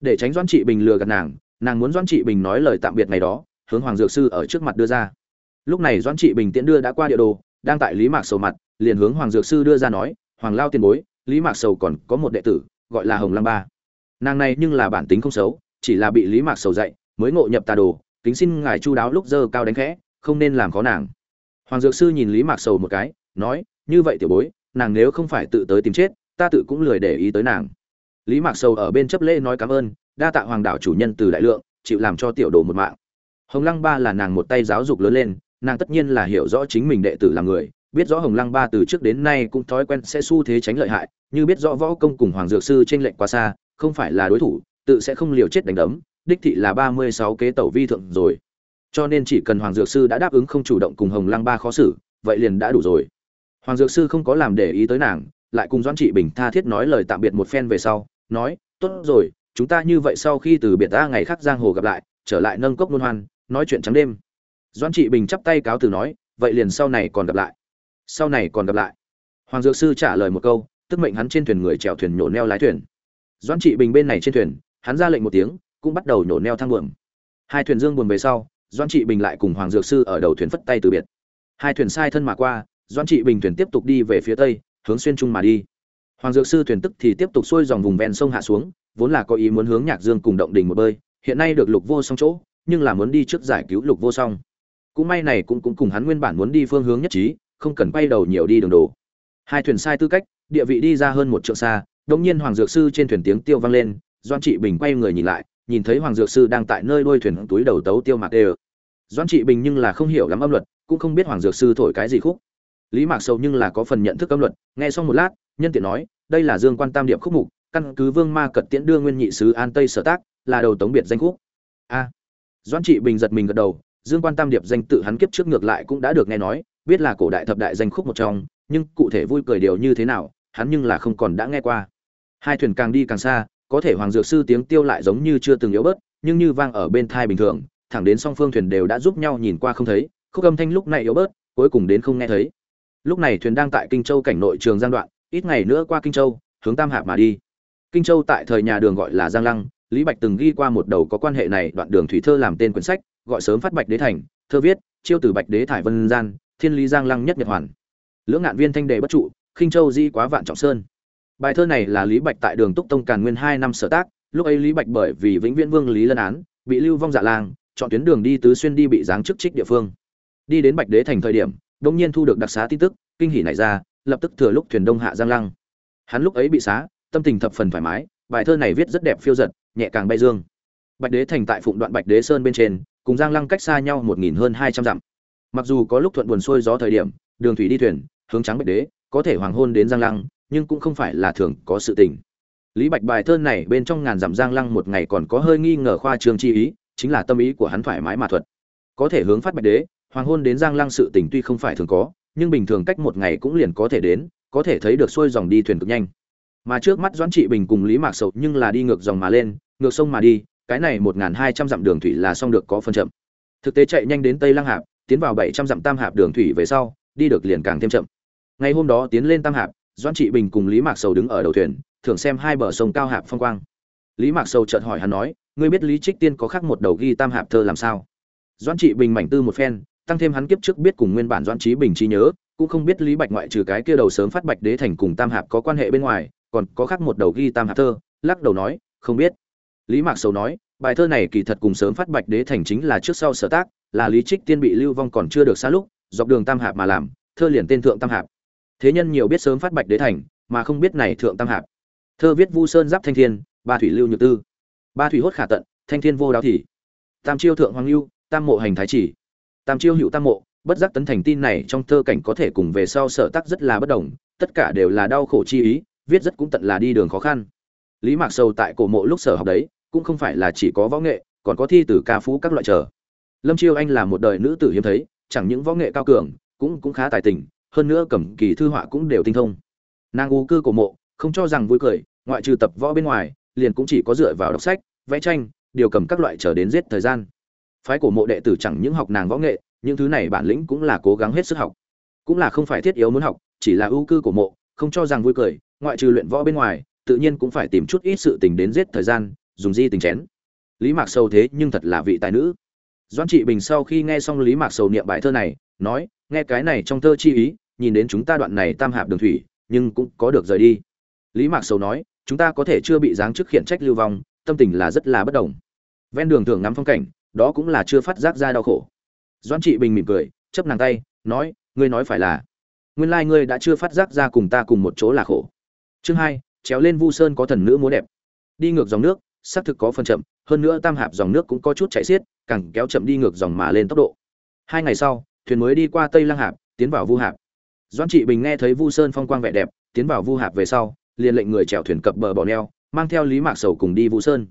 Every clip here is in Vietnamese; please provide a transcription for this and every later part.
để tránh doãn trị bình lừa gạt nàng nàng muốn doãn trị bình nói lời tạm biệt ngày đó, hướng hoàng dược sư ở trước mặt đưa ra. Lúc này doãn trị bình tiễn đưa đã qua địa đồ, đang tại lý mạc sầu mặt, liền hướng hoàng dược sư đưa ra nói, hoàng lao tiền bối, lý mạc sầu còn có một đệ tử, gọi là hồng lăng ba. Nàng này nhưng là bản tính không xấu, chỉ là bị lý mạc sầu dạy, mới ngộ nhập tà đồ, kính xin ngài chu đáo lúc dơ cao đánh khẽ, không nên làm khó nàng. Hoàng dược sư nhìn lý mạc sầu một cái, nói, như vậy tiểu bối, nàng nếu không phải tự tới tìm chết, ta tự cũng lười để ý tới nàng lý mạc sầu ở bên chấp lễ nói cảm ơn, đa tạ hoàng đảo chủ nhân từ đại lượng, chịu làm cho tiểu đồ một mạng. Hồng lăng ba là nàng một tay giáo dục lớn lên, nàng tất nhiên là hiểu rõ chính mình đệ tử là người, biết rõ hồng lăng ba từ trước đến nay cũng thói quen sẽ xu thế tránh lợi hại, như biết rõ võ công cùng hoàng dược sư trên lệnh quá xa, không phải là đối thủ, tự sẽ không liều chết đánh đấm, đích thị là ba mươi sáu kế tẩu vi thượng rồi. Cho nên chỉ cần hoàng dược sư đã đáp ứng không chủ động cùng hồng lăng ba khó xử, vậy liền đã đủ rồi. Hoàng dược sư không có làm để ý tới nàng, lại cùng doãn trị bình tha thiết nói lời tạm biệt một phen về sau nói, tốt rồi, chúng ta như vậy sau khi từ biệt ta ngày khác giang hồ gặp lại, trở lại nâng cốc luân hoan, nói chuyện trắng đêm. Doãn trị bình chắp tay cáo từ nói, vậy liền sau này còn gặp lại. Sau này còn gặp lại. Hoàng dược sư trả lời một câu, tức mệnh hắn trên thuyền người chèo thuyền nhổ neo lái thuyền. Doãn trị bình bên này trên thuyền, hắn ra lệnh một tiếng, cũng bắt đầu nhổ neo thang buồm. Hai thuyền dương buồm về sau, doãn trị bình lại cùng hoàng dược sư ở đầu thuyền phất tay từ biệt. Hai thuyền sai thân mà qua, doãn trị bình thuyền tiếp tục đi về phía tây, hướng xuyên trung mà đi hoàng dược sư thuyền tức thì tiếp tục xuôi dòng vùng ven sông hạ xuống, vốn là có ý muốn hướng nhạc dương cùng động đình một bơi, hiện nay được lục vô song chỗ, nhưng là muốn đi trước giải cứu lục vô song. Cũng may này cũng cũng cùng hắn nguyên bản muốn đi phương hướng nhất trí, không cần quay đầu nhiều đi đường đổ. hai thuyền sai tư cách, địa vị đi ra hơn một trượng xa đột nhiên hoàng dược sư trên thuyền tiếng tiêu vang lên doan trị bình quay người nhìn lại, nhìn thấy hoàng dược sư đang tại nơi đuôi thuyền túi đầu tấu tiêu mạc đều doan trị bình nhưng là không hiểu lắm âm luật, cũng không biết hoàng dược sư thổi cái gì khúc. Lý mạc sâu nhưng là có phần nhận thức âm luật, nghe xong một lát nhân tiện nói, đây là dương quan tam điệp khúc mục, căn cứ vương ma cật tiễn đưa nguyên nhị sứ an tây sở tác, là đầu tống biệt danh khúc. A. Doan trị bình giật mình gật đầu, dương quan tam điệp danh tự hắn kiếp trước ngược lại cũng đã được nghe nói, biết là cổ đại thập đại danh khúc một trong, nhưng cụ thể vui cười điều như thế nào, hắn nhưng là không còn đã nghe qua. Hai thuyền càng đi càng xa, có thể hoàng dược sư tiếng tiêu lại giống như chưa từng yếu bớt, nhưng như vang ở bên thai bình thường, thẳng đến song phương thuyền đều đã giúp nhau nhìn qua không thấy, khúc âm thanh lúc này yếu bớt, cuối cùng đến không nghe thấy. Lúc này thuyền đang tại kinh châu cảnh nội trường giang đoạn ít ngày nữa qua kinh châu, hướng tam hạp mà đi. Kinh châu tại thời nhà đường gọi là giang lăng, lý bạch từng ghi qua một đầu có quan hệ này đoạn đường thủy thơ làm tên quyển sách, gọi sớm phát bạch đế thành, thơ viết, chiêu từ bạch đế thải vân gian, thiên lý giang lăng nhất nhật hoàn. Lưỡng ngạn viên thanh đề bất trụ khinh châu di quá vạn trọng sơn. Bài thơ này là lý bạch tại đường túc tông càn nguyên hai năm sở tác, lúc ấy lý bạch bởi vì vĩnh viễn vương lý lân án, bị lưu vong dạ lang, chọn tuyến đường đi tứ xuyên đi bị giáng chức trích địa phương. Đi đến bạch đế thành thời điểm đông nhiên thu được đặc xá tin tức, kinh hỉ này ra lập tức thừa lúc thuyền đông hạ giang lăng. Hắn lúc ấy bị xá, tâm tình thập phần thoải mái, bài thơ này viết rất đẹp phiêu giật, nhẹ càng bay dương. Bạch đế thành tại phụng đoạn bạch đế sơn bên trên, cùng giang lăng cách xa nhau một nghìn hơn hai trăm dặm. Mặc dù có lúc thuận buồn xuôi gió thời điểm, đường thủy đi thuyền, hướng trắng bạch đế, có thể hoàng hôn đến giang lăng, nhưng cũng không phải là thường có sự tình. Lý bạch bài thơ này bên trong ngàn dặm giang lăng một ngày còn có hơi nghi ngờ khoa trường chi ý, chính là tâm ý của hắn thoải mái mà thuật. Có thể hướng phát bạch đế, hoàng hôn đến giang lăng sự tình tuy không phải thường có nhưng bình thường cách một ngày cũng liền có thể đến, có thể thấy được xuôi dòng đi thuyền cực nhanh. Mà trước mắt doãn trị bình cùng lý mạc sầu nhưng là đi ngược dòng mà lên, ngược sông mà đi, cái này một hai trăm dặm đường thủy là xong được có phần chậm. Thực tế chạy nhanh đến tây lăng hạp, tiến vào bảy trăm dặm tam hạp đường thủy về sau, đi được liền càng thêm chậm. Ngày hôm đó tiến lên tam hạp, doãn trị bình cùng lý mạc sầu đứng ở đầu thuyền thường xem hai bờ sông cao hạp phong quang. Lý mạc sầu chợt hỏi hắn nói, ngươi biết lý trích tiên có khác một đầu ghi tam hạp thơ làm sao? Doãn trị bình mảnh tư một phen tăng thêm hắn kiếp trước biết cùng nguyên bản doãn trí bình trí nhớ, cũng không biết lý bạch ngoại trừ cái kia đầu sớm phát bạch đế thành cùng tam hạp có quan hệ bên ngoài, còn có khác một đầu ghi tam hạp thơ, lắc đầu nói, không biết. Lý mạc sầu nói, bài thơ này kỳ thật cùng sớm phát bạch đế thành chính là trước sau sở tác, là lý trích tiên bị lưu vong còn chưa được xa lúc, dọc đường tam hạp mà làm, thơ liền tên thượng tam hạp. Thế nhân nhiều biết sớm phát bạch đế thành, mà không biết này thượng tam hạp. Thơ viết vu sơn giáp thanh thiên, ba thủy lưu nhược tư. Ba thủy hốt khả tận, thanh thiên vô đáo thị. Tam chiêu thượng hoàng lưu, tam mộ hành thái chỉ tam chiêu hữu tam mộ, bất giác tấn thành tin này trong thơ cảnh có thể cùng về sau sở tác rất là bất đồng, tất cả đều là đau khổ chi ý, viết rất cũng tận là đi đường khó khăn. Lý mạc sầu tại cổ mộ lúc sở học đấy, cũng không phải là chỉ có võ nghệ, còn có thi từ ca phú các loại trở lâm chiêu anh là một đời nữ tử hiếm thấy, chẳng những võ nghệ cao cường, cũng cũng khá tài tình, hơn nữa cầm kỳ thư họa cũng đều tinh thông. Nàng u cư cổ mộ, không cho rằng vui cười, ngoại trừ tập võ bên ngoài, liền cũng chỉ có dựa vào đọc sách, vẽ tranh, điều cầm các loại trở đến giết thời gian phái cổ mộ đệ tử chẳng những học nàng võ nghệ, những thứ này bản lĩnh cũng là cố gắng hết sức học. Cũng là không phải thiết yếu muốn học, chỉ là ưu cư cổ mộ, không cho rằng vui cười, ngoại trừ luyện võ bên ngoài, tự nhiên cũng phải tìm chút ít sự tình đến giết thời gian, dùng di tình chén. Lý mạc sầu thế nhưng thật là vị tài nữ. Doãn trị bình sau khi nghe xong lý mạc sầu niệm bài thơ này, nói, nghe cái này trong thơ chi ý, nhìn đến chúng ta đoạn này tam hạp đường thủy, nhưng cũng có được rời đi. Lý mạc sầu nói, chúng ta có thể chưa bị giáng chức khiển trách lưu vong, tâm tình là rất là bất đồng. Ven đường thường ngắm phong cảnh đó cũng là chưa phát giác ra đau khổ. Doãn trị bình mỉm cười chấp nàng tay, nói, ngươi nói phải là, nguyên lai ngươi đã chưa phát giác ra cùng ta cùng một chỗ là khổ. Chương hai, trèo lên vu sơn có thần nữ múa đẹp. Đi ngược dòng nước, xác thực có phần chậm, hơn nữa tam hạp dòng nước cũng có chút chảy xiết, càng kéo chậm đi ngược dòng mà lên tốc độ. Hai ngày sau, thuyền mới đi qua tây lăng hạp, tiến vào vu hạp. Doãn trị bình nghe thấy vu sơn phong quang vẻ đẹp, tiến vào vu hạp về sau, liền lệnh người chèo thuyền cập bờ bỏ neo, mang theo lý mạc sầu cùng đi vu sơn.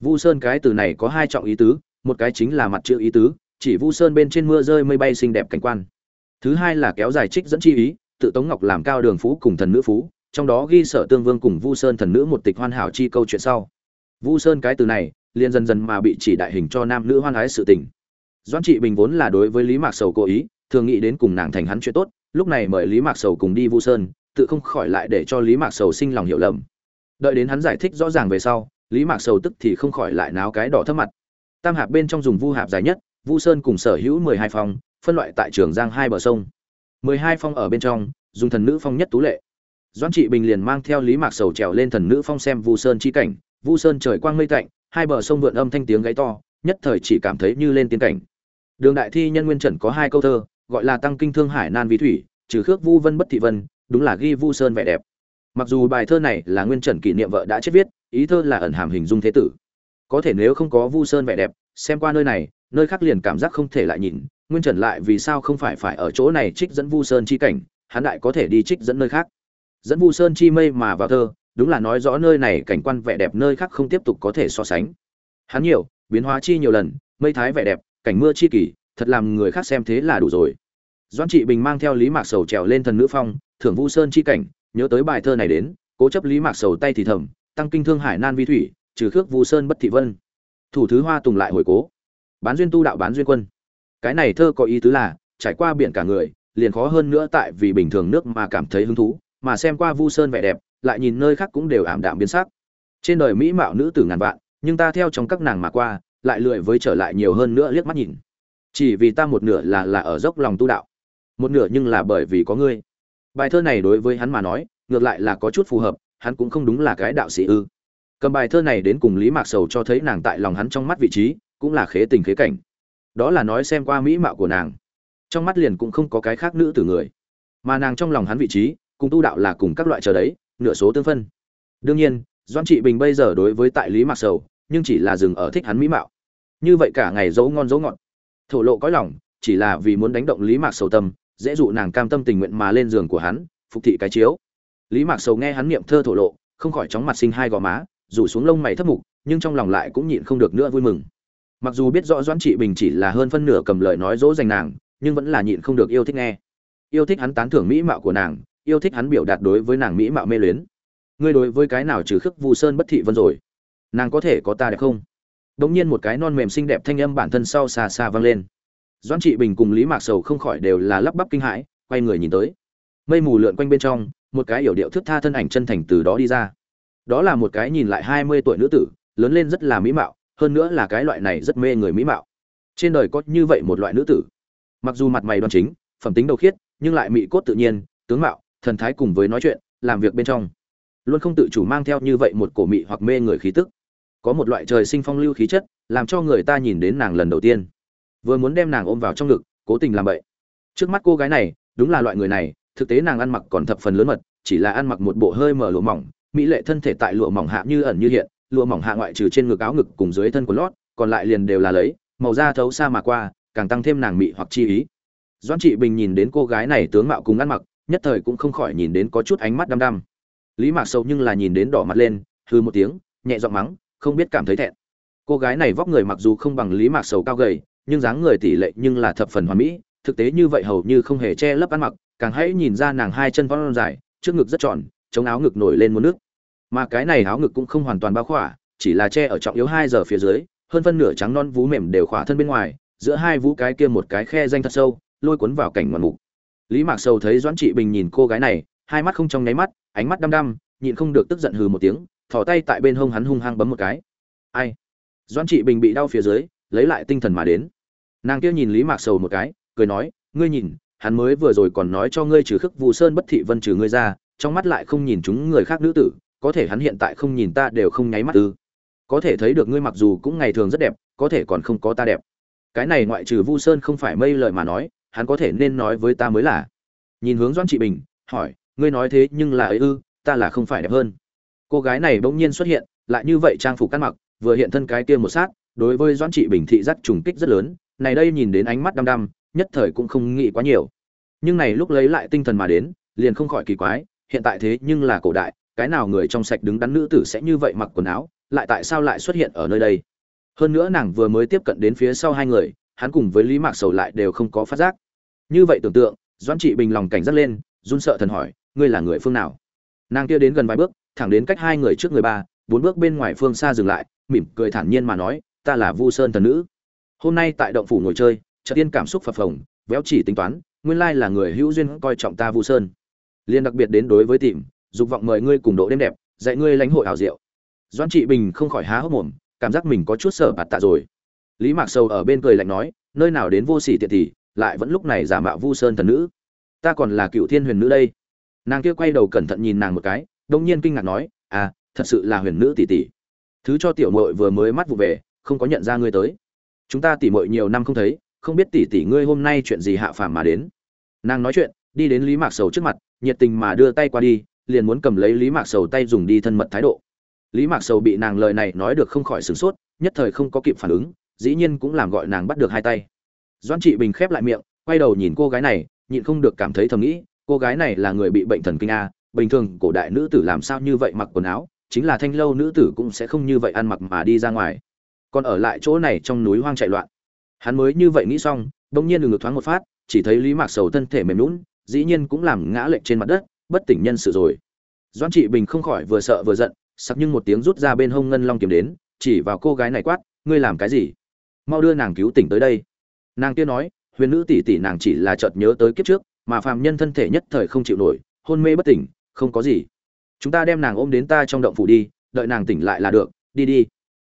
Vu sơn cái từ này có hai trọng ý tứ một cái chính là mặt chữ ý tứ, chỉ vu sơn bên trên mưa rơi mây bay xinh đẹp cảnh quan. Thứ hai là kéo dài trích dẫn chi ý, tự tống ngọc làm cao đường phú cùng thần nữ phú, trong đó ghi sở tương vương cùng vu sơn thần nữ một tịch hoàn hảo chi câu chuyện sau. Vu sơn cái từ này, liền dần dần mà bị chỉ đại hình cho nam nữ hoan ái sự tình. Doãn trị bình vốn là đối với lý mạc sầu cố ý, thường nghĩ đến cùng nàng thành hắn chuyện tốt, lúc này mời lý mạc sầu cùng đi vu sơn, tự không khỏi lại để cho lý mạc sầu sinh lòng hiểu lầm. Đợi đến hắn giải thích rõ ràng về sau, lý mạc sầu tức thì không khỏi lại náo cái đỏ thấp mặt tam hạp bên trong dùng vu hạp dài nhất, vu sơn cùng sở hữu mười hai phong, phân loại tại trường giang hai bờ sông. Mười hai phong ở bên trong, dùng thần nữ phong nhất tú lệ. Doãn trị bình liền mang theo lý mạc sầu trèo lên thần nữ phong xem vu sơn chi cảnh. Vu sơn trời quang mây tạnh, hai bờ sông vượn âm thanh tiếng gáy to, nhất thời chỉ cảm thấy như lên tiên cảnh. Đường đại thi nhân nguyên trần có hai câu thơ, gọi là tăng kinh thương hải nan vi thủy, trừ khước vu vân bất thị vân, đúng là ghi vu sơn vẻ đẹp. Mặc dù bài thơ này là nguyên trần kỷ niệm vợ đã chết viết, ý thơ là ẩn hàm hình dung thế tử có thể nếu không có vu sơn vẻ đẹp, xem qua nơi này, nơi khác liền cảm giác không thể lại nhìn, nguyên trần lại vì sao không phải phải ở chỗ này trích dẫn vu sơn chi cảnh, hắn đại có thể đi trích dẫn nơi khác. Dẫn vu sơn chi mây mà vào thơ, đúng là nói rõ nơi này cảnh quan vẻ đẹp nơi khác không tiếp tục có thể so sánh. Hắn nhiều, biến hóa chi nhiều lần, mây thái vẻ đẹp, cảnh mưa chi kỳ, thật làm người khác xem thế là đủ rồi. Doãn trị bình mang theo lý mạc sầu trèo lên thần nữ phong, thưởng vu sơn chi cảnh, nhớ tới bài thơ này đến, cố chấp lý mạc sầu tay thì thầm, tăng kinh thương hải nan vi thủy trừ khước vu sơn bất thị vân. Thủ thứ hoa tùng lại hồi cố. Bán duyên tu đạo bán duyên quân. Cái này thơ có ý tứ là, trải qua biển cả người, liền khó hơn nữa tại vì bình thường nước mà cảm thấy hứng thú, mà xem qua vu sơn vẻ đẹp, lại nhìn nơi khác cũng đều ảm đạm biến sắc. Trên đời mỹ mạo nữ tử ngàn vạn, nhưng ta theo trong các nàng mà qua, lại lười với trở lại nhiều hơn nữa liếc mắt nhìn. Chỉ vì ta một nửa là là ở dốc lòng tu đạo. Một nửa nhưng là bởi vì có ngươi. Bài thơ này đối với hắn mà nói, ngược lại là có chút phù hợp, hắn cũng không đúng là cái đạo sĩ ư cầm bài thơ này đến cùng lý mạc sầu cho thấy nàng tại lòng hắn trong mắt vị trí, cũng là khế tình khế cảnh. Đó là nói xem qua mỹ mạo của nàng. Trong mắt liền cũng không có cái khác nữ từ người. Mà nàng trong lòng hắn vị trí, cùng tu đạo là cùng các loại chờ đấy, nửa số tương phân. Đương nhiên doan trị bình bây giờ đối với tại lý mạc sầu, nhưng chỉ là dừng ở thích hắn mỹ mạo. Như vậy cả ngày dấu ngon dấu ngọt. Thổ lộ cõi lòng, chỉ là vì muốn đánh động lý mạc sầu tâm, dễ dụ nàng cam tâm tình nguyện mà lên giường của hắn, phục thị cái chiếu. Lý mạc sầu nghe hắn niệm thơ thổ lộ, không khỏi chóng mặt sinh hai gò má rủ xuống lông mày thấp mục, nhưng trong lòng lại cũng nhịn không được nữa vui mừng. Mặc dù biết rõ doãn trị bình chỉ là hơn phân nửa cầm lời nói dỗ dành nàng, nhưng vẫn là nhịn không được yêu thích nghe. Yêu thích hắn tán thưởng mỹ mạo của nàng, yêu thích hắn biểu đạt đối với nàng mỹ mạo mê luyến. Ngươi đối với cái nào trừ khước vu sơn bất thị vân rồi? Nàng có thể có ta đẹp không? Đống nhiên một cái non mềm xinh đẹp thanh âm bản thân sau xa xa vang lên. Doãn trị bình cùng lý mạc sầu không khỏi đều là lắp bắp kinh hãi, quay người nhìn tới. Mây mù lượn quanh bên trong, một cái yểu điệu thước tha thân ảnh chân thành từ đó đi ra đó là một cái nhìn lại hai mươi tuổi nữ tử, lớn lên rất là mỹ mạo, hơn nữa là cái loại này rất mê người mỹ mạo. Trên đời có như vậy một loại nữ tử. Mặc dù mặt mày đoan chính, phẩm tính đầu khiết, nhưng lại mỹ cốt tự nhiên, tướng mạo, thần thái cùng với nói chuyện, làm việc bên trong, luôn không tự chủ mang theo như vậy một cổ mị hoặc mê người khí tức. Có một loại trời sinh phong lưu khí chất, làm cho người ta nhìn đến nàng lần đầu tiên. Vừa muốn đem nàng ôm vào trong ngực, cố tình làm vậy trước mắt cô gái này, đúng là loại người này, thực tế nàng ăn mặc còn thập phần lớn mật, chỉ là ăn mặc một bộ hơi mở lỗ mỏng mỹ lệ thân thể tại lụa mỏng hạ như ẩn như hiện, lụa mỏng hạ ngoại trừ trên ngực áo ngực cùng dưới thân của lót, còn lại liền đều là lấy, màu da thấu xa mà qua, càng tăng thêm nàng mị hoặc chi ý. Doãn trị bình nhìn đến cô gái này tướng mạo cùng ăn mặc, nhất thời cũng không khỏi nhìn đến có chút ánh mắt đăm đăm. Lý mạc sâu nhưng là nhìn đến đỏ mặt lên hư một tiếng, nhẹ giọng mắng, không biết cảm thấy thẹn. Cô gái này vóc người mặc dù không bằng lý mạc sầu cao gầy, nhưng dáng người tỷ lệ nhưng là thập phần hoàn mỹ, thực tế như vậy hầu như không hề che lấp ăn mặc, càng hãy nhìn ra nàng hai chân vón dài, trước ngực rất tròn chống áo ngực nổi lên một nước mà cái này áo ngực cũng không hoàn toàn bao khỏa, chỉ là che ở trọng yếu hai giờ phía dưới, hơn phân nửa trắng non vú mềm đều khỏa thân bên ngoài, giữa hai vú cái kia một cái khe danh thật sâu, lôi cuốn vào cảnh ngoạn mục. Lý mạc sầu thấy doãn trị bình nhìn cô gái này, hai mắt không trong nháy mắt, ánh mắt đăm đăm, nhịn không được tức giận hừ một tiếng, thò tay tại bên hông hắn hung hăng bấm một cái. Ai? Doãn trị bình bị đau phía dưới, lấy lại tinh thần mà đến. Nàng kia nhìn lý mạc sầu một cái, cười nói, ngươi nhìn, hắn mới vừa rồi còn nói cho ngươi trừ khước vụ sơn bất thị vân trừ ngươi ra, trong mắt lại không nhìn chúng người khác nữ tử có thể hắn hiện tại không nhìn ta đều không nháy mắt ư. Có thể thấy được ngươi mặc dù cũng ngày thường rất đẹp, có thể còn không có ta đẹp. Cái này ngoại trừ vu sơn không phải mây lời mà nói, hắn có thể nên nói với ta mới là. Nhìn hướng doãn trị bình, hỏi, ngươi nói thế nhưng là ấy ư, ta là không phải đẹp hơn. Cô gái này bỗng nhiên xuất hiện, lại như vậy trang phục cắt mặc, vừa hiện thân cái kia một sát, đối với doãn trị bình thị giác trùng kích rất lớn, này đây nhìn đến ánh mắt đăm đăm, nhất thời cũng không nghĩ quá nhiều. Nhưng này lúc lấy lại tinh thần mà đến, liền không khỏi kỳ quái, hiện tại thế nhưng là cổ đại cái nào người trong sạch đứng đắn nữ tử sẽ như vậy mặc quần áo, lại tại sao lại xuất hiện ở nơi đây? Hơn nữa nàng vừa mới tiếp cận đến phía sau hai người, hắn cùng với lý mạc sầu lại đều không có phát giác. Như vậy tưởng tượng, doãn trị bình lòng cảnh giác lên, run sợ thần hỏi, ngươi là người phương nào? Nàng kia đến gần vài bước, thẳng đến cách hai người trước người ba, bốn bước bên ngoài phương xa dừng lại, mỉm cười thản nhiên mà nói, ta là vu sơn thần nữ. Hôm nay tại động phủ ngồi chơi, chợt tiên cảm xúc phập phồng, véo chỉ tính toán, nguyên lai là người hữu duyên coi trọng ta vu sơn. Liên đặc biệt đến đối với tìm dục vọng mời ngươi cùng độ đêm đẹp, dạy ngươi lãnh hội ảo diệu. Doan trị bình không khỏi há hốc mồm, cảm giác mình có chút sở bạt tạ rồi. Lý mạc sầu ở bên cười lạnh nói, nơi nào đến vô sỉ tiện tỷ lại vẫn lúc này giả mạo vu sơn thần nữ. Ta còn là cựu thiên huyền nữ đây. Nàng kia quay đầu cẩn thận nhìn nàng một cái, đông nhiên kinh ngạc nói à thật sự là huyền nữ tỷ tỷ. Thứ cho tiểu mội vừa mới mắt vụ về, không có nhận ra ngươi tới. Chúng ta tỉ mội nhiều năm không thấy, không biết tỷ tỷ ngươi hôm nay chuyện gì hạ phàm mà đến. Nàng nói chuyện, đi đến lý mạc sầu trước mặt, nhiệt tình mà đưa tay qua đi liền muốn cầm lấy lý mạc sầu tay dùng đi thân mật thái độ. Lý mạc sầu bị nàng lời này nói được không khỏi sửng sốt, nhất thời không có kịp phản ứng, dĩ nhiên cũng làm gọi nàng bắt được hai tay. Doan trị bình khép lại miệng, quay đầu nhìn cô gái này, nhịn không được cảm thấy thầm nghĩ, cô gái này là người bị bệnh thần kinh a, bình thường cổ đại nữ tử làm sao như vậy mặc quần áo, chính là thanh lâu nữ tử cũng sẽ không như vậy ăn mặc mà đi ra ngoài. Còn ở lại chỗ này trong núi hoang chạy loạn. Hắn mới như vậy nghĩ xong, bỗng nhiên ngực thoáng một phát, chỉ thấy lý mạc sầu thân thể mềm lún dĩ nhiên cũng làm ngã lệch trên mặt đất bất tỉnh nhân sự rồi. Doan trị bình không khỏi vừa sợ vừa giận sắc nhưng một tiếng rút ra bên hông ngân long kiếm đến, chỉ vào cô gái này quát, ngươi làm cái gì? Mau đưa nàng cứu tỉnh tới đây. Nàng kia nói, huyền nữ tỷ tỷ nàng chỉ là chợt nhớ tới kiếp trước, mà phàm nhân thân thể nhất thời không chịu nổi, hôn mê bất tỉnh, không có gì. Chúng ta đem nàng ôm đến ta trong động phủ đi, đợi nàng tỉnh lại là được, đi đi.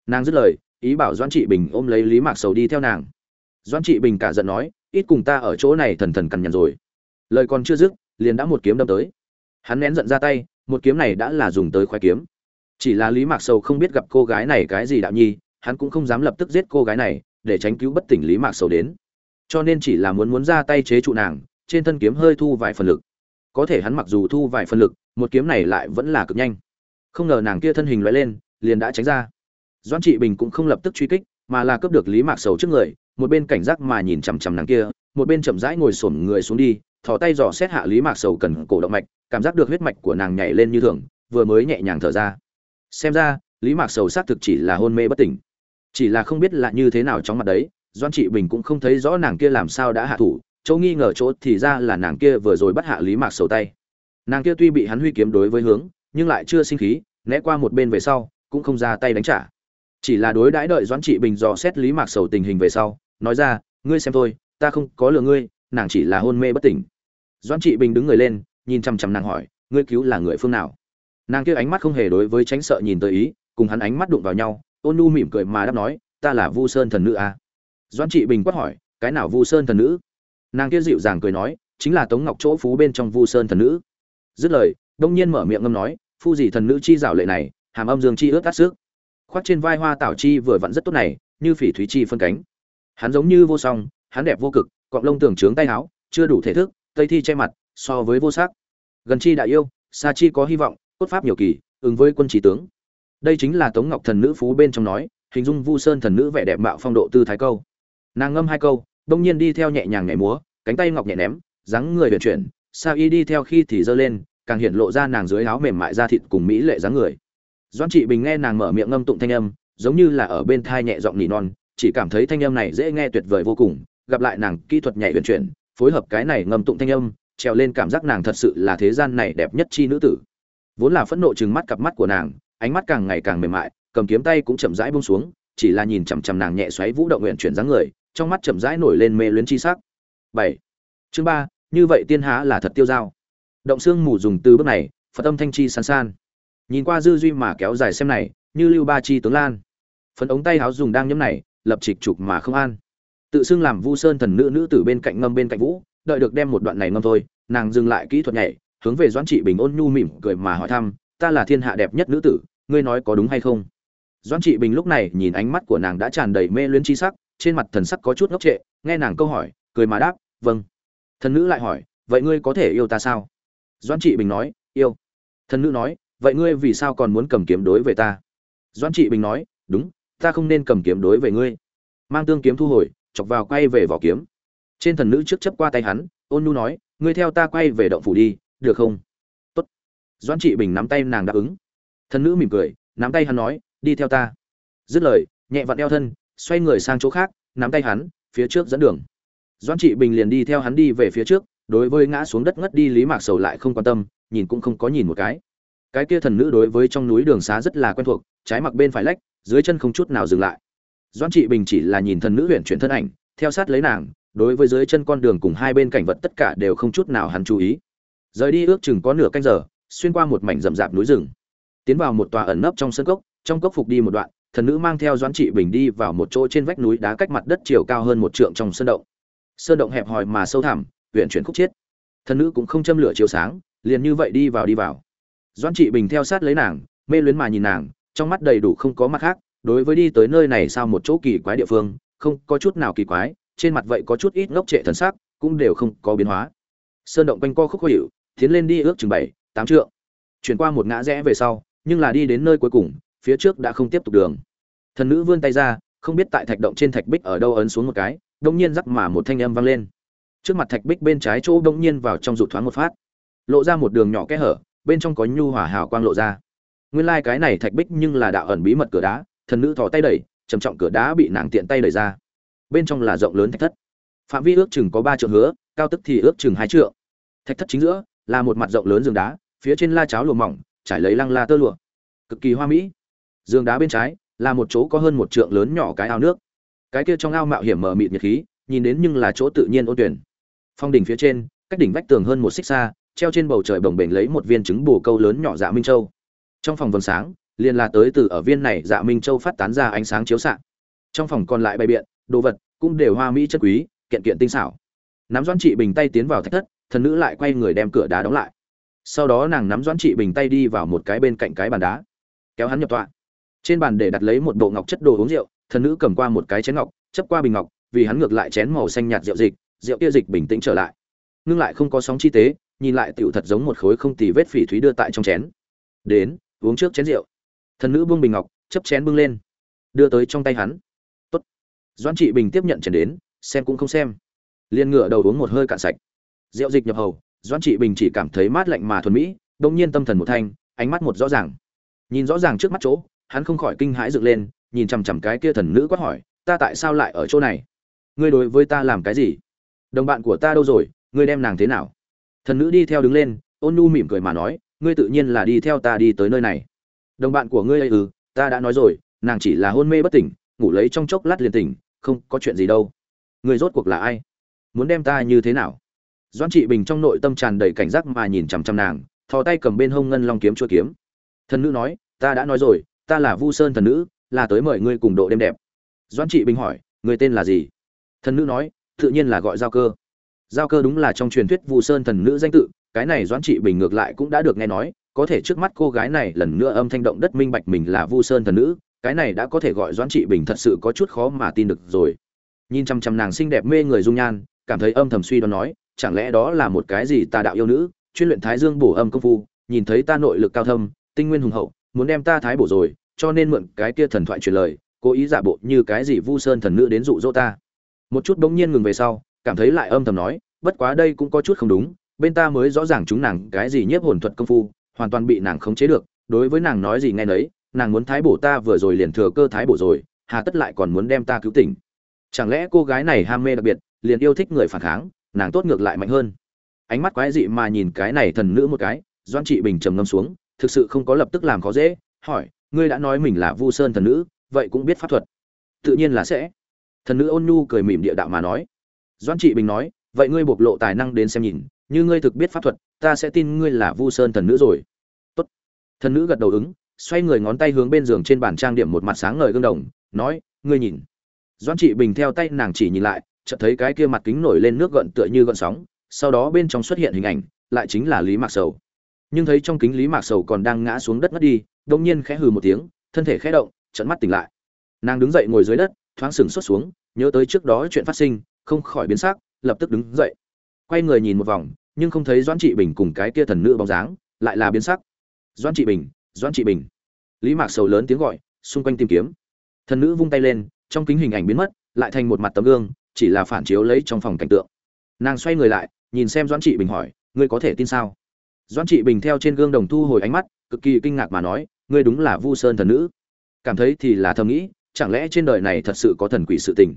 Nàng dứt lời, ý bảo doãn trị bình ôm lấy lý mạc sầu đi theo nàng. Doãn trị bình cả giận nói, ít cùng ta ở chỗ này thần thần cằn nhằn rồi. Lời còn chưa dứt, liền đã một kiếm đâm tới hắn nén giận ra tay, một kiếm này đã là dùng tới khoái kiếm. Chỉ là lý mạc sầu không biết gặp cô gái này cái gì đạo nhi, hắn cũng không dám lập tức giết cô gái này, để tránh cứu bất tỉnh lý mạc sầu đến. Cho nên chỉ là muốn muốn ra tay chế trụ nàng, trên thân kiếm hơi thu vài phần lực. Có thể hắn mặc dù thu vài phần lực, một kiếm này lại vẫn là cực nhanh. Không ngờ nàng kia thân hình loại lên, liền đã tránh ra. Doan trị bình cũng không lập tức truy kích, mà là cướp được lý mạc sầu trước người, một bên cảnh giác mà nhìn chằm chằm nàng kia, một bên chậm rãi ngồi xổm người xuống đi thò tay dò xét hạ lý mạc sầu cần cổ động mạch, cảm giác được huyết mạch của nàng nhảy lên như thường, vừa mới nhẹ nhàng thở ra. Xem ra, lý mạc sầu xác thực chỉ là hôn mê bất tỉnh. Chỉ là không biết là như thế nào trong mặt đấy doan trị bình cũng không thấy rõ nàng kia làm sao đã hạ thủ, chỗ nghi ngờ chỗ thì ra là nàng kia vừa rồi bắt hạ lý mạc sầu tay. Nàng kia tuy bị hắn huy kiếm đối với hướng, nhưng lại chưa sinh khí, né qua một bên về sau, cũng không ra tay đánh trả. Chỉ là đối đãi đợi doãn trị bình dò xét lý mạc sầu tình hình về sau, nói ra, ngươi xem thôi, ta không có lừa ngươi, nàng chỉ là hôn mê bất tỉnh doãn trị bình đứng người lên, nhìn chằm chằm nàng hỏi, ngươi cứu là người phương nào? Nàng kia ánh mắt không hề đối với tránh sợ nhìn tới ý, cùng hắn ánh mắt đụng vào nhau, ôn nu mỉm cười mà đáp nói, ta là vu sơn thần nữ à. doãn trị bình quát hỏi, cái nào vu sơn thần nữ? Nàng kia dịu dàng cười nói, chính là tống ngọc chỗ phú bên trong vu sơn thần nữ. Dứt lời, đông nhiên mở miệng ngâm nói, phu gì thần nữ chi rảo lệ này, hàm âm dương chi ướt cắt sức khoác trên vai hoa tảo chi vừa vặn rất tốt này, như phỉ thúy chi phân cánh. Hắn giống như vô song, hắn đẹp vô cực, cọng lông tưởng trướng tay áo, chưa đủ thể thức tây thi che mặt, so với vô sắc. Gần chi đại yêu xa chi có hy vọng, cốt pháp nhiều kỳ, ứng với quân trí tướng. Đây chính là tống ngọc thần nữ phú bên trong nói, hình dung vu sơn thần nữ vẻ đẹp mạo phong độ tư thái câu. Nàng ngâm hai câu, đông nhiên đi theo nhẹ nhàng nhảy múa, cánh tay ngọc nhẹ ném, dáng người vận chuyển, Sa y đi theo khi thì giơ lên, càng hiện lộ ra nàng dưới áo mềm mại da thịt cùng mỹ lệ dáng người. Doãn trị bình nghe nàng mở miệng ngâm tụng thanh âm, giống như là ở bên thai nhẹ giọng nỉ non, chỉ cảm thấy thanh âm này dễ nghe tuyệt vời vô cùng, gặp lại nàng kỹ thuật nhảy vận chuyển phối hợp cái này ngâm tụng thanh âm, trèo lên cảm giác nàng thật sự là thế gian này đẹp nhất chi nữ tử. Vốn là phẫn nộ chừng mắt cặp mắt của nàng, ánh mắt càng ngày càng mềm mại, cầm kiếm tay cũng chậm rãi buông xuống, chỉ là nhìn chằm chằm nàng nhẹ xoáy vũ động nguyện chuyển dáng người, trong mắt chậm rãi nổi lên mê luyến chi sắc. Bảy. Chương ba, như vậy tiên há là thật tiêu dao. Động xương mù dùng từ bước này, phật âm thanh chi san san. Nhìn qua dư duy mà kéo dài xem này, như lưu ba chi tướng lan. Phấn ống tay áo dùng đang nhấm này, lập trịch trục mà không an tự xưng làm vu sơn thần nữ nữ tử bên cạnh ngâm bên cạnh vũ, đợi được đem một đoạn này ngâm thôi, nàng dừng lại kỹ thuật nhảy, hướng về doãn trị bình ôn nhu mỉm cười mà hỏi thăm, ta là thiên hạ đẹp nhất nữ tử, ngươi nói có đúng hay không? Doãn trị bình lúc này nhìn ánh mắt của nàng đã tràn đầy mê luyến chi sắc, trên mặt thần sắc có chút ngốc trệ, nghe nàng câu hỏi, cười mà đáp vâng. Thần nữ lại hỏi, vậy ngươi có thể yêu ta sao? Doãn trị bình nói, yêu. Thần nữ nói, vậy ngươi vì sao còn muốn cầm kiếm đối với ta? Doãn trị bình nói, đúng, ta không nên cầm kiếm đối với ngươi. Mang tương kiếm thu hồi chọc vào quay về vỏ kiếm. Trên thần nữ trước chấp qua tay hắn, ôn nhu nói, ngươi theo ta quay về động phủ đi, được không? Tốt. Doãn trị bình nắm tay nàng đáp ứng. Thần nữ mỉm cười, nắm tay hắn nói, đi theo ta. Dứt lời, nhẹ vặn eo thân, xoay người sang chỗ khác, nắm tay hắn, phía trước dẫn đường. Doãn trị bình liền đi theo hắn đi về phía trước, đối với ngã xuống đất ngất đi lý mạc sầu lại không quan tâm, nhìn cũng không có nhìn một cái. Cái kia thần nữ đối với trong núi đường xá rất là quen thuộc, trái mặc bên phải lách, dưới chân không chút nào dừng lại doãn trị bình chỉ là nhìn thần nữ huyện chuyển thân ảnh, theo sát lấy nàng, đối với dưới chân con đường cùng hai bên cảnh vật tất cả đều không chút nào hắn chú ý. Rời đi ước chừng có nửa canh giờ, xuyên qua một mảnh rậm rạp núi rừng. Tiến vào một tòa ẩn nấp trong sân cốc, trong cốc phục đi một đoạn, thần nữ mang theo doãn trị bình đi vào một chỗ trên vách núi đá cách mặt đất chiều cao hơn một trượng trong sơn động. Sơn động hẹp hòi mà sâu thẳm huyện chuyển khúc chiết. Thần nữ cũng không châm lửa chiếu sáng, liền như vậy đi vào đi vào. Doãn trị bình theo sát lấy nàng, mê luyến mà nhìn nàng, trong mắt đầy đủ không có mắt khác đối với đi tới nơi này sao một chỗ kỳ quái địa phương không có chút nào kỳ quái trên mặt vậy có chút ít ngốc trệ thần sắc cũng đều không có biến hóa. Sơn động quanh co khúc khuỷu, tiến lên đi ước chừng bảy tám trượng. Chuyển qua một ngã rẽ về sau nhưng là đi đến nơi cuối cùng phía trước đã không tiếp tục đường. Thần nữ vươn tay ra không biết tại thạch động trên thạch bích ở đâu ấn xuống một cái đột nhiên rắc mà một thanh âm vang lên. Trước mặt thạch bích bên trái chỗ đột nhiên vào trong rụt thoáng một phát. Lộ ra một đường nhỏ kẽ hở bên trong có nhu hỏa hào quang lộ ra. Nguyên lai cái này thạch bích nhưng là đạo ẩn bí mật cửa đá thần nữ thò tay đẩy, trầm trọng cửa đá bị nàng tiện tay đẩy ra. Bên trong là rộng lớn thạch thất. Phạm vi ước chừng có ba trượng hứa, cao tức thì ước chừng hai trượng. Thạch thất chính giữa là một mặt rộng lớn giường đá, phía trên la cháo lụa mỏng, trải lấy lăng la tơ lụa. Cực kỳ hoa mỹ. Giường đá bên trái là một chỗ có hơn một trượng lớn nhỏ cái ao nước. Cái kia trong ao mạo hiểm mở mịt nhiệt khí, nhìn đến nhưng là chỗ tự nhiên ôn tuyển. Phong đỉnh phía trên, cách đỉnh vách tường hơn một xích xa, treo trên bầu trời bồng bềnh lấy một viên trứng bù câu lớn nhỏ dạ minh châu. Trong phòng vầng sáng liền là tới từ ở viên này dạ minh châu phát tán ra ánh sáng chiếu xạ. Trong phòng còn lại bày biện, đồ vật cũng đều hoa mỹ chất quý, kiện kiện tinh xảo. Nắm doãn trị bình tay tiến vào thách thất, thần nữ lại quay người đem cửa đá đóng lại. Sau đó nàng nắm doãn trị bình tay đi vào một cái bên cạnh cái bàn đá, kéo hắn nhập tọa. Trên bàn để đặt lấy một bộ ngọc chất đồ uống rượu, thần nữ cầm qua một cái chén ngọc, chấp qua bình ngọc, vì hắn ngược lại chén màu xanh nhạt rượu dịch, rượu kia dịch bình tĩnh trở lại. Ngưng lại không có sóng chi tế, nhìn lại tựu thật giống một khối không tì vết phỉ thúy đưa tại trong chén. Đến, uống trước chén rượu thần nữ buông bình ngọc chấp chén bưng lên. Đưa tới trong tay hắn. Tốt. Doãn trị bình tiếp nhận chén đến, xem cũng không xem. Liền ngựa đầu uống một hơi cạn sạch. Rượu dịch nhập hầu, doãn trị bình chỉ cảm thấy mát lạnh mà thuần mỹ đông nhiên tâm thần một thanh, ánh mắt một rõ ràng. Nhìn rõ ràng trước mắt chỗ, hắn không khỏi kinh hãi dựng lên, nhìn chằm chằm cái kia thần nữ quát hỏi, ta tại sao lại ở chỗ này? Ngươi đối với ta làm cái gì? Đồng bạn của ta đâu rồi? Ngươi đem nàng thế nào? Thần nữ đi theo đứng lên, ôn nhu mỉm cười mà nói, ngươi tự nhiên là đi theo ta đi tới nơi này đồng bạn của ngươi ấy ừ ta đã nói rồi, nàng chỉ là hôn mê bất tỉnh, ngủ lấy trong chốc lát liền tỉnh, không có chuyện gì đâu. Ngươi rốt cuộc là ai? Muốn đem ta như thế nào? Doãn trị bình trong nội tâm tràn đầy cảnh giác mà nhìn chằm chằm nàng, thò tay cầm bên hông ngân long kiếm chua kiếm. Thần nữ nói, ta đã nói rồi, ta là vu sơn thần nữ, là tới mời ngươi cùng độ đêm đẹp. Doãn trị bình hỏi, người tên là gì? Thần nữ nói, tự nhiên là gọi giao cơ. Giao cơ đúng là trong truyền thuyết vu sơn thần nữ danh tự, cái này doãn trị bình ngược lại cũng đã được nghe nói có thể trước mắt cô gái này lần nữa âm thanh động đất minh bạch mình là vu sơn thần nữ, cái này đã có thể gọi doãn trị bình thật sự có chút khó mà tin được rồi. Nhìn chăm chăm nàng xinh đẹp mê người dung nhan, cảm thấy âm thầm suy đoán nói, chẳng lẽ đó là một cái gì tà đạo yêu nữ, chuyên luyện thái dương bổ âm công phu, nhìn thấy ta nội lực cao thâm, tinh nguyên hùng hậu, muốn đem ta thái bổ rồi, cho nên mượn cái kia thần thoại truyền lời, cố ý giả bộ như cái gì vu sơn thần nữ đến dụ dỗ ta. Một chút bỗng nhiên ngừng về sau, cảm thấy lại âm thầm nói, bất quá đây cũng có chút không đúng, bên ta mới rõ ràng chúng nàng cái gì nhiếp hồn thuật công phu hoàn toàn bị nàng khống chế được, đối với nàng nói gì nghe nấy, nàng muốn thái bổ ta vừa rồi liền thừa cơ thái bổ rồi, hà tất lại còn muốn đem ta cứu tỉnh. Chẳng lẽ cô gái này ham mê đặc biệt, liền yêu thích người phản kháng, nàng tốt ngược lại mạnh hơn. Ánh mắt quái dị mà nhìn cái này thần nữ một cái doan trị bình trầm ngâm xuống, thực sự không có lập tức làm khó dễ, hỏi, ngươi đã nói mình là vu sơn thần nữ, vậy cũng biết pháp thuật. Tự nhiên là sẽ. Thần nữ ôn nhu cười mỉm địa đạo mà nói. Doan trị bình nói, vậy ngươi bộc lộ tài năng đến xem nhìn, như ngươi thực biết pháp thuật, ta sẽ tin ngươi là vu sơn thần nữ rồi thần nữ gật đầu ứng, xoay người ngón tay hướng bên giường trên bàn trang điểm một mặt sáng ngời gương đồng, nói, ngươi nhìn. Doãn trị bình theo tay nàng chỉ nhìn lại, chợt thấy cái kia mặt kính nổi lên nước gợn tựa như gợn sóng, sau đó bên trong xuất hiện hình ảnh, lại chính là lý mạc sầu. Nhưng thấy trong kính lý mạc sầu còn đang ngã xuống đất ngất đi đông nhiên khẽ hừ một tiếng, thân thể khẽ động trận mắt tỉnh lại. Nàng đứng dậy ngồi dưới đất, thoáng sừng xuất xuống, nhớ tới trước đó chuyện phát sinh, không khỏi biến sắc, lập tức đứng dậy. Quay người nhìn một vòng, nhưng không thấy doãn trị bình cùng cái kia thần nữ bóng dáng, lại là biến sắc doãn trị bình, doãn trị bình. Lý mạc sầu lớn tiếng gọi, xung quanh tìm kiếm. Thần nữ vung tay lên, trong kính hình ảnh biến mất, lại thành một mặt tấm gương, chỉ là phản chiếu lấy trong phòng cảnh tượng. Nàng xoay người lại, nhìn xem doãn trị bình hỏi, ngươi có thể tin sao? Doãn trị bình theo trên gương đồng thu hồi ánh mắt, cực kỳ kinh ngạc mà nói, ngươi đúng là vu sơn thần nữ. Cảm thấy thì là thầm nghĩ, chẳng lẽ trên đời này thật sự có thần quỷ sự tình?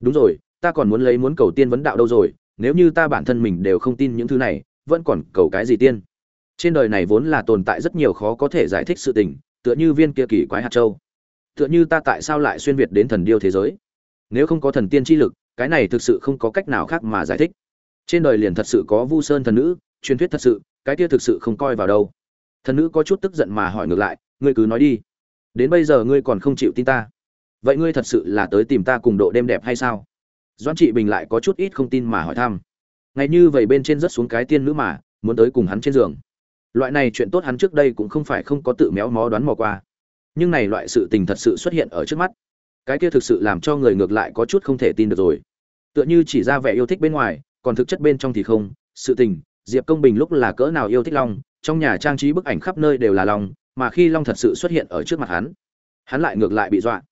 Đúng rồi, ta còn muốn lấy muốn cầu tiên vấn đạo đâu rồi, nếu như ta bản thân mình đều không tin những thứ này, vẫn còn cầu cái gì tiên? Trên đời này vốn là tồn tại rất nhiều khó có thể giải thích sự tình, tựa như viên kia kỳ quái hạt châu. Tựa như ta tại sao lại xuyên việt đến thần điêu thế giới? Nếu không có thần tiên chi lực, cái này thực sự không có cách nào khác mà giải thích. Trên đời liền thật sự có vu sơn thần nữ, truyền thuyết thật sự, cái kia thực sự không coi vào đâu. Thần nữ có chút tức giận mà hỏi ngược lại, ngươi cứ nói đi. Đến bây giờ ngươi còn không chịu tin ta. Vậy ngươi thật sự là tới tìm ta cùng độ đêm đẹp hay sao? Doan trị bình lại có chút ít không tin mà hỏi thăm. Ngay như vậy bên trên rất xuống cái tiên nữ mà, muốn tới cùng hắn trên giường loại này chuyện tốt hắn trước đây cũng không phải không có tự méo mó đoán mò qua. Nhưng này loại sự tình thật sự xuất hiện ở trước mắt. Cái kia thực sự làm cho người ngược lại có chút không thể tin được rồi. Tựa như chỉ ra vẻ yêu thích bên ngoài, còn thực chất bên trong thì không. Sự tình, diệp công bình lúc là cỡ nào yêu thích long, trong nhà trang trí bức ảnh khắp nơi đều là long, mà khi long thật sự xuất hiện ở trước mặt hắn hắn lại ngược lại bị dọa.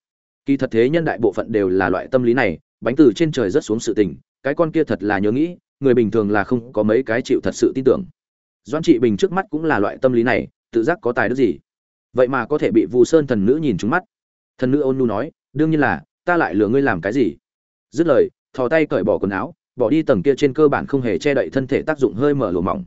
Kỳ thật thế nhân đại bộ phận đều là loại tâm lý này, bánh từ trên trời rất xuống sự tình, cái con kia thật là nhớ nghĩ, người bình thường là không có mấy cái chịu thật sự tin tưởng doan trị bình trước mắt cũng là loại tâm lý này, tự giác có tài đức gì? Vậy mà có thể bị vu sơn thần nữ nhìn trúng mắt. Thần nữ ôn nu nói, đương nhiên là, ta lại lừa ngươi làm cái gì? Dứt lời, thò tay cởi bỏ quần áo, bỏ đi tầng kia trên cơ bản không hề che đậy thân thể tác dụng hơi mở lỗ mỏng.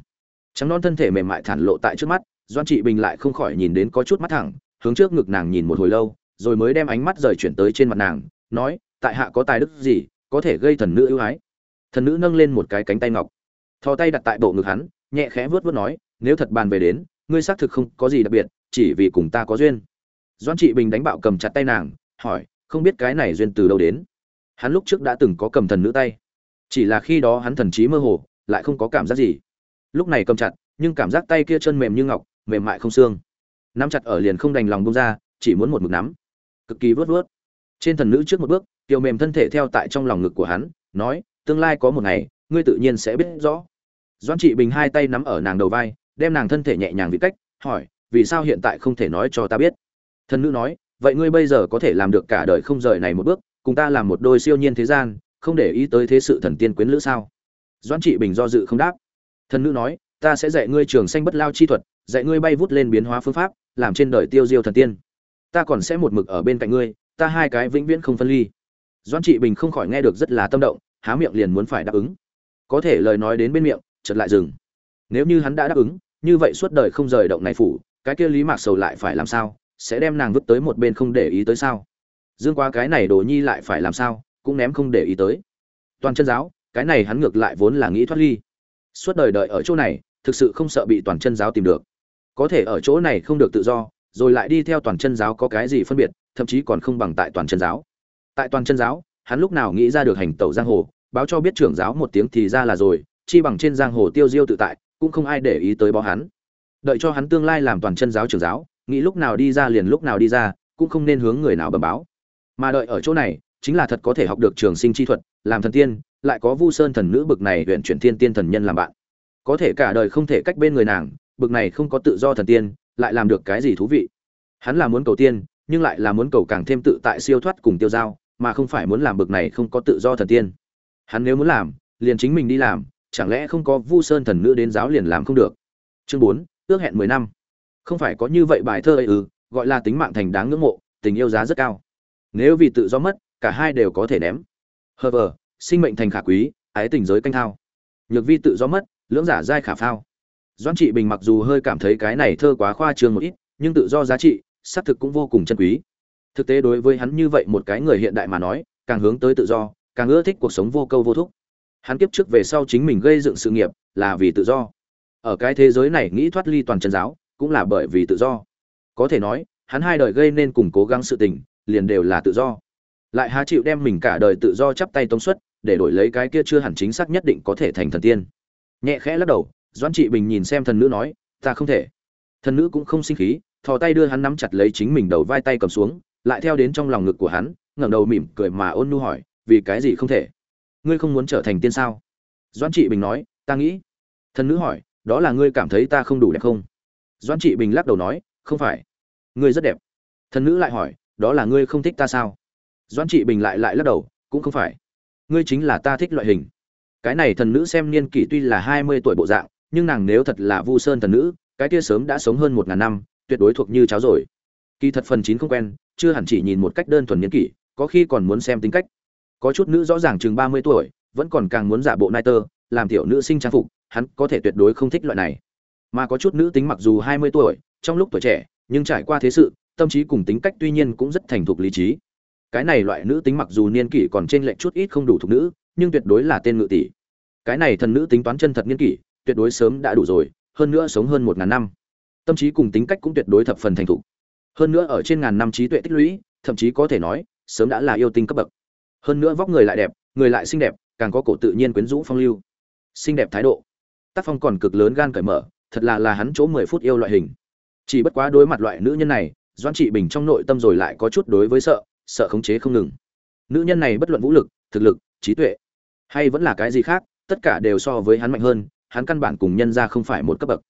Trắng non thân thể mềm mại thản lộ tại trước mắt doan trị bình lại không khỏi nhìn đến có chút mắt thẳng, hướng trước ngực nàng nhìn một hồi lâu, rồi mới đem ánh mắt rời chuyển tới trên mặt nàng, nói, tại hạ có tài đức gì, có thể gây thần nữ ưu ái? Thần nữ nâng lên một cái cánh tay ngọc, thò tay đặt tại bộ ngực hắn nhẹ khẽ vớt vớt nói, nếu thật bàn về đến, ngươi xác thực không có gì đặc biệt, chỉ vì cùng ta có duyên. Doan trị bình đánh bạo cầm chặt tay nàng, hỏi, không biết cái này duyên từ đâu đến? Hắn lúc trước đã từng có cầm thần nữ tay, chỉ là khi đó hắn thần trí mơ hồ, lại không có cảm giác gì. Lúc này cầm chặt, nhưng cảm giác tay kia chân mềm như ngọc, mềm mại không xương. Nắm chặt ở liền không đành lòng bông ra, chỉ muốn một mực nắm. Cực kỳ vớt vớt trên thần nữ trước một bước, tiêu mềm thân thể theo tại trong lòng ngực của hắn, nói, tương lai có một ngày, ngươi tự nhiên sẽ biết rõ doan trị bình hai tay nắm ở nàng đầu vai, đem nàng thân thể nhẹ nhàng vị cách, hỏi, vì sao hiện tại không thể nói cho ta biết? Thần nữ nói, vậy ngươi bây giờ có thể làm được cả đời không rời này một bước, cùng ta làm một đôi siêu nhiên thế gian, không để ý tới thế sự thần tiên quyến lữ sao? Doan trị bình do dự không đáp. Thần nữ nói, ta sẽ dạy ngươi trường sanh bất lao chi thuật, dạy ngươi bay vút lên biến hóa phương pháp, làm trên đời tiêu diêu thần tiên. Ta còn sẽ một mực ở bên cạnh ngươi, ta hai cái vĩnh viễn không phân ly. Doan trị bình không khỏi nghe được rất là tâm động, há miệng liền muốn phải đáp ứng. Có thể lời nói đến bên miệng chợt lại dừng. Nếu như hắn đã đáp ứng, như vậy suốt đời không rời động này phủ, cái kia lý mạc sầu lại phải làm sao? Sẽ đem nàng vứt tới một bên không để ý tới sao? Dương qua cái này đồ nhi lại phải làm sao? Cũng ném không để ý tới. Toàn chân giáo, cái này hắn ngược lại vốn là nghĩ thoát ly. Suốt đời đợi ở chỗ này, thực sự không sợ bị toàn chân giáo tìm được. Có thể ở chỗ này không được tự do, rồi lại đi theo toàn chân giáo có cái gì phân biệt, thậm chí còn không bằng tại toàn chân giáo. Tại toàn chân giáo, hắn lúc nào nghĩ ra được hành tẩu giang hồ, báo cho biết trưởng giáo một tiếng thì ra là rồi chi bằng trên giang hồ tiêu diêu tự tại, cũng không ai để ý tới bó hắn. Đợi cho hắn tương lai làm toàn chân giáo trưởng giáo, nghĩ lúc nào đi ra liền lúc nào đi ra, cũng không nên hướng người nào bẩm báo. Mà đợi ở chỗ này, chính là thật có thể học được trường sinh chi thuật, làm thần tiên, lại có vu sơn thần nữ bực này huyện chuyển thiên tiên thần nhân làm bạn. Có thể cả đời không thể cách bên người nàng, bực này không có tự do thần tiên, lại làm được cái gì thú vị. Hắn là muốn cầu tiên, nhưng lại là muốn cầu càng thêm tự tại siêu thoát cùng tiêu giao, mà không phải muốn làm bực này không có tự do thần tiên. Hắn nếu muốn làm, liền chính mình đi làm chẳng lẽ không có vu sơn thần nữ đến giáo liền làm không được? Chương bốn, ước hẹn mười năm. Không phải có như vậy bài thơ ấy ư, gọi là tính mạng thành đáng ngưỡng mộ, tình yêu giá rất cao. Nếu vì tự do mất, cả hai đều có thể ném. Hờ vờ sinh mệnh thành khả quý, ái tình giới canh thao. Nhược vi tự do mất, lưỡng giả giai khả phao. Doan trị bình mặc dù hơi cảm thấy cái này thơ quá khoa trương một ít, nhưng tự do giá trị, xác thực cũng vô cùng chân quý. Thực tế đối với hắn như vậy một cái người hiện đại mà nói, càng hướng tới tự do, càng ưa thích cuộc sống vô câu vô thúc hắn kiếp trước về sau chính mình gây dựng sự nghiệp là vì tự do. Ở cái thế giới này nghĩ thoát ly toàn chân giáo cũng là bởi vì tự do. Có thể nói, hắn hai đời gây nên cùng cố gắng sự tình liền đều là tự do. Lại há chịu đem mình cả đời tự do chắp tay tống suất để đổi lấy cái kia chưa hẳn chính xác nhất định có thể thành thần tiên. Nhẹ khẽ lắc đầu, doãn trị bình nhìn xem thần nữ nói, ta không thể. Thần nữ cũng không sinh khí, thò tay đưa hắn nắm chặt lấy chính mình đầu vai tay cầm xuống, lại theo đến trong lòng ngực của hắn, ngẩng đầu mỉm cười mà ôn nhu hỏi, vì cái gì không thể? Ngươi không muốn trở thành tiên sao? Doãn trị bình nói, ta nghĩ. Thần nữ hỏi, đó là ngươi cảm thấy ta không đủ đẹp không? Doãn trị bình lắc đầu nói, không phải. Ngươi rất đẹp. Thần nữ lại hỏi, đó là ngươi không thích ta sao? Doãn trị bình lại lại lắc đầu, cũng không phải. Ngươi chính là ta thích loại hình. Cái này thần nữ xem niên kỷ tuy là hai mươi tuổi bộ dạng, nhưng nàng nếu thật là vu sơn thần nữ, cái kia sớm đã sống hơn một ngàn năm, tuyệt đối thuộc như cháo rồi. Kỳ thật phần chín không quen, chưa hẳn chỉ nhìn một cách đơn thuần niên kỷ, có khi còn muốn xem tính cách có chút nữ rõ ràng chừng ba mươi tuổi, vẫn còn càng muốn giả bộ nai tơ, làm tiểu nữ sinh trang phục, hắn có thể tuyệt đối không thích loại này. Mà có chút nữ tính mặc dù hai mươi tuổi, trong lúc tuổi trẻ, nhưng trải qua thế sự, tâm trí cùng tính cách tuy nhiên cũng rất thành thục lý trí. Cái này loại nữ tính mặc dù niên kỷ còn trên lệch chút ít không đủ thuộc nữ, nhưng tuyệt đối là tên ngự tỷ. Cái này thần nữ tính toán chân thật niên kỷ, tuyệt đối sớm đã đủ rồi, hơn nữa sống hơn một ngàn năm. Tâm trí cùng tính cách cũng tuyệt đối thập phần thành thục. Hơn nữa ở trên ngàn năm trí tuệ tích lũy, thậm chí có thể nói, sớm đã là yêu tinh cấp bậc hơn nữa vóc người lại đẹp, người lại xinh đẹp, càng có cổ tự nhiên quyến rũ phong lưu. Xinh đẹp thái độ. Tác phong còn cực lớn gan cởi mở, thật là là hắn chỗ mười phút yêu loại hình. Chỉ bất quá đối mặt loại nữ nhân này doan trị bình trong nội tâm rồi lại có chút đối với sợ sợ khống chế không ngừng. Nữ nhân này bất luận vũ lực, thực lực, trí tuệ, hay vẫn là cái gì khác, tất cả đều so với hắn mạnh hơn, hắn căn bản cùng nhân ra không phải một cấp bậc.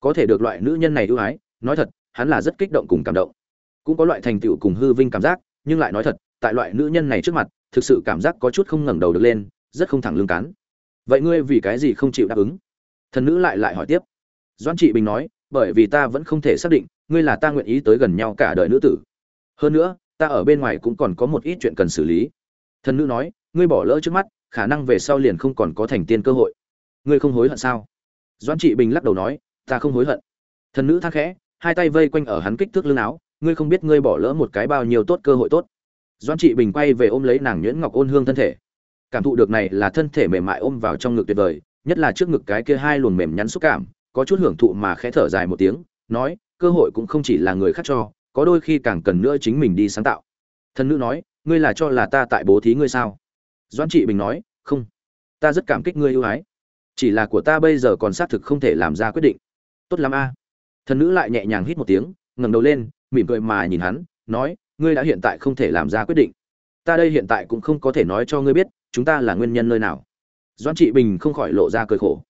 Có thể được loại nữ nhân này ưu ái, nói thật, hắn là rất kích động cùng cảm động. Cũng có loại thành tựu cùng hư vinh cảm giác, nhưng lại nói thật tại loại nữ nhân này trước mặt, thực sự cảm giác có chút không ngẩng đầu được lên, rất không thẳng lương cán. Vậy ngươi vì cái gì không chịu đáp ứng? Thần nữ lại lại hỏi tiếp. Doan trị bình nói, bởi vì ta vẫn không thể xác định, ngươi là ta nguyện ý tới gần nhau cả đời nữ tử. Hơn nữa, ta ở bên ngoài cũng còn có một ít chuyện cần xử lý. Thần nữ nói, ngươi bỏ lỡ trước mắt, khả năng về sau liền không còn có thành tiên cơ hội. Ngươi không hối hận sao? Doan trị bình lắc đầu nói, ta không hối hận. Thần nữ thắc khẽ, hai tay vây quanh ở hắn kích thước lưng áo, ngươi không biết ngươi bỏ lỡ một cái bao nhiêu tốt cơ hội tốt doan trị bình quay về ôm lấy nàng nhuyễn ngọc ôn hương thân thể. Cảm thụ được này là thân thể mềm mại ôm vào trong ngực tuyệt vời, nhất là trước ngực cái kia hai luồng mềm nhắn xúc cảm, có chút hưởng thụ mà khẽ thở dài một tiếng, nói, cơ hội cũng không chỉ là người khác cho, có đôi khi càng cần nữa chính mình đi sáng tạo. Thần nữ nói, ngươi là cho là ta tại bố thí ngươi sao? Doan trị bình nói, không, ta rất cảm kích ngươi ưu ái, chỉ là của ta bây giờ còn xác thực không thể làm ra quyết định. Tốt lắm a. Thần nữ lại nhẹ nhàng hít một tiếng, ngẩng đầu lên, mỉm cười mà nhìn hắn, nói ngươi đã hiện tại không thể làm ra quyết định. Ta đây hiện tại cũng không có thể nói cho ngươi biết, chúng ta là nguyên nhân nơi nào. Doan trị bình không khỏi lộ ra cười khổ.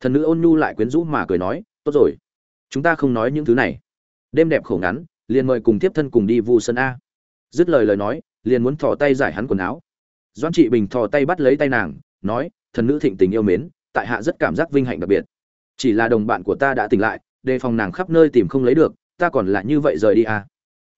Thần nữ ôn nhu lại quyến rũ mà cười nói, tốt rồi, chúng ta không nói những thứ này. Đêm đẹp khổ ngắn, liền mời cùng tiếp thân cùng đi vu sân a. Dứt lời lời nói, liền muốn thò tay giải hắn quần áo. Doan trị bình thò tay bắt lấy tay nàng, nói, thần nữ thịnh tình yêu mến, tại hạ rất cảm giác vinh hạnh đặc biệt. Chỉ là đồng bạn của ta đã tỉnh lại, đề phòng nàng khắp nơi tìm không lấy được, ta còn là như vậy rời đi à?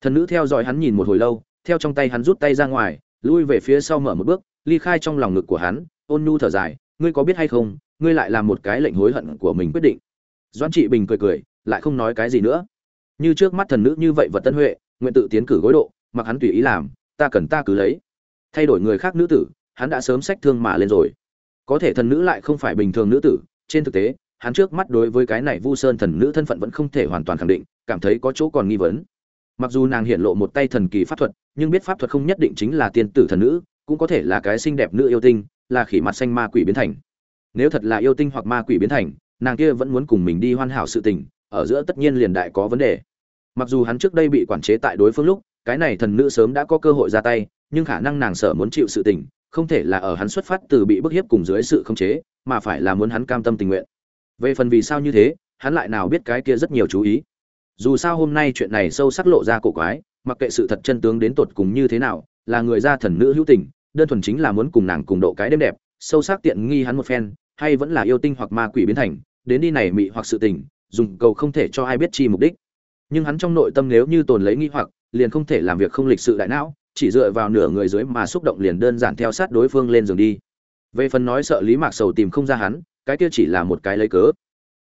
Thần nữ theo dõi hắn nhìn một hồi lâu, theo trong tay hắn rút tay ra ngoài, lui về phía sau mở một bước, ly khai trong lòng ngực của hắn, ôn nhu thở dài, ngươi có biết hay không, ngươi lại làm một cái lệnh hối hận của mình quyết định. Doãn trị bình cười cười, lại không nói cái gì nữa. Như trước mắt thần nữ như vậy vật tân huệ, nguyện tự tiến cử gối độ, mặc hắn tùy ý làm, ta cần ta cứ lấy. Thay đổi người khác nữ tử, hắn đã sớm sách thương mà lên rồi. Có thể thần nữ lại không phải bình thường nữ tử, trên thực tế, hắn trước mắt đối với cái này vu sơn thần nữ thân phận vẫn không thể hoàn toàn khẳng định, cảm thấy có chỗ còn nghi vấn mặc dù nàng hiện lộ một tay thần kỳ pháp thuật, nhưng biết pháp thuật không nhất định chính là tiên tử thần nữ, cũng có thể là cái xinh đẹp nữ yêu tinh, là khỉ mặt xanh ma quỷ biến thành. Nếu thật là yêu tinh hoặc ma quỷ biến thành, nàng kia vẫn muốn cùng mình đi hoàn hảo sự tình, ở giữa tất nhiên liền đại có vấn đề. Mặc dù hắn trước đây bị quản chế tại đối phương lúc, cái này thần nữ sớm đã có cơ hội ra tay, nhưng khả năng nàng sợ muốn chịu sự tình, không thể là ở hắn xuất phát từ bị bức hiếp cùng dưới sự khống chế, mà phải là muốn hắn cam tâm tình nguyện. Về phần vì sao như thế, hắn lại nào biết cái kia rất nhiều chú ý dù sao hôm nay chuyện này sâu sắc lộ ra cổ quái, mặc kệ sự thật chân tướng đến tột cùng như thế nào, là người gia thần nữ hữu tình, đơn thuần chính là muốn cùng nàng cùng độ cái đêm đẹp, sâu sắc tiện nghi hắn một phen, hay vẫn là yêu tinh hoặc ma quỷ biến thành, đến đi này mị hoặc sự tình, dùng cầu không thể cho ai biết chi mục đích. Nhưng hắn trong nội tâm nếu như tồn lấy nghi hoặc, liền không thể làm việc không lịch sự đại não, chỉ dựa vào nửa người dưới mà xúc động liền đơn giản theo sát đối phương lên giường đi. Về phần nói sợ lý mạc sầu tìm không ra hắn, cái kia chỉ là một cái lấy cớ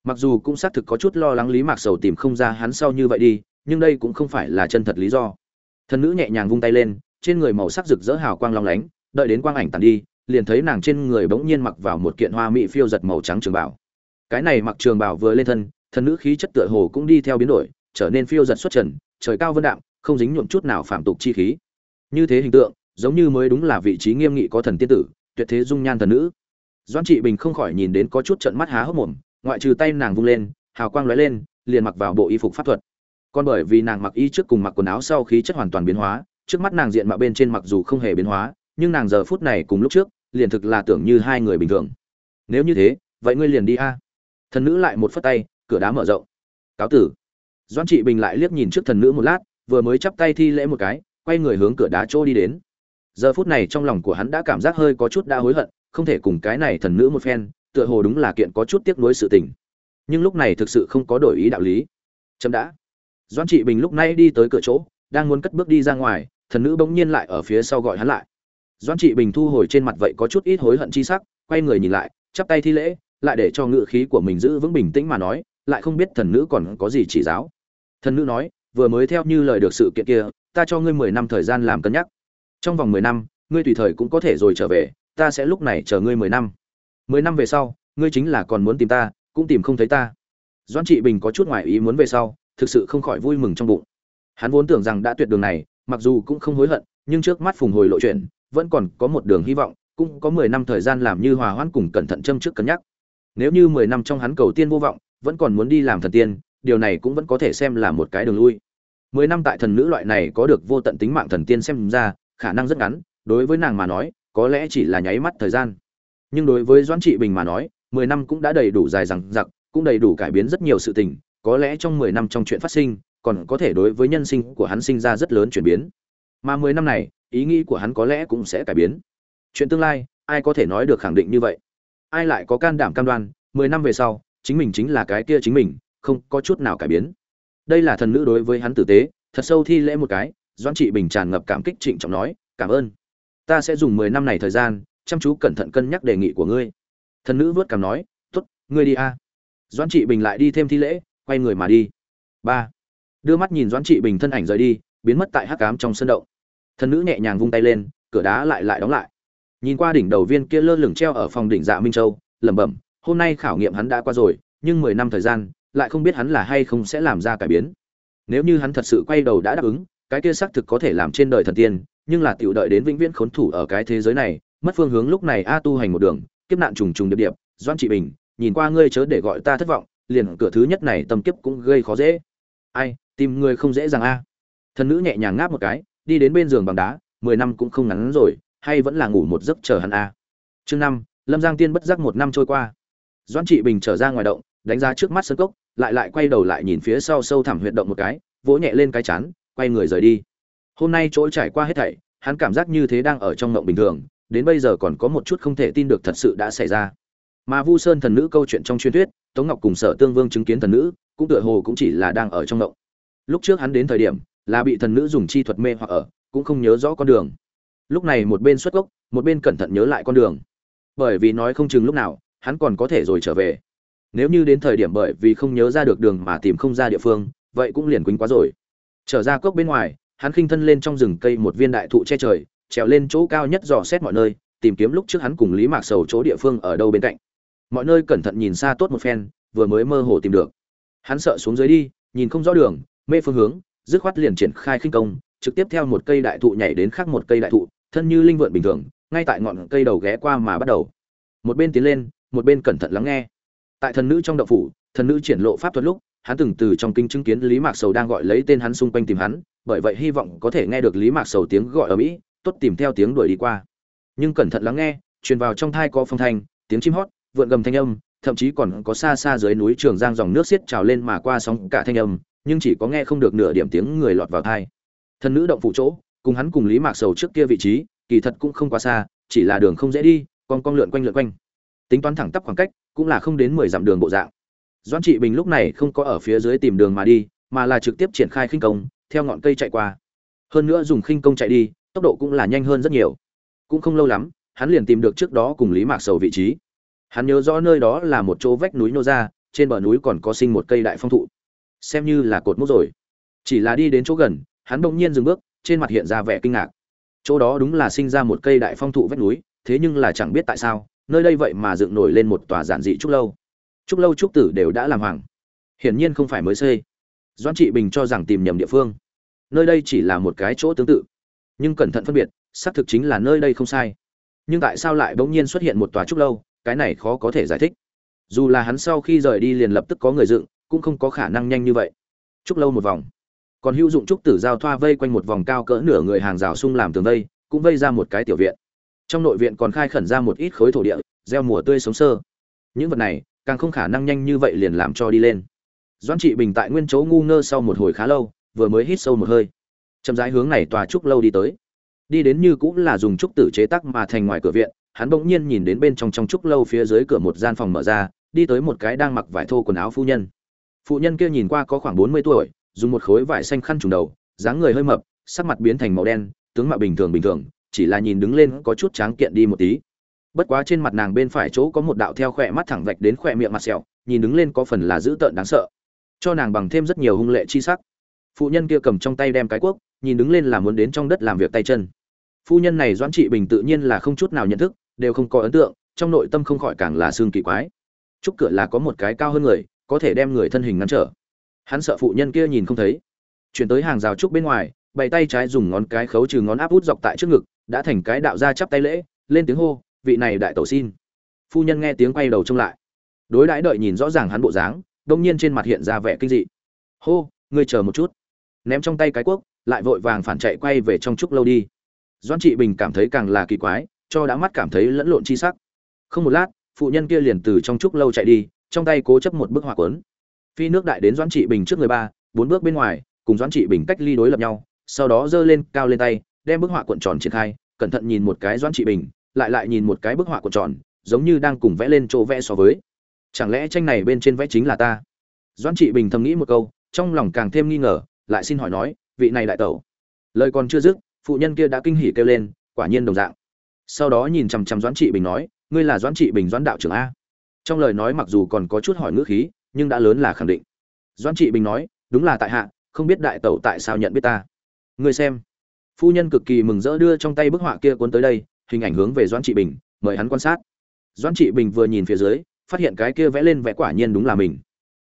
mặc dù cũng xác thực có chút lo lắng lý mạc sầu tìm không ra hắn sau như vậy đi, nhưng đây cũng không phải là chân thật lý do. Thần nữ nhẹ nhàng vung tay lên, trên người màu sắc rực rỡ hào quang long lánh, đợi đến quang ảnh tàn đi, liền thấy nàng trên người bỗng nhiên mặc vào một kiện hoa mỹ phiêu giật màu trắng trường bảo cái này mặc trường bảo vừa lên thân, thần nữ khí chất tựa hồ cũng đi theo biến đổi, trở nên phiêu giật xuất trần, trời cao vân đạm, không dính nhuộm chút nào phạm tục chi khí. Như thế hình tượng, giống như mới đúng là vị trí nghiêm nghị có thần tiên tử, tuyệt thế dung nhan thần nữ. Doãn trị bình không khỏi nhìn đến có chút trận mắt há hốc mồm ngoại trừ tay nàng vung lên, hào quang lóe lên, liền mặc vào bộ y phục pháp thuật. Còn bởi vì nàng mặc y trước cùng mặc quần áo sau khí chất hoàn toàn biến hóa, trước mắt nàng diện mạo bên trên mặc dù không hề biến hóa, nhưng nàng giờ phút này cùng lúc trước, liền thực là tưởng như hai người bình thường. Nếu như thế, vậy ngươi liền đi a. Thần nữ lại một phất tay, cửa đá mở rộng. Cáo tử. Doãn trị bình lại liếc nhìn trước thần nữ một lát, vừa mới chắp tay thi lễ một cái, quay người hướng cửa đá chỗ đi đến. Giờ phút này trong lòng của hắn đã cảm giác hơi có chút đã hối hận, không thể cùng cái này thần nữ một phen tựa hồ đúng là kiện có chút tiếc nuối sự tình. Nhưng lúc này thực sự không có đổi ý đạo lý. Chậm đã. Doãn trị bình lúc này đi tới cửa chỗ, đang muốn cất bước đi ra ngoài, thần nữ bỗng nhiên lại ở phía sau gọi hắn lại. Doãn trị bình thu hồi trên mặt vậy có chút ít hối hận chi sắc, quay người nhìn lại, chắp tay thi lễ, lại để cho ngự khí của mình giữ vững bình tĩnh mà nói, lại không biết thần nữ còn có gì chỉ giáo. Thần nữ nói, vừa mới theo như lời được sự kiện kia, ta cho ngươi mười năm thời gian làm cân nhắc. Trong vòng mười năm, ngươi tùy thời cũng có thể rồi trở về, ta sẽ lúc này chờ ngươi mười năm mười năm về sau, ngươi chính là còn muốn tìm ta, cũng tìm không thấy ta. Doãn trị bình có chút ngoại ý muốn về sau, thực sự không khỏi vui mừng trong bụng. Hắn vốn tưởng rằng đã tuyệt đường này, mặc dù cũng không hối hận, nhưng trước mắt phùng hồi lộ chuyện, vẫn còn có một đường hy vọng, cũng có mười năm thời gian làm như hòa hoãn cùng cẩn thận châm trước cân nhắc. Nếu như mười năm trong hắn cầu tiên vô vọng, vẫn còn muốn đi làm thần tiên, điều này cũng vẫn có thể xem là một cái đường lui. Mười năm tại thần nữ loại này có được vô tận tính mạng thần tiên xem ra, khả năng rất ngắn, đối với nàng mà nói, có lẽ chỉ là nháy mắt thời gian nhưng đối với doãn trị bình mà nói, mười năm cũng đã đầy đủ dài rằng giặc cũng đầy đủ cải biến rất nhiều sự tình, có lẽ trong mười năm trong chuyện phát sinh, còn có thể đối với nhân sinh của hắn sinh ra rất lớn chuyển biến. Mà mười năm này, ý nghĩ của hắn có lẽ cũng sẽ cải biến. Chuyện tương lai, ai có thể nói được khẳng định như vậy? Ai lại có can đảm cam đoan, mười năm về sau, chính mình chính là cái kia chính mình, không có chút nào cải biến? Đây là thần nữ đối với hắn tử tế, thật sâu thi lễ một cái, doãn trị bình tràn ngập cảm kích trịnh trọng nói, cảm ơn. Ta sẽ dùng mười năm này thời gian chăm chú cẩn thận cân nhắc đề nghị của ngươi. Thần nữ vớt cảm nói t ố t ngươi đi a. Doãn trị bình lại đi thêm thi lễ, quay người mà đi. Ba. Đưa mắt nhìn doãn trị bình thân ảnh rời đi, biến mất tại hắc cám trong sân động. Thần nữ nhẹ nhàng vung tay lên, cửa đá lại lại đóng lại. Nhìn qua đỉnh đầu viên kia lơ lửng treo ở phòng đỉnh dạ minh châu, lẩm bẩm, hôm nay khảo nghiệm hắn đã qua rồi, nhưng mười năm thời gian, lại không biết hắn là hay không sẽ làm ra cải biến. Nếu như hắn thật sự quay đầu đã đáp ứng, cái kia xác thực có thể làm trên đời thần tiên, nhưng là tiểu đợi đến vĩnh viễn khốn thủ ở cái thế giới này mất phương hướng lúc này a tu hành một đường, kiếp nạn trùng trùng điệp điệp doan trị bình, nhìn qua ngươi chớ để gọi ta thất vọng, liền cửa thứ nhất này tâm kiếp cũng gây khó dễ. Ai, tìm người không dễ dàng a. Thần nữ nhẹ nhàng ngáp một cái, đi đến bên giường bằng đá, mười năm cũng không ngắn rồi, hay vẫn là ngủ một giấc chờ hắn a. Chương năm, lâm giang tiên bất giác một năm trôi qua. Doan trị bình trở ra ngoài động, đánh ra trước mắt sân cốc, lại lại quay đầu lại nhìn phía sau sâu thẳm huyệt động một cái, vỗ nhẹ lên cái chán, quay người rời đi. Hôm nay chỗ trải qua hết thảy, hắn cảm giác như thế đang ở trong ngộng bình thường đến bây giờ còn có một chút không thể tin được thật sự đã xảy ra. Mà vu sơn thần nữ câu chuyện trong truyền thuyết, tống ngọc cùng sở tương vương chứng kiến thần nữ, cũng tựa hồ cũng chỉ là đang ở trong ngộng. Lúc trước hắn đến thời điểm, là bị thần nữ dùng chi thuật mê hoặc ở, cũng không nhớ rõ con đường. Lúc này một bên xuất gốc, một bên cẩn thận nhớ lại con đường. Bởi vì nói không chừng lúc nào, hắn còn có thể rồi trở về. Nếu như đến thời điểm bởi vì không nhớ ra được đường mà tìm không ra địa phương, vậy cũng liền quýnh quá rồi. Trở ra cốc bên ngoài, hắn khinh thân lên trong rừng cây một viên đại thụ che trời trèo lên chỗ cao nhất dò xét mọi nơi, tìm kiếm lúc trước hắn cùng lý mạc sầu chỗ địa phương ở đâu bên cạnh. Mọi nơi cẩn thận nhìn xa tốt một phen, vừa mới mơ hồ tìm được. Hắn sợ xuống dưới đi, nhìn không rõ đường, mê phương hướng, dứt khoát liền triển khai khinh công, trực tiếp theo một cây đại thụ nhảy đến khác một cây đại thụ, thân như linh vượn bình thường, ngay tại ngọn cây đầu ghé qua mà bắt đầu. Một bên tiến lên, một bên cẩn thận lắng nghe. Tại thần nữ trong đậu phủ, thần nữ triển lộ pháp thuật lúc, hắn từng từ trong kinh chứng kiến lý mạc sầu đang gọi lấy tên hắn xung quanh tìm hắn, bởi vậy hy vọng có thể nghe được lý mạc sầu tiếng gọi ở mỹ tốt tìm theo tiếng đuổi đi qua. Nhưng cẩn thận lắng nghe, truyền vào trong thai có phong thanh, tiếng chim hót, vượn gầm thanh âm, thậm chí còn có xa xa dưới núi trường giang dòng nước xiết trào lên mà qua sóng cả thanh âm, nhưng chỉ có nghe không được nửa điểm tiếng người lọt vào thai. Thần nữ động phủ chỗ, cùng hắn cùng lý mạc sầu trước kia vị trí, kỳ thật cũng không quá xa, chỉ là đường không dễ đi, con con lượn quanh lượn quanh. Tính toán thẳng tắp khoảng cách, cũng là không đến mười dặm đường bộ dạng. Doan trị bình lúc này không có ở phía dưới tìm đường mà đi, mà là trực tiếp triển khai khinh công, theo ngọn cây chạy qua. Hơn nữa dùng khinh công chạy đi tốc độ cũng là nhanh hơn rất nhiều. Cũng không lâu lắm, hắn liền tìm được trước đó cùng lý mạc sầu vị trí. Hắn nhớ rõ nơi đó là một chỗ vách núi nô ra, trên bờ núi còn có sinh một cây đại phong thụ. Xem như là cột mốc rồi. Chỉ là đi đến chỗ gần, hắn bỗng nhiên dừng bước, trên mặt hiện ra vẻ kinh ngạc. Chỗ đó đúng là sinh ra một cây đại phong thụ vách núi, thế nhưng là chẳng biết tại sao, nơi đây vậy mà dựng nổi lên một tòa giản dị trúc lâu. Trúc lâu trúc tử đều đã làm hoàng. Hiển nhiên không phải mới xây. Doan trị bình cho rằng tìm nhầm địa phương. Nơi đây chỉ là một cái chỗ tương tự nhưng cẩn thận phân biệt, xác thực chính là nơi đây không sai. Nhưng tại sao lại bỗng nhiên xuất hiện một tòa trúc lâu? Cái này khó có thể giải thích. Dù là hắn sau khi rời đi liền lập tức có người dựng, cũng không có khả năng nhanh như vậy. Trúc lâu một vòng. Còn hữu dụng trúc tử giao thoa vây quanh một vòng cao cỡ nửa người hàng rào sung làm tường vây, cũng vây ra một cái tiểu viện. Trong nội viện còn khai khẩn ra một ít khối thổ địa, gieo mùa tươi sống sơ. Những vật này, càng không khả năng nhanh như vậy liền làm cho đi lên. Doãn trị bình tại nguyên chỗ ngu ngơ sau một hồi khá lâu, vừa mới hít sâu một hơi chậm rãi hướng này tòa trúc lâu đi tới. Đi đến như cũng là dùng trúc tử chế tác mà thành ngoài cửa viện, hắn bỗng nhiên nhìn đến bên trong trong trúc lâu phía dưới cửa một gian phòng mở ra, đi tới một cái đang mặc vải thô quần áo phu nhân. Phụ nhân kia nhìn qua có khoảng bốn mươi tuổi, dùng một khối vải xanh khăn trùng đầu, dáng người hơi mập, sắc mặt biến thành màu đen, tướng mạo bình thường bình thường, chỉ là nhìn đứng lên có chút tráng kiện đi một tí. Bất quá trên mặt nàng bên phải chỗ có một đạo theo khỏe mắt thẳng vạch đến khỏe miệng mặt sẹo, nhìn đứng lên có phần là dữ tợn đáng sợ, cho nàng bằng thêm rất nhiều hung lệ chi sắc. Phụ nhân kia cầm trong tay đem cái cuốc nhìn đứng lên là muốn đến trong đất làm việc tay chân. Phu nhân này doãn trị bình tự nhiên là không chút nào nhận thức, đều không có ấn tượng, trong nội tâm không khỏi càng là xương kỳ quái. Chúc cửa là có một cái cao hơn người, có thể đem người thân hình ngăn trở. Hắn sợ phụ nhân kia nhìn không thấy. Chuyển tới hàng rào trúc bên ngoài, bày tay trái dùng ngón cái khấu trừ ngón áp út dọc tại trước ngực, đã thành cái đạo ra chắp tay lễ, lên tiếng hô, vị này đại tổ xin. Phu nhân nghe tiếng quay đầu trông lại. Đối đãi đợi nhìn rõ ràng hắn bộ dáng, đông nhiên trên mặt hiện ra vẻ kinh dị. Hô, ngươi chờ một chút. Ném trong tay cái cuốc lại vội vàng phản chạy quay về trong trúc lâu đi. Doãn trị bình cảm thấy càng là kỳ quái, cho đã mắt cảm thấy lẫn lộn chi sắc. Không một lát, phụ nhân kia liền từ trong trúc lâu chạy đi, trong tay cố chấp một bức họa cuốn. Phi nước đại đến doãn trị bình trước người ba, bốn bước bên ngoài, cùng doãn trị bình cách ly đối lập nhau, sau đó giơ lên cao lên tay, đem bức họa cuộn tròn triển khai, cẩn thận nhìn một cái doãn trị bình, lại lại nhìn một cái bức họa cuộn tròn, giống như đang cùng vẽ lên chỗ vẽ so với. Chẳng lẽ tranh này bên trên vẽ chính là ta? Doãn trị bình thầm nghĩ một câu, trong lòng càng thêm nghi ngờ, lại xin hỏi nói vị này đại tẩu. Lời còn chưa dứt, phụ nhân kia đã kinh hỉ kêu lên, quả nhiên đồng dạng. Sau đó nhìn chằm chằm doãn trị bình nói, ngươi là doãn trị bình doãn đạo trưởng a? Trong lời nói mặc dù còn có chút hỏi ngữ khí, nhưng đã lớn là khẳng định. Doãn trị bình nói, đúng là tại hạ, không biết đại tẩu tại sao nhận biết ta. Ngươi xem. Phu nhân cực kỳ mừng rỡ đưa trong tay bức họa kia cuốn tới đây, hình ảnh hướng về doãn trị bình, mời hắn quan sát. Doãn trị bình vừa nhìn phía dưới, phát hiện cái kia vẽ lên vẽ quả nhiên đúng là mình.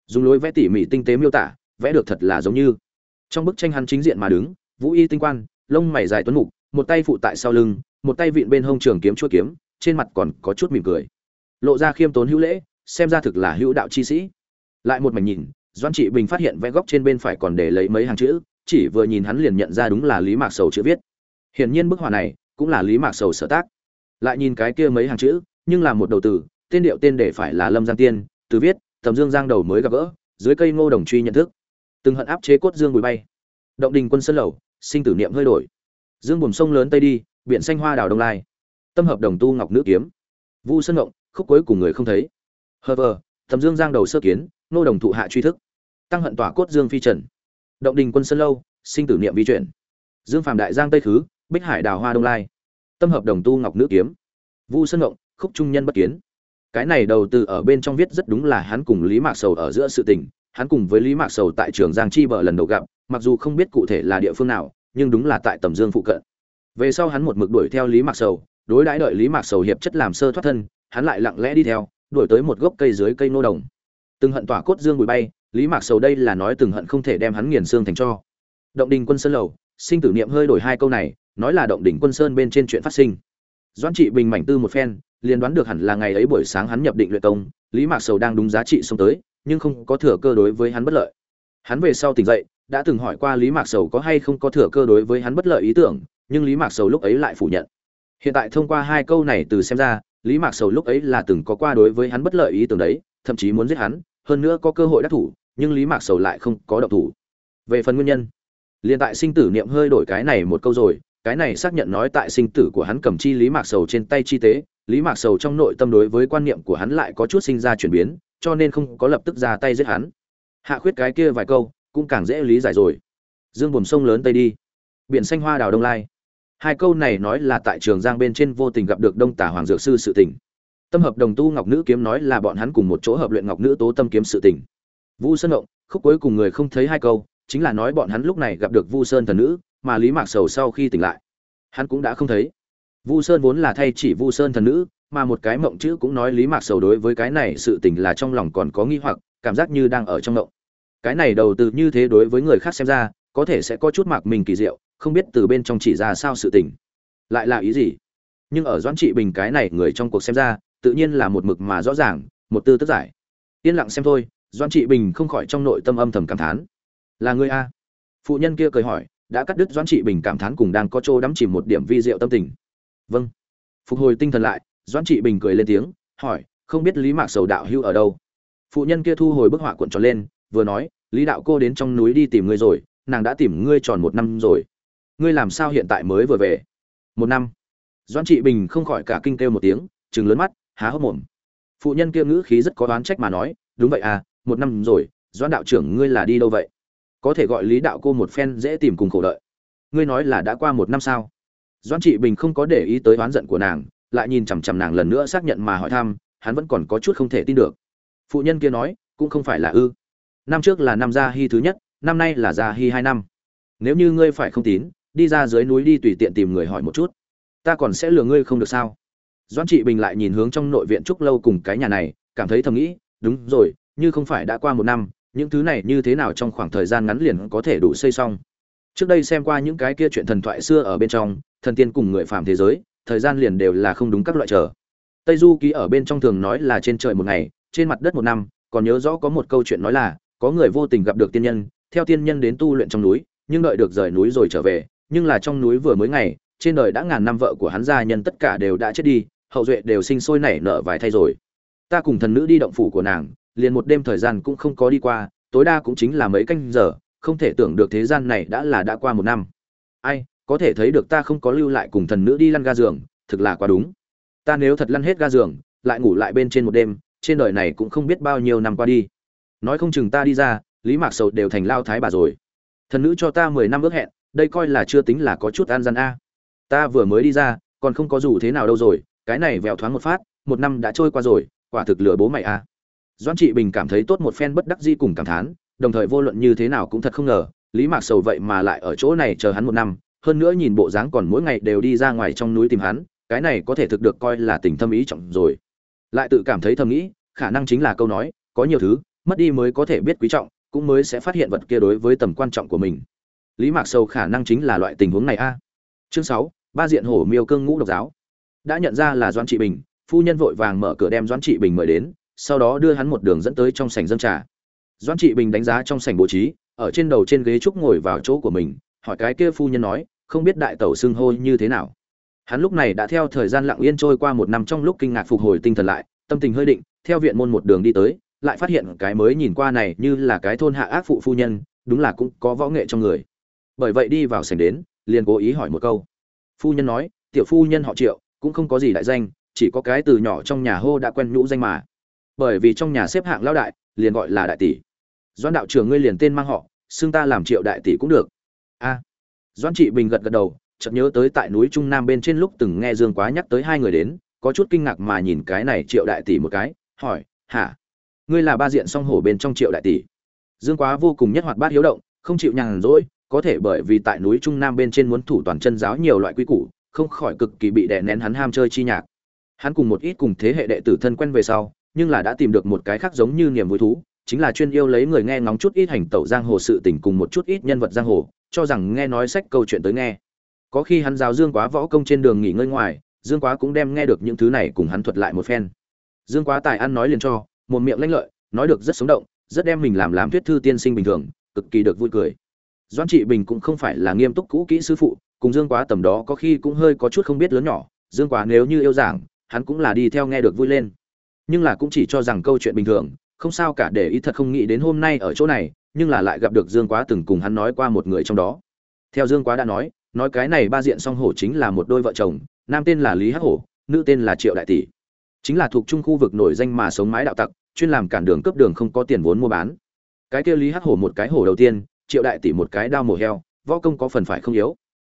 Dùng lối vẽ tỉ mỉ tinh tế miêu tả, vẽ được thật là giống như trong bức tranh hắn chính diện mà đứng, vũ y tinh quan lông mày dài tuấn mục, một tay phụ tại sau lưng, một tay vịn bên hông trường kiếm chuôi kiếm, trên mặt còn có chút mỉm cười. Lộ ra khiêm tốn hữu lễ, xem ra thực là hữu đạo chi sĩ. Lại một mảnh nhìn doan trị bình phát hiện vẽ góc trên bên phải còn để lấy mấy hàng chữ, chỉ vừa nhìn hắn liền nhận ra đúng là lý mạc sầu chữ viết. Hiển nhiên bức họa này cũng là lý mạc sầu sở tác. Lại nhìn cái kia mấy hàng chữ, nhưng là một đầu từ, tên điệu tên để phải là lâm giang tiên, từ viết, tầm dương giang đầu mới gặp gỡ, dưới cây ngô đồng truy nhận thức từng hận áp chế cốt dương bụi bay. Động đình quân sân lầu, sinh tử niệm hơi đổi. Dương buồm sông lớn tây đi, biển xanh hoa đào đông lai. Tâm hợp đồng tu ngọc nữ kiếm. Vu sân ngộng, khúc cuối cùng người không thấy. Hờ vờ thầm dương giang đầu sơ kiến, nô đồng thụ hạ truy thức. Tăng hận tỏa cốt dương phi trần. Động đình quân sân lâu, sinh tử niệm vi chuyển. Dương phạm đại giang tây thứ bích hải đào hoa đông lai. Tâm hợp đồng tu ngọc nữ kiếm. Vu sân ngộng, khúc trung nhân bất kiến. Cái này đầu từ ở bên trong viết rất đúng là hắn cùng lý mạc sầu ở giữa sự tình hắn cùng với lý mạc sầu tại trường giang chi bờ lần đầu gặp, mặc dù không biết cụ thể là địa phương nào, nhưng đúng là tại tầm dương phụ cận. Về sau hắn một mực đuổi theo lý mạc sầu, đối đãi đợi lý mạc sầu hiệp chất làm sơ thoát thân, hắn lại lặng lẽ đi theo, đuổi tới một gốc cây dưới cây nô đồng. Từng hận tỏa cốt dương bụi bay, lý mạc sầu đây là nói từng hận không thể đem hắn nghiền xương thành cho. Động đình quân sơn lầu, sinh tử niệm hơi đổi hai câu này, nói là động Đình quân sơn bên trên chuyện phát sinh. Doãn trị bình mảnh tư một phen, liền đoán được hẳn là ngày ấy buổi sáng hắn nhập định luyện công, lý mạc sầu đang đúng giá trị xông tới nhưng không có thừa cơ đối với hắn bất lợi. Hắn về sau tỉnh dậy, đã từng hỏi qua lý mạc sầu có hay không có thừa cơ đối với hắn bất lợi ý tưởng, nhưng lý mạc sầu lúc ấy lại phủ nhận. Hiện tại thông qua hai câu này từ xem ra, lý mạc sầu lúc ấy là từng có qua đối với hắn bất lợi ý tưởng đấy, thậm chí muốn giết hắn, hơn nữa có cơ hội đắc thủ, nhưng lý mạc sầu lại không có động thủ. Về phần nguyên nhân, liền tại sinh tử niệm hơi đổi cái này một câu rồi, cái này xác nhận nói tại sinh tử của hắn cầm chi lý mạc sầu trên tay chi tế, lý mạc sầu trong nội tâm đối với quan niệm của hắn lại có chút sinh ra chuyển biến cho nên không có lập tức ra tay giết hắn. Hạ khuyết cái kia vài câu, cũng càng dễ lý giải rồi. Dương buồm sông lớn tây đi. Biển xanh hoa đào đông lai. Hai câu này nói là tại trường giang bên trên vô tình gặp được đông tả hoàng dược sư sự tình. Tâm hợp đồng tu ngọc nữ kiếm nói là bọn hắn cùng một chỗ hợp luyện ngọc nữ tố tâm kiếm sự tình. Vu sơn động khúc cuối cùng người không thấy hai câu, chính là nói bọn hắn lúc này gặp được vu sơn thần nữ, mà lý mạc sầu sau khi tỉnh lại, hắn cũng đã không thấy. Vu sơn vốn là thay chỉ vu sơn thần nữ mà một cái mộng chữ cũng nói lý mạc sầu đối với cái này sự tình là trong lòng còn có nghi hoặc, cảm giác như đang ở trong mộng. Cái này đầu tư như thế đối với người khác xem ra, có thể sẽ có chút mạc mình kỳ diệu, không biết từ bên trong chỉ ra sao sự tình. Lại là ý gì? Nhưng ở doãn trị bình cái này người trong cuộc xem ra, tự nhiên là một mực mà rõ ràng, một tư tức giải. Yên lặng xem thôi, doãn trị bình không khỏi trong nội tâm âm thầm cảm thán. Là người a? Phụ nhân kia cười hỏi, đã cắt đứt doãn trị bình cảm thán cùng đang có chỗ đắm chìm một điểm vi diệu tâm tình. Vâng. Phục hồi tinh thần lại doãn trị bình cười lên tiếng, hỏi, không biết lý mạc sầu đạo hưu ở đâu? Phụ nhân kia thu hồi bức họa cuộn tròn lên, vừa nói, lý đạo cô đến trong núi đi tìm ngươi rồi, nàng đã tìm ngươi tròn một năm rồi. Ngươi làm sao hiện tại mới vừa về? Một năm. Doãn trị bình không khỏi cả kinh kêu một tiếng chừng lớn mắt, há hốc mồm. Phụ nhân kia ngữ khí rất có đoán trách mà nói, đúng vậy à một năm rồi, doãn đạo trưởng ngươi là đi đâu vậy? Có thể gọi lý đạo cô một phen dễ tìm cùng khổ đợi. Ngươi nói là đã qua một năm sao? Doãn trị bình không có để ý tới oán giận của nàng lại nhìn chằm chằm nàng lần nữa xác nhận mà hỏi thăm, hắn vẫn còn có chút không thể tin được. Phụ nhân kia nói, cũng không phải là ư. Năm trước là năm gia hy thứ nhất, năm nay là gia hy hai năm. Nếu như ngươi phải không tín, đi ra dưới núi đi tùy tiện tìm người hỏi một chút. Ta còn sẽ lừa ngươi không được sao? Doãn trị bình lại nhìn hướng trong nội viện trúc lâu cùng cái nhà này, cảm thấy thầm nghĩ, đúng rồi, như không phải đã qua một năm, những thứ này như thế nào trong khoảng thời gian ngắn liền có thể đủ xây xong. Trước đây xem qua những cái kia chuyện thần thoại xưa ở bên trong, thần tiên cùng người phàm thế giới thời gian liền đều là không đúng các loại trở tây du ký ở bên trong thường nói là trên trời một ngày, trên mặt đất một năm, còn nhớ rõ có một câu chuyện nói là, có người vô tình gặp được tiên nhân, theo tiên nhân đến tu luyện trong núi, nhưng đợi được rời núi rồi trở về, nhưng là trong núi vừa mới ngày, trên đời đã ngàn năm vợ của hắn gia nhân tất cả đều đã chết đi, hậu duệ đều sinh sôi nảy nở vài thay rồi. Ta cùng thần nữ đi động phủ của nàng, liền một đêm thời gian cũng không có đi qua, tối đa cũng chính là mấy canh giờ, không thể tưởng được thế gian này đã là đã qua một năm. Ai có thể thấy được ta không có lưu lại cùng thần nữ đi lăn ga giường, thực là quá đúng. Ta nếu thật lăn hết ga giường, lại ngủ lại bên trên một đêm, trên đời này cũng không biết bao nhiêu năm qua đi. Nói không chừng ta đi ra, lý mạc sầu đều thành lao thái bà rồi. Thần nữ cho ta mười năm ước hẹn, đây coi là chưa tính là có chút an gian a. Ta vừa mới đi ra, còn không có dù thế nào đâu rồi, cái này vèo thoáng một phát, một năm đã trôi qua rồi, quả thực lừa bố mày a. Doan trị bình cảm thấy tốt một phen bất đắc di cùng cảm thán, đồng thời vô luận như thế nào cũng thật không ngờ, lý mạc sầu vậy mà lại ở chỗ này chờ hắn một năm hơn nữa nhìn bộ dáng còn mỗi ngày đều đi ra ngoài trong núi tìm hắn, cái này có thể thực được coi là tình thâm ý trọng rồi. Lại tự cảm thấy thầm nghĩ, khả năng chính là câu nói, có nhiều thứ, mất đi mới có thể biết quý trọng, cũng mới sẽ phát hiện vật kia đối với tầm quan trọng của mình. Lý mạc sầu khả năng chính là loại tình huống này a. Chương sáu, ba diện hổ miêu cương ngũ độc giáo. Đã nhận ra là doãn trị bình, phu nhân vội vàng mở cửa đem doãn trị bình mời đến, sau đó đưa hắn một đường dẫn tới trong sảnh dân trà. Doãn trị bình đánh giá trong sảnh bố trí, ở trên đầu trên ghế trúc ngồi vào chỗ của mình, hỏi cái kia phu nhân nói không biết đại tẩu xưng hô như thế nào. Hắn lúc này đã theo thời gian lặng yên trôi qua một năm trong lúc kinh ngạc phục hồi tinh thần lại, tâm tình hơi định, theo viện môn một đường đi tới, lại phát hiện cái mới nhìn qua này như là cái thôn hạ ác phụ phu nhân, đúng là cũng có võ nghệ trong người. Bởi vậy đi vào sảnh đến, liền cố ý hỏi một câu. Phu nhân nói, tiểu phu nhân họ triệu, cũng không có gì đại danh, chỉ có cái từ nhỏ trong nhà hô đã quen nhũ danh mà. Bởi vì trong nhà xếp hạng lão đại, liền gọi là đại tỷ. Doan đạo trưởng ngươi liền tên mang họ, xưng ta làm triệu đại tỷ cũng được. A doan trị bình gật gật đầu, chợt nhớ tới tại núi trung nam bên trên lúc từng nghe dương quá nhắc tới hai người đến, có chút kinh ngạc mà nhìn cái này triệu đại tỷ một cái, hỏi, hả? Ngươi là ba diện song hổ bên trong triệu đại tỷ? Dương quá vô cùng nhất hoạt bát hiếu động, không chịu nhàn rỗi, có thể bởi vì tại núi trung nam bên trên muốn thủ toàn chân giáo nhiều loại quy củ, không khỏi cực kỳ bị đè nén hắn ham chơi chi nhạc. Hắn cùng một ít cùng thế hệ đệ tử thân quen về sau, nhưng là đã tìm được một cái khác giống như niềm vui thú, chính là chuyên yêu lấy người nghe ngóng chút ít hành tẩu giang hồ sự tình cùng một chút ít nhân vật giang hồ cho rằng nghe nói sách câu chuyện tới nghe. Có khi hắn giáo dương quá võ công trên đường nghỉ ngơi ngoài, dương quá cũng đem nghe được những thứ này cùng hắn thuật lại một phen. Dương quá tài ăn nói liền cho, một miệng lanh lợi, nói được rất sống động, rất đem mình làm làm thuyết thư tiên sinh bình thường, cực kỳ được vui cười. Doan trị bình cũng không phải là nghiêm túc cũ kỹ sư phụ, cùng dương quá tầm đó có khi cũng hơi có chút không biết lớn nhỏ, dương quá nếu như yêu giảng, hắn cũng là đi theo nghe được vui lên. Nhưng là cũng chỉ cho rằng câu chuyện bình thường, không sao cả để ý thật không nghĩ đến hôm nay ở chỗ này nhưng là lại gặp được dương quá từng cùng hắn nói qua một người trong đó. Theo dương quá đã nói nói cái này ba diện song hổ chính là một đôi vợ chồng, nam tên là lý hắc hổ, nữ tên là triệu đại tỷ. Chính là thuộc trung khu vực nổi danh mà sống mái đạo tặc, chuyên làm cản đường cấp đường không có tiền vốn mua bán. Cái kia lý hắc hổ một cái hổ đầu tiên, triệu đại tỷ một cái đao mổ heo, võ công có phần phải không yếu.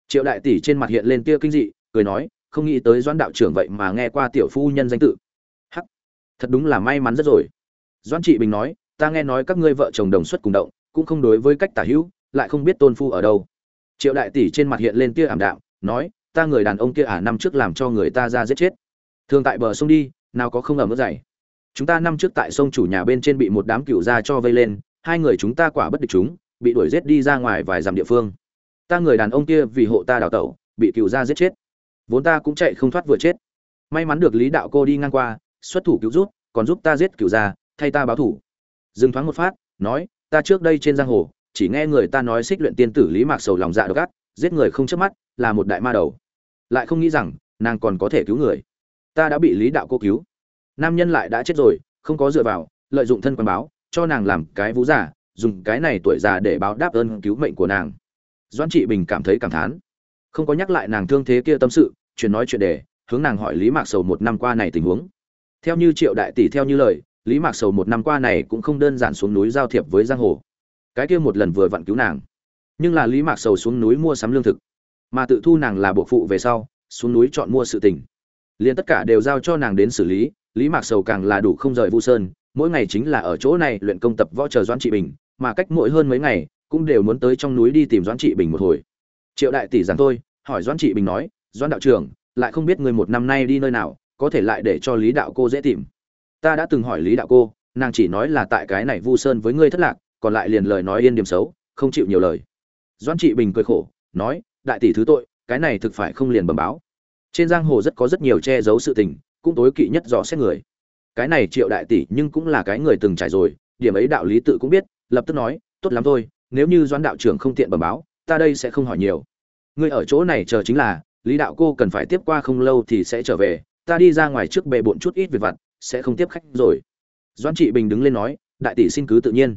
Triệu đại tỷ trên mặt hiện lên tia kinh dị, cười nói, không nghĩ tới doãn đạo trưởng vậy mà nghe qua tiểu phu nhân danh tự. Hắc, thật đúng là may mắn rất rồi. Doãn trị bình nói ta nghe nói các ngươi vợ chồng đồng xuất cùng động, cũng không đối với cách tả hữu, lại không biết tôn phu ở đâu. Triệu đại tỷ trên mặt hiện lên tia ảm đạm, nói, ta người đàn ông kia ả năm trước làm cho người ta ra giết chết. Thường tại bờ sông đi, nào có không ở mức dày. Chúng ta năm trước tại sông chủ nhà bên trên bị một đám cựu gia cho vây lên, hai người chúng ta quả bất địch chúng, bị đuổi giết đi ra ngoài vài dặm địa phương. Ta người đàn ông kia vì hộ ta đào tẩu, bị cựu gia giết chết. Vốn ta cũng chạy không thoát vừa chết. May mắn được lý đạo cô đi ngang qua, xuất thủ cứu giúp, còn giúp ta giết cựu gia, thay ta báo thủ dừng thoáng một phát, nói, ta trước đây trên giang hồ, chỉ nghe người ta nói xích luyện tiên tử lý mạc sầu lòng dạ độc ác, giết người không chớp mắt, là một đại ma đầu. Lại không nghĩ rằng, nàng còn có thể cứu người. Ta đã bị lý đạo cô cứu. Nam nhân lại đã chết rồi, không có dựa vào, lợi dụng thân quan báo, cho nàng làm cái vũ giả, dùng cái này tuổi già để báo đáp ơn cứu mệnh của nàng. Doãn trị bình cảm thấy cảm thán. Không có nhắc lại nàng thương thế kia tâm sự, chuyện nói chuyện đề, hướng nàng hỏi lý mạc sầu một năm qua này tình huống. Theo như triệu đại tỷ, theo như lời lý mạc sầu một năm qua này cũng không đơn giản xuống núi giao thiệp với giang hồ. Cái kia một lần vừa vặn cứu nàng. Nhưng là lý mạc sầu xuống núi mua sắm lương thực. Mà tự thu nàng là bộ phụ về sau, xuống núi chọn mua sự tình. Liền tất cả đều giao cho nàng đến xử lý lý mạc sầu càng là đủ không rời vu sơn, mỗi ngày chính là ở chỗ này luyện công tập võ chờ doãn trị bình, mà cách mỗi hơn mấy ngày, cũng đều muốn tới trong núi đi tìm doãn trị bình một hồi. Triệu đại tỷ rằng thôi, hỏi doãn trị bình nói, doãn đạo trưởng, lại không biết người một năm nay đi nơi nào, có thể lại để cho lý đạo cô dễ tìm ta đã từng hỏi lý đạo cô, nàng chỉ nói là tại cái này vu sơn với ngươi thất lạc, còn lại liền lời nói yên điểm xấu, không chịu nhiều lời. Doãn trị bình cười khổ, nói, đại tỷ thứ tội, cái này thực phải không liền bẩm báo. Trên giang hồ rất có rất nhiều che giấu sự tình, cũng tối kỵ nhất dò xét người. Cái này triệu đại tỷ nhưng cũng là cái người từng trải rồi, điểm ấy đạo lý tự cũng biết, lập tức nói, tốt lắm thôi, nếu như doãn đạo trưởng không tiện bẩm báo, ta đây sẽ không hỏi nhiều. Ngươi ở chỗ này chờ chính là, lý đạo cô cần phải tiếp qua không lâu thì sẽ trở về, ta đi ra ngoài trước bề bộn chút ít việc vặt sẽ không tiếp khách rồi. Doãn trị bình đứng lên nói, đại tỷ xin cứ tự nhiên.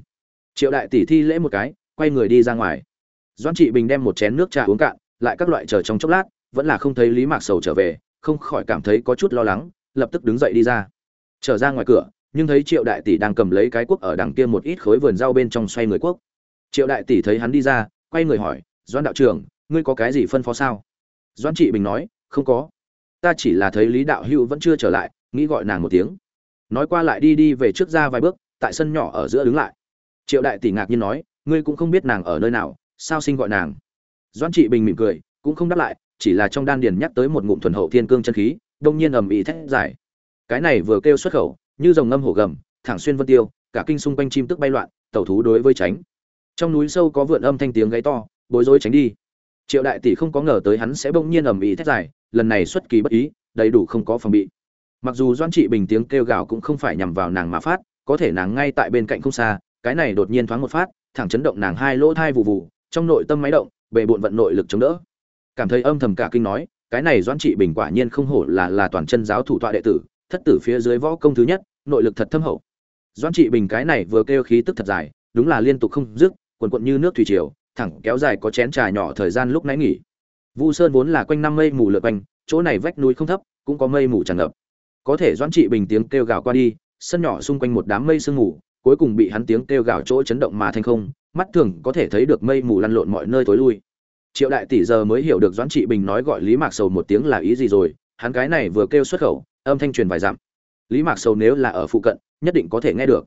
Triệu đại tỷ thi lễ một cái, quay người đi ra ngoài. Doãn trị bình đem một chén nước trà uống cạn, lại các loại chờ trong chốc lát, vẫn là không thấy lý mạc sầu trở về, không khỏi cảm thấy có chút lo lắng, lập tức đứng dậy đi ra. Trở ra ngoài cửa, nhưng thấy triệu đại tỷ đang cầm lấy cái cuốc ở đằng kia một ít khối vườn rau bên trong xoay người cuốc. Triệu đại tỷ thấy hắn đi ra, quay người hỏi, doãn đạo trưởng, ngươi có cái gì phân phó sao? Doãn trị bình nói, không có. Ta chỉ là thấy lý đạo hữu vẫn chưa trở lại nghĩ gọi nàng một tiếng. Nói qua lại đi đi về trước ra vài bước, tại sân nhỏ ở giữa đứng lại. Triệu đại tỷ ngạc nhiên nói, ngươi cũng không biết nàng ở nơi nào, sao sinh gọi nàng? Doãn trị bình mỉm cười, cũng không đáp lại, chỉ là trong đan điền nhắc tới một ngụm thuần hậu thiên cương chân khí, đông nhiên ầm ĩ thét dài. Cái này vừa kêu xuất khẩu, như dòng ngâm hổ gầm, thẳng xuyên vân tiêu, cả kinh xung quanh chim tức bay loạn, tẩu thú đối với tránh. Trong núi sâu có vượn âm thanh tiếng gáy to, bối rối tránh đi. Triệu đại tỷ không có ngờ tới hắn sẽ bỗng nhiên ầm ĩ thét dài, lần này xuất kỳ bất ý, đầy đủ không có phòng bị mặc dù doan trị bình tiếng kêu gào cũng không phải nhằm vào nàng mà phát, có thể nàng ngay tại bên cạnh không xa, cái này đột nhiên thoáng một phát, thẳng chấn động nàng hai lỗ thai vụ vụ trong nội tâm máy động, bề bộn vận nội lực chống đỡ. Cảm thấy âm thầm cả kinh nói, cái này doãn trị bình quả nhiên không hổ là là toàn chân giáo thủ tọa đệ tử, thất tử phía dưới võ công thứ nhất, nội lực thật thâm hậu. Doãn trị bình cái này vừa kêu khí tức thật dài, đúng là liên tục không dứt, quần quận như nước thủy triều, thẳng kéo dài có chén trà nhỏ thời gian lúc nãy nghỉ. Vu sơn vốn là quanh năm mây mù lượt quanh, chỗ này vách núi không thấp, cũng có mây mù tràn ngập có thể doãn trị bình tiếng kêu gào qua đi, sân nhỏ xung quanh một đám mây sương mù, cuối cùng bị hắn tiếng kêu gào chỗ chấn động mà thành không, mắt thường có thể thấy được mây mù lăn lộn mọi nơi tối lui. Triệu đại tỷ giờ mới hiểu được doãn trị bình nói gọi lý mạc sầu một tiếng là ý gì rồi, hắn cái này vừa kêu xuất khẩu, âm thanh truyền vài dặm. Lý mạc sầu nếu là ở phụ cận, nhất định có thể nghe được.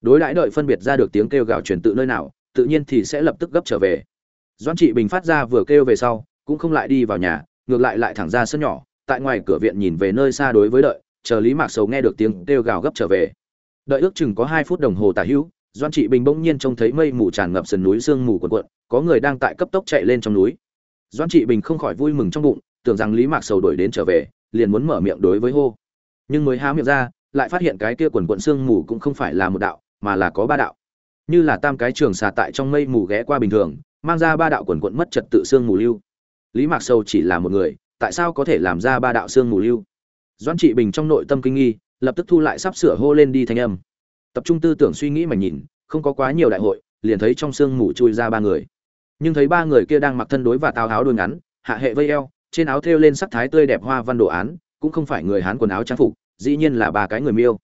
Đối đãi đợi phân biệt ra được tiếng kêu gào truyền tự nơi nào, tự nhiên thì sẽ lập tức gấp trở về. Doãn trị bình phát ra vừa kêu về sau, cũng không lại đi vào nhà, ngược lại lại thẳng ra sân nhỏ, tại ngoài cửa viện nhìn về nơi xa đối với đợi chờ lý mạc sầu nghe được tiếng kêu gào gấp trở về. Đợi ước chừng có hai phút đồng hồ tả hữu doan trị bình bỗng nhiên trông thấy mây mù tràn ngập sườn núi sương mù quần quận có người đang tại cấp tốc chạy lên trong núi. Doan trị bình không khỏi vui mừng trong bụng, tưởng rằng lý mạc sầu đổi đến trở về, liền muốn mở miệng đối với hô. Nhưng mới há miệng ra, lại phát hiện cái kia quần quận sương mù cũng không phải là một đạo, mà là có ba đạo. Như là tam cái trường xà tại trong mây mù ghé qua bình thường, mang ra ba đạo quần quận mất trật tự sương mù lưu. Lý mạc sầu chỉ là một người, tại sao có thể làm ra ba đạo sương mù lưu? Doãn trị bình trong nội tâm kinh nghi, lập tức thu lại sắp sửa hô lên đi thanh âm. Tập trung tư tưởng suy nghĩ mà nhìn, không có quá nhiều đại hội, liền thấy trong sương mù chui ra ba người. Nhưng thấy ba người kia đang mặc thân đối và tao áo đôi ngắn, hạ hệ vây eo, trên áo thêu lên sắc thái tươi đẹp hoa văn đồ án, cũng không phải người hán quần áo trang phục, dĩ nhiên là ba cái người miêu.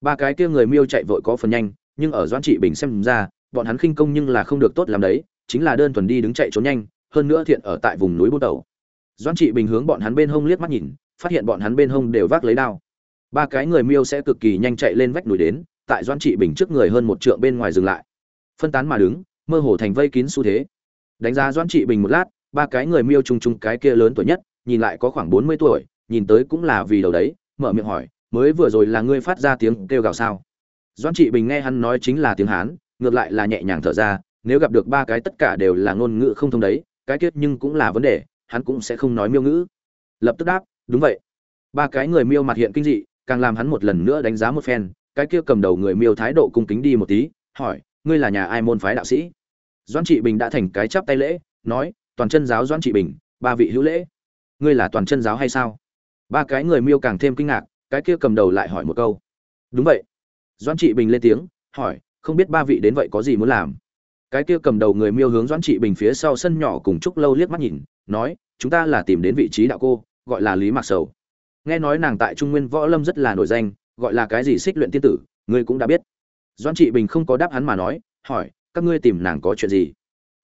Ba cái kia người miêu chạy vội có phần nhanh, nhưng ở doãn trị bình xem ra, bọn hắn khinh công nhưng là không được tốt làm đấy, chính là đơn thuần đi đứng chạy trốn nhanh, hơn nữa thiện ở tại vùng núi bút đầu. Doãn trị bình hướng bọn hắn bên hông liếc mắt nhìn phát hiện bọn hắn bên hông đều vác lấy đao. Ba cái người miêu sẽ cực kỳ nhanh chạy lên vách núi đến, tại doãn trị bình trước người hơn một trượng bên ngoài dừng lại. Phân tán mà đứng, mơ hồ thành vây kín xu thế. Đánh giá doãn trị bình một lát, ba cái người miêu chung chung cái kia lớn tuổi nhất, nhìn lại có khoảng bốn mươi tuổi, nhìn tới cũng là vì đầu đấy, mở miệng hỏi, mới vừa rồi là ngươi phát ra tiếng kêu gào sao? Doãn trị bình nghe hắn nói chính là tiếng hán, ngược lại là nhẹ nhàng thở ra, nếu gặp được ba cái tất cả đều là ngôn ngữ không thông đấy, cái kết nhưng cũng là vấn đề, hắn cũng sẽ không nói miêu ngữ. Lập tức đáp đúng vậy. Ba cái người miêu mặt hiện kinh dị, càng làm hắn một lần nữa đánh giá một phen, cái kia cầm đầu người miêu thái độ cung kính đi một tí, hỏi, ngươi là nhà ai môn phái đạo sĩ? Doãn trị bình đã thành cái chắp tay lễ, nói, toàn chân giáo doãn trị bình, ba vị hữu lễ. Ngươi là toàn chân giáo hay sao? Ba cái người miêu càng thêm kinh ngạc, cái kia cầm đầu lại hỏi một câu. Đúng vậy. Doãn trị bình lên tiếng, hỏi, không biết ba vị đến vậy có gì muốn làm? Cái kia cầm đầu người miêu hướng doãn trị bình phía sau sân nhỏ cùng chúc lâu liếc mắt nhìn, nói, chúng ta là tìm đến vị trí đạo cô gọi là lý mạc sầu. Nghe nói nàng tại trung nguyên võ lâm rất là nổi danh, gọi là cái gì xích luyện tiên tử, ngươi cũng đã biết. Doãn trị bình không có đáp hắn mà nói, hỏi, các ngươi tìm nàng có chuyện gì?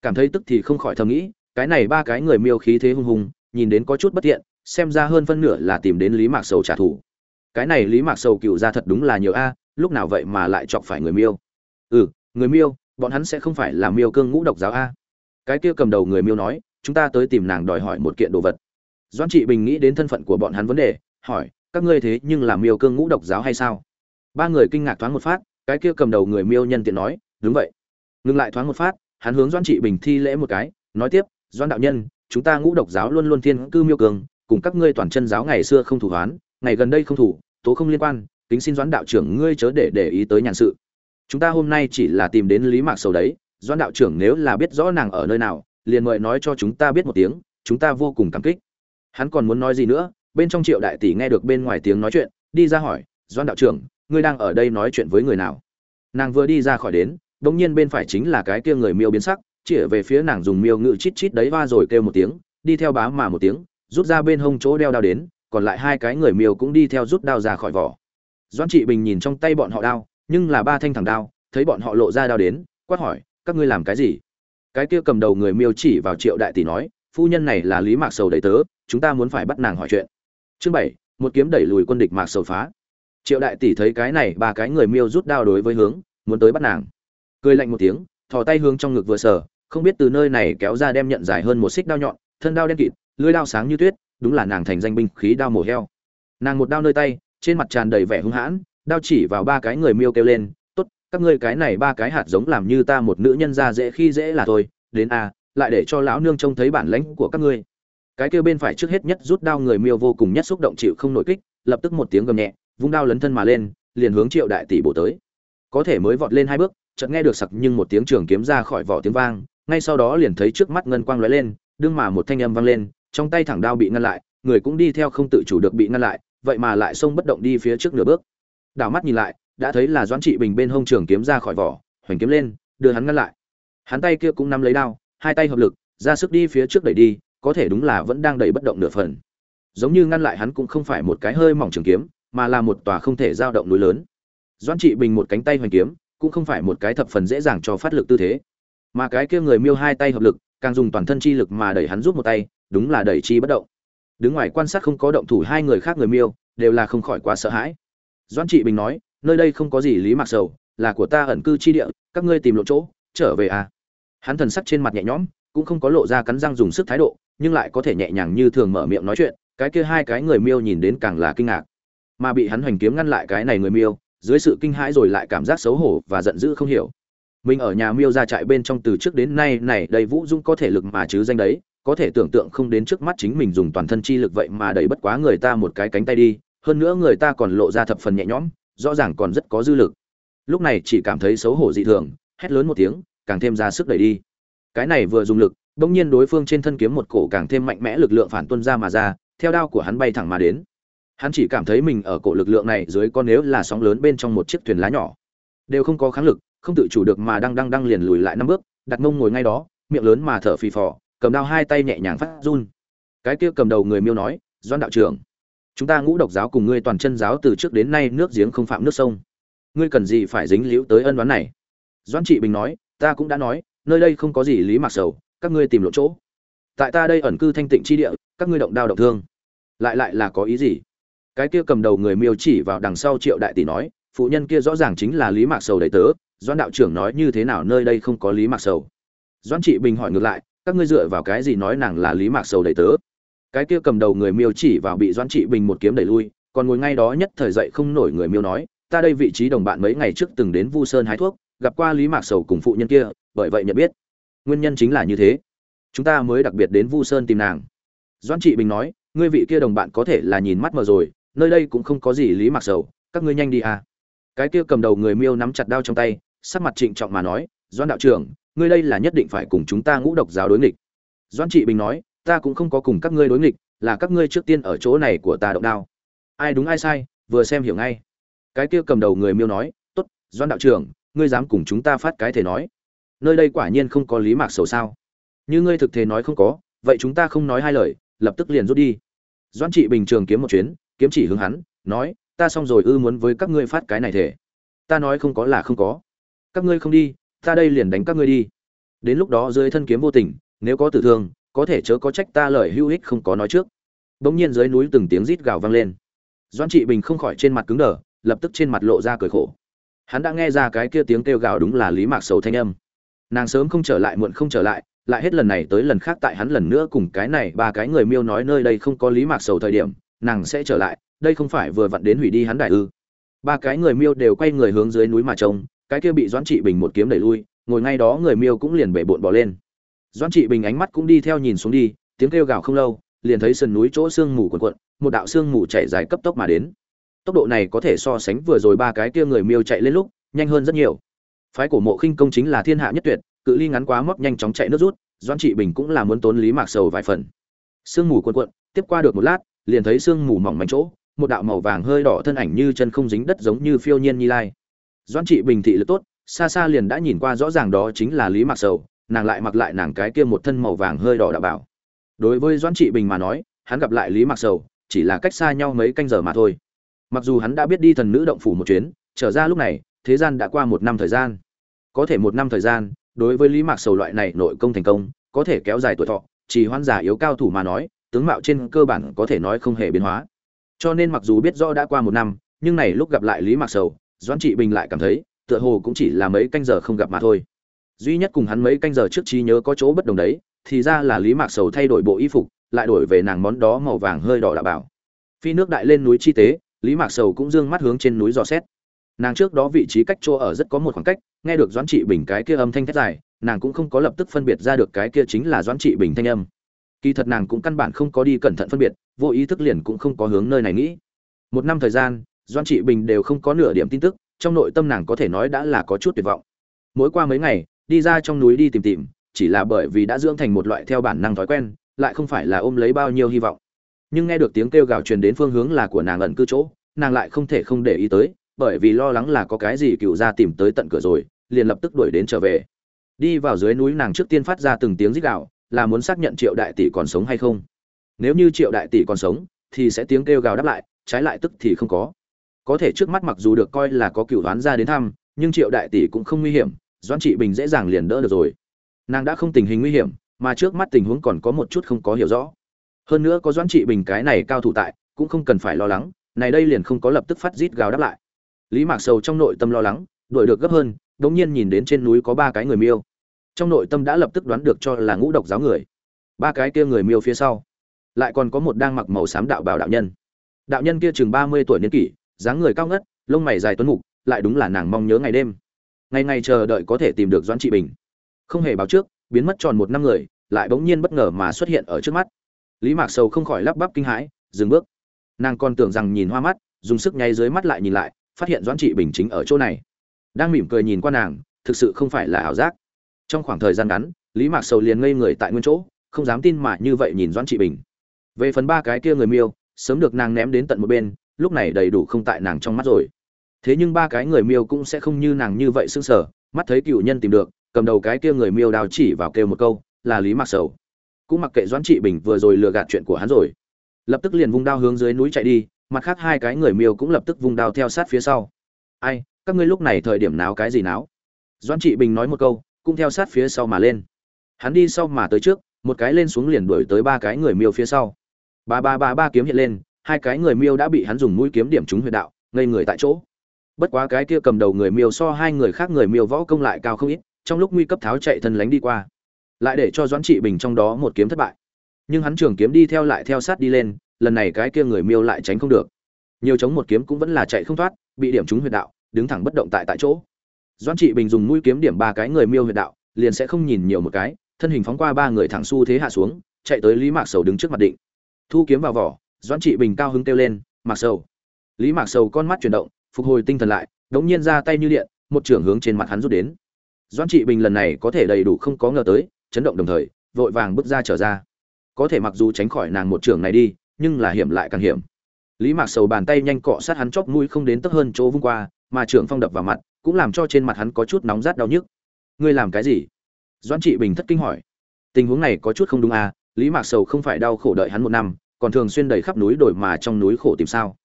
Cảm thấy tức thì không khỏi thầm nghĩ, cái này ba cái người miêu khí thế hung hùng, nhìn đến có chút bất tiện, xem ra hơn phân nửa là tìm đến lý mạc sầu trả thù. Cái này lý mạc sầu cựu ra thật đúng là nhiều a, lúc nào vậy mà lại chọc phải người miêu? Ừ người miêu, bọn hắn sẽ không phải là miêu cương ngũ độc giáo a. Cái kia cầm đầu người miêu nói, chúng ta tới tìm nàng đòi hỏi một kiện đồ vật doan trị bình nghĩ đến thân phận của bọn hắn vấn đề, hỏi, các ngươi thế nhưng là miêu cương ngũ độc giáo hay sao? Ba người kinh ngạc thoáng một phát, cái kia cầm đầu người miêu nhân tiện nói, đúng vậy. Ngừng lại thoáng một phát, hắn hướng doan trị bình thi lễ một cái, nói tiếp doan đạo nhân, chúng ta ngũ độc giáo luôn luôn thiên cư miêu cương, cùng các ngươi toàn chân giáo ngày xưa không thủ hoán, ngày gần đây không thủ, tố không liên quan, kính xin doãn đạo trưởng ngươi chớ để để ý tới nhàn sự. Chúng ta hôm nay chỉ là tìm đến lý mạc sầu đấy, doãn đạo trưởng nếu là biết rõ nàng ở nơi nào, liền mời nói cho chúng ta biết một tiếng, chúng ta vô cùng cảm kích hắn còn muốn nói gì nữa, bên trong triệu đại tỷ nghe được bên ngoài tiếng nói chuyện, đi ra hỏi doãn đạo trưởng, ngươi đang ở đây nói chuyện với người nào? Nàng vừa đi ra khỏi đến bỗng nhiên bên phải chính là cái kia người miêu biến sắc, chỉ về phía nàng dùng miêu ngự chít chít đấy va rồi kêu một tiếng, đi theo bá mà một tiếng, rút ra bên hông chỗ đeo đao đến, còn lại hai cái người miêu cũng đi theo rút đao ra khỏi vỏ. Doan trị bình nhìn trong tay bọn họ đao, nhưng là ba thanh thẳng đao, thấy bọn họ lộ ra đao đến, quát hỏi, các ngươi làm cái gì? Cái kia cầm đầu người miêu chỉ vào triệu đại tỷ nói, phu nhân này là lý mạc sầu đầy tớ chúng ta muốn phải bắt nàng hỏi chuyện. Chương bảy, một kiếm đẩy lùi quân địch mạc sầu phá. Triệu đại tỷ thấy cái này, ba cái người miêu rút đao đối với hướng, muốn tới bắt nàng. Cười lạnh một tiếng, thò tay hướng trong ngực vừa sờ, không biết từ nơi này kéo ra đem nhận dài hơn một xích đao nhọn, thân đao đen kịt, lưỡi đao sáng như tuyết, đúng là nàng thành danh binh khí đao mổ heo. Nàng một đao nơi tay, trên mặt tràn đầy vẻ hung hãn, đao chỉ vào ba cái người miêu kêu lên, tốt, các ngươi cái này ba cái hạt giống làm như ta một nữ nhân ra dễ khi dễ là thôi, đến a lại để cho lão nương trông thấy bản lãnh của các ngươi cái kêu bên phải trước hết nhất rút đao người miêu vô cùng nhất xúc động chịu không nội kích, lập tức một tiếng gầm nhẹ, vung đao lấn thân mà lên, liền hướng triệu đại tỷ bổ tới. Có thể mới vọt lên hai bước, chợt nghe được sặc nhưng một tiếng trường kiếm ra khỏi vỏ tiếng vang, ngay sau đó liền thấy trước mắt ngân quang lóe lên, đương mà một thanh âm vang lên, trong tay thẳng đao bị ngăn lại, người cũng đi theo không tự chủ được bị ngăn lại, vậy mà lại xông bất động đi phía trước nửa bước. Đảo mắt nhìn lại, đã thấy là doãn trị bình bên hông trường kiếm ra khỏi vỏ, hoành kiếm lên, đưa hắn ngăn lại. Hắn tay kia cũng nắm lấy đao, hai tay hợp lực, ra sức đi phía trước đẩy đi có thể đúng là vẫn đang đẩy bất động nửa phần. Giống như ngăn lại hắn cũng không phải một cái hơi mỏng trường kiếm, mà là một tòa không thể dao động núi lớn. Doãn trị bình một cánh tay hoành kiếm, cũng không phải một cái thập phần dễ dàng cho phát lực tư thế. Mà cái kia người miêu hai tay hợp lực, càng dùng toàn thân chi lực mà đẩy hắn rút một tay, đúng là đẩy chi bất động. Đứng ngoài quan sát không có động thủ hai người khác người miêu, đều là không khỏi quá sợ hãi. Doan trị bình nói, nơi đây không có gì lý mạc sầu, là của ta ẩn cư chi địa, các ngươi tìm lộ chỗ, trở về à. Hắn thần sắc trên mặt nhẹ nhõm, cũng không có lộ ra cắn răng dùng sức thái độ nhưng lại có thể nhẹ nhàng như thường mở miệng nói chuyện, cái kia hai cái người miêu nhìn đến càng là kinh ngạc. Mà bị hắn hoành kiếm ngăn lại cái này người miêu, dưới sự kinh hãi rồi lại cảm giác xấu hổ và giận dữ không hiểu. Mình ở nhà miêu ra trại bên trong từ trước đến nay, này, đầy vũ dung có thể lực mà chứ danh đấy, có thể tưởng tượng không đến trước mắt chính mình dùng toàn thân chi lực vậy mà đẩy bất quá người ta một cái cánh tay đi, hơn nữa người ta còn lộ ra thập phần nhẹ nhõm, rõ ràng còn rất có dư lực. Lúc này chỉ cảm thấy xấu hổ dị thường, hét lớn một tiếng, càng thêm ra sức đẩy đi. Cái này vừa dùng lực đông nhiên đối phương trên thân kiếm một cổ càng thêm mạnh mẽ lực lượng phản tuân ra mà ra, theo đao của hắn bay thẳng mà đến. Hắn chỉ cảm thấy mình ở cổ lực lượng này dưới con nếu là sóng lớn bên trong một chiếc thuyền lá nhỏ. Đều không có kháng lực, không tự chủ được mà đang đang đang liền lùi lại năm bước, đặt mông ngồi ngay đó, miệng lớn mà thở phì phò, cầm đao hai tay nhẹ nhàng phát run. Cái kia cầm đầu người miêu nói, Doãn đạo trưởng, chúng ta ngũ độc giáo cùng ngươi toàn chân giáo từ trước đến nay nước giếng không phạm nước sông. Ngươi cần gì phải dính liễu tới ân oán này? Doãn trị bình nói, ta cũng đã nói, nơi đây không có gì lý mặc sầu các ngươi tìm lộ chỗ. Tại ta đây ẩn cư thanh tịnh chi địa, các ngươi động đao động thương. Lại lại là có ý gì? Cái kia cầm đầu người miêu chỉ vào đằng sau triệu đại tỷ nói, phụ nhân kia rõ ràng chính là lý mạc sầu đầy tớ doan đạo trưởng nói như thế nào nơi đây không có lý mạc sầu. Doan trị bình hỏi ngược lại, các ngươi dựa vào cái gì nói nàng là lý mạc sầu đầy tớ? Cái kia cầm đầu người miêu chỉ vào bị doan trị bình một kiếm đẩy lui, còn ngồi ngay đó nhất thời dậy không nổi người miêu nói, ta đây vị trí đồng bạn mấy ngày trước từng đến vu sơn hái thuốc, gặp qua lý mạc sầu cùng phụ nhân kia, bởi vậy nhận biết nguyên nhân chính là như thế. Chúng ta mới đặc biệt đến vu sơn tìm nàng. Doãn trị bình nói, ngươi vị kia đồng bạn có thể là nhìn mắt mờ rồi, nơi đây cũng không có gì lý mặc sầu, các ngươi nhanh đi à. Cái kia cầm đầu người miêu nắm chặt đao trong tay, sắc mặt trịnh trọng mà nói, doãn đạo trưởng, ngươi đây là nhất định phải cùng chúng ta ngũ độc giáo đối nghịch. Doãn trị bình nói, ta cũng không có cùng các ngươi đối nghịch, là các ngươi trước tiên ở chỗ này của ta động đao. Ai đúng ai sai, vừa xem hiểu ngay. Cái kia cầm đầu người miêu nói, tốt, doãn đạo trưởng, ngươi dám cùng chúng ta phát cái thể nói nơi đây quả nhiên không có lý mạc sầu sao. Như ngươi thực thế nói không có, vậy chúng ta không nói hai lời, lập tức liền rút đi. Doãn trị bình trường kiếm một chuyến, kiếm chỉ hướng hắn, nói, ta xong rồi ư muốn với các ngươi phát cái này thể. Ta nói không có là không có. Các ngươi không đi, ta đây liền đánh các ngươi đi. Đến lúc đó dưới thân kiếm vô tình, nếu có tử thương, có thể chớ có trách ta lời hữu ích không có nói trước. Bỗng nhiên dưới núi từng tiếng rít gào vang lên. Doan trị bình không khỏi trên mặt cứng đờ, lập tức trên mặt lộ ra cười khổ. Hắn đã nghe ra cái kia tiếng kêu gào đúng là lý mạc sầu thanh âm nàng sớm không trở lại, muộn không trở lại lại hết lần này tới lần khác tại hắn lần nữa cùng cái này ba cái người miêu nói nơi đây không có lý mạc sầu thời điểm, nàng sẽ trở lại, đây không phải vừa vặn đến hủy đi hắn đại ư. Ba cái người miêu đều quay người hướng dưới núi mà trông, cái kia bị doãn trị bình một kiếm đẩy lui, ngồi ngay đó người miêu cũng liền bể bộn bỏ lên. Doãn trị bình ánh mắt cũng đi theo nhìn xuống đi, tiếng kêu gào không lâu, liền thấy sườn núi chỗ sương mù cuộn cuộn, một đạo sương mù chạy dài cấp tốc mà đến. Tốc độ này có thể so sánh vừa rồi ba cái kia người miêu chạy lên lúc, nhanh hơn rất nhiều phái cổ mộ khinh công chính là thiên hạ nhất tuyệt, cự ly ngắn quá móc nhanh chóng chạy nước rút, doãn trị bình cũng là muốn tốn lý mạc sầu vài phần. Sương mù cuộn cuộn, tiếp qua được một lát, liền thấy sương mù mỏng manh chỗ, một đạo màu vàng hơi đỏ thân ảnh như chân không dính đất giống như phiêu nhiên nhi lai. Doãn trị bình thị lực tốt, xa xa liền đã nhìn qua rõ ràng đó chính là lý mạc sầu, nàng lại mặc lại nàng cái kia một thân màu vàng hơi đỏ đạo bảo. Đối với doãn trị bình mà nói, hắn gặp lại lý mạc sầu, chỉ là cách xa nhau mấy canh giờ mà thôi. Mặc dù hắn đã biết đi thần nữ động phủ một chuyến, trở ra lúc này, thế gian đã qua một năm thời gian có thể một năm thời gian, đối với lý mạc sầu loại này nội công thành công, có thể kéo dài tuổi thọ, chỉ hoan giả yếu cao thủ mà nói, tướng mạo trên cơ bản có thể nói không hề biến hóa. Cho nên mặc dù biết rõ đã qua một năm, nhưng này lúc gặp lại lý mạc sầu, doãn trị bình lại cảm thấy, tựa hồ cũng chỉ là mấy canh giờ không gặp mà thôi. Duy nhất cùng hắn mấy canh giờ trước trí nhớ có chỗ bất đồng đấy, thì ra là lý mạc sầu thay đổi bộ y phục, lại đổi về nàng món đó màu vàng hơi đỏ đạo bảo. Phi nước đại lên núi chi tế, lý mạc sầu cũng dương mắt hướng trên núi dò xét nàng trước đó vị trí cách chỗ ở rất có một khoảng cách, nghe được doãn trị bình cái kia âm thanh thét dài, nàng cũng không có lập tức phân biệt ra được cái kia chính là doãn trị bình thanh âm. Kỳ thật nàng cũng căn bản không có đi cẩn thận phân biệt, vô ý thức liền cũng không có hướng nơi này nghĩ. Một năm thời gian, doãn trị bình đều không có nửa điểm tin tức, trong nội tâm nàng có thể nói đã là có chút tuyệt vọng. Mỗi qua mấy ngày, đi ra trong núi đi tìm tìm, chỉ là bởi vì đã dưỡng thành một loại theo bản năng thói quen, lại không phải là ôm lấy bao nhiêu hy vọng. Nhưng nghe được tiếng kêu gào truyền đến phương hướng là của nàng ẩn cư chỗ, nàng lại không thể không để ý tới bởi vì lo lắng là có cái gì cựu ra tìm tới tận cửa rồi, liền lập tức đuổi đến trở về. Đi vào dưới núi nàng trước tiên phát ra từng tiếng rít gào, là muốn xác nhận triệu đại tỷ còn sống hay không. Nếu như triệu đại tỷ còn sống, thì sẽ tiếng kêu gào đáp lại, trái lại tức thì không có. Có thể trước mắt mặc dù được coi là có cựu đoán ra đến thăm, nhưng triệu đại tỷ cũng không nguy hiểm, doãn trị bình dễ dàng liền đỡ được rồi. Nàng đã không tình hình nguy hiểm, mà trước mắt tình huống còn có một chút không có hiểu rõ. Hơn nữa có doãn trị bình cái này cao thủ tại, cũng không cần phải lo lắng, này đây liền không có lập tức phát rít gào đáp lại lý mạc sầu trong nội tâm lo lắng, đuổi được gấp hơn, đống nhiên nhìn đến trên núi có ba cái người miêu. Trong nội tâm đã lập tức đoán được cho là ngũ độc giáo người. Ba cái kia người miêu phía sau, lại còn có một đang mặc màu xám đạo bảo đạo nhân. Đạo nhân kia chừng ba mươi tuổi niên kỷ, dáng người cao ngất, lông mày dài tuấn mục, lại đúng là nàng mong nhớ ngày đêm. Ngày ngày chờ đợi có thể tìm được doãn trị bình. Không hề báo trước, biến mất tròn một năm người, lại bỗng nhiên bất ngờ mà xuất hiện ở trước mắt. Lý mạc sầu không khỏi lắp bắp kinh hãi, dừng bước. Nàng còn tưởng rằng nhìn hoa mắt, dùng sức nháy dưới mắt lại nhìn lại phát hiện doãn trị bình chính ở chỗ này. Đang mỉm cười nhìn qua nàng, thực sự không phải là ảo giác. Trong khoảng thời gian ngắn, lý mạc sầu liền ngây người tại nguyên chỗ, không dám tin mà như vậy nhìn doãn trị bình. Về phần ba cái kia người miêu, sớm được nàng ném đến tận một bên, lúc này đầy đủ không tại nàng trong mắt rồi. Thế nhưng ba cái người miêu cũng sẽ không như nàng như vậy sưng sở mắt thấy cựu nhân tìm được, cầm đầu cái kia người miêu đào chỉ vào kêu một câu, là lý mạc sầu. Cũng mặc kệ doãn trị bình vừa rồi lừa gạt chuyện của hắn rồi. Lập tức liền vung đao hướng dưới núi chạy đi mặt khác hai cái người miêu cũng lập tức vung đao theo sát phía sau. Ai, các ngươi lúc này thời điểm náo cái gì náo? Doãn trị bình nói một câu, cũng theo sát phía sau mà lên. Hắn đi sau mà tới trước, một cái lên xuống liền đuổi tới ba cái người miêu phía sau. Ba ba ba ba kiếm hiện lên, hai cái người miêu đã bị hắn dùng mũi kiếm điểm trúng huyệt đạo, ngây người tại chỗ. Bất quá cái kia cầm đầu người miêu so hai người khác người miêu võ công lại cao không ít, trong lúc nguy cấp tháo chạy thân lánh đi qua. Lại để cho doãn trị bình trong đó một kiếm thất bại. Nhưng hắn trường kiếm đi theo lại theo sát đi lên lần này cái kia người miêu lại tránh không được. Nhiều chống một kiếm cũng vẫn là chạy không thoát, bị điểm trúng huyệt đạo, đứng thẳng bất động tại tại chỗ. Doãn trị bình dùng mũi kiếm điểm ba cái người miêu huyệt đạo, liền sẽ không nhìn nhiều một cái, thân hình phóng qua ba người thẳng xu thế hạ xuống, chạy tới lý mạc sầu đứng trước mặt định. Thu kiếm vào vỏ, doãn trị bình cao hứng kêu lên, mạc sầu. Lý mạc sầu con mắt chuyển động, phục hồi tinh thần lại, đống nhiên ra tay như điện, một trưởng hướng trên mặt hắn rút đến. Doãn trị bình lần này có thể đầy đủ không có ngờ tới, chấn động đồng thời, vội vàng bước ra trở ra. Có thể mặc dù tránh khỏi nàng một trưởng này đi nhưng là hiểm lại càng hiểm. Lý mạc sầu bàn tay nhanh cọ sát hắn chóp mũi không đến tấp hơn chỗ vung qua mà trưởng phong đập vào mặt cũng làm cho trên mặt hắn có chút nóng rát đau nhức. Ngươi làm cái gì? Doãn trị bình thất kinh hỏi. Tình huống này có chút không đúng à lý mạc sầu không phải đau khổ đợi hắn một năm còn thường xuyên đầy khắp núi đổi mà trong núi khổ tìm sao.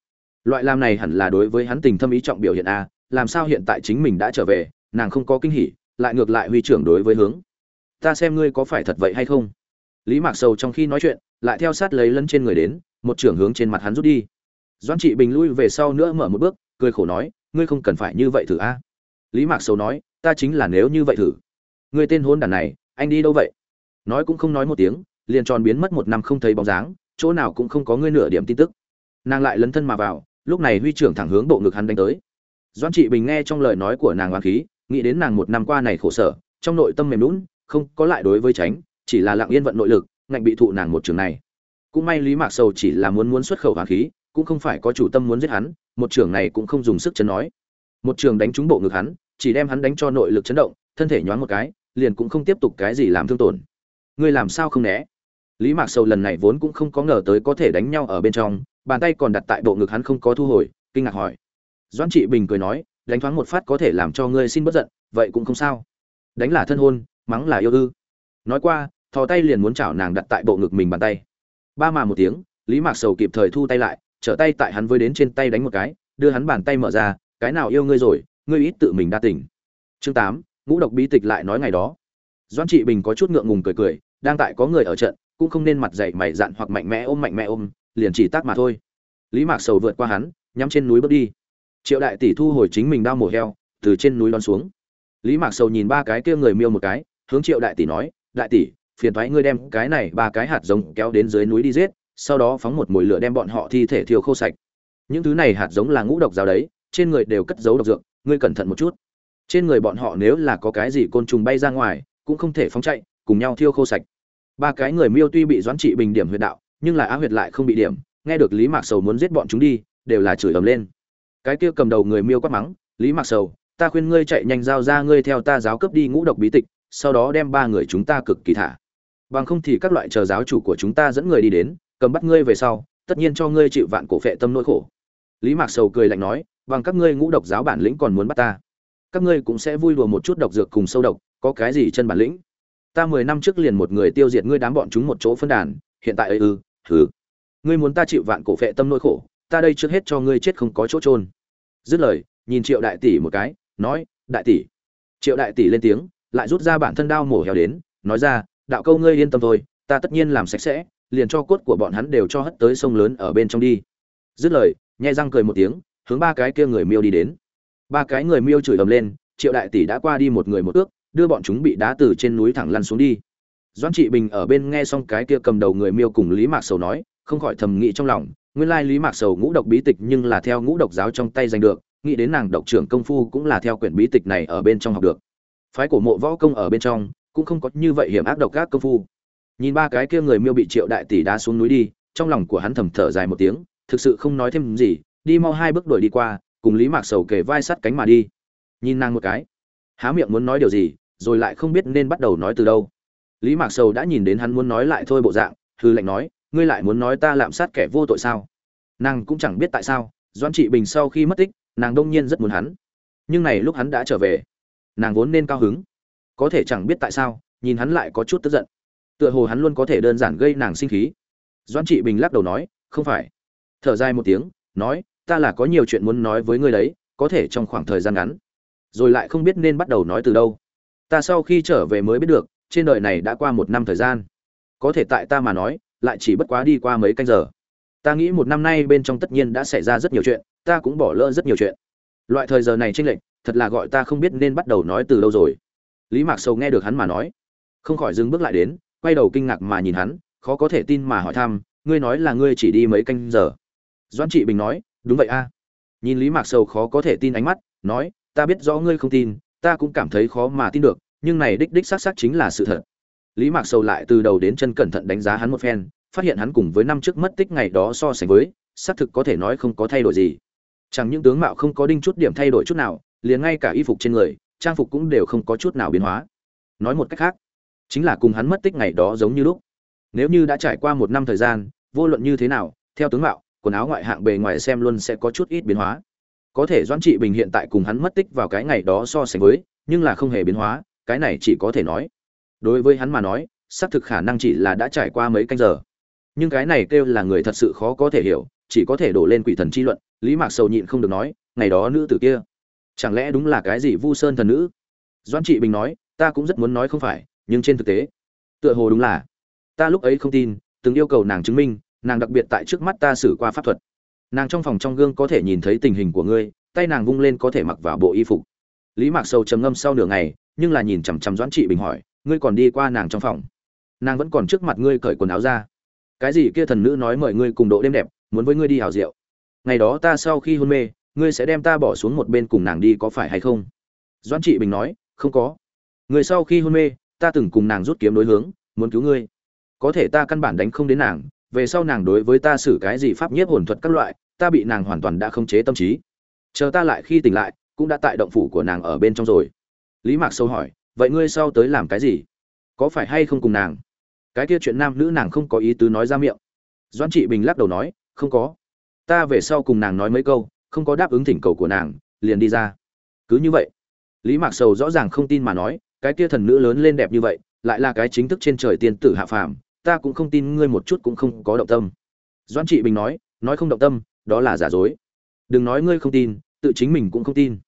Loại làm này hẳn là đối với hắn tình thâm ý trọng biểu hiện a à, làm sao hiện tại chính mình đã trở về nàng không có kinh hỉ lại ngược lại huy trưởng đối với hướng. Ta xem ngươi có phải thật vậy hay không. Lý mạc sầu trong khi nói chuyện lại theo sát lấy lấn trên người đến, một trưởng hướng trên mặt hắn rút đi. Doãn trị bình lui về sau nữa mở một bước, cười khổ nói, ngươi không cần phải như vậy thử a. Lý mạc sầu nói, ta chính là nếu như vậy thử. Ngươi tên hôn đản này, anh đi đâu vậy? Nói cũng không nói một tiếng, liền tròn biến mất một năm không thấy bóng dáng, chỗ nào cũng không có ngươi nửa điểm tin tức. Nàng lại lấn thân mà vào, lúc này huy trưởng thẳng hướng bộ ngực hắn đánh tới. Doãn trị bình nghe trong lời nói của nàng oán khí, nghĩ đến nàng một năm qua này khổ sở, trong nội tâm mềm lún không có lại đối với tránh, chỉ là lặng yên vận nội lực ngạnh bị thụ nàng một trường này. Cũng may lý mạc sầu chỉ là muốn muốn xuất khẩu hỏa khí, cũng không phải có chủ tâm muốn giết hắn, một trường này cũng không dùng sức chấn nói. Một trường đánh trúng bộ ngực hắn, chỉ đem hắn đánh cho nội lực chấn động, thân thể nhoáng một cái, liền cũng không tiếp tục cái gì làm thương tổn. Ngươi làm sao không né? Lý mạc sầu lần này vốn cũng không có ngờ tới có thể đánh nhau ở bên trong, bàn tay còn đặt tại bộ ngực hắn không có thu hồi, kinh ngạc hỏi. Doãn trị bình cười nói, đánh thoáng một phát có thể làm cho ngươi xin bất giận, vậy cũng không sao. Đánh là thân hôn, mắng là yêu ư. Nói qua thò tay liền muốn chảo nàng đặt tại bộ ngực mình bàn tay. Ba mà một tiếng, lý mạc sầu kịp thời thu tay lại, trở tay tại hắn với đến trên tay đánh một cái, đưa hắn bàn tay mở ra, cái nào yêu ngươi rồi, ngươi ít tự mình đa tỉnh chương tám, ngũ độc bí tịch lại nói ngày đó. Doãn trị bình có chút ngượng ngùng cười cười, đang tại có người ở trận, cũng không nên mặt dày mày dạn hoặc mạnh mẽ ôm mạnh mẽ ôm, liền chỉ tác mà thôi. Lý mạc sầu vượt qua hắn, nhắm trên núi bước đi. Triệu đại tỷ thu hồi chính mình đau mổ heo, từ trên núi đón xuống. Lý mạc sầu nhìn ba cái kia người miêu một cái, hướng triệu đại tỷ nói, đại tỷ phiền thoái ngươi đem cái này ba cái hạt giống kéo đến dưới núi đi giết, sau đó phóng một mồi lửa đem bọn họ thi thể thiêu khô sạch. Những thứ này hạt giống là ngũ độc giáo đấy, trên người đều cất giấu độc dược, ngươi cẩn thận một chút. Trên người bọn họ nếu là có cái gì côn trùng bay ra ngoài, cũng không thể phóng chạy, cùng nhau thiêu khô sạch. Ba cái người miêu tuy bị doãn trị bình điểm huyệt đạo, nhưng là á huyệt lại không bị điểm, nghe được lý mạc sầu muốn giết bọn chúng đi, đều là chửi ầm lên. Cái kia cầm đầu người miêu quát mắng, lý mạc sầu, ta khuyên ngươi chạy nhanh giao ra, ngươi theo ta giáo cấp đi ngũ độc bí tịch, sau đó đem ba người chúng ta cực kỳ thả bằng không thì các loại chờ giáo chủ của chúng ta dẫn người đi đến, cầm bắt ngươi về sau, tất nhiên cho ngươi chịu vạn cổ phệ tâm nỗi khổ. Lý mạc sầu cười lạnh nói, bằng các ngươi ngũ độc giáo bản lĩnh còn muốn bắt ta. Các ngươi cũng sẽ vui đùa một chút độc dược cùng sâu độc, có cái gì chân bản lĩnh? Ta mười năm trước liền một người tiêu diệt ngươi đám bọn chúng một chỗ phân đàn, hiện tại ấy ư thử ngươi muốn ta chịu vạn cổ phệ tâm nỗi khổ, ta đây trước hết cho ngươi chết không có chỗ trôn dứt lời, nhìn triệu đại tỷ một cái, nói, đại tỷ. Triệu đại tỷ lên tiếng, lại rút ra bản thân đao mổ heo đến, nói ra đạo câu ngươi yên tâm thôi, ta tất nhiên làm sạch sẽ, liền cho cốt của bọn hắn đều cho hất tới sông lớn ở bên trong đi. Dứt lời, nhai răng cười một tiếng, hướng ba cái kia người miêu đi đến. Ba cái người miêu chửi ầm lên, triệu đại tỷ đã qua đi một người một ước, đưa bọn chúng bị đá từ trên núi thẳng lăn xuống đi. Doãn trị bình ở bên nghe xong cái kia cầm đầu người miêu cùng lý mạc sầu nói, không khỏi thầm nghĩ trong lòng, nguyên lai lý mạc sầu ngũ độc bí tịch nhưng là theo ngũ độc giáo trong tay giành được, nghĩ đến nàng độc trưởng công phu cũng là theo quyển bí tịch này ở bên trong học được. Phái cổ mộ võ công ở bên trong cũng không có như vậy hiểm ác độc ác công phu. Nhìn ba cái kia người miêu bị triệu đại tỷ đá xuống núi đi, trong lòng của hắn thầm thở dài một tiếng, thực sự không nói thêm gì, đi mau hai bước đuổi đi qua, cùng lý mạc sầu kề vai sắt cánh mà đi. Nhìn nàng một cái, há miệng muốn nói điều gì, rồi lại không biết nên bắt đầu nói từ đâu. Lý mạc sầu đã nhìn đến hắn muốn nói lại thôi bộ dạng, hư lệnh nói, ngươi lại muốn nói ta lạm sát kẻ vô tội sao? Nàng cũng chẳng biết tại sao, doãn trị bình sau khi mất tích, nàng đông nhiên rất muốn hắn. Nhưng này lúc hắn đã trở về, nàng vốn nên cao hứng có thể chẳng biết tại sao, nhìn hắn lại có chút tức giận. Tựa hồ hắn luôn có thể đơn giản gây nàng sinh khí. Doãn trị bình lắc đầu nói, không phải. Thở dài một tiếng, nói, ta là có nhiều chuyện muốn nói với ngươi đấy, có thể trong khoảng thời gian ngắn. Rồi lại không biết nên bắt đầu nói từ đâu. Ta sau khi trở về mới biết được, trên đời này đã qua một năm thời gian. Có thể tại ta mà nói, lại chỉ bất quá đi qua mấy canh giờ. Ta nghĩ một năm nay bên trong tất nhiên đã xảy ra rất nhiều chuyện, ta cũng bỏ lỡ rất nhiều chuyện. Loại thời giờ này tranh lệch, thật là gọi ta không biết nên bắt đầu nói từ đâu rồi lý mạc sầu nghe được hắn mà nói, không khỏi dừng bước lại đến, quay đầu kinh ngạc mà nhìn hắn, khó có thể tin mà hỏi thăm, ngươi nói là ngươi chỉ đi mấy canh giờ? Doãn trị bình nói, đúng vậy a. Nhìn lý mạc sầu khó có thể tin ánh mắt, nói, ta biết rõ ngươi không tin, ta cũng cảm thấy khó mà tin được, nhưng này đích đích xác xác chính là sự thật. Lý mạc sầu lại từ đầu đến chân cẩn thận đánh giá hắn một phen, phát hiện hắn cùng với năm trước mất tích ngày đó so sánh với, xác thực có thể nói không có thay đổi gì. Chẳng những tướng mạo không có đinh chút điểm thay đổi chút nào, liền ngay cả y phục trên người trang phục cũng đều không có chút nào biến hóa. Nói một cách khác, chính là cùng hắn mất tích ngày đó giống như lúc. Nếu như đã trải qua một năm thời gian, vô luận như thế nào, theo tướng mạo, quần áo ngoại hạng bề ngoài xem luôn sẽ có chút ít biến hóa. Có thể doãn trị bình hiện tại cùng hắn mất tích vào cái ngày đó so sánh với, nhưng là không hề biến hóa, cái này chỉ có thể nói. Đối với hắn mà nói, xác thực khả năng chỉ là đã trải qua mấy canh giờ. Nhưng cái này kêu là người thật sự khó có thể hiểu, chỉ có thể đổ lên quỷ thần chi luận, lý mạc sầu nhịn không được nói, ngày đó nữ tử kia chẳng lẽ đúng là cái gì vu sơn thần nữ? Doãn trị bình nói, ta cũng rất muốn nói không phải, nhưng trên thực tế, tựa hồ đúng là. Ta lúc ấy không tin, từng yêu cầu nàng chứng minh, nàng đặc biệt tại trước mắt ta xử qua pháp thuật. Nàng trong phòng trong gương có thể nhìn thấy tình hình của ngươi, tay nàng vung lên có thể mặc vào bộ y phục. Lý mạc sầu trầm ngâm sau nửa ngày, nhưng là nhìn chằm chằm doãn trị bình hỏi, ngươi còn đi qua nàng trong phòng? Nàng vẫn còn trước mặt ngươi cởi quần áo ra. Cái gì kia thần nữ nói mời ngươi cùng độ đêm đẹp, muốn với ngươi đi hào rượu. Ngày đó ta sau khi hôn mê ngươi sẽ đem ta bỏ xuống một bên cùng nàng đi có phải hay không? Doãn trị bình nói, không có. Người sau khi hôn mê, ta từng cùng nàng rút kiếm đối hướng, muốn cứu ngươi. Có thể ta căn bản đánh không đến nàng, về sau nàng đối với ta xử cái gì pháp nhiếp hồn thuật các loại, ta bị nàng hoàn toàn đã không chế tâm trí. Chờ ta lại khi tỉnh lại, cũng đã tại động phủ của nàng ở bên trong rồi. Lý mạc sâu hỏi, vậy ngươi sau tới làm cái gì? Có phải hay không cùng nàng? Cái kia chuyện nam nữ nàng không có ý tứ nói ra miệng. Doãn trị bình lắc đầu nói, không có. Ta về sau cùng nàng nói mấy câu không có đáp ứng thỉnh cầu của nàng, liền đi ra. Cứ như vậy, lý mạc sầu rõ ràng không tin mà nói, cái kia thần nữ lớn lên đẹp như vậy, lại là cái chính thức trên trời tiên tử hạ phàm, ta cũng không tin ngươi một chút cũng không có động tâm. Doãn trị bình nói nói không động tâm, đó là giả dối. Đừng nói ngươi không tin, tự chính mình cũng không tin.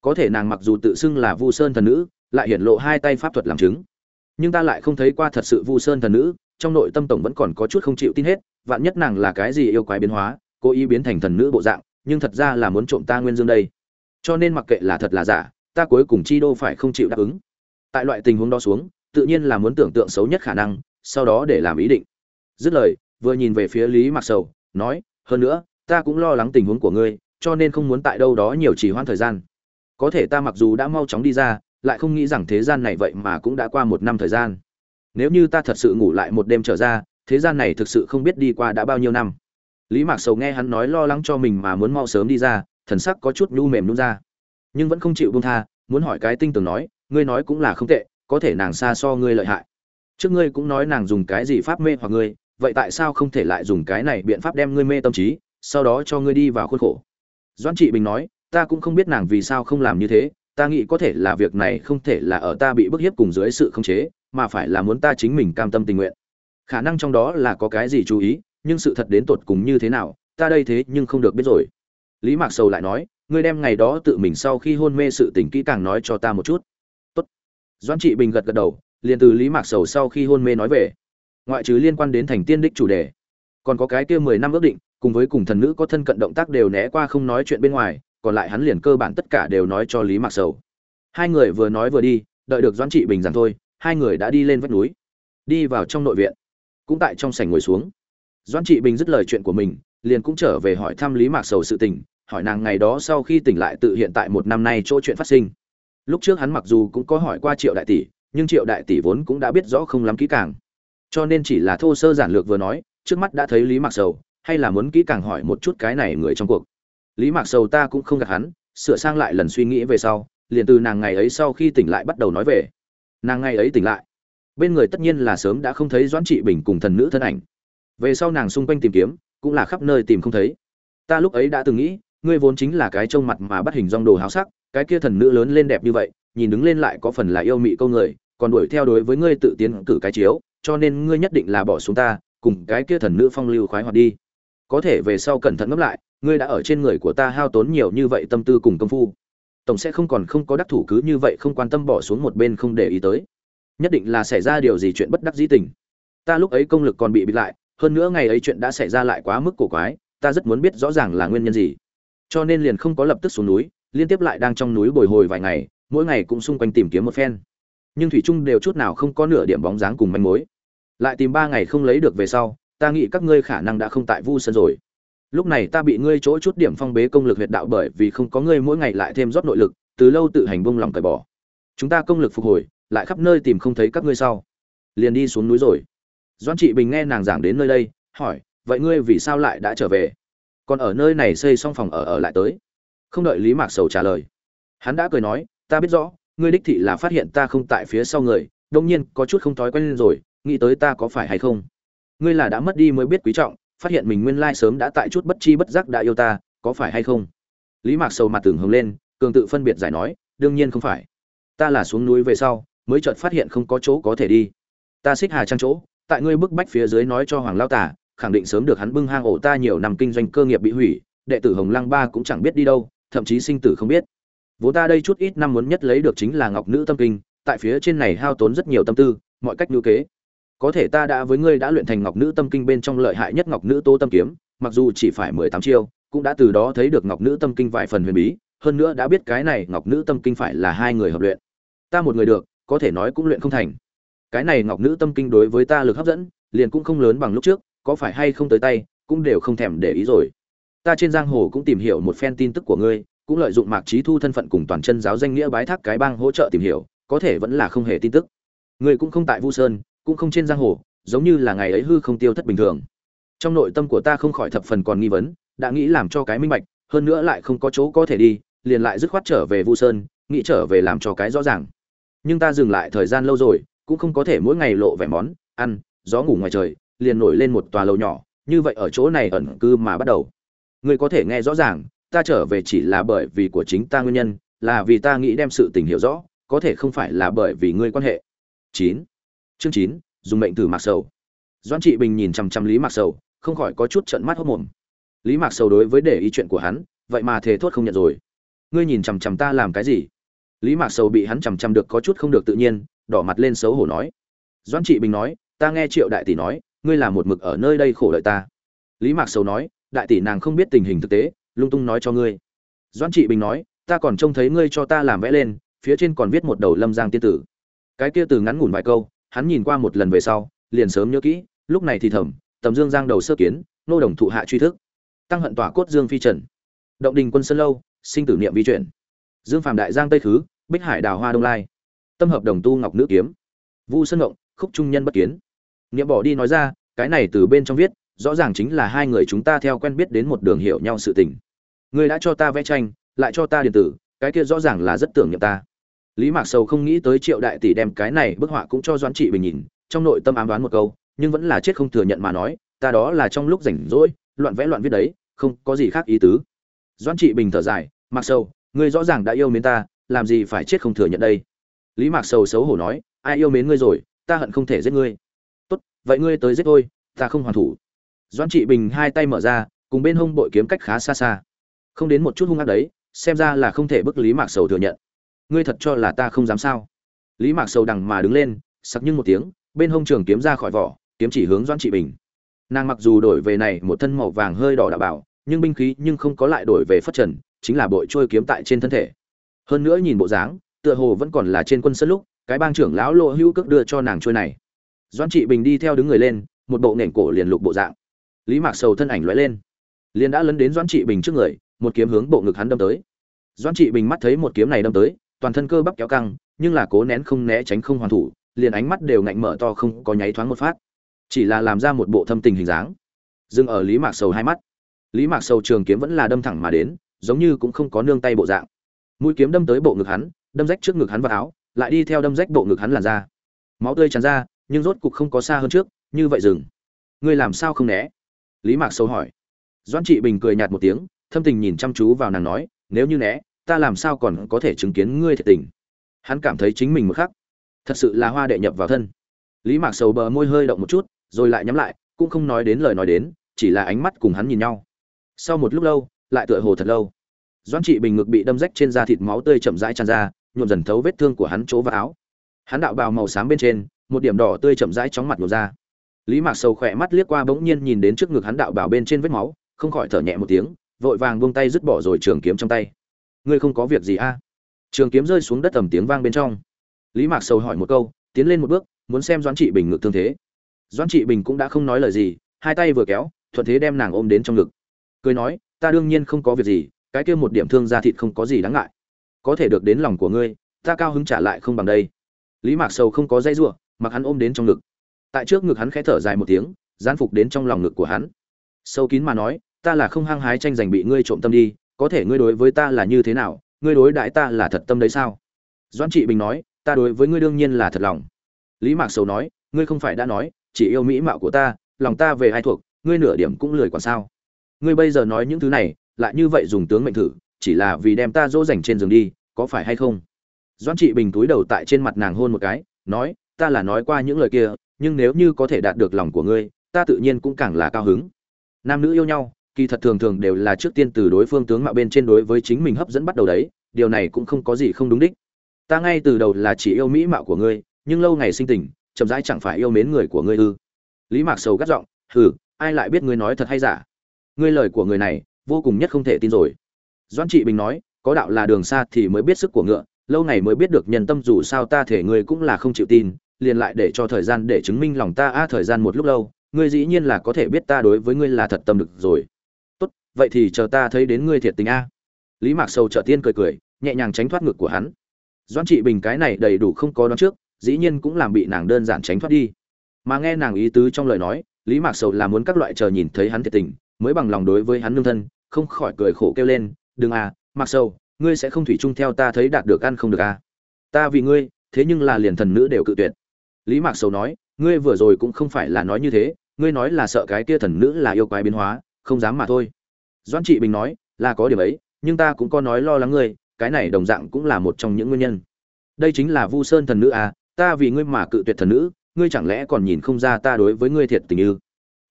Có thể nàng mặc dù tự xưng là vu sơn thần nữ, lại hiển lộ hai tay pháp thuật làm chứng. Nhưng ta lại không thấy qua thật sự vu sơn thần nữ, trong nội tâm tổng vẫn còn có chút không chịu tin hết, vạn nhất nàng là cái gì yêu quái biến hóa, cố ý biến thành thần nữ bộ dạng nhưng thật ra là muốn trộm ta nguyên dương đây. Cho nên mặc kệ là thật là giả, ta cuối cùng chi đô phải không chịu đáp ứng. Tại loại tình huống đó xuống, tự nhiên là muốn tưởng tượng xấu nhất khả năng, sau đó để làm ý định. Dứt lời, vừa nhìn về phía lý mặc sầu, nói, hơn nữa, ta cũng lo lắng tình huống của ngươi, cho nên không muốn tại đâu đó nhiều trì hoãn thời gian. Có thể ta mặc dù đã mau chóng đi ra, lại không nghĩ rằng thế gian này vậy mà cũng đã qua một năm thời gian. Nếu như ta thật sự ngủ lại một đêm trở ra, thế gian này thực sự không biết đi qua đã bao nhiêu năm lý mạc sầu nghe hắn nói lo lắng cho mình mà muốn mau sớm đi ra, thần sắc có chút nhu mềm nhún ra. Nhưng vẫn không chịu buông tha, muốn hỏi cái tinh tường nói, ngươi nói cũng là không tệ, có thể nàng xa so ngươi lợi hại. Trước ngươi cũng nói nàng dùng cái gì pháp mê hoặc ngươi, vậy tại sao không thể lại dùng cái này biện pháp đem ngươi mê tâm trí, sau đó cho ngươi đi vào khuôn khổ? Doãn trị bình nói, ta cũng không biết nàng vì sao không làm như thế, ta nghĩ có thể là việc này không thể là ở ta bị bức hiếp cùng dưới sự khống chế, mà phải là muốn ta chính mình cam tâm tình nguyện. Khả năng trong đó là có cái gì chú ý nhưng sự thật đến tột cùng như thế nào, ta đây thế nhưng không được biết rồi. Lý mạc sầu lại nói, ngươi đem ngày đó tự mình sau khi hôn mê sự tình kỹ càng nói cho ta một chút. Tốt. Doãn trị bình gật gật đầu, liền từ lý mạc sầu sau khi hôn mê nói về. Ngoại trừ liên quan đến thành tiên đích chủ đề, còn có cái kia mười năm ước định, cùng với cùng thần nữ có thân cận động tác đều né qua không nói chuyện bên ngoài, còn lại hắn liền cơ bản tất cả đều nói cho lý mạc sầu. Hai người vừa nói vừa đi, đợi được doãn trị bình rằng thôi, hai người đã đi lên vách núi, đi vào trong nội viện, cũng tại trong sảnh ngồi xuống doãn trị bình dứt lời chuyện của mình, liền cũng trở về hỏi thăm lý mạc sầu sự tình, hỏi nàng ngày đó sau khi tỉnh lại tự hiện tại một năm nay chỗ chuyện phát sinh. Lúc trước hắn mặc dù cũng có hỏi qua triệu đại tỷ, nhưng triệu đại tỷ vốn cũng đã biết rõ không lắm kỹ càng. Cho nên chỉ là thô sơ giản lược vừa nói, trước mắt đã thấy lý mạc sầu, hay là muốn kỹ càng hỏi một chút cái này người trong cuộc. Lý mạc sầu ta cũng không gạt hắn, sửa sang lại lần suy nghĩ về sau, liền từ nàng ngày ấy sau khi tỉnh lại bắt đầu nói về. Nàng ngày ấy tỉnh lại. Bên người tất nhiên là sớm đã không thấy doãn trị bình cùng thần nữ thân ảnh về sau nàng xung quanh tìm kiếm, cũng là khắp nơi tìm không thấy. Ta lúc ấy đã từng nghĩ, ngươi vốn chính là cái trông mặt mà bắt hình dong đồ háo sắc, cái kia thần nữ lớn lên đẹp như vậy, nhìn đứng lên lại có phần là yêu mị câu người, còn đuổi theo đối với ngươi tự tiến cử cái chiếu, cho nên ngươi nhất định là bỏ xuống ta, cùng cái kia thần nữ phong lưu khoái hoạt đi. Có thể về sau cẩn thận ngẫm lại, ngươi đã ở trên người của ta hao tốn nhiều như vậy tâm tư cùng công phu. Tổng sẽ không còn không có đắc thủ cứ như vậy không quan tâm bỏ xuống một bên không để ý tới. Nhất định là xảy ra điều gì chuyện bất đắc dĩ tình. Ta lúc ấy công lực còn bị bịt lại hơn nữa ngày ấy chuyện đã xảy ra lại quá mức cổ quái, ta rất muốn biết rõ ràng là nguyên nhân gì. Cho nên liền không có lập tức xuống núi, liên tiếp lại đang trong núi bồi hồi vài ngày, mỗi ngày cũng xung quanh tìm kiếm một phen. Nhưng thủy trung đều chút nào không có nửa điểm bóng dáng cùng manh mối. Lại tìm ba ngày không lấy được về sau, ta nghĩ các ngươi khả năng đã không tại vu sơn rồi. Lúc này ta bị ngươi chỗ chút điểm phong bế công lực huyệt đạo bởi vì không có ngươi mỗi ngày lại thêm rót nội lực, từ lâu tự hành bông lòng cởi bỏ. Chúng ta công lực phục hồi, lại khắp nơi tìm không thấy các ngươi sau. Liền đi xuống núi rồi doan trị bình nghe nàng giảng đến nơi đây, hỏi, vậy ngươi vì sao lại đã trở về? Còn ở nơi này xây xong phòng ở ở lại tới? Không đợi lý mạc sầu trả lời, hắn đã cười nói, ta biết rõ, ngươi đích thị là phát hiện ta không tại phía sau người đông nhiên có chút không thói quen lên rồi, nghĩ tới ta có phải hay không? Ngươi là đã mất đi mới biết quý trọng, phát hiện mình nguyên lai sớm đã tại chút bất chi bất giác đã yêu ta, có phải hay không? Lý mạc sầu mặt tưởng hứng lên, cường tự phân biệt giải nói, đương nhiên không phải. Ta là xuống núi về sau, mới chợt phát hiện không có chỗ có thể đi. Ta xích hà trang chỗ tại ngươi bức bách phía dưới nói cho hoàng lao tả, khẳng định sớm được hắn bưng hang ổ ta nhiều năm kinh doanh cơ nghiệp bị hủy, đệ tử hồng lăng ba cũng chẳng biết đi đâu, thậm chí sinh tử không biết. Vốn ta đây chút ít năm muốn nhất lấy được chính là ngọc nữ tâm kinh, tại phía trên này hao tốn rất nhiều tâm tư, mọi cách ngữ kế. Có thể ta đã với ngươi đã luyện thành ngọc nữ tâm kinh bên trong lợi hại nhất ngọc nữ tố tâm kiếm, mặc dù chỉ phải mười tám chiêu, cũng đã từ đó thấy được ngọc nữ tâm kinh vài phần huyền bí, hơn nữa đã biết cái này ngọc nữ tâm kinh phải là hai người hợp luyện. Ta một người được, có thể nói cũng luyện không thành cái này ngọc nữ tâm kinh đối với ta lực hấp dẫn, liền cũng không lớn bằng lúc trước, có phải hay không tới tay, cũng đều không thèm để ý rồi. Ta trên giang hồ cũng tìm hiểu một phen tin tức của ngươi, cũng lợi dụng mạc trí thu thân phận cùng toàn chân giáo danh nghĩa bái thác cái bang hỗ trợ tìm hiểu, có thể vẫn là không hề tin tức. Ngươi cũng không tại vu sơn, cũng không trên giang hồ, giống như là ngày ấy hư không tiêu thất bình thường. Trong nội tâm của ta không khỏi thập phần còn nghi vấn, đã nghĩ làm cho cái minh bạch, hơn nữa lại không có chỗ có thể đi, liền lại dứt khoát trở về vu sơn, nghĩ trở về làm cho cái rõ ràng. Nhưng ta dừng lại thời gian lâu rồi cũng không có thể mỗi ngày lộ vẻ món, ăn, gió ngủ ngoài trời, liền nổi lên một tòa lầu nhỏ, như vậy ở chỗ này ẩn cư mà bắt đầu. Ngươi có thể nghe rõ ràng, ta trở về chỉ là bởi vì của chính ta nguyên nhân, là vì ta nghĩ đem sự tình hiểu rõ, có thể không phải là bởi vì ngươi quan hệ. Chín. Chương chín, dùng mệnh từ mạc sầu. Doan trị bình nhìn chằm chằm lý mạc sầu, không khỏi có chút trận mắt hốc mồm. Lý mạc sầu đối với để ý chuyện của hắn, vậy mà thề thốt không nhận rồi. Ngươi nhìn chằm chằm ta làm cái gì? Lý mạc sầu bị hắn chằm chằm được có chút không được tự nhiên đỏ mặt lên xấu hổ nói. Doãn trị bình nói, ta nghe triệu đại tỷ nói, ngươi là một mực ở nơi đây khổ đợi ta. Lý mạc sầu nói, đại tỷ nàng không biết tình hình thực tế, lung tung nói cho ngươi. Doãn trị bình nói, ta còn trông thấy ngươi cho ta làm vẽ lên, phía trên còn viết một đầu lâm giang tiên tử. Cái kia từ ngắn ngủn vài câu, hắn nhìn qua một lần về sau, liền sớm nhớ kỹ, lúc này thì thầm, tầm dương giang đầu sơ kiến, nô đồng thụ hạ truy thức, tăng hận tỏa cốt dương phi trần, động đình quân sơn lâu, sinh tử niệm vi chuyển, dương phàm đại giang tây khứ bích hải đào hoa đông lai tâm hợp đồng tu ngọc nữ kiếm. Vu sơn ngộng, khúc trung nhân bất kiến. Nghĩa bỏ đi nói ra, cái này từ bên trong viết, rõ ràng chính là hai người chúng ta theo quen biết đến một đường hiểu nhau sự tình. Ngươi đã cho ta vẽ tranh, lại cho ta điện tử, cái kia rõ ràng là rất tưởng niệm ta. Lý mạc sầu không nghĩ tới triệu đại tỷ đem cái này bức họa cũng cho doãn trị bình nhìn, trong nội tâm ám đoán một câu, nhưng vẫn là chết không thừa nhận mà nói, ta đó là trong lúc rảnh rỗi, loạn vẽ loạn viết đấy, không có gì khác ý tứ. Doãn trị bình thở dài mặc sâu ngươi rõ ràng đã yêu mến ta, làm gì phải chết không thừa nhận đây? Lý mạc sầu xấu hổ nói, ai yêu mến ngươi rồi, ta hận không thể giết ngươi. Tốt, vậy ngươi tới giết tôi, ta không hoàn thủ. Doãn trị bình hai tay mở ra, cùng bên hông bội kiếm cách khá xa xa. Không đến một chút hung ác đấy, xem ra là không thể bức lý mạc sầu thừa nhận. Ngươi thật cho là ta không dám sao? Lý mạc sầu đằng mà đứng lên sắc nhưng một tiếng, bên hông trường kiếm ra khỏi vỏ, kiếm chỉ hướng doãn trị bình. Nàng mặc dù đổi về này một thân màu vàng hơi đỏ đạo bảo, nhưng binh khí nhưng không có lại đổi về phất trần, chính là bội trôi kiếm tại trên thân thể. Hơn nữa nhìn bộ dáng tựa hồ vẫn còn là trên quân sân lúc, cái bang trưởng lão lộ hữu cước đưa cho nàng trôi này. Doãn trị bình đi theo đứng người lên, một bộ nền cổ liền lục bộ dạng. Lý mạc sầu thân ảnh lóe lên, liền đã lấn đến doãn trị bình trước người, một kiếm hướng bộ ngực hắn đâm tới. Doãn trị bình mắt thấy một kiếm này đâm tới, toàn thân cơ bắp kéo căng, nhưng là cố nén không né tránh không hoàn thủ, liền ánh mắt đều ngạnh mở to không có nháy thoáng một phát. Chỉ là làm ra một bộ thâm tình hình dáng. Dừng ở lý mạc sầu hai mắt. Lý mạc sầu trường kiếm vẫn là đâm thẳng mà đến, giống như cũng không có nương tay bộ dạng. Mũi kiếm đâm tới bộ ngực hắn đâm rách trước ngực hắn vào áo, lại đi theo đâm rách bộ ngực hắn làn ra máu tươi tràn ra, nhưng rốt cục không có xa hơn trước, như vậy dừng. Ngươi làm sao không né? Lý mạc sầu hỏi. Doãn trị bình cười nhạt một tiếng, thâm tình nhìn chăm chú vào nàng nói, nếu như né, ta làm sao còn có thể chứng kiến ngươi thiệt tình? Hắn cảm thấy chính mình một khắc. Thật sự là hoa đệ nhập vào thân. Lý mạc sầu bờ môi hơi động một chút, rồi lại nhắm lại, cũng không nói đến lời nói đến, chỉ là ánh mắt cùng hắn nhìn nhau. Sau một lúc lâu, lại tựa hồ thật lâu. Doãn trị bình ngực bị đâm rách trên da thịt máu tươi chậm rãi tràn ra nhuộm dần thấu vết thương của hắn chỗ và áo. Hắn đạo bào màu xám bên trên, một điểm đỏ tươi chậm rãi chóng mặt nhuộm ra. Lý mạc sầu khỏe mắt liếc qua bỗng nhiên nhìn đến trước ngực hắn đạo bào bên trên vết máu, không khỏi thở nhẹ một tiếng, vội vàng buông tay dứt bỏ rồi trường kiếm trong tay. Ngươi không có việc gì a? À? trường kiếm rơi xuống đất tầm tiếng vang bên trong. Lý mạc sầu hỏi một câu, tiến lên một bước, muốn xem doãn trị bình ngực thương thế. Doãn trị bình cũng đã không nói lời gì, hai tay vừa kéo, thuận thế đem nàng ôm đến trong ngực. Cười nói, ta đương nhiên không có việc gì, cái kia một điểm thương da thịt không có gì đáng ngại có thể được đến lòng của ngươi, ta cao hứng trả lại không bằng đây. Lý mạc sầu không có dây giụa mặc hắn ôm đến trong ngực. Tại trước ngực hắn khẽ thở dài một tiếng, gián phục đến trong lòng ngực của hắn. Sâu kín mà nói, ta là không hăng hái tranh giành bị ngươi trộm tâm đi, có thể ngươi đối với ta là như thế nào, ngươi đối đãi ta là thật tâm đấy sao? Doãn trị bình nói, ta đối với ngươi đương nhiên là thật lòng. Lý mạc sầu nói, ngươi không phải đã nói, chỉ yêu mỹ mạo của ta, lòng ta về ai thuộc, ngươi nửa điểm cũng lười còn sao. Ngươi bây giờ nói những thứ này, lại như vậy dùng tướng mệnh thử, chỉ là vì đem ta dỗ dành trên giường đi có phải hay không? Doãn trị bình túi đầu tại trên mặt nàng hôn một cái, nói, ta là nói qua những lời kia, nhưng nếu như có thể đạt được lòng của ngươi, ta tự nhiên cũng càng là cao hứng. Nam nữ yêu nhau, kỳ thật thường thường đều là trước tiên từ đối phương tướng mạo bên trên đối với chính mình hấp dẫn bắt đầu đấy, điều này cũng không có gì không đúng đích. Ta ngay từ đầu là chỉ yêu mỹ mạo của ngươi, nhưng lâu ngày sinh tình, chậm rãi chẳng phải yêu mến người của ngươi ư? Lý mạc sầu gắt giọng, hừ, ai lại biết ngươi nói thật hay giả? Ngươi lời của người này, vô cùng nhất không thể tin rồi. Doãn trị bình nói có đạo là đường xa thì mới biết sức của ngựa, lâu này mới biết được nhân tâm dù sao ta thể ngươi cũng là không chịu tin, liền lại để cho thời gian để chứng minh lòng ta, a, thời gian một lúc lâu, ngươi dĩ nhiên là có thể biết ta đối với ngươi là thật tâm được rồi. Tốt, vậy thì chờ ta thấy đến ngươi thiệt tình, a. Lý mạc sầu trợ tiên cười cười, nhẹ nhàng tránh thoát ngực của hắn. Doãn trị bình cái này đầy đủ không có đoán trước, dĩ nhiên cũng làm bị nàng đơn giản tránh thoát đi. Mà nghe nàng ý tứ trong lời nói, lý mạc sầu là muốn các loại chờ nhìn thấy hắn thiệt tình, mới bằng lòng đối với hắn nương thân, không khỏi cười khổ kêu lên, đừng à mạc sầu, ngươi sẽ không thủy chung theo ta thấy đạt được ăn không được à? Ta vì ngươi, thế nhưng là liền thần nữ đều cự tuyệt. Lý mạc sầu nói, ngươi vừa rồi cũng không phải là nói như thế, ngươi nói là sợ cái kia thần nữ là yêu quái biến hóa, không dám mà thôi. Doãn trị bình nói, là có điểm ấy, nhưng ta cũng có nói lo lắng ngươi, cái này đồng dạng cũng là một trong những nguyên nhân. Đây chính là vu sơn thần nữ à ta vì ngươi mà cự tuyệt thần nữ, ngươi chẳng lẽ còn nhìn không ra ta đối với ngươi thiệt tình ư?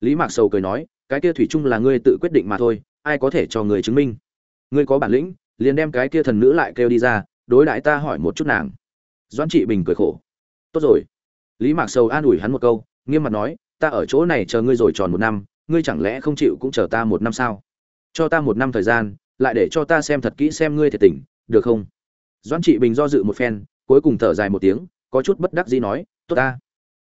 Lý mạc sầu cười nói, cái kia thủy chung là ngươi tự quyết định mà thôi, ai có thể cho người chứng minh? Ngươi có bản lĩnh, liền đem cái kia thần nữ lại kêu đi ra, đối đãi ta hỏi một chút nàng. Doãn trị bình cười khổ. Tốt rồi. Lý mạc sầu an ủi hắn một câu, nghiêm mặt nói, ta ở chỗ này chờ ngươi rồi tròn một năm, ngươi chẳng lẽ không chịu cũng chờ ta một năm sao? Cho ta một năm thời gian, lại để cho ta xem thật kỹ xem ngươi thiệt tình, được không? Doãn trị bình do dự một phen, cuối cùng thở dài một tiếng, có chút bất đắc dĩ nói, tốt ta.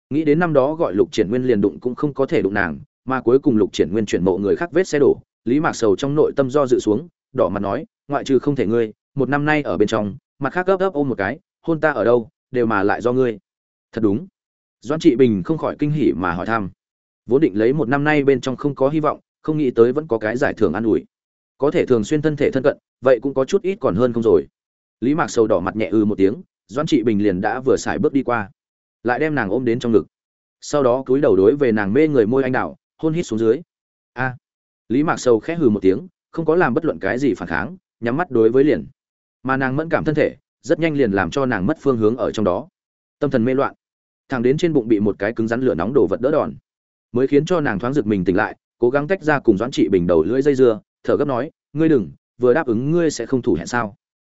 Nghĩ đến năm đó gọi lục triển nguyên liền đụng cũng không có thể đụng nàng, mà cuối cùng lục triển nguyên chuyển mộ người khác vết xe đổ, lý mạc sầu trong nội tâm do dự xuống đỏ mặt nói, ngoại trừ không thể ngươi, một năm nay ở bên trong, mặt khác gấp gấp ôm một cái, hôn ta ở đâu, đều mà lại do ngươi. Thật đúng. Doan trị bình không khỏi kinh hỉ mà hỏi thăm. Vốn định lấy một năm nay bên trong không có hy vọng, không nghĩ tới vẫn có cái giải thưởng an ủi. Có thể thường xuyên thân thể thân cận, vậy cũng có chút ít còn hơn không rồi. Lý mạc sầu đỏ mặt nhẹ ư một tiếng doan trị bình liền đã vừa xài bước đi qua. Lại đem nàng ôm đến trong ngực. Sau đó cúi đầu đối về nàng mê người môi anh đạo hôn hít xuống dưới. A. Lý mạc sầu khẽ hừ một tiếng không có làm bất luận cái gì phản kháng, nhắm mắt đối với liền. Mà nàng mẫn cảm thân thể, rất nhanh liền làm cho nàng mất phương hướng ở trong đó. Tâm thần mê loạn. Thẳng đến trên bụng bị một cái cứng rắn lửa nóng đổ vật đỡ đòn. Mới khiến cho nàng thoáng giật mình tỉnh lại, cố gắng tách ra cùng doãn trị bình đầu lưỡi dây dưa, thở gấp nói, ngươi đừng, vừa đáp ứng ngươi sẽ không thủ hẹn sao?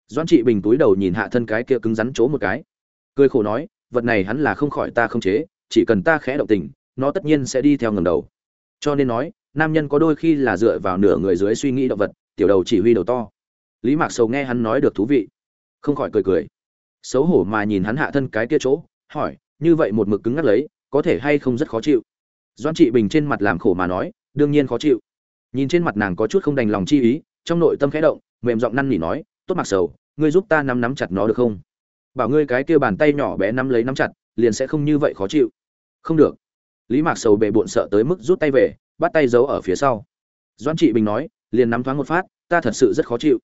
Doãn trị bình túi đầu nhìn hạ thân cái kia cứng rắn chỗ một cái. Cười khổ nói, vật này hắn là không khỏi ta không chế, chỉ cần ta khẽ động tình, nó tất nhiên sẽ đi theo ngầm đầu. Cho nên nói nam nhân có đôi khi là dựa vào nửa người dưới suy nghĩ động vật, tiểu đầu chỉ huy đầu to. Lý mạc sầu nghe hắn nói được thú vị, không khỏi cười cười. Xấu hổ mà nhìn hắn hạ thân cái kia chỗ, hỏi, như vậy một mực cứng ngắt lấy, có thể hay không rất khó chịu? Doan trị bình trên mặt làm khổ mà nói, đương nhiên khó chịu. Nhìn trên mặt nàng có chút không đành lòng chi ý, trong nội tâm khẽ động, mềm giọng năn nỉ nói, tốt mặc sầu, ngươi giúp ta nắm nắm chặt nó được không? Bảo ngươi cái kia bàn tay nhỏ bé nắm lấy nắm chặt, liền sẽ không như vậy khó chịu. Không được. Lý mạc sầu bề bộn sợ tới mức rút tay về bắt tay giấu ở phía sau. Doãn trị bình nói, liền nắm thoáng một phát, ta thật sự rất khó chịu.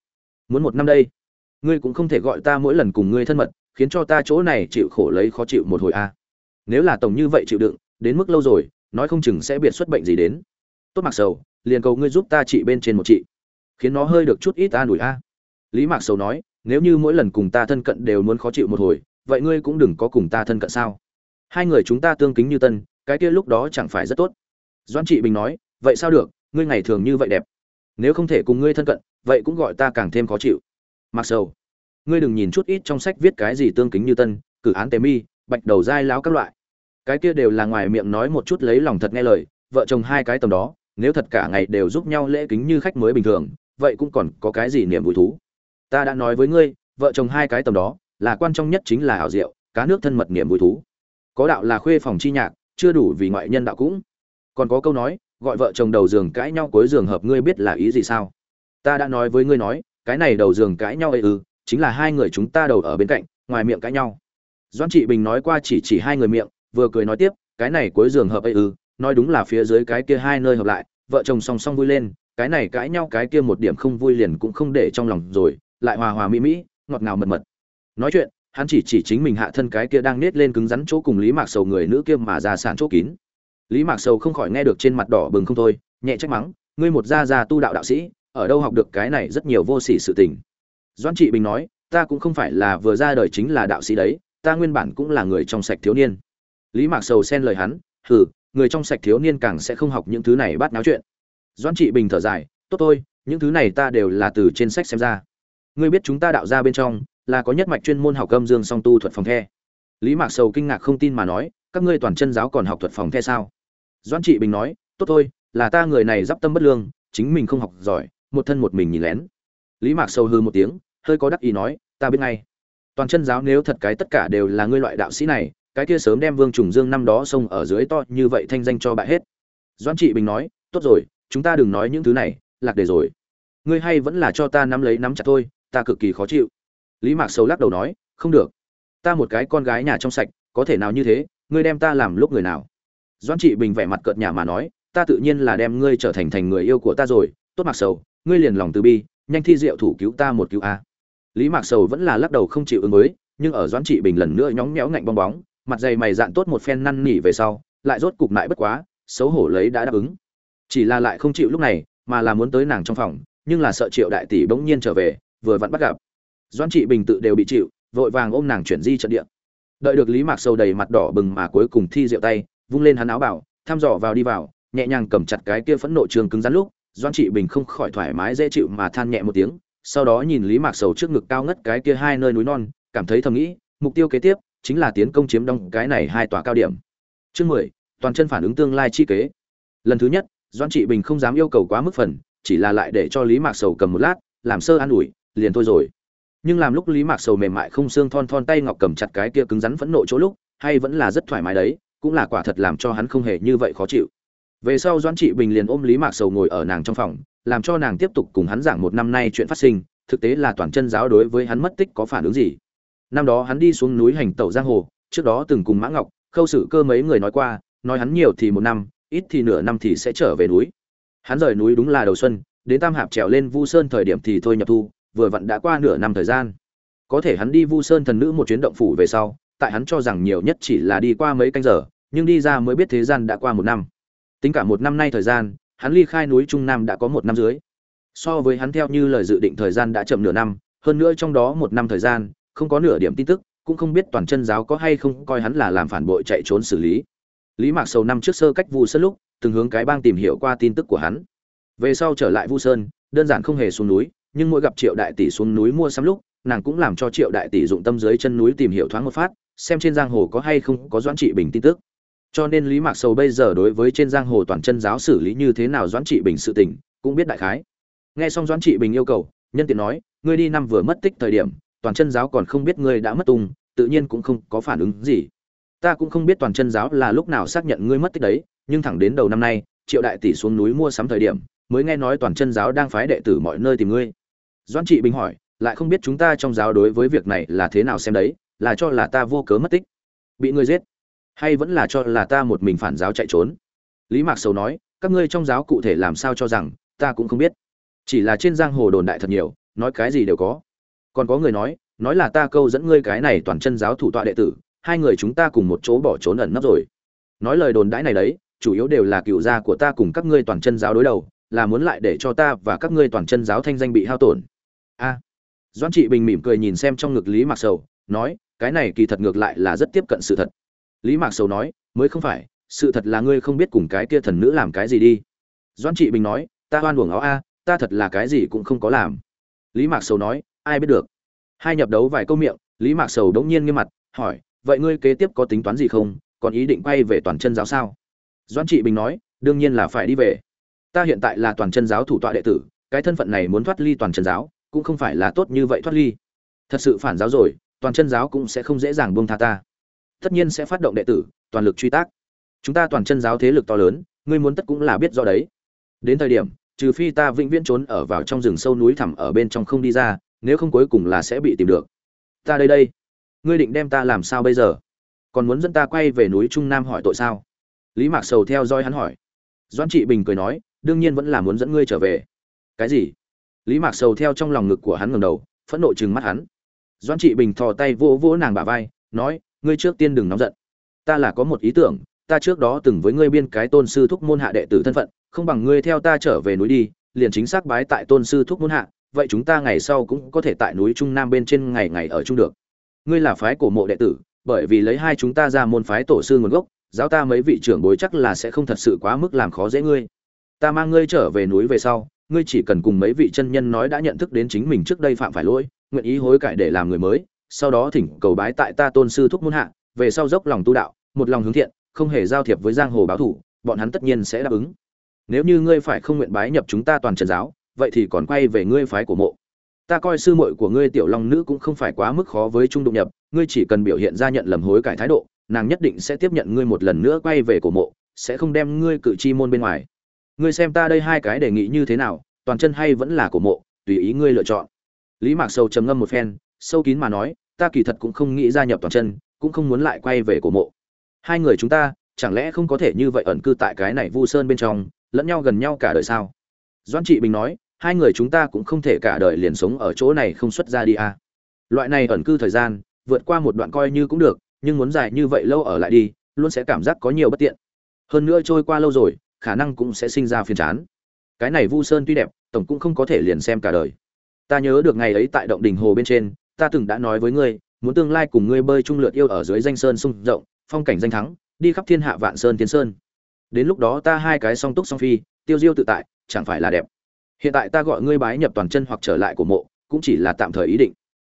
Muốn một năm đây, ngươi cũng không thể gọi ta mỗi lần cùng ngươi thân mật, khiến cho ta chỗ này chịu khổ lấy khó chịu một hồi a. Nếu là tổng như vậy chịu đựng, đến mức lâu rồi, nói không chừng sẽ biệt xuất bệnh gì đến. Tốt mặc sầu, liền cầu ngươi giúp ta trị bên trên một trị. Khiến nó hơi được chút ít ta đuổi a. Lý mạc sầu nói, nếu như mỗi lần cùng ta thân cận đều muốn khó chịu một hồi, vậy ngươi cũng đừng có cùng ta thân cận sao. Hai người chúng ta tương kính như tân, cái kia lúc đó chẳng phải rất tốt doan trị bình nói, vậy sao được? Ngươi ngày thường như vậy đẹp. Nếu không thể cùng ngươi thân cận, vậy cũng gọi ta càng thêm khó chịu. Mặc sầu, ngươi đừng nhìn chút ít trong sách viết cái gì tương kính như tân, cử án tề mi, bạch đầu dai láo các loại. Cái kia đều là ngoài miệng nói một chút lấy lòng thật nghe lời, vợ chồng hai cái tầm đó, nếu thật cả ngày đều giúp nhau lễ kính như khách mới bình thường, vậy cũng còn có cái gì niềm vui thú. Ta đã nói với ngươi, vợ chồng hai cái tầm đó, là quan trọng nhất chính là ảo diệu, cá nước thân mật niềm vui thú. Có đạo là khuê phòng chi nhạc, chưa đủ vì ngoại nhân đạo cũng còn có câu nói, gọi vợ chồng đầu giường cãi nhau cuối giường hợp ngươi biết là ý gì sao? Ta đã nói với ngươi nói, cái này đầu giường cãi nhau ấy ư, chính là hai người chúng ta đầu ở bên cạnh, ngoài miệng cãi nhau. Doan trị bình nói qua chỉ chỉ hai người miệng, vừa cười nói tiếp, cái này cuối giường hợp ấy ư, nói đúng là phía dưới cái kia hai nơi hợp lại, vợ chồng song song vui lên, cái này cãi nhau cái kia một điểm không vui liền cũng không để trong lòng rồi, lại hòa hòa mỹ mỹ, ngọt ngào mật mật. Nói chuyện, hắn chỉ chỉ chính mình hạ thân cái kia đang nết lên cứng rắn chỗ cùng lý mạc sầu người nữ kia mà ra sản chỗ kín lý mạc sầu không khỏi nghe được trên mặt đỏ bừng không thôi, nhẹ trách mắng, ngươi một gia gia tu đạo đạo sĩ, ở đâu học được cái này rất nhiều vô sỉ sự tình. Doãn trị bình nói, ta cũng không phải là vừa ra đời chính là đạo sĩ đấy, ta nguyên bản cũng là người trong sạch thiếu niên. Lý mạc sầu xen lời hắn, hừ, người trong sạch thiếu niên càng sẽ không học những thứ này bắt náo chuyện. Doãn trị bình thở dài, tốt thôi, những thứ này ta đều là từ trên sách xem ra. Ngươi biết chúng ta đạo ra bên trong là có nhất mạch chuyên môn học âm dương song tu thuật phòng the. Lý mạc sầu kinh ngạc không tin mà nói, các ngươi toàn chân giáo còn học thuật phòng the sao? Doãn trị bình nói, tốt thôi, là ta người này d tâm bất lương, chính mình không học giỏi, một thân một mình nhìn lén. Lý mạc sâu hư một tiếng, hơi có đắc ý nói, ta biết ngay. Toàn chân giáo nếu thật cái tất cả đều là ngươi loại đạo sĩ này, cái kia sớm đem vương trùng dương năm đó xông ở dưới to như vậy thanh danh cho bại hết. Doãn trị bình nói, tốt rồi, chúng ta đừng nói những thứ này, lạc đề rồi. Ngươi hay vẫn là cho ta nắm lấy nắm chặt thôi, ta cực kỳ khó chịu. Lý mạc sầu lắc đầu nói, không được. Ta một cái con gái nhà trong sạch, có thể nào như thế, ngươi đem ta làm lúc người nào? Doãn trị bình vẻ mặt cợt nhà mà nói, ta tự nhiên là đem ngươi trở thành thành người yêu của ta rồi, tốt mặc sầu, ngươi liền lòng từ bi, nhanh thi diệu thủ cứu ta một cứu a. Lý mạc sầu vẫn là lắc đầu không chịu ứng với, nhưng ở doãn trị bình lần nữa nhóng nhẽo ngạnh bong bóng, mặt dày mày dạn tốt một phen năn nỉ về sau, lại rốt cục lại bất quá, xấu hổ lấy đã đáp ứng. Chỉ là lại không chịu lúc này, mà là muốn tới nàng trong phòng, nhưng là sợ triệu đại tỷ bỗng nhiên trở về, vừa vặn bắt gặp. Doãn trị bình tự đều bị chịu, vội vàng ôm nàng chuyển di trận địa. Đợi được lý mạc sầu đầy mặt đỏ bừng mà cuối cùng thi rượu tay vung lên hắn áo bảo, thăm dò vào đi vào, nhẹ nhàng cầm chặt cái kia phẫn nộ trường cứng rắn lúc, doãn trị bình không khỏi thoải mái dễ chịu mà than nhẹ một tiếng, sau đó nhìn lý mạc sầu trước ngực cao ngất cái kia hai nơi núi non, cảm thấy thầm nghĩ, mục tiêu kế tiếp chính là tiến công chiếm đông cái này hai tòa cao điểm. Chương mười, toàn chân phản ứng tương lai chi kế. Lần thứ nhất, doãn trị bình không dám yêu cầu quá mức phần, chỉ là lại để cho lý mạc sầu cầm một lát, làm sơ an ủi, liền thôi rồi. Nhưng làm lúc lý mạc sầu mềm mại không xương thon thon tay ngọc cầm chặt cái kia cứng rắn phẫn nộ chỗ lúc, hay vẫn là rất thoải mái đấy cũng là quả thật làm cho hắn không hề như vậy khó chịu. Về sau doãn trị bình liền ôm lý mạc sầu ngồi ở nàng trong phòng, làm cho nàng tiếp tục cùng hắn giảng một năm nay chuyện phát sinh, thực tế là toàn chân giáo đối với hắn mất tích có phản ứng gì. Năm đó hắn đi xuống núi hành tẩu giang hồ, trước đó từng cùng mã ngọc, khâu sử cơ mấy người nói qua, nói hắn nhiều thì một năm, ít thì nửa năm thì sẽ trở về núi. Hắn rời núi đúng là đầu xuân, đến tam hạp trèo lên vu sơn thời điểm thì thôi nhập thu, vừa vặn đã qua nửa năm thời gian. Có thể hắn đi vu sơn thần nữ một chuyến động phủ về sau, tại hắn cho rằng nhiều nhất chỉ là đi qua mấy canh giờ nhưng đi ra mới biết thế gian đã qua một năm. Tính cả một năm nay thời gian, hắn ly khai núi trung nam đã có một năm dưới so với hắn theo như lời dự định thời gian đã chậm nửa năm, hơn nữa trong đó một năm thời gian, không có nửa điểm tin tức, cũng không biết toàn chân giáo có hay không coi hắn là làm phản bội chạy trốn xử lý. Lý mạc sầu năm trước sơ cách vu sơn lúc, từng hướng cái bang tìm hiểu qua tin tức của hắn. Về sau trở lại vu sơn, đơn giản không hề xuống núi, nhưng mỗi gặp triệu đại tỷ xuống núi mua sắm lúc, nàng cũng làm cho triệu đại tỷ dụng tâm dưới chân núi tìm hiểu thoáng một phát, xem trên giang hồ có hay không có doãn trị bình tin tức cho nên lý mạc sầu bây giờ đối với trên giang hồ toàn chân giáo xử lý như thế nào doãn trị bình sự tình, cũng biết đại khái. Nghe xong doãn trị bình yêu cầu, nhân tiện nói, ngươi đi năm vừa mất tích thời điểm, toàn chân giáo còn không biết ngươi đã mất tung, tự nhiên cũng không có phản ứng gì. Ta cũng không biết toàn chân giáo là lúc nào xác nhận ngươi mất tích đấy, nhưng thẳng đến đầu năm nay, triệu đại tỷ xuống núi mua sắm thời điểm, mới nghe nói toàn chân giáo đang phái đệ tử mọi nơi tìm ngươi. Doãn trị bình hỏi, lại không biết chúng ta trong giáo đối với việc này là thế nào xem đấy, là cho là ta vô cớ mất tích. Bị ngươi giết hay vẫn là cho là ta một mình phản giáo chạy trốn? Lý mạc sầu nói, các ngươi trong giáo cụ thể làm sao cho rằng, ta cũng không biết. Chỉ là trên giang hồ đồn đại thật nhiều, nói cái gì đều có. Còn có người nói nói là ta câu dẫn ngươi cái này toàn chân giáo thủ tọa đệ tử, hai người chúng ta cùng một chỗ bỏ trốn ẩn nấp rồi. Nói lời đồn đãi này đấy, chủ yếu đều là cựu gia của ta cùng các ngươi toàn chân giáo đối đầu, là muốn lại để cho ta và các ngươi toàn chân giáo thanh danh bị hao tổn. A. Doãn trị bình mỉm cười nhìn xem trong ngực lý mạc sầu, nói, cái này kỳ thật ngược lại là rất tiếp cận sự thật lý mạc sầu nói, mới không phải, sự thật là ngươi không biết cùng cái kia thần nữ làm cái gì đi. Doãn trị bình nói, ta hoan uổng áo a, ta thật là cái gì cũng không có làm. Lý mạc sầu nói, ai biết được. Hai nhập đấu vài câu miệng, lý mạc sầu đống nhiên nghiêm mặt, hỏi, vậy ngươi kế tiếp có tính toán gì không? Còn ý định quay về toàn chân giáo sao? Doãn trị bình nói, đương nhiên là phải đi về. Ta hiện tại là toàn chân giáo thủ tọa đệ tử, cái thân phận này muốn thoát ly toàn chân giáo, cũng không phải là tốt như vậy thoát ly. Thật sự phản giáo rồi, toàn chân giáo cũng sẽ không dễ dàng buông tha ta tất nhiên sẽ phát động đệ tử, toàn lực truy tác. Chúng ta toàn chân giáo thế lực to lớn, ngươi muốn tất cũng là biết do đấy. Đến thời điểm, trừ phi ta vĩnh viễn trốn ở vào trong rừng sâu núi thẳm ở bên trong không đi ra, nếu không cuối cùng là sẽ bị tìm được. Ta đây đây. Ngươi định đem ta làm sao bây giờ? Còn muốn dẫn ta quay về núi trung nam hỏi tội sao? Lý mạc sầu theo dõi hắn hỏi. Doan trị bình cười nói, đương nhiên vẫn là muốn dẫn ngươi trở về. Cái gì? Lý mạc sầu theo trong lòng ngực của hắn ngầm đầu, phẫn nộ chừng mắt hắn. Doan trị bình thò tay vỗ vỗ nàng bả vai, nói ngươi trước tiên đừng nóng giận. Ta là có một ý tưởng, ta trước đó từng với ngươi biên cái tôn sư thúc môn hạ đệ tử thân phận, không bằng ngươi theo ta trở về núi đi, liền chính xác bái tại tôn sư thúc môn hạ, vậy chúng ta ngày sau cũng có thể tại núi trung nam bên trên ngày ngày ở chung được. Ngươi là phái cổ mộ đệ tử, bởi vì lấy hai chúng ta ra môn phái tổ sư nguồn gốc, giáo ta mấy vị trưởng bối chắc là sẽ không thật sự quá mức làm khó dễ ngươi. Ta mang ngươi trở về núi về sau, ngươi chỉ cần cùng mấy vị chân nhân nói đã nhận thức đến chính mình trước đây phạm phải lỗi, nguyện ý hối cải để làm người mới sau đó thỉnh cầu bái tại ta tôn sư thúc môn hạ, về sau dốc lòng tu đạo, một lòng hướng thiện, không hề giao thiệp với giang hồ báo thủ, bọn hắn tất nhiên sẽ đáp ứng. Nếu như ngươi phải không nguyện bái nhập chúng ta toàn trần giáo, vậy thì còn quay về ngươi phái của mộ. Ta coi sư muội của ngươi tiểu long nữ cũng không phải quá mức khó với trung đụng nhập, ngươi chỉ cần biểu hiện ra nhận lầm hối cải thái độ, nàng nhất định sẽ tiếp nhận ngươi một lần nữa quay về cổ mộ, sẽ không đem ngươi cự chi môn bên ngoài. Ngươi xem ta đây hai cái đề nghị như thế nào, toàn chân hay vẫn là cổ mộ, tùy ý ngươi lựa chọn. Lý mạc sâu trầm ngâm một phen, sâu kín mà nói ta kỳ thật cũng không nghĩ gia nhập toàn chân, cũng không muốn lại quay về cổ mộ. Hai người chúng ta, chẳng lẽ không có thể như vậy ẩn cư tại cái này vu sơn bên trong, lẫn nhau gần nhau cả đời sao? Doãn trị bình nói, hai người chúng ta cũng không thể cả đời liền sống ở chỗ này không xuất ra đi à. loại này ẩn cư thời gian, vượt qua một đoạn coi như cũng được, nhưng muốn dài như vậy lâu ở lại đi, luôn sẽ cảm giác có nhiều bất tiện. Hơn nữa trôi qua lâu rồi, khả năng cũng sẽ sinh ra phiền chán. Cái này vu sơn tuy đẹp, tổng cũng không có thể liền xem cả đời. Ta nhớ được ngày ấy tại động đình hồ bên trên ta từng đã nói với ngươi, muốn tương lai cùng ngươi bơi chung lượt yêu ở dưới danh sơn sung rộng, phong cảnh danh thắng, đi khắp thiên hạ vạn sơn tiến sơn. Đến lúc đó ta hai cái song túc song phi, tiêu diêu tự tại, chẳng phải là đẹp. Hiện tại ta gọi ngươi bái nhập toàn chân hoặc trở lại của mộ, cũng chỉ là tạm thời ý định.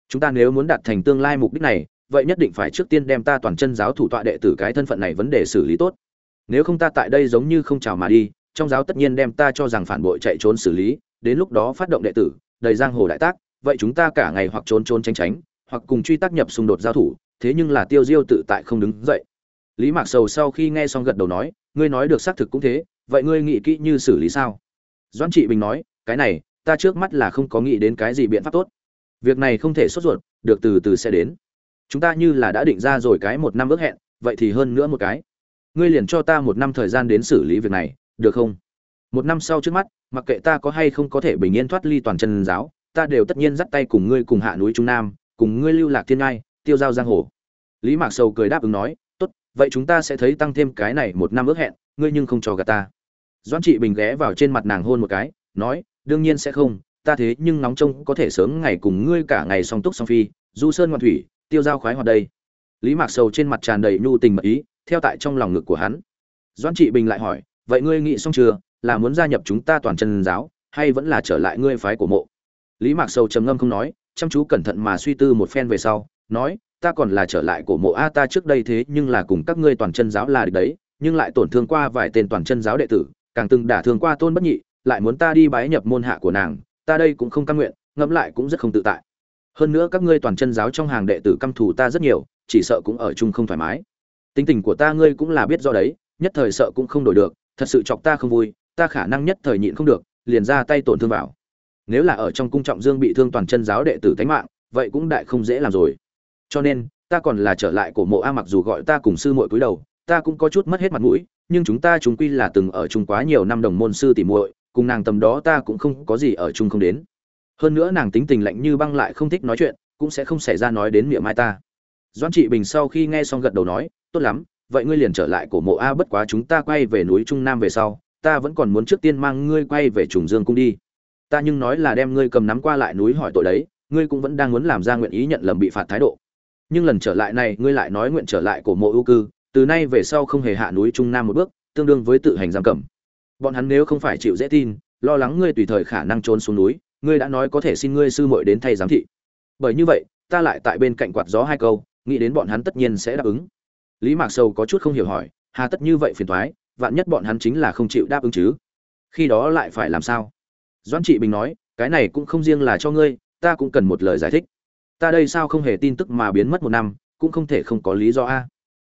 Chúng ta nếu muốn đạt thành tương lai mục đích này, vậy nhất định phải trước tiên đem ta toàn chân giáo thủ tọa đệ tử cái thân phận này vấn đề xử lý tốt. Nếu không ta tại đây giống như không chào mà đi, trong giáo tất nhiên đem ta cho rằng phản bội chạy trốn xử lý, đến lúc đó phát động đệ tử, đầy giang hồ đại tác vậy chúng ta cả ngày hoặc trốn trốn tránh tránh, hoặc cùng truy tác nhập xung đột giao thủ, thế nhưng là tiêu diêu tự tại không đứng dậy. Lý mạc sầu sau khi nghe xong gật đầu nói, ngươi nói được xác thực cũng thế, vậy ngươi nghĩ kỹ như xử lý sao? Doãn trị bình nói, cái này, ta trước mắt là không có nghĩ đến cái gì biện pháp tốt. Việc này không thể sốt ruột, được từ từ sẽ đến. Chúng ta như là đã định ra rồi cái một năm ước hẹn, vậy thì hơn nữa một cái. Ngươi liền cho ta một năm thời gian đến xử lý việc này, được không? Một năm sau trước mắt, mặc kệ ta có hay không có thể bình yên thoát ly toàn chân giáo ta đều tất nhiên dắt tay cùng ngươi cùng hạ núi trung nam, cùng ngươi lưu lạc thiên ngai, tiêu giao giang hồ. Lý mạc sầu cười đáp ứng nói, tốt, vậy chúng ta sẽ thấy tăng thêm cái này một năm ước hẹn, ngươi nhưng không cho gà ta. Doãn trị bình ghé vào trên mặt nàng hôn một cái, nói, đương nhiên sẽ không, ta thế nhưng nóng trông có thể sớm ngày cùng ngươi cả ngày song túc song phi, du sơn ngoạn thủy, tiêu giao khoái hoạt đây. Lý mạc sầu trên mặt tràn đầy nhu tình mật ý, theo tại trong lòng ngực của hắn. Doãn trị bình lại hỏi, vậy ngươi nghĩ xong chưa, là muốn gia nhập chúng ta toàn chân giáo, hay vẫn là trở lại ngươi phái của mộ? Lý mạc sầu trầm ngâm không nói, chăm chú cẩn thận mà suy tư một phen về sau, nói, ta còn là trở lại cổ mộ a, ta trước đây thế nhưng là cùng các ngươi toàn chân giáo là địch đấy, nhưng lại tổn thương qua vài tên toàn chân giáo đệ tử, càng từng đả thương qua tôn bất nhị, lại muốn ta đi bái nhập môn hạ của nàng, ta đây cũng không cam nguyện, ngẫm lại cũng rất không tự tại. Hơn nữa các ngươi toàn chân giáo trong hàng đệ tử căm thù ta rất nhiều, chỉ sợ cũng ở chung không thoải mái. Tính tình của ta ngươi cũng là biết do đấy, nhất thời sợ cũng không đổi được, thật sự chọc ta không vui, ta khả năng nhất thời nhịn không được, liền ra tay tổn thương vào nếu là ở trong cung trọng dương bị thương toàn chân giáo đệ tử tánh mạng, vậy cũng đại không dễ làm rồi. Cho nên, ta còn là trở lại cổ mộ a mặc dù gọi ta cùng sư muội cúi đầu, ta cũng có chút mất hết mặt mũi, nhưng chúng ta chúng quy là từng ở chung quá nhiều năm đồng môn sư tỉ muội, cùng nàng tầm đó ta cũng không có gì ở chung không đến. Hơn nữa nàng tính tình lạnh như băng lại không thích nói chuyện, cũng sẽ không xảy ra nói đến miệng mai ta. Doan trị bình sau khi nghe xong gật đầu nói, tốt lắm, vậy ngươi liền trở lại cổ mộ a bất quá chúng ta quay về núi trung nam về sau, ta vẫn còn muốn trước tiên mang ngươi quay về trùng dương cung đi ta nhưng nói là đem ngươi cầm nắm qua lại núi hỏi tội đấy, ngươi cũng vẫn đang muốn làm ra nguyện ý nhận lầm bị phạt thái độ. Nhưng lần trở lại này, ngươi lại nói nguyện trở lại của mộ ưu cư, từ nay về sau không hề hạ núi trung nam một bước, tương đương với tự hành giam cầm. Bọn hắn nếu không phải chịu dễ tin, lo lắng ngươi tùy thời khả năng trốn xuống núi, ngươi đã nói có thể xin ngươi sư muội đến thay giám thị. Bởi như vậy, ta lại tại bên cạnh quạt gió hai câu, nghĩ đến bọn hắn tất nhiên sẽ đáp ứng. Lý mạc sầu có chút không hiểu hỏi, hà tất như vậy phiền thoái, vạn nhất bọn hắn chính là không chịu đáp ứng chứ? Khi đó lại phải làm sao? Doãn trị bình nói, cái này cũng không riêng là cho ngươi, ta cũng cần một lời giải thích. Ta đây sao không hề tin tức mà biến mất một năm, cũng không thể không có lý do a.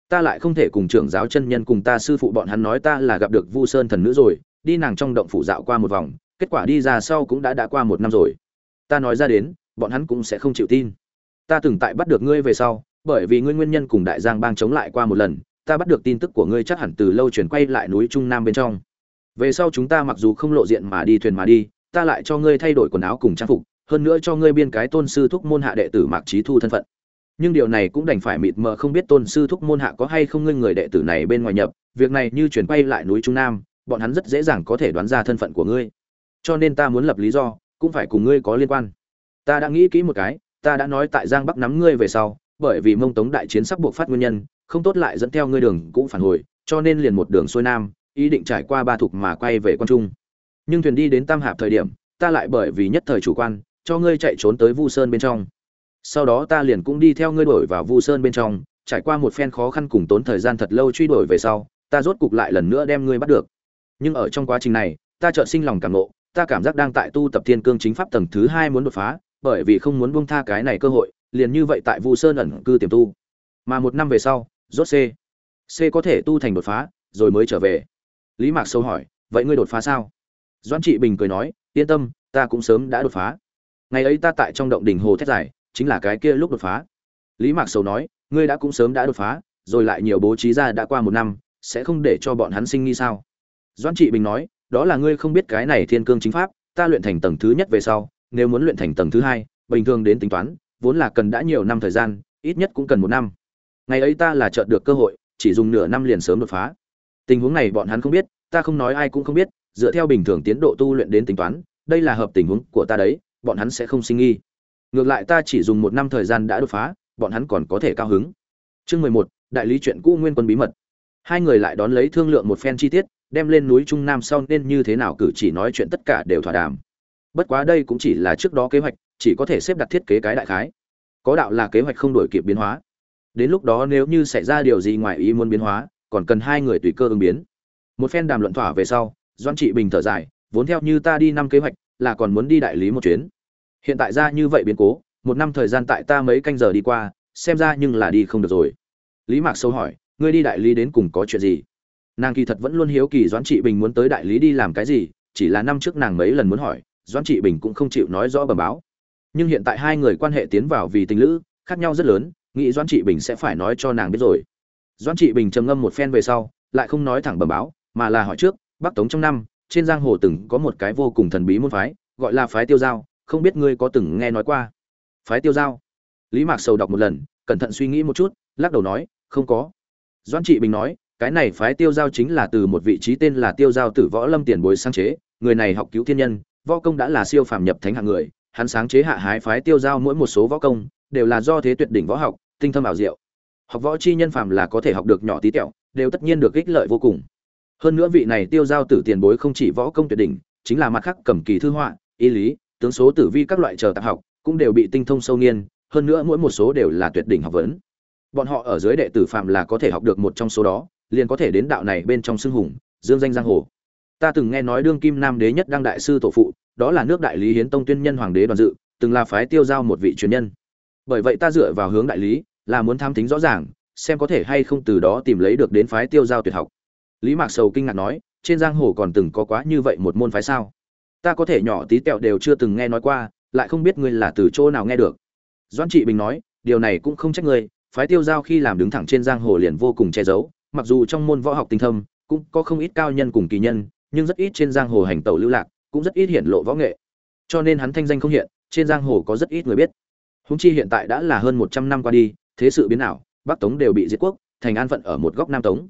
Ta lại không thể cùng trưởng giáo chân nhân cùng ta sư phụ bọn hắn nói ta là gặp được vu sơn thần nữ rồi, đi nàng trong động phủ dạo qua một vòng, kết quả đi ra sau cũng đã đã qua một năm rồi. Ta nói ra đến, bọn hắn cũng sẽ không chịu tin. Ta từng tại bắt được ngươi về sau, bởi vì ngươi nguyên nhân cùng đại giang bang chống lại qua một lần, ta bắt được tin tức của ngươi chắc hẳn từ lâu chuyển quay lại núi trung nam bên trong. Về sau chúng ta mặc dù không lộ diện mà đi thuyền mà đi ta lại cho ngươi thay đổi quần áo cùng trang phục, hơn nữa cho ngươi biên cái tôn sư thúc môn hạ đệ tử mạc trí thu thân phận. Nhưng điều này cũng đành phải mịt mờ không biết tôn sư thúc môn hạ có hay không ngươi người đệ tử này bên ngoài nhập, việc này như chuyển quay lại núi trung nam, bọn hắn rất dễ dàng có thể đoán ra thân phận của ngươi. Cho nên ta muốn lập lý do, cũng phải cùng ngươi có liên quan. Ta đã nghĩ kỹ một cái, ta đã nói tại giang bắc nắm ngươi về sau, bởi vì mông tống đại chiến sắp buộc phát nguyên nhân, không tốt lại dẫn theo ngươi đường cũng phản hồi, cho nên liền một đường xuôi nam, ý định trải qua ba thục mà quay về quan trung nhưng thuyền đi đến tam hạp thời điểm, ta lại bởi vì nhất thời chủ quan, cho ngươi chạy trốn tới vu sơn bên trong. Sau đó ta liền cũng đi theo ngươi đổi vào vu sơn bên trong, trải qua một phen khó khăn cùng tốn thời gian thật lâu truy đuổi về sau, ta rốt cục lại lần nữa đem ngươi bắt được. Nhưng ở trong quá trình này, ta chợt sinh lòng cảm nộ ta cảm giác đang tại tu tập thiên cương chính pháp tầng thứ hai muốn đột phá, bởi vì không muốn buông tha cái này cơ hội, liền như vậy tại vu sơn ẩn cư tiềm tu. Mà một năm về sau, rốt c. C có thể tu thành đột phá, rồi mới trở về. Lý mạc sâu hỏi, vậy ngươi đột phá sao? Doãn trị bình cười nói, yên tâm, ta cũng sớm đã đột phá. Ngày ấy ta tại trong động đỉnh hồ thét dài, chính là cái kia lúc đột phá. Lý mạc sầu nói, ngươi đã cũng sớm đã đột phá, rồi lại nhiều bố trí ra đã qua một năm, sẽ không để cho bọn hắn sinh nghi sao? Doãn trị bình nói, đó là ngươi không biết cái này thiên cương chính pháp, ta luyện thành tầng thứ nhất về sau, nếu muốn luyện thành tầng thứ hai, bình thường đến tính toán, vốn là cần đã nhiều năm thời gian, ít nhất cũng cần một năm. Ngày ấy ta là chợt được cơ hội, chỉ dùng nửa năm liền sớm đột phá. Tình huống này bọn hắn không biết, ta không nói ai cũng không biết dựa theo bình thường tiến độ tu luyện đến tính toán, đây là hợp tình huống của ta đấy, bọn hắn sẽ không sinh nghi. Ngược lại ta chỉ dùng một năm thời gian đã đột phá, bọn hắn còn có thể cao hứng. Chương mười một, đại lý chuyện cũ nguyên quân bí mật. Hai người lại đón lấy thương lượng một phen chi tiết, đem lên núi trung nam sau nên như thế nào cử chỉ nói chuyện tất cả đều thỏa đàm. Bất quá đây cũng chỉ là trước đó kế hoạch, chỉ có thể xếp đặt thiết kế cái đại khái. Có đạo là kế hoạch không đổi kịp biến hóa. Đến lúc đó nếu như xảy ra điều gì ngoài ý muốn biến hóa, còn cần hai người tùy cơ ứng biến. Một phen đàm luận thỏa về sau doan trị bình thở dài, vốn theo như ta đi năm kế hoạch, là còn muốn đi đại lý một chuyến. Hiện tại ra như vậy biến cố, một năm thời gian tại ta mấy canh giờ đi qua, xem ra nhưng là đi không được rồi. Lý mạc sâu hỏi, ngươi đi đại lý đến cùng có chuyện gì? Nàng kỳ thật vẫn luôn hiếu kỳ doãn trị bình muốn tới đại lý đi làm cái gì, chỉ là năm trước nàng mấy lần muốn hỏi, doãn trị bình cũng không chịu nói rõ bẩm báo. Nhưng hiện tại hai người quan hệ tiến vào vì tình lữ, khác nhau rất lớn, nghĩ doãn trị bình sẽ phải nói cho nàng biết rồi. Doãn trị bình trầm ngâm một phen về sau, lại không nói thẳng bẩm báo, mà là hỏi trước bắc tống trong năm, trên giang hồ từng có một cái vô cùng thần bí môn phái, gọi là phái tiêu giao, không biết ngươi có từng nghe nói qua? Phái tiêu giao. Lý mạc sầu đọc một lần, cẩn thận suy nghĩ một chút, lắc đầu nói, không có. Doãn trị bình nói, cái này phái tiêu giao chính là từ một vị trí tên là tiêu giao tử võ lâm tiền bối sáng chế, người này học cứu thiên nhân, võ công đã là siêu phàm nhập thánh hạng người, hắn sáng chế hạ hái phái tiêu giao mỗi một số võ công, đều là do thế tuyệt đỉnh võ học, tinh thâm ảo diệu. Học võ chi nhân phàm là có thể học được nhỏ tí tẹo, đều tất nhiên được ích lợi vô cùng hơn nữa vị này tiêu giao tử tiền bối không chỉ võ công tuyệt đỉnh, chính là mặt khác cầm kỳ thư họa, y lý, tướng số tử vi các loại chờ tạp học, cũng đều bị tinh thông sâu nghiên, hơn nữa mỗi một số đều là tuyệt đỉnh học vấn. Bọn họ ở dưới đệ tử phạm là có thể học được một trong số đó, liền có thể đến đạo này bên trong xưng hùng, dương danh giang hồ. Ta từng nghe nói đương kim nam đế nhất đăng đại sư tổ phụ, đó là nước đại lý hiến tông tuyên nhân hoàng đế đoàn dự, từng là phái tiêu giao một vị truyền nhân. Bởi vậy ta dựa vào hướng đại lý, là muốn tham tính rõ ràng, xem có thể hay không từ đó tìm lấy được đến phái tiêu giao tuyệt học lý mạc sầu kinh ngạc nói, trên giang hồ còn từng có quá như vậy một môn phái sao? Ta có thể nhỏ tí tẹo đều chưa từng nghe nói qua, lại không biết ngươi là từ chỗ nào nghe được. Doan trị bình nói, điều này cũng không trách ngươi, phái tiêu giao khi làm đứng thẳng trên giang hồ liền vô cùng che giấu, mặc dù trong môn võ học tinh thâm, cũng có không ít cao nhân cùng kỳ nhân, nhưng rất ít trên giang hồ hành tẩu lưu lạc, cũng rất ít hiện lộ võ nghệ. Cho nên hắn thanh danh không hiện, trên giang hồ có rất ít người biết. Húng chi hiện tại đã là hơn một trăm năm qua đi, thế sự biến ảo, bắc tống đều bị diệt quốc, thành an phận ở một góc nam tống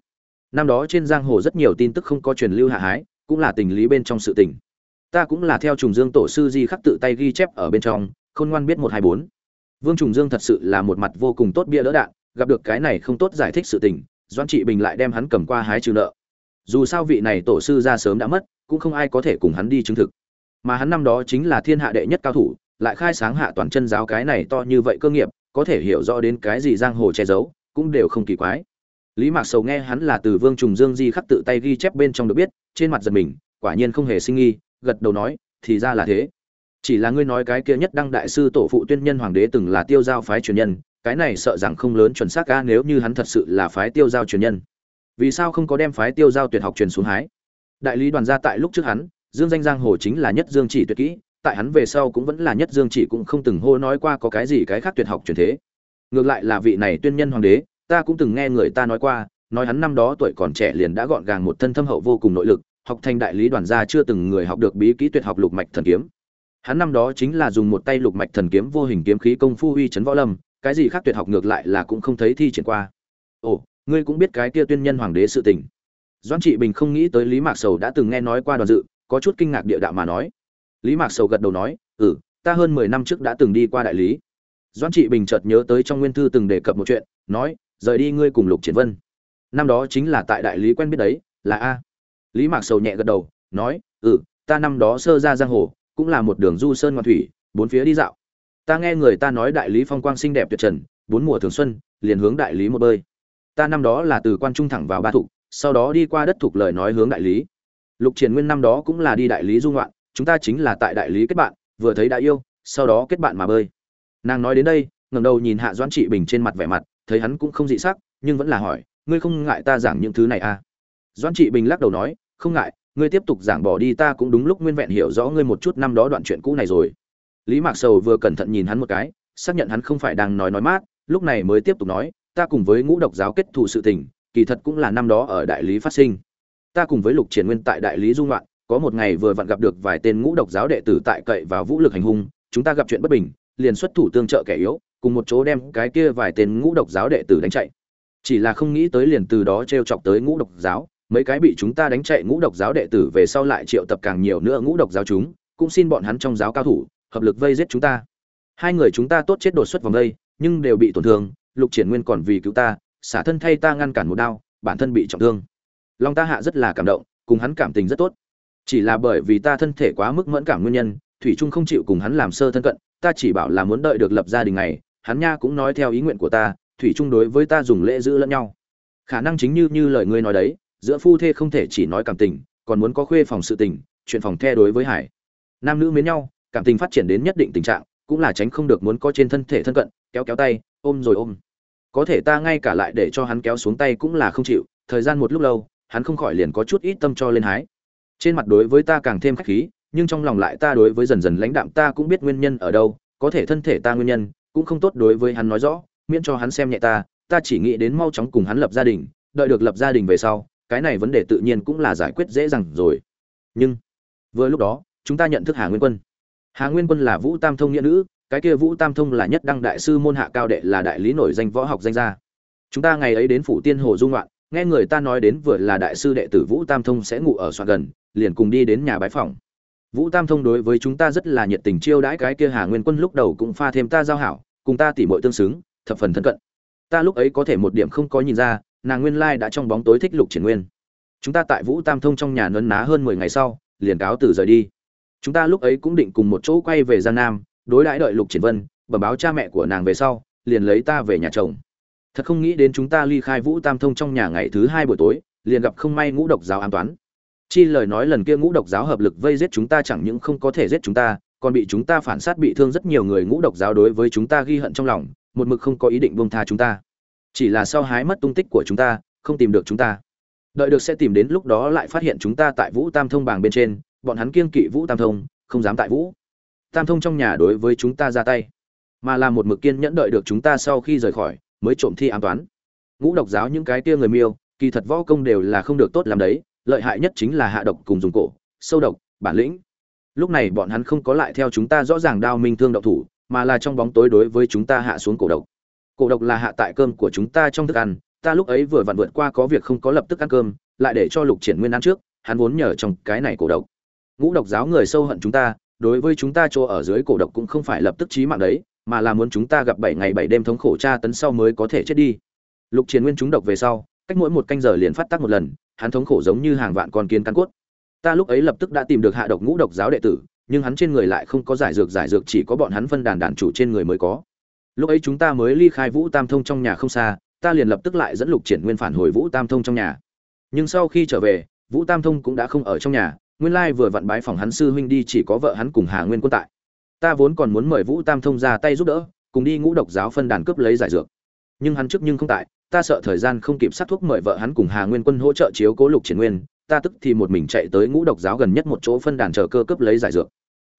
năm đó trên giang hồ rất nhiều tin tức không có truyền lưu hạ hái, cũng là tình lý bên trong sự tình. Ta cũng là theo trùng dương tổ sư di khắc tự tay ghi chép ở bên trong, khôn ngoan biết một hai bốn. Vương trùng dương thật sự là một mặt vô cùng tốt bia đỡ đạn, gặp được cái này không tốt giải thích sự tình doan trị bình lại đem hắn cầm qua hái trừ nợ. Dù sao vị này tổ sư ra sớm đã mất, cũng không ai có thể cùng hắn đi chứng thực. Mà hắn năm đó chính là thiên hạ đệ nhất cao thủ, lại khai sáng hạ toàn chân giáo cái này to như vậy cơ nghiệp, có thể hiểu rõ đến cái gì giang hồ che giấu, cũng đều không kỳ quái lý mạc sầu nghe hắn là từ vương trùng dương di khắc tự tay ghi chép bên trong được biết, trên mặt giật mình, quả nhiên không hề sinh nghi, gật đầu nói, thì ra là thế. Chỉ là ngươi nói cái kia nhất đăng đại sư tổ phụ tuyên nhân hoàng đế từng là tiêu giao phái truyền nhân, cái này sợ rằng không lớn chuẩn xác ca nếu như hắn thật sự là phái tiêu giao truyền nhân. Vì sao không có đem phái tiêu giao tuyệt học truyền xuống hái? Đại lý đoàn gia tại lúc trước hắn, dương danh giang hồ chính là nhất dương chỉ tuyệt kỹ, tại hắn về sau cũng vẫn là nhất dương chỉ cũng không từng hô nói qua có cái gì cái khác tuyệt học truyền thế. Ngược lại là vị này tuyên nhân hoàng đế ta cũng từng nghe người ta nói qua, nói hắn năm đó tuổi còn trẻ liền đã gọn gàng một thân thâm hậu vô cùng nội lực, học thành đại lý đoàn gia chưa từng người học được bí kỹ tuyệt học lục mạch thần kiếm. Hắn năm đó chính là dùng một tay lục mạch thần kiếm vô hình kiếm khí công phu uy chấn võ lâm, cái gì khác tuyệt học ngược lại là cũng không thấy thi triển qua. Ồ, ngươi cũng biết cái kia tuyên nhân hoàng đế sự tình. Doãn trị bình không nghĩ tới lý mạc sầu đã từng nghe nói qua đoàn dự, có chút kinh ngạc địa đạo mà nói. Lý mạc sầu gật đầu nói ừ ta hơn mười năm trước đã từng đi qua đại lý. Doãn trị bình chợt nhớ tới trong nguyên thư từng đề cập một chuyện, nói rời đi ngươi cùng lục triển vân. Năm đó chính là tại đại lý quen biết đấy, là a. Lý mạc sầu nhẹ gật đầu, nói ừ ta năm đó sơ ra giang hồ, cũng là một đường du sơn ngoan thủy, bốn phía đi dạo. Ta nghe người ta nói đại lý phong quang xinh đẹp tuyệt trần, bốn mùa thường xuân, liền hướng đại lý một bơi. Ta năm đó là từ quan trung thẳng vào ba thục, sau đó đi qua đất thục lời nói hướng đại lý. Lục triển nguyên năm đó cũng là đi đại lý du ngoạn, chúng ta chính là tại đại lý kết bạn, vừa thấy đã yêu, sau đó kết bạn mà bơi. Nàng nói đến đây, ngẩng đầu nhìn hạ doãn trị bình trên mặt vẻ mặt thấy hắn cũng không dị sắc, nhưng vẫn là hỏi, ngươi không ngại ta giảng những thứ này à? Doãn trị bình lắc đầu nói, không ngại, ngươi tiếp tục giảng bỏ đi, ta cũng đúng lúc nguyên vẹn hiểu rõ ngươi một chút năm đó đoạn chuyện cũ này rồi. Lý mạc sầu vừa cẩn thận nhìn hắn một cái, xác nhận hắn không phải đang nói nói mát, lúc này mới tiếp tục nói, ta cùng với ngũ độc giáo kết thù sự tình, kỳ thật cũng là năm đó ở đại lý phát sinh. Ta cùng với lục triển nguyên tại đại lý dung loạn, có một ngày vừa vặn gặp được vài tên ngũ độc giáo đệ tử tại cậy vào vũ lực hành hung, chúng ta gặp chuyện bất bình, liền xuất thủ tương trợ kẻ yếu cùng một chỗ đem cái kia vài tên ngũ độc giáo đệ tử đánh chạy. Chỉ là không nghĩ tới liền từ đó t r e o chọc tới ngũ độc giáo, mấy cái bị chúng ta đánh chạy ngũ độc giáo đệ tử về sau lại triệu tập càng nhiều nữa ngũ độc giáo chúng, cũng xin bọn hắn trong giáo cao thủ, hợp lực vây giết chúng ta. Hai người chúng ta tốt chết đột xuất vòng đây, nhưng đều bị tổn thương, lục triển nguyên còn vì cứu ta, xả thân thay ta ngăn cản một đao, bản thân bị trọng thương. Long ta hạ rất là cảm động, cùng hắn cảm tình rất tốt. Chỉ là bởi vì ta thân thể quá mức mẫn cảm nguyên nhân, thủy trung không chịu cùng hắn làm sơ thân cận, ta chỉ bảo là muốn đợi được lập gia đình này hắn nha cũng nói theo ý nguyện của ta, thủy chung đối với ta dùng lễ giữ lẫn nhau. Khả năng chính như như lời ngươi nói đấy, giữa phu thê không thể chỉ nói cảm tình, còn muốn có khuê phòng sự tình, chuyện phòng the đối với hải. Nam nữ mến nhau, cảm tình phát triển đến nhất định tình trạng, cũng là tránh không được muốn có trên thân thể thân cận, kéo kéo tay, ôm rồi ôm. Có thể ta ngay cả lại để cho hắn kéo xuống tay cũng là không chịu, thời gian một lúc lâu, hắn không khỏi liền có chút ít tâm cho lên hái. Trên mặt đối với ta càng thêm khách khí, nhưng trong lòng lại ta đối với dần dần lãnh đạm ta cũng biết nguyên nhân ở đâu, có thể thân thể ta nguyên nhân cũng không tốt đối với hắn nói rõ, miễn cho hắn xem nhẹ ta ta chỉ nghĩ đến mau chóng cùng hắn lập gia đình, đợi được lập gia đình về sau, cái này vấn đề tự nhiên cũng là giải quyết dễ dàng rồi. Nhưng, vừa lúc đó, chúng ta nhận thức hà nguyên quân. Hà nguyên quân là vũ tam thông nghĩa nữ, cái kia vũ tam thông là nhất đăng đại sư môn hạ cao đệ, là đại lý nổi danh võ học danh gia. Chúng ta ngày ấy đến phủ tiên hồ dung loạn, nghe người ta nói đến vừa là đại sư đệ tử vũ tam thông sẽ ngủ ở soạn gần, liền cùng đi đến nhà bái phòng vũ tam thông đối với chúng ta rất là nhiệt tình chiêu đãi cái kia hà nguyên quân lúc đầu cũng pha thêm ta giao hảo, cùng ta tỉ mội tương xứng, thập phần thân cận. Ta lúc ấy có thể một điểm không có nhìn ra, nàng nguyên lai đã trong bóng tối thích lục triển nguyên. Chúng ta tại vũ tam thông trong nhà nấn ná hơn mười ngày sau, liền cáo từ rời đi. Chúng ta lúc ấy cũng định cùng một chỗ quay về giang nam, đối đãi đợi lục triển vân, bẩm báo cha mẹ của nàng về sau, liền lấy ta về nhà chồng. Thật không nghĩ đến chúng ta ly khai vũ tam thông trong nhà ngày thứ hai buổi tối, liền gặp không may ngũ độc giáo an toán chi lời nói lần kia ngũ độc giáo hợp lực vây giết chúng ta chẳng những không có thể giết chúng ta, còn bị chúng ta phản sát bị thương rất nhiều người ngũ độc giáo đối với chúng ta ghi hận trong lòng, một mực không có ý định buông tha chúng ta. Chỉ là sau hái mất tung tích của chúng ta, không tìm được chúng ta. Đợi được sẽ tìm đến lúc đó lại phát hiện chúng ta tại vũ tam thông bảng bên trên, bọn hắn kiên kỵ vũ tam thông, không dám tại vũ tam thông trong nhà đối với chúng ta ra tay, mà là một mực kiên nhẫn đợi được chúng ta sau khi rời khỏi, mới trộm thi ám toán ngũ độc giáo những cái kia người miêu, kỳ thật võ công đều là không được tốt làm đấy lợi hại nhất chính là hạ độc cùng dùng cổ, sâu độc, bản lĩnh. Lúc này bọn hắn không có lại theo chúng ta rõ ràng đao minh thương độc thủ, mà là trong bóng tối đối với chúng ta hạ xuống cổ độc. Cổ độc là hạ tại cơm của chúng ta trong thức ăn, ta lúc ấy vừa vặn vượt qua có việc không có lập tức ăn cơm, lại để cho lục triển nguyên ăn trước, hắn vốn nhờ trong cái này cổ độc. Ngũ độc giáo người sâu hận chúng ta, đối với chúng ta chỗ ở dưới cổ độc cũng không phải lập tức chí mạng đấy, mà là muốn chúng ta gặp bảy ngày bảy đêm thống khổ tra tấn sau mới có thể chết đi. Lục triển nguyên chúng độc về sau, cách mỗi một canh giờ liền phát tác một lần hắn thống khổ giống như hàng vạn con kiến cắn cốt. Ta lúc ấy lập tức đã tìm được hạ độc ngũ độc giáo đệ tử, nhưng hắn trên người lại không có giải dược giải dược chỉ có bọn hắn phân đàn đàn chủ trên người mới có. Lúc ấy chúng ta mới ly khai vũ tam thông trong nhà không xa, ta liền lập tức lại dẫn lục triển nguyên phản hồi vũ tam thông trong nhà. Nhưng sau khi trở về, vũ tam thông cũng đã không ở trong nhà, nguyên lai vừa vặn bái phòng hắn sư huynh đi chỉ có vợ hắn cùng hà nguyên quân tại. Ta vốn còn muốn mời vũ tam thông ra tay giúp đỡ, cùng đi ngũ độc giáo phân đàn cướp lấy giải dược. Nhưng hắn trước nhưng không tại ta sợ thời gian không kịp sát thuốc mời vợ hắn cùng hà nguyên quân hỗ trợ chiếu cố lục triển nguyên, ta tức thì một mình chạy tới ngũ độc giáo gần nhất một chỗ phân đàn chờ cơ cấp lấy giải dược.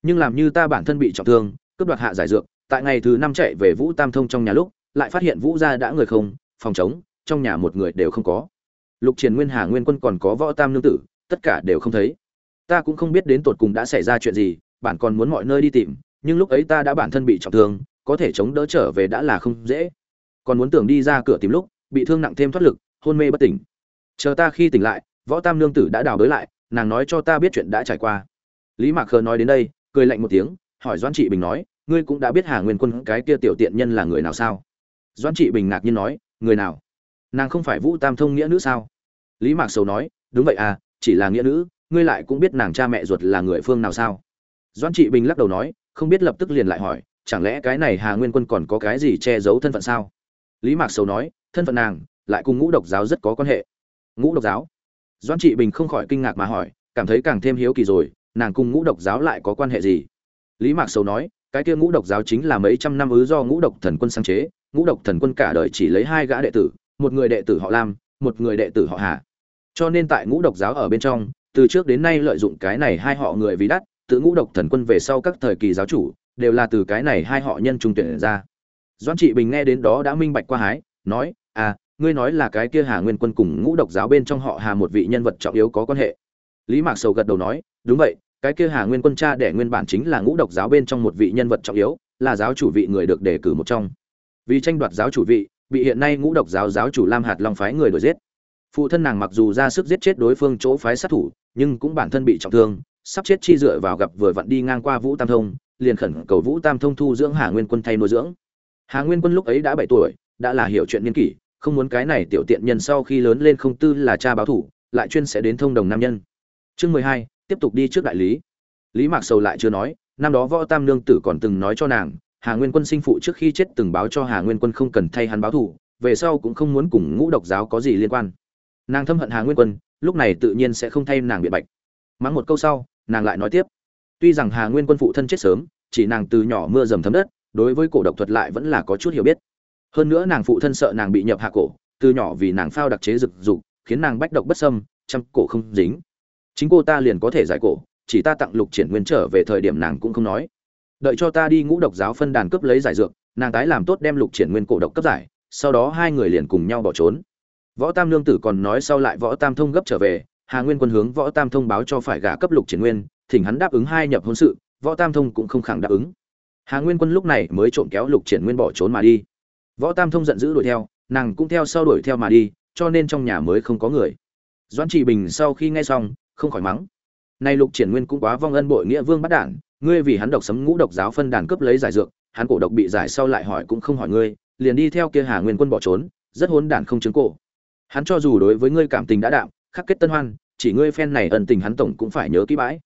Nhưng làm như ta bản thân bị trọng thương, cướp đoạt hạ giải dược, tại ngày thứ năm chạy về vũ tam thông trong nhà lúc, lại phát hiện vũ gia đã người không, phòng chống trong nhà một người đều không có. Lục triển nguyên, hà nguyên quân còn có võ tam nương tử, tất cả đều không thấy. Ta cũng không biết đến tột cùng đã xảy ra chuyện gì, bản còn muốn mọi nơi đi tìm, nhưng lúc ấy ta đã bản thân bị trọng thương, có thể chống đỡ trở về đã là không dễ. Còn muốn tưởng đi ra cửa tìm lúc bị thương nặng thêm thoát lực, hôn mê bất tỉnh. Chờ ta khi tỉnh lại, võ tam nương tử đã đào đới lại, nàng nói cho ta biết chuyện đã trải qua. Lý mạc khờ nói đến đây, cười lạnh một tiếng, hỏi doãn trị bình nói, ngươi cũng đã biết hà nguyên quân cái kia tiểu tiện nhân là người nào sao? Doãn trị bình ngạc nhiên nói, người nào? Nàng không phải vũ tam thông nghĩa nữ sao? Lý mạc sầu nói, đúng vậy à chỉ là nghĩa nữ, ngươi lại cũng biết nàng cha mẹ ruột là người phương nào sao? Doãn trị bình lắc đầu nói, không biết lập tức liền lại hỏi, chẳng lẽ cái này hà nguyên quân còn có cái gì che giấu thân phận sao? Lý mạc sầu nói, thân phận nàng lại cùng ngũ độc giáo rất có quan hệ. Ngũ độc giáo? Doãn trị bình không khỏi kinh ngạc mà hỏi, cảm thấy càng thêm hiếu kỳ rồi, nàng cùng ngũ độc giáo lại có quan hệ gì? Lý mạc sầu nói, cái kia ngũ độc giáo chính là mấy trăm năm ứ do ngũ độc thần quân sáng chế, ngũ độc thần quân cả đời chỉ lấy hai gã đệ tử, một người đệ tử họ lam, một người đệ tử họ hà. Cho nên tại ngũ độc giáo ở bên trong, từ trước đến nay lợi dụng cái này hai họ người vì đắt, tự ngũ độc thần quân về sau các thời kỳ giáo chủ, đều là từ cái này hai họ nhân trung tuyển ra doãn trị bình nghe đến đó đã minh bạch qua hái, nói à ngươi nói là cái kia hà nguyên quân cùng ngũ độc giáo bên trong họ hà một vị nhân vật trọng yếu có quan hệ. Lý mạc sầu gật đầu nói, đúng vậy, cái kia hà nguyên quân cha đẻ nguyên bản chính là ngũ độc giáo bên trong một vị nhân vật trọng yếu, là giáo chủ vị người được đề cử một trong. Vì tranh đoạt giáo chủ vị, bị hiện nay ngũ độc giáo giáo chủ lam hạt long phái người đuổi giết. Phụ thân nàng mặc dù ra sức giết chết đối phương chỗ phái sát thủ, nhưng cũng bản thân bị trọng thương, sắp chết chi dựa vào gặp vừa vặn đi ngang qua vũ tam thông, liền khẩn cầu vũ tam thông thu dưỡng hà nguyên quân thay nuôi dưỡng hà nguyên quân lúc ấy đã bảy tuổi, đã là hiểu chuyện niên kỷ, không muốn cái này tiểu tiện nhân sau khi lớn lên không tư là cha báo thủ, lại chuyên sẽ đến thông đồng nam nhân. Chương mười hai, tiếp tục đi trước đại lý. Lý mạc sầu lại chưa nói, năm đó võ tam nương tử còn từng nói cho nàng, hà nguyên quân sinh phụ trước khi chết từng báo cho hà nguyên quân không cần thay hắn báo thủ, về sau cũng không muốn cùng ngũ độc giáo có gì liên quan. Nàng thâm hận hà nguyên quân, lúc này tự nhiên sẽ không thay nàng biện bạch. Mắng một câu sau, nàng lại nói tiếp. Tuy rằng hà nguyên quân phụ thân chết sớm, chỉ nàng từ nhỏ mưa dầm thấm đất đối với cổ độc thuật lại vẫn là có chút hiểu biết. Hơn nữa nàng phụ thân sợ nàng bị nhập hạ cổ, từ nhỏ vì nàng phao đặc chế rực dục, khiến nàng bách độc bất sâm chăm cổ không dính. Chính cô ta liền có thể giải cổ, chỉ ta tặng lục triển nguyên trở về thời điểm nàng cũng không nói. Đợi cho ta đi ngũ độc giáo phân đàn cấp lấy giải dược, nàng tái làm tốt đem lục triển nguyên cổ độc cấp giải, sau đó hai người liền cùng nhau bỏ trốn. Võ tam lương tử còn nói sau lại võ tam thông gấp trở về, hà nguyên quân hướng võ tam thông báo cho phải gả cấp lục triển nguyên, thỉnh hắn đáp ứng hai nhập hôn sự, võ tam thông cũng không khẳng đáp ứng hà nguyên quân lúc này mới trộm kéo lục triển nguyên bỏ trốn mà đi. Võ tam thông giận dữ đuổi theo, nàng cũng theo sau đuổi theo mà đi, cho nên trong nhà mới không có người. Doãn trị bình sau khi nghe xong, không khỏi mắng. Nay lục triển nguyên cũng quá vong ân bội nghĩa vương bắt đản ngươi vì hắn độc sấm ngũ độc giáo phân đàn cướp lấy giải dược, hắn cổ độc bị giải sau lại hỏi cũng không hỏi ngươi, liền đi theo kia hà nguyên quân bỏ trốn, rất hỗn đản không chứng cổ. Hắn cho dù đối với ngươi cảm tình đã đạm, khắc kết tân hoan, chỉ ngươi phen này ân tình hắn tổng cũng phải nhớ kỹ bãi.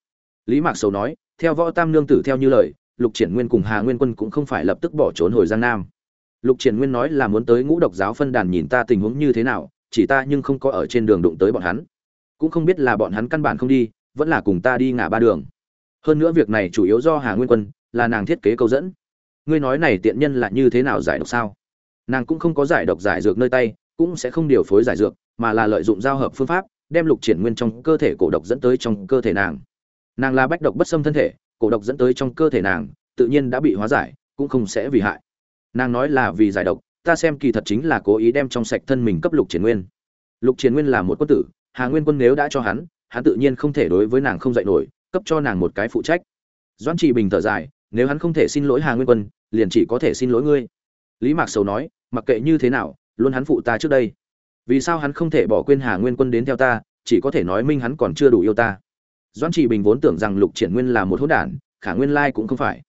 Lý mạc sầu nói, theo võ tam nương tử theo như lời lục triển nguyên cùng hà nguyên quân cũng không phải lập tức bỏ trốn hồi giang nam. Lục triển nguyên nói là muốn tới ngũ độc giáo phân đàn nhìn ta tình huống như thế nào, chỉ ta nhưng không có ở trên đường đụng tới bọn hắn. Cũng không biết là bọn hắn căn bản không đi, vẫn là cùng ta đi ngả ba đường. Hơn nữa việc này chủ yếu do hà nguyên quân, là nàng thiết kế câu dẫn. Ngươi nói này tiện nhân là như thế nào giải độc sao? Nàng cũng không có giải độc giải dược nơi tay, cũng sẽ không điều phối giải dược, mà là lợi dụng giao hợp phương pháp, đem lục triển nguyên trong cơ thể cổ độc dẫn tới trong cơ thể nàng. Nàng là bách độc bất xâm thân thể cổ độc dẫn tới trong cơ thể nàng, tự nhiên đã bị hóa giải, cũng không sẽ vì hại. Nàng nói là vì giải độc, ta xem kỳ thật chính là cố ý đem trong sạch thân mình cấp lục triển nguyên. Lục triển nguyên là một quân tử, hà nguyên quân nếu đã cho hắn hắn tự nhiên không thể đối với nàng không dạy nổi, cấp cho nàng một cái phụ trách. Doãn trị bình thở dài, nếu hắn không thể xin lỗi hà nguyên quân, liền chỉ có thể xin lỗi ngươi. Lý mạc sầu nói, mặc kệ như thế nào, luôn hắn phụ ta trước đây. Vì sao hắn không thể bỏ quên hà nguyên quân đến theo ta, chỉ có thể nói minh hắn còn chưa đủ yêu ta doãn trị bình vốn tưởng rằng lục triển nguyên là một hỗn đản, khả nguyên lai cũng không phải.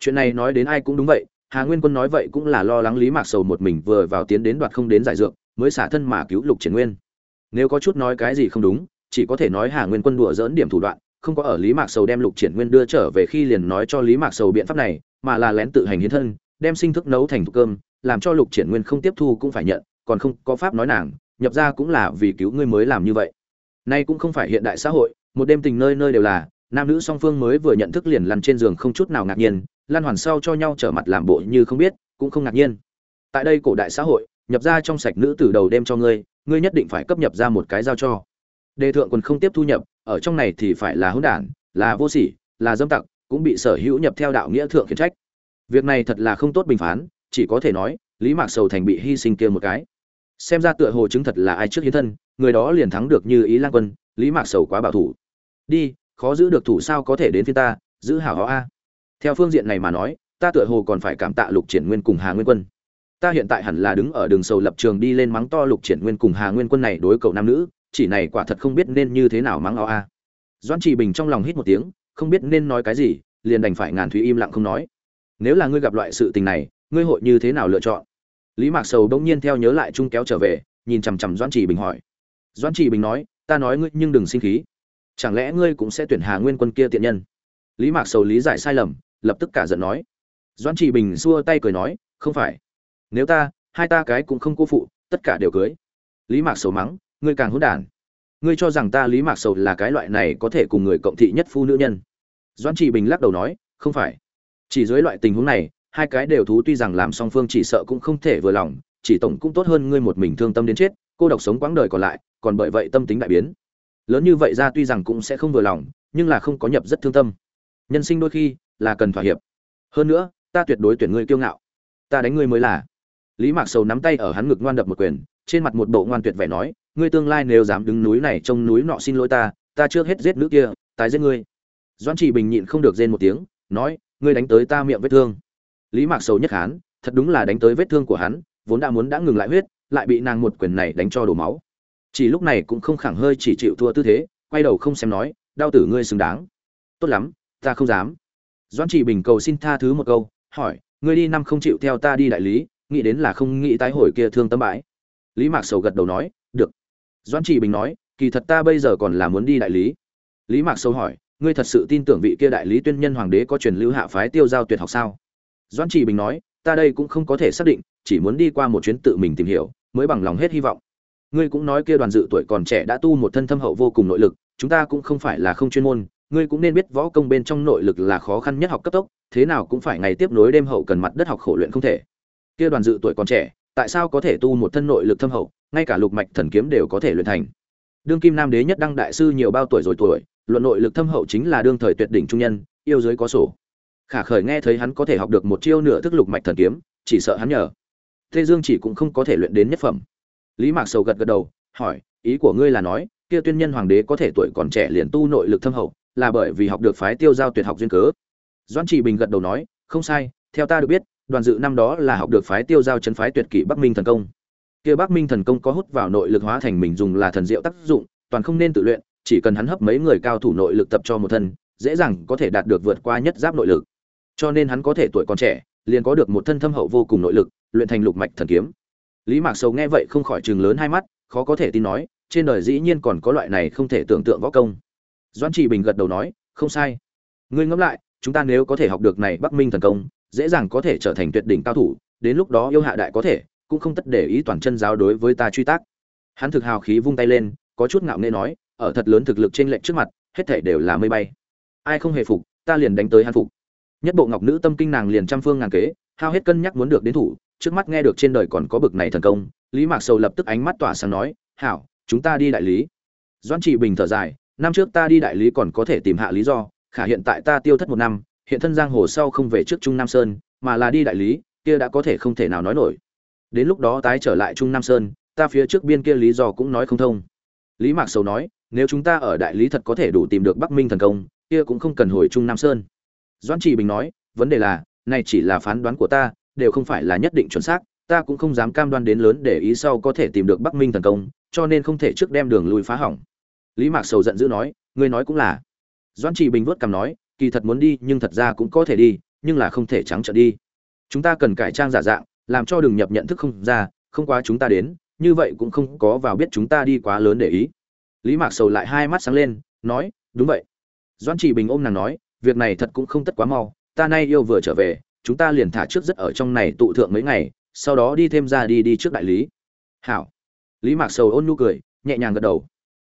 Chuyện này nói đến ai cũng đúng vậy, hà nguyên quân nói vậy cũng là lo lắng lý mạc sầu một mình vừa vào tiến đến đoạt không đến giải dược, mới xả thân mà cứu lục triển nguyên. Nếu có chút nói cái gì không đúng, chỉ có thể nói hà nguyên quân đùa dỡn điểm thủ đoạn, không có ở lý mạc sầu đem lục triển nguyên đưa trở về khi liền nói cho lý mạc sầu biện pháp này, mà là lén tự hành hiến thân, đem sinh thức nấu thành thục cơm, làm cho lục triển nguyên không tiếp thu cũng phải nhận, còn không có pháp nói nàng, nhập ra cũng là vì cứu ngươi mới làm như vậy. Nay cũng không phải hiện đại xã hội một đêm tình nơi nơi đều là, nam nữ song phương mới vừa nhận thức liền lăn trên giường không chút nào ngạc nhiên, lan hoàn sau cho nhau trở mặt làm bộ như không biết, cũng không ngạc nhiên. Tại đây cổ đại xã hội, nhập ra trong sạch nữ từ đầu đem cho ngươi ngươi nhất định phải cấp nhập ra một cái giao cho. Đề thượng còn không tiếp thu nhập, ở trong này thì phải là hỗn đản, là vô sỉ, là dâm tặc, cũng bị sở hữu nhập theo đạo nghĩa thượng khiển trách. Việc này thật là không tốt bình phán, chỉ có thể nói, lý mạc sầu thành bị hy sinh kia một cái. Xem ra tựa hồ chứng thật là ai trước hiến thân, người đó liền thắng được như ý lan quân, lý mạc sầu quá bảo thủ đi, khó giữ được thủ sao có thể đến phía ta, giữ hảo họ a. Theo phương diện này mà nói, ta tựa hồ còn phải cảm tạ lục triển nguyên cùng hà nguyên quân. Ta hiện tại hẳn là đứng ở đường sầu lập trường đi lên mắng to lục triển nguyên cùng hà nguyên quân này đối cầu nam nữ, chỉ này quả thật không biết nên như thế nào mắng o a. Doãn trì bình trong lòng hít một tiếng, không biết nên nói cái gì, liền đành phải ngàn thúy im lặng không nói. Nếu là ngươi gặp loại sự tình này, ngươi hội như thế nào lựa chọn? Lý mạc sầu bỗng nhiên theo nhớ lại chung kéo trở về, nhìn chằm chằm doãn trì bình hỏi. Doãn trì bình nói, ta nói ngươi nhưng đừng sinh khí chẳng lẽ ngươi cũng sẽ tuyển hà nguyên quân kia tiện nhân? Lý mạc sầu lý giải sai lầm, lập tức cả giận nói. Doãn trị bình xua tay cười nói, không phải. Nếu ta, hai ta cái cũng không cô phụ, tất cả đều cưới. Lý mạc sầu mắng, ngươi càng hỗn đản. Ngươi cho rằng ta lý mạc sầu là cái loại này có thể cùng người cộng thị nhất phu nữ nhân. Doãn trị bình lắc đầu nói, không phải. Chỉ dưới loại tình huống này, hai cái đều thú tuy rằng làm song phương chỉ sợ cũng không thể vừa lòng, chỉ tổng cũng tốt hơn ngươi một mình thương tâm đến chết, cô độc sống quãng đời còn lại, còn bởi vậy tâm tính đại biến lớn như vậy ra tuy rằng cũng sẽ không vừa lòng, nhưng là không có nhập rất thương tâm. Nhân sinh đôi khi là cần thỏa hiệp. Hơn nữa, ta tuyệt đối tuyển ngươi kiêu ngạo. Ta đánh ngươi mới là. Lý mạc sầu nắm tay ở hắn ngực ngoan đập một quyền, trên mặt một bộ ngoan tuyệt vẻ nói, ngươi tương lai nếu dám đứng núi này trông núi nọ xin lỗi ta ta trước hết giết nữ kia, tái giết ngươi. Doan chỉ bình nhịn không được rên một tiếng, nói, ngươi đánh tới ta miệng vết thương. Lý mạc sầu nhất hán, thật đúng là đánh tới vết thương của hắn, vốn đã muốn đã ngừng lại huyết, lại bị nàng một quyền này đánh cho đổ máu chỉ lúc này cũng không khẳng hơi chỉ chịu thua tư thế, quay đầu không xem nói đau tử ngươi xứng đáng. Tốt lắm, ta không dám. Doan chỉ bình cầu xin tha thứ một câu, hỏi, ngươi đi năm không chịu theo ta đi đại lý, nghĩ đến là không nghĩ tái hồi kia thương tâm bãi. Lý mạc sầu gật đầu nói, được. Doan chỉ bình nói, kỳ thật ta bây giờ còn là muốn đi đại lý. Lý mạc sầu hỏi, ngươi thật sự tin tưởng vị kia đại lý tuyên nhân hoàng đế có truyền lưu hạ phái tiêu giao tuyệt học sao? Doan chỉ bình nói, ta đây cũng không có thể xác định, chỉ muốn đi qua một chuyến tự mình tìm hiểu, mới bằng lòng hết hy vọng ngươi cũng nói kia đoàn dự tuổi còn trẻ đã tu một thân thâm hậu vô cùng nội lực, chúng ta cũng không phải là không chuyên môn, ngươi cũng nên biết võ công bên trong nội lực là khó khăn nhất học cấp tốc, thế nào cũng phải ngày tiếp nối đêm hậu cần mặt đất học khổ luyện không thể. Kia đoàn dự tuổi còn trẻ, tại sao có thể tu một thân nội lực thâm hậu, ngay cả lục mạch thần kiếm đều có thể luyện thành? Đương kim nam đế nhất đăng đại sư nhiều bao tuổi rồi tuổi, luận nội lực thâm hậu chính là đương thời tuyệt đỉnh trung nhân, yêu giới có sổ. Khả khởi nghe thấy hắn có thể học được một chiêu nửa thức lục mạch thần kiếm, chỉ sợ hắn nhờ. Thế dương chỉ cũng không có thể luyện đến nhất phẩm lý mạc sầu gật gật đầu, hỏi, ý của ngươi là nói, kia tuyên nhân hoàng đế có thể tuổi còn trẻ liền tu nội lực thâm hậu, là bởi vì học được phái tiêu giao tuyệt học duyên cớ. Doãn trị bình gật đầu nói, không sai, theo ta được biết, đoàn dự năm đó là học được phái tiêu giao chân phái tuyệt kỷ bắc minh thần công. Kia bắc minh thần công có hút vào nội lực hóa thành mình dùng là thần diệu tác dụng, toàn không nên tự luyện, chỉ cần hắn hấp mấy người cao thủ nội lực tập cho một thân, dễ dàng có thể đạt được vượt qua nhất giáp nội lực. Cho nên hắn có thể tuổi còn trẻ, liền có được một thân thâm hậu vô cùng nội lực, luyện thành lục mạch thần kiếm lý mạc sầu nghe vậy không khỏi chừng lớn hai mắt, khó có thể tin nói, trên đời dĩ nhiên còn có loại này không thể tưởng tượng võ công. Doãn Chỉ bình gật đầu nói, không sai. Ngươi ngẫm lại, chúng ta nếu có thể học được này bắc minh thần công, dễ dàng có thể trở thành tuyệt đỉnh cao thủ, đến lúc đó yêu hạ đại có thể, cũng không tất để ý toàn chân giáo đối với ta truy tác. Hắn thực hào khí vung tay lên, có chút ngạo nghễ nói, ở thật lớn thực lực trên lệnh trước mặt, hết thể đều là mây bay. Ai không hề phục, ta liền đánh tới hắn phục. Nhất bộ ngọc nữ tâm kinh nàng liền trăm phương ngàn kế hao hết cân nhắc muốn được đến thủ, trước mắt nghe được trên đời còn có bực này thần công, lý mạc sầu lập tức ánh mắt tỏa sáng nói, hảo, chúng ta đi đại lý. Doan trị bình thở dài, năm trước ta đi đại lý còn có thể tìm hạ lý do, khả hiện tại ta tiêu thất một năm, hiện thân giang hồ sau không về trước trung nam sơn, mà là đi đại lý, kia đã có thể không thể nào nói nổi. Đến lúc đó tái trở lại trung nam sơn, ta phía trước biên kia lý do cũng nói không thông. Lý mạc sầu nói, nếu chúng ta ở đại lý thật có thể đủ tìm được bắc minh thần công, kia cũng không cần hồi trung nam sơn. Doan trị bình nói, vấn đề là này chỉ là phán đoán của ta, đều không phải là nhất định chuẩn xác, ta cũng không dám cam đoan đến lớn để ý sau có thể tìm được bắc minh thần công, cho nên không thể trước đem đường lui phá hỏng. Lý mạc sầu giận dữ nói, ngươi nói cũng là. Doan Chỉ bình vuốt cằm nói, kỳ thật muốn đi, nhưng thật ra cũng có thể đi, nhưng là không thể trắng trợn đi. Chúng ta cần cải trang giả dạng, làm cho đường nhập nhận thức không ra, không quá chúng ta đến, như vậy cũng không có vào biết chúng ta đi quá lớn để ý. Lý mạc sầu lại hai mắt sáng lên, nói, đúng vậy. Doan Chỉ bình ôm nàng nói, việc này thật cũng không tất quá mau ta nay yêu vừa trở về, chúng ta liền thả trước rất ở trong này tụ thượng mấy ngày, sau đó đi thêm ra đi đi trước đại lý. Hảo. Lý mạc sầu ôn nhu cười, nhẹ nhàng gật đầu.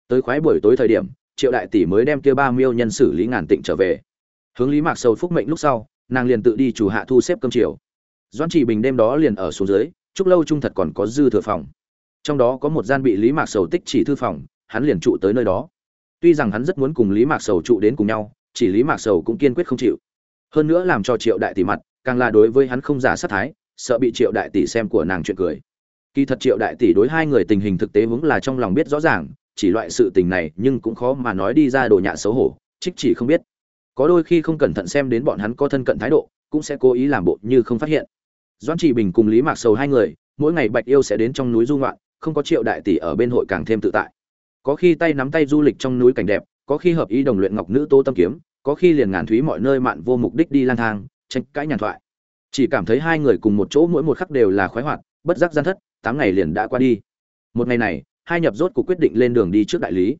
Tới khoái buổi tối thời điểm, triệu đại tỷ mới đem kia ba miêu nhân xử lý ngàn tịnh trở về. Hướng lý mạc sầu phúc mệnh lúc sau, nàng liền tự đi chủ hạ thu xếp cơm chiều. Doan Chỉ bình đêm đó liền ở xuống dưới, chúc lâu trung thật còn có dư thừa phòng. Trong đó có một gian bị lý mạc sầu tích chỉ thư phòng, hắn liền trụ tới nơi đó. Tuy rằng hắn rất muốn cùng lý mạc sầu trụ đến cùng nhau, chỉ lý mạc sầu cũng kiên quyết không chịu hơn nữa làm cho triệu đại tỷ mặt, càng là đối với hắn không giả sát thái, sợ bị triệu đại tỷ xem của nàng chuyện cười. Kỳ thật triệu đại tỷ đối hai người tình hình thực tế vững là trong lòng biết rõ ràng, chỉ loại sự tình này nhưng cũng khó mà nói đi ra đồ nhạ xấu hổ, trích chỉ không biết. Có đôi khi không cẩn thận xem đến bọn hắn có thân cận thái độ, cũng sẽ cố ý làm bộ như không phát hiện. Doãn trị bình cùng lý mạc sầu hai người, mỗi ngày bạch yêu sẽ đến trong núi du ngoạn, không có triệu đại tỷ ở bên hội càng thêm tự tại. Có khi tay nắm tay du lịch trong núi cảnh đẹp, có khi hợp ý đồng luyện ngọc nữ tô tâm kiếm có khi liền ngàn thúy mọi nơi mạn vô mục đích đi lang thang, tranh cãi nhàn thoại. Chỉ cảm thấy hai người cùng một chỗ mỗi một khắc đều là khoái hoạt, bất giác gian thất, tám ngày liền đã qua đi. Một ngày này, hai nhập rốt cuộc quyết định lên đường đi trước đại lý.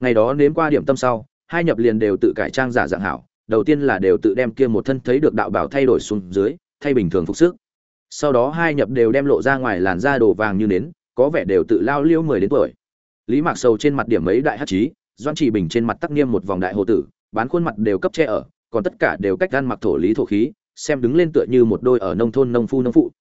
Ngày đó nếm qua điểm tâm sau, hai nhập liền đều tự cải trang giả dạng hảo, đầu tiên là đều tự đem kia một thân thấy được đạo bảo thay đổi xuống dưới, thay bình thường phục sức. Sau đó hai nhập đều đem lộ ra ngoài làn da đồ vàng như nến, có vẻ đều tự lao liêu mười đến tuổi. Lý mạc sầu trên mặt điểm mấy đại hát trí doan chỉ bình trên mặt tắc nghiêm một vòng đại hồ tử bán khuôn mặt đều cấp che ở, còn tất cả đều cách gan mặc thổ lý thổ khí, xem đứng lên tựa như một đôi ở nông thôn nông phu nông phụ.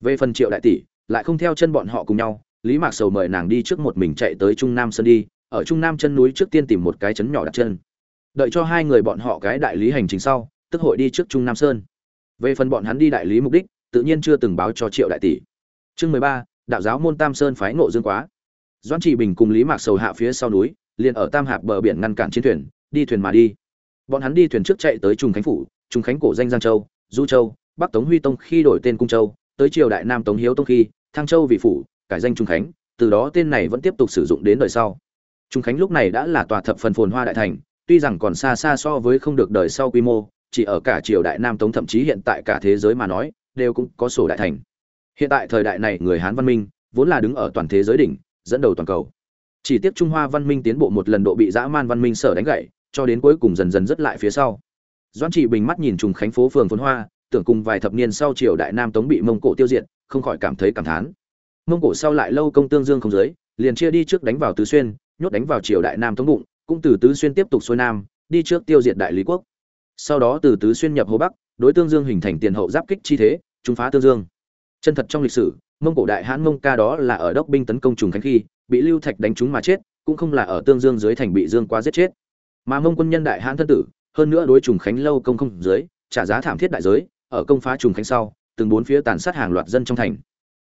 Về phần triệu đại tỷ, lại không theo chân bọn họ cùng nhau, lý mạc sầu mời nàng đi trước một mình chạy tới trung nam sơn đi, ở trung nam chân núi trước tiên tìm một cái chấn nhỏ đặt chân. Đợi cho hai người bọn họ cái đại lý hành trình sau, tức hội đi trước trung nam sơn. Về phần bọn hắn đi đại lý mục đích, tự nhiên chưa từng báo cho triệu đại tỷ. Chương mười ba, đạo giáo môn tam sơn phái ngộ dương quá. Doãn trị bình cùng lý mạc sầu hạ phía sau núi, liền ở tam hạp bờ biển ngăn cản chiến thuyền, đi thuyền mà đi bọn hắn đi thuyền trước chạy tới Trùng khánh phủ, Trùng khánh cổ danh giang châu, du châu, bắc tống huy tông khi đổi tên cung châu, tới triều đại nam tống hiếu tông khi thăng châu vị phủ, cải danh trung khánh, từ đó tên này vẫn tiếp tục sử dụng đến đời sau. Trung khánh lúc này đã là tòa thập phần phồn hoa đại thành, tuy rằng còn xa xa so với không được đời sau quy mô, chỉ ở cả triều đại nam tống thậm chí hiện tại cả thế giới mà nói, đều cũng có sổ đại thành. Hiện tại thời đại này người hán văn minh vốn là đứng ở toàn thế giới đỉnh, dẫn đầu toàn cầu. Chỉ tiếc trung hoa văn minh tiến bộ một lần độ bị dã man văn minh sở đánh gậy cho đến cuối cùng dần dần rất lại phía sau. Doãn trị bình mắt nhìn trùng khánh phố phường phồn hoa, tưởng cùng vài thập niên sau triều đại nam tống bị mông cổ tiêu diệt, không khỏi cảm thấy cảm thán. Mông cổ sau lại lâu công tương dương không giới liền chia đi trước đánh vào tứ xuyên, nhốt đánh vào triều đại nam tống bụng, cũng từ tứ xuyên tiếp tục xuôi nam, đi trước tiêu diệt đại lý quốc. Sau đó từ tứ xuyên nhập hồ bắc, đối tương dương hình thành tiền hậu giáp kích chi thế, trung phá tương dương. Chân thật trong lịch sử, mông cổ đại hãn mông ca đó là ở đốc binh tấn công trùng khánh khi, bị lưu thạch đánh trúng mà chết, cũng không là ở tương dương dưới thành bị dương quá giết chết mà mông quân nhân đại hãn thân tử, hơn nữa đối trùng khánh lâu công không dưới trả giá thảm thiết đại giới, ở công phá trùng khánh sau, từng bốn phía tàn sát hàng loạt dân trong thành.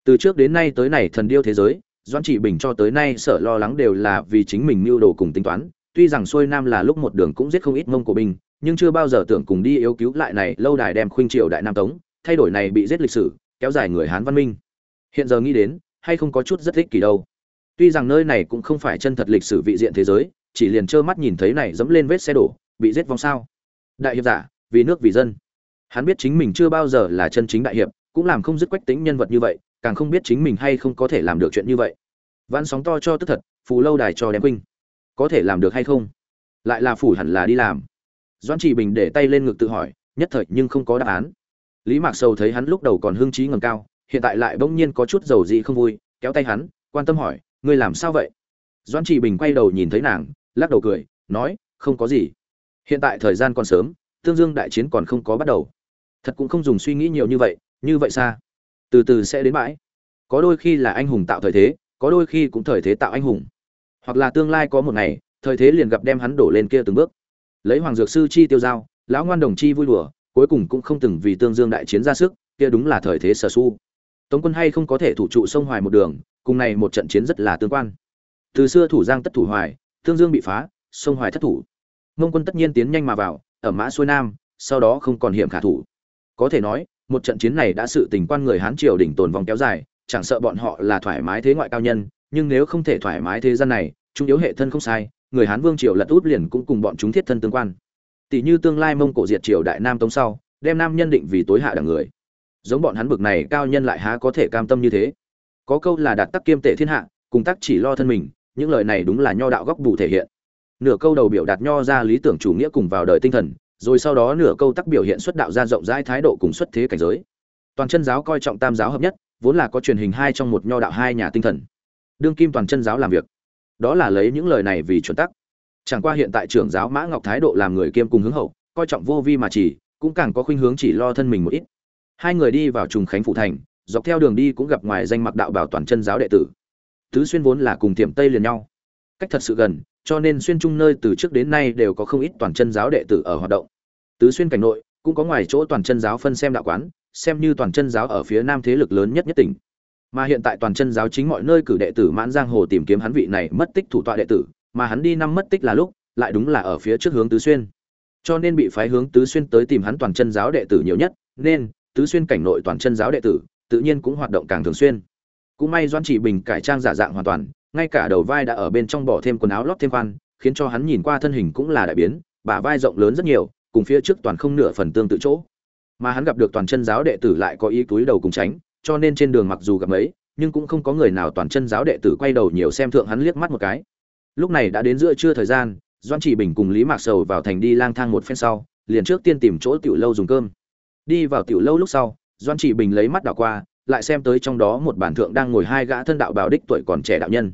Từ trước đến nay tới này thần điêu thế giới, doãn trị bình cho tới nay sợ lo lắng đều là vì chính mình mưu đồ cùng tính toán, tuy rằng xuôi nam là lúc một đường cũng giết không ít mông của binh, nhưng chưa bao giờ tưởng cùng đi yếu cứu lại này lâu đài đem khuynh triều đại nam tống, thay đổi này bị giết lịch sử, kéo dài người hán văn minh. Hiện giờ nghĩ đến, hay không có chút rất thích kỳ đâu. Tuy rằng nơi này cũng không phải chân thật lịch sử vị diện thế giới chỉ liền trơ mắt nhìn thấy này dẫm lên vết xe đổ, bị giết vong sao? Đại hiệp giả, vì nước vì dân. Hắn biết chính mình chưa bao giờ là chân chính đại hiệp, cũng làm không dứt quách tính nhân vật như vậy, càng không biết chính mình hay không có thể làm được chuyện như vậy. Văn sóng to cho tức thật, phù lâu đài cho đem huynh có thể làm được hay không? Lại là phủ hẳn là đi làm. Doan chỉ bình để tay lên ngực tự hỏi, nhất thời nhưng không có đáp án. Lý mạc sầu thấy hắn lúc đầu còn hưng trí ngầm cao, hiện tại lại bỗng nhiên có chút dầu dị không vui, kéo tay hắn, quan tâm hỏi, ngươi làm sao vậy? Doan chỉ bình quay đầu nhìn thấy nàng lắc đầu cười, nói, không có gì. Hiện tại thời gian còn sớm, tương dương đại chiến còn không có bắt đầu. Thật cũng không dùng suy nghĩ nhiều như vậy như vậy xa. Từ từ sẽ đến bãi. Có đôi khi là anh hùng tạo thời thế, có đôi khi cũng thời thế tạo anh hùng. Hoặc là tương lai có một ngày, thời thế liền gặp đem hắn đổ lên kia từng bước. Lấy hoàng dược sư chi tiêu giao, lão ngoan đồng chi vui đùa, cuối cùng cũng không từng vì tương dương đại chiến ra sức, kia đúng là thời thế sở su. Tống quân hay không có thể thủ trụ sông hoài một đường, cùng này một trận chiến rất là tương quan. Từ xưa thủ giang tất thủ hoài Thương dương bị phá, sông hoài thất thủ. Mông quân tất nhiên tiến nhanh mà vào, ở mã xuôi nam, sau đó không còn hiểm khả thủ. Có thể nói, một trận chiến này đã sự tình quan người hán triều đỉnh tồn vòng kéo dài, chẳng sợ bọn họ là thoải mái thế ngoại cao nhân, nhưng nếu không thể thoải mái thế gian này, chúng yếu hệ thân không sai, người hán vương triều lật út liền cũng cùng bọn chúng thiết thân tương quan. Tỷ như tương lai mông cổ diệt triều đại nam tống sau, đem nam nhân định vì tối hạ đẳng người. Giống bọn hắn bực này, cao nhân lại há có thể cam tâm như thế. Có câu là đạt tắc kiêm tệ thiên hạ, cùng tắc chỉ lo thân mình những lời này đúng là nho đạo góc bù thể hiện. Nửa câu đầu biểu đạt nho ra lý tưởng chủ nghĩa cùng vào đời tinh thần, rồi sau đó nửa câu tắc biểu hiện xuất đạo ra rộng rãi thái độ cùng xuất thế cảnh giới. Toàn chân giáo coi trọng tam giáo hợp nhất, vốn là có truyền hình hai trong một nho đạo hai nhà tinh thần. Đương kim toàn chân giáo làm việc. Đó là lấy những lời này vì chuẩn tắc. Chẳng qua hiện tại trưởng giáo mã ngọc thái độ làm người kiêm cùng hướng hậu, coi trọng vô vi mà chỉ, cũng càng có khuynh hướng chỉ lo thân mình một ít. Hai người đi vào trùng khánh phụ thành, dọc theo đường đi cũng gặp ngoài danh mặc đạo bảo toàn chân giáo đệ tử tứ xuyên vốn là cùng tiệm tây liền nhau. Cách thật sự gần, cho nên xuyên trung nơi từ trước đến nay đều có không ít toàn chân giáo đệ tử ở hoạt động. Tứ xuyên cảnh nội, cũng có ngoài chỗ toàn chân giáo phân xem đạo quán, xem như toàn chân giáo ở phía nam thế lực lớn nhất nhất tỉnh. Mà hiện tại toàn chân giáo chính mọi nơi cử đệ tử mãn giang hồ tìm kiếm hắn vị này mất tích thủ tọa đệ tử, mà hắn đi năm mất tích là lúc, lại đúng là ở phía trước hướng tứ xuyên. Cho nên bị phái hướng tứ xuyên tới tìm hắn toàn chân giáo đệ tử nhiều nhất, nên tứ xuyên cảnh nội toàn chân giáo đệ tử, tự nhiên cũng hoạt động càng thường xuyên cũng may doan chỉ bình cải trang giả dạng hoàn toàn, ngay cả đầu vai đã ở bên trong bỏ thêm quần áo lót thêm khoan, khiến cho hắn nhìn qua thân hình cũng là đại biến, bả vai rộng lớn rất nhiều, cùng phía trước toàn không nửa phần tương tự chỗ. Mà hắn gặp được toàn chân giáo đệ tử lại có ý túi đầu cùng tránh, cho nên trên đường mặc dù gặp mấy, nhưng cũng không có người nào toàn chân giáo đệ tử quay đầu nhiều xem thượng hắn liếc mắt một cái. Lúc này đã đến giữa trưa thời gian doan chỉ bình cùng lý mạc sầu vào thành đi lang thang một phen sau, liền trước tiên tìm chỗ tiểu lâu dùng cơm. Đi vào tiểu lâu lúc sau doan chỉ bình lấy mắt đảo qua lại xem tới trong đó một bản thượng đang ngồi hai gã thân đạo bào đích tuổi còn trẻ đạo nhân.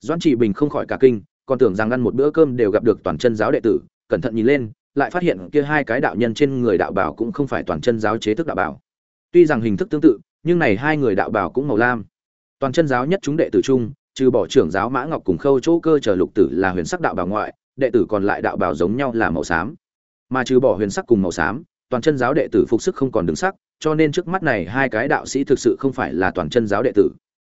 Doãn trị bình không khỏi cả kinh, còn tưởng rằng ăn một bữa cơm đều gặp được toàn chân giáo đệ tử, cẩn thận nhìn lên, lại phát hiện kia hai cái đạo nhân trên người đạo bảo cũng không phải toàn chân giáo chế thức đạo bảo tuy rằng hình thức tương tự, nhưng này hai người đạo bảo cũng màu lam. Toàn chân giáo nhất chúng đệ tử chung, trừ bỏ trưởng giáo mã ngọc cùng khâu chỗ cơ chờ lục tử là huyền sắc đạo bảo ngoại, đệ tử còn lại đạo bảo giống nhau là màu xám. Mà trừ bỏ huyền sắc cùng màu xám, toàn chân giáo đệ tử phục sức không còn đứng sắc cho nên trước mắt này hai cái đạo sĩ thực sự không phải là toàn chân giáo đệ tử.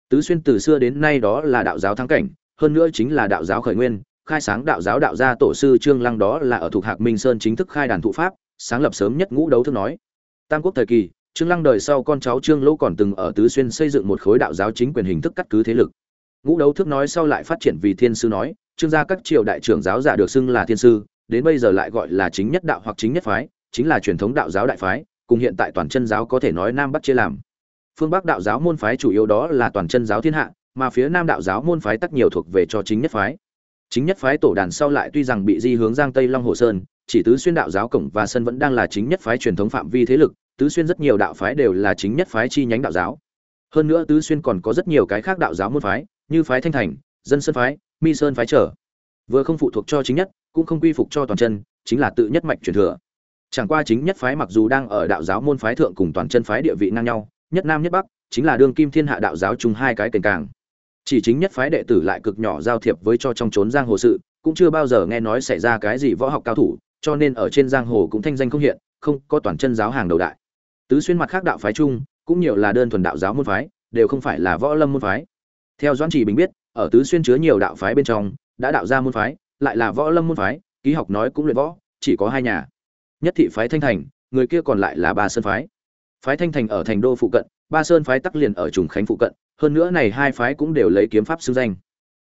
Tứ xuyên từ xưa đến nay đó là đạo giáo thắng cảnh, hơn nữa chính là đạo giáo khởi nguyên, khai sáng đạo giáo đạo gia tổ sư trương lăng đó là ở thuộc hạc minh sơn chính thức khai đàn thụ pháp, sáng lập sớm nhất ngũ đấu thức nói. Tam quốc thời kỳ, trương lăng đời sau con cháu trương lỗ còn từng ở tứ xuyên xây dựng một khối đạo giáo chính quyền hình thức cắt cứ thế lực. Ngũ đấu thức nói sau lại phát triển vì thiên sư nói, trương gia các triều đại trưởng giáo giả được xưng là thiên sư, đến bây giờ lại gọi là chính nhất đạo hoặc chính nhất phái, chính là truyền thống đạo giáo đại phái cùng hiện tại toàn chân giáo có thể nói nam bắc chia làm. Phương bắc đạo giáo môn phái chủ yếu đó là toàn chân giáo thiên hạ, mà phía nam đạo giáo môn phái tắc nhiều thuộc về cho chính nhất phái. Chính nhất phái tổ đàn sau lại tuy rằng bị di hướng giang tây long hồ sơn, chỉ tứ xuyên đạo giáo cổng và sân vẫn đang là chính nhất phái truyền thống phạm vi thế lực, tứ xuyên rất nhiều đạo phái đều là chính nhất phái chi nhánh đạo giáo. Hơn nữa tứ xuyên còn có rất nhiều cái khác đạo giáo môn phái, như phái thanh thành, dân sơn phái, mi sơn phái trở. Vừa không phụ thuộc cho chính nhất, cũng không quy phục cho toàn chân, chính là tự nhất mạch truyền thừa chẳng qua chính nhất phái mặc dù đang ở đạo giáo môn phái thượng cùng toàn chân phái địa vị ngang nhau, nhất nam nhất bắc, chính là đương kim thiên hạ đạo giáo chung hai cái kềnh càng. Chỉ chính nhất phái đệ tử lại cực nhỏ giao thiệp với cho trong trốn giang hồ sự, cũng chưa bao giờ nghe nói xảy ra cái gì võ học cao thủ, cho nên ở trên giang hồ cũng thanh danh không hiện, không có toàn chân giáo hàng đầu đại. Tứ xuyên mặt khác đạo phái chung, cũng nhiều là đơn thuần đạo giáo môn phái, đều không phải là võ lâm môn phái. Theo doãn chỉ bình biết, ở tứ xuyên chứa nhiều đạo phái bên trong, đã đạo ra môn phái, lại là võ lâm môn phái, ký học nói cũng luyện võ, chỉ có hai nhà nhất thị phái thanh thành, người kia còn lại là ba sơn phái. Phái thanh thành ở thành đô phụ cận, ba sơn phái tắc liền ở trùng khánh phụ cận, hơn nữa này hai phái cũng đều lấy kiếm pháp xưng danh.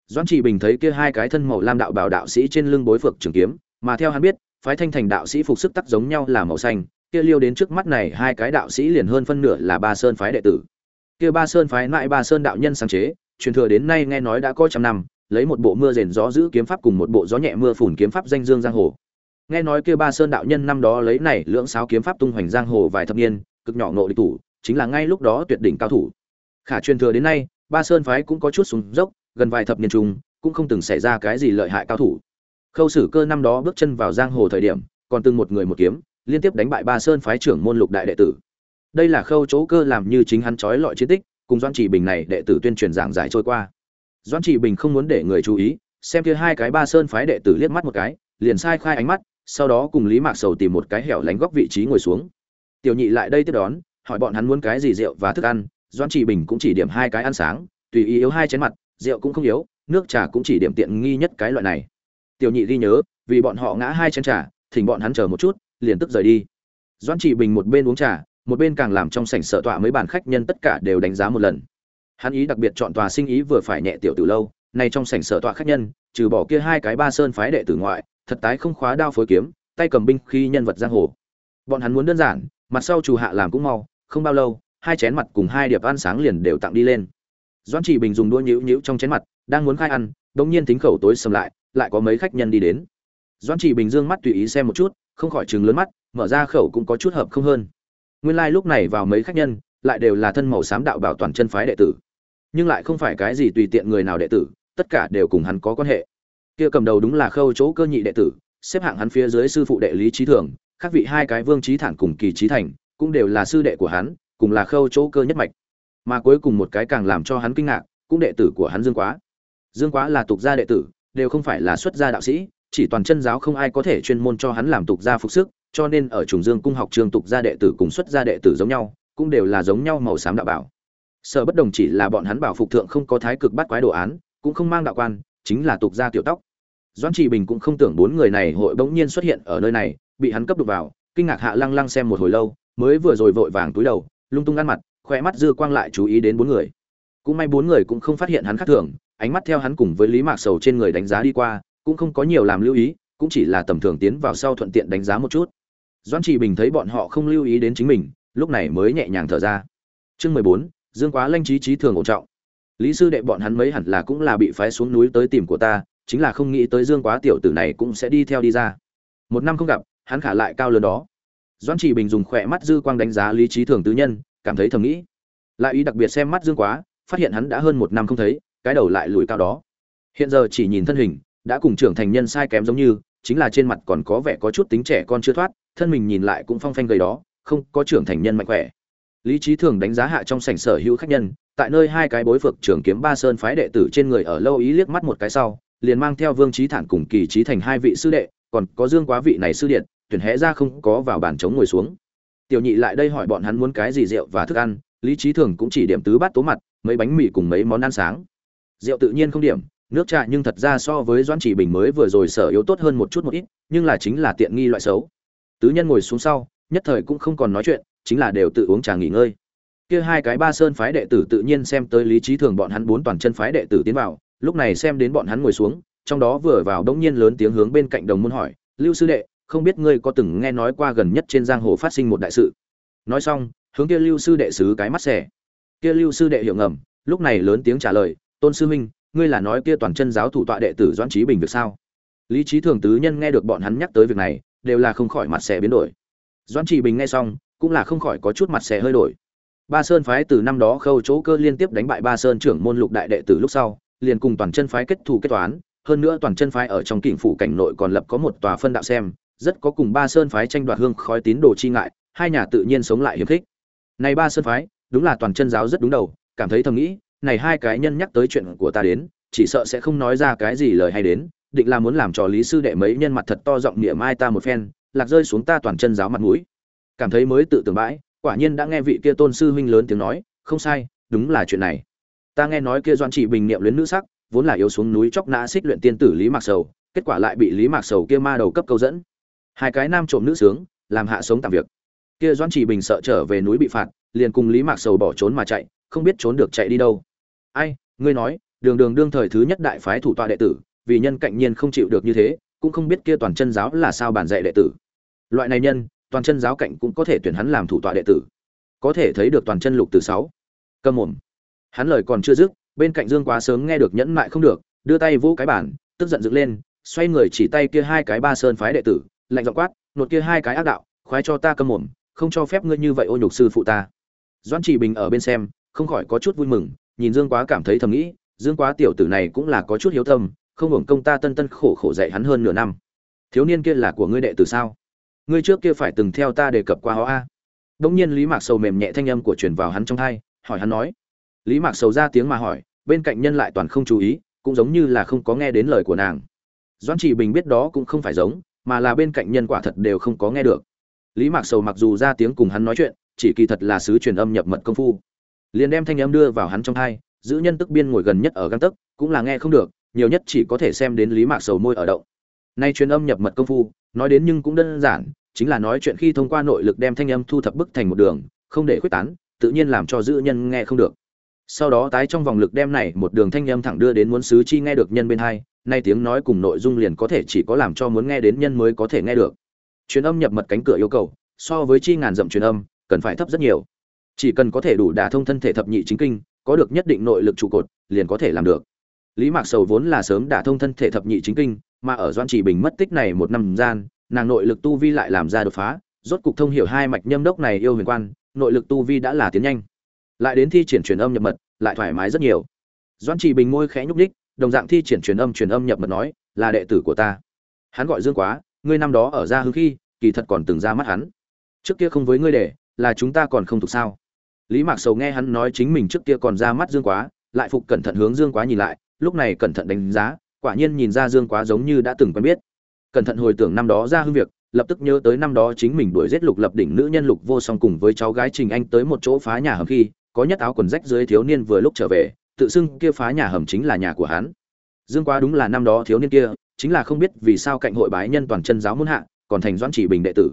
Doãn trị bình thấy kia hai cái thân màu lam đạo bảo đạo sĩ trên lưng bối phược trường kiếm, mà theo hắn biết, phái thanh thành đạo sĩ phục sức tắc giống nhau là màu xanh, kia liêu đến trước mắt này hai cái đạo sĩ liền hơn phân nửa là ba sơn phái đệ tử. Kia ba sơn phái lại ba sơn đạo nhân sáng chế, truyền thừa đến nay nghe nói đã có trăm năm, lấy một bộ mưa rền gió giữ kiếm pháp cùng một bộ gió nhẹ mưa phủn kiếm pháp danh dương giang hồ nghe nói kia ba sơn đạo nhân năm đó lấy này lưỡng sáo kiếm pháp tung hoành giang hồ vài thập niên, cực nhỏ nộ địch thủ, chính là ngay lúc đó tuyệt đỉnh cao thủ. Khả truyền thừa đến nay, ba sơn phái cũng có chút xuống dốc, gần vài thập niên chung, cũng không từng xảy ra cái gì lợi hại cao thủ. Khâu sử cơ năm đó bước chân vào giang hồ thời điểm, còn từng một người một kiếm, liên tiếp đánh bại ba sơn phái trưởng môn lục đại đệ tử. Đây là khâu chỗ cơ làm như chính hắn trói lọi chiến tích, cùng doan chỉ bình này đệ tử tuyên truyền giảng giải trôi qua. Doan chỉ bình không muốn để người chú ý, xem kia hai cái ba sơn phái đệ tử liếc mắt một cái, liền sai khai ánh mắt sau đó cùng lý mạc sầu tìm một cái hẻo lánh góc vị trí ngồi xuống. Tiểu nhị lại đây tiếp đón, hỏi bọn hắn muốn cái gì rượu và thức ăn doan chỉ bình cũng chỉ điểm hai cái ăn sáng, tùy ý yếu hai chén mặt, rượu cũng không yếu, nước trà cũng chỉ điểm tiện nghi nhất cái loại này. Tiểu nhị ghi nhớ, vì bọn họ ngã hai chén trà, thỉnh bọn hắn chờ một chút, liền tức rời đi. Doan chỉ bình một bên uống trà, một bên càng làm trong sảnh sợ tọa mấy bàn khách nhân tất cả đều đánh giá một lần. Hắn ý đặc biệt chọn tòa sinh ý vừa phải nhẹ tiểu từ lâu, nay trong sảnh sở tọa khách nhân, trừ bỏ kia hai cái ba sơn phái đệ tử ngoại thật tái không khóa đao phối kiếm, tay cầm binh khi nhân vật giang hồ. Bọn hắn muốn đơn giản, mặt sau chủ hạ làm cũng mau, không bao lâu, hai chén mặt cùng hai điệp ăn sáng liền đều tặng đi lên. Doãn chỉ bình dùng đũa nhũ nhũ trong chén mặt, đang muốn khai ăn, đống nhiên tính khẩu tối sầm lại lại có mấy khách nhân đi đến. Doãn chỉ bình dương mắt tùy ý xem một chút, không khỏi chừng lớn mắt, mở ra khẩu cũng có chút hợp không hơn. Nguyên lai like lúc này vào mấy khách nhân, lại đều là thân màu xám đạo bảo toàn chân phái đệ tử. Nhưng lại không phải cái gì tùy tiện người nào đệ tử, tất cả đều cùng hắn có quan hệ kia cầm đầu đúng là khâu chỗ cơ nhị đệ tử, xếp hạng hắn phía dưới sư phụ đệ lý trí thường, khác vị hai cái vương trí thản cùng kỳ trí thành, cũng đều là sư đệ của hắn, cùng là khâu chỗ cơ nhất mạch. Mà cuối cùng một cái càng làm cho hắn kinh ngạc, cũng đệ tử của hắn dương quá. Dương quá là tục gia đệ tử, đều không phải là xuất gia đạo sĩ, chỉ toàn chân giáo không ai có thể chuyên môn cho hắn làm tục gia phục sức, cho nên ở trùng dương cung học trường tục gia đệ tử cùng xuất gia đệ tử giống nhau, cũng đều là giống nhau màu xám đạo bảo. Sở bất đồng chỉ là bọn hắn bảo phục thượng không có thái cực bắt quái đồ án, cũng không mang đạo quan, chính là tục gia tiểu tóc doãn trị bình cũng không tưởng bốn người này hội bỗng nhiên xuất hiện ở nơi này, bị hắn cấp đục vào, kinh ngạc hạ lăng lăng xem một hồi lâu, mới vừa rồi vội vàng túi đầu, lung tung ăn mặt khoe mắt dư quang lại chú ý đến bốn người. Cũng may bốn người cũng không phát hiện hắn khác thường, ánh mắt theo hắn cùng với lý mạc sầu trên người đánh giá đi qua, cũng không có nhiều làm lưu ý, cũng chỉ là tầm thường tiến vào sau thuận tiện đánh giá một chút. Doãn trị bình thấy bọn họ không lưu ý đến chính mình, lúc này mới nhẹ nhàng thở ra. Chương mười bốn, dương quá lanh trí trí thường ổn trọng. Lý sư đệ bọn hắn mấy hẳn là cũng là bị phái xuống núi tới tìm của ta chính là không nghĩ tới dương quá tiểu tử này cũng sẽ đi theo đi ra. Một năm không gặp, hắn khả lại cao lớn đó. Doãn trì bình dùng khỏe mắt dư quang đánh giá lý trí thường tứ nhân, cảm thấy thầm nghĩ. Lại ý đặc biệt xem mắt dương quá, phát hiện hắn đã hơn một năm không thấy, cái đầu lại lùi cao đó. Hiện giờ chỉ nhìn thân hình, đã cùng trưởng thành nhân sai kém giống như, chính là trên mặt còn có vẻ có chút tính trẻ con chưa thoát, thân mình nhìn lại cũng phong phanh gầy đó, không có trưởng thành nhân mạnh khỏe. Lý trí thường đánh giá hạ trong sảnh sở hữu khách nhân, tại nơi hai cái bối phược trưởng kiếm ba sơn phái đệ tử trên người ở lâu ý liếc mắt một cái sau liền mang theo vương trí thản cùng kỳ trí thành hai vị sư đệ, còn có dương quá vị này sư điện, tuyển hẽ ra không có vào bàn trống ngồi xuống. Tiểu nhị lại đây hỏi bọn hắn muốn cái gì rượu và thức ăn, lý trí thường cũng chỉ điểm tứ bát tố mặt, mấy bánh mì cùng mấy món ăn sáng. Rượu tự nhiên không điểm, nước trà nhưng thật ra so với doãn chỉ bình mới vừa rồi sở yếu tốt hơn một chút một ít, nhưng là chính là tiện nghi loại xấu. Tứ nhân ngồi xuống sau, nhất thời cũng không còn nói chuyện, chính là đều tự uống trà nghỉ ngơi. Kia hai cái ba sơn phái đệ tử tự nhiên xem tới lý trí thường bọn hắn bốn toàn chân phái đệ tử tiến vào lúc này xem đến bọn hắn ngồi xuống trong đó vừa vào đông nhiên lớn tiếng hướng bên cạnh đồng môn hỏi lưu sư đệ không biết ngươi có từng nghe nói qua gần nhất trên giang hồ phát sinh một đại sự? Nói xong hướng kia lưu sư đệ xứ cái mắt xẻ. Kia lưu sư đệ hiểu ngầm lúc này lớn tiếng trả lời tôn sư minh, ngươi là nói kia toàn chân giáo thủ tọa đệ tử doãn trí bình việc sao? Lý trí thường tứ nhân nghe được bọn hắn nhắc tới việc này đều là không khỏi mặt xẻ biến đổi. Doãn trí bình nghe xong cũng là không khỏi có chút mặt xẻ hơi đổi. Ba sơn phái từ năm đó khâu chỗ cơ liên tiếp đánh bại ba sơn trưởng môn lục đại đệ tử lúc sau liền cùng toàn chân phái kết thù kết toán, hơn nữa toàn chân phái ở trong kỉnh phủ cảnh nội còn lập có một tòa phân đạo xem, rất có cùng ba sơn phái tranh đoạt hương khói tín đồ chi ngại, hai nhà tự nhiên sống lại hiếm khích. Này ba sơn phái, đúng là toàn chân giáo rất đúng đầu, cảm thấy thầm nghĩ, này hai cái nhân nhắc tới chuyện của ta đến, chỉ sợ sẽ không nói ra cái gì lời hay đến, định là muốn làm trò lý sư đệ mấy nhân mặt thật to giọng niệm mai ta một phen, lạc rơi xuống ta toàn chân giáo mặt mũi. Cảm thấy mới tự tưởng bãi, quả nhiên đã nghe vị kia tôn sư huynh lớn tiếng nói, không sai, đúng là chuyện này ta nghe nói kia doan chỉ bình niệm luyến nữ sắc, vốn là yếu xuống núi chóc nã xích luyện tiên tử lý mạc sầu, kết quả lại bị lý mạc sầu kia ma đầu cấp câu dẫn. Hai cái nam trộm nữ sướng, làm hạ sống tạm việc. Kia doan chỉ bình sợ trở về núi bị phạt, liền cùng lý mạc sầu bỏ trốn mà chạy, không biết trốn được chạy đi đâu. Ai, ngươi nói, đường đường đương thời thứ nhất đại phái thủ tọa đệ tử, vì nhân cạnh nhiên không chịu được như thế, cũng không biết kia toàn chân giáo là sao bản dạy đệ tử. Loại này nhân, toàn chân giáo cạnh cũng có thể tuyển hắn làm thủ tọa đệ tử. Có thể thấy được toàn chân lục từ sáu. Câm mồm hắn lời còn chưa dứt, bên cạnh dương quá sớm nghe được nhẫn mại không được, đưa tay vỗ cái bản tức giận dựng lên, xoay người chỉ tay kia hai cái ba sơn phái đệ tử, lạnh giọng quát, nột kia hai cái ác đạo, khoái cho ta câm mồm, không cho phép ngươi như vậy ô nhục sư phụ ta. Doãn chỉ bình ở bên xem, không khỏi có chút vui mừng, nhìn dương quá cảm thấy thầm nghĩ, dương quá tiểu tử này cũng là có chút hiếu tâm, không hưởng công ta tân tân khổ khổ dạy hắn hơn nửa năm. Thiếu niên kia là của ngươi đệ tử sao? Ngươi trước kia phải từng theo ta đề cập qua họ a. Đống nhiên lý mạc sầu mềm nhẹ thanh âm của truyền vào hắn trong thai hỏi hắn nói lý mạc sầu ra tiếng mà hỏi, bên cạnh nhân lại toàn không chú ý, cũng giống như là không có nghe đến lời của nàng. Doãn chỉ bình biết đó cũng không phải giống, mà là bên cạnh nhân quả thật đều không có nghe được. Lý mạc sầu mặc dù ra tiếng cùng hắn nói chuyện, chỉ kỳ thật là sứ truyền âm nhập mật công phu. Liền đem thanh âm đưa vào hắn trong hai, giữ nhân tức biên ngồi gần nhất ở găng tấc, cũng là nghe không được, nhiều nhất chỉ có thể xem đến lý mạc sầu môi ở động. Nay truyền âm nhập mật công phu, nói đến nhưng cũng đơn giản, chính là nói chuyện khi thông qua nội lực đem thanh âm thu thập bức thành một đường, không để khuếch tán, tự nhiên làm cho giữ nhân nghe không được sau đó tái trong vòng lực đem này một đường thanh âm thẳng đưa đến muốn sứ chi nghe được nhân bên hai, nay tiếng nói cùng nội dung liền có thể chỉ có làm cho muốn nghe đến nhân mới có thể nghe được. Truyền âm nhập mật cánh cửa yêu cầu, so với chi ngàn dặm truyền âm, cần phải thấp rất nhiều. Chỉ cần có thể đủ đả thông thân thể thập nhị chính kinh, có được nhất định nội lực trụ cột, liền có thể làm được. Lý mạc sầu vốn là sớm đả thông thân thể thập nhị chính kinh, mà ở doan chỉ bình mất tích này một năm gian, nàng nội lực tu vi lại làm ra đột phá, rốt cục thông hiểu hai mạch nhâm đốc này yêu huyền quan, nội lực tu vi đã là tiến nhanh lại đến thi triển truyền âm nhập mật, lại thoải mái rất nhiều. Doan chỉ bình môi khẽ nhúc ních đồng dạng thi triển truyền âm truyền âm nhập mật nói, là đệ tử của ta. Hắn gọi dương quá, ngươi năm đó ở ra hư khi, kỳ thật còn từng ra mắt hắn. Trước kia không với ngươi để, là chúng ta còn không thuộc sao. Lý mạc sầu nghe hắn nói chính mình trước kia còn ra mắt dương quá, lại phục cẩn thận hướng dương quá nhìn lại, lúc này cẩn thận đánh giá, quả nhiên nhìn ra dương quá giống như đã từng quen biết. Cẩn thận hồi tưởng năm đó ra hư việc, lập tức nhớ tới năm đó chính mình đuổi giết lục lập đỉnh nữ nhân lục vô song cùng với cháu gái trình anh tới một chỗ phá nhà hầm khi có nhất áo quần rách dưới thiếu niên vừa lúc trở về, tự xưng kia phá nhà hầm chính là nhà của hắn. Dương quá đúng là năm đó thiếu niên kia, chính là không biết vì sao cạnh hội bái nhân toàn chân giáo muốn hạ, còn thành doãn chỉ bình đệ tử.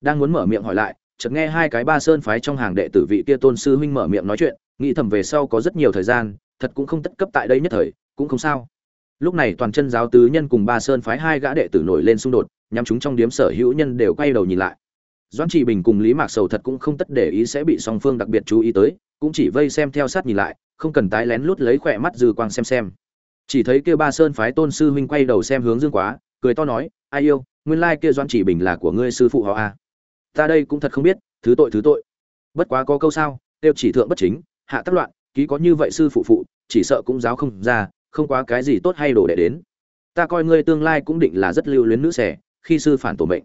Đang muốn mở miệng hỏi lại, chợt nghe hai cái ba sơn phái trong hàng đệ tử vị kia tôn sư huynh mở miệng nói chuyện, nghĩ thầm về sau có rất nhiều thời gian, thật cũng không tất cấp tại đây nhất thời, cũng không sao. Lúc này toàn chân giáo tứ nhân cùng ba sơn phái hai gã đệ tử nổi lên xung đột nhằm chúng trong điếm sở hữu nhân đều quay đầu nhìn lại doãn trị bình cùng lý mạc sầu thật cũng không tất để ý sẽ bị song phương đặc biệt chú ý tới, cũng chỉ vây xem theo sát nhìn lại, không cần tái lén lút lấy khỏe mắt dư quang xem xem. Chỉ thấy kia ba sơn phái tôn sư huynh quay đầu xem hướng dương quá, cười to nói, ai yêu, nguyên lai kia doãn chỉ bình là của ngươi sư phụ họ a. Ta đây cũng thật không biết, thứ tội thứ tội. Bất quá có câu sao, tiêu chỉ thượng bất chính, hạ tắc loạn, ký có như vậy sư phụ phụ, chỉ sợ cũng giáo không ra, không quá cái gì tốt hay đổ để đến. Ta coi ngươi tương lai cũng định là rất lưu luyến nữ xẻ khi sư phản tổ mệnh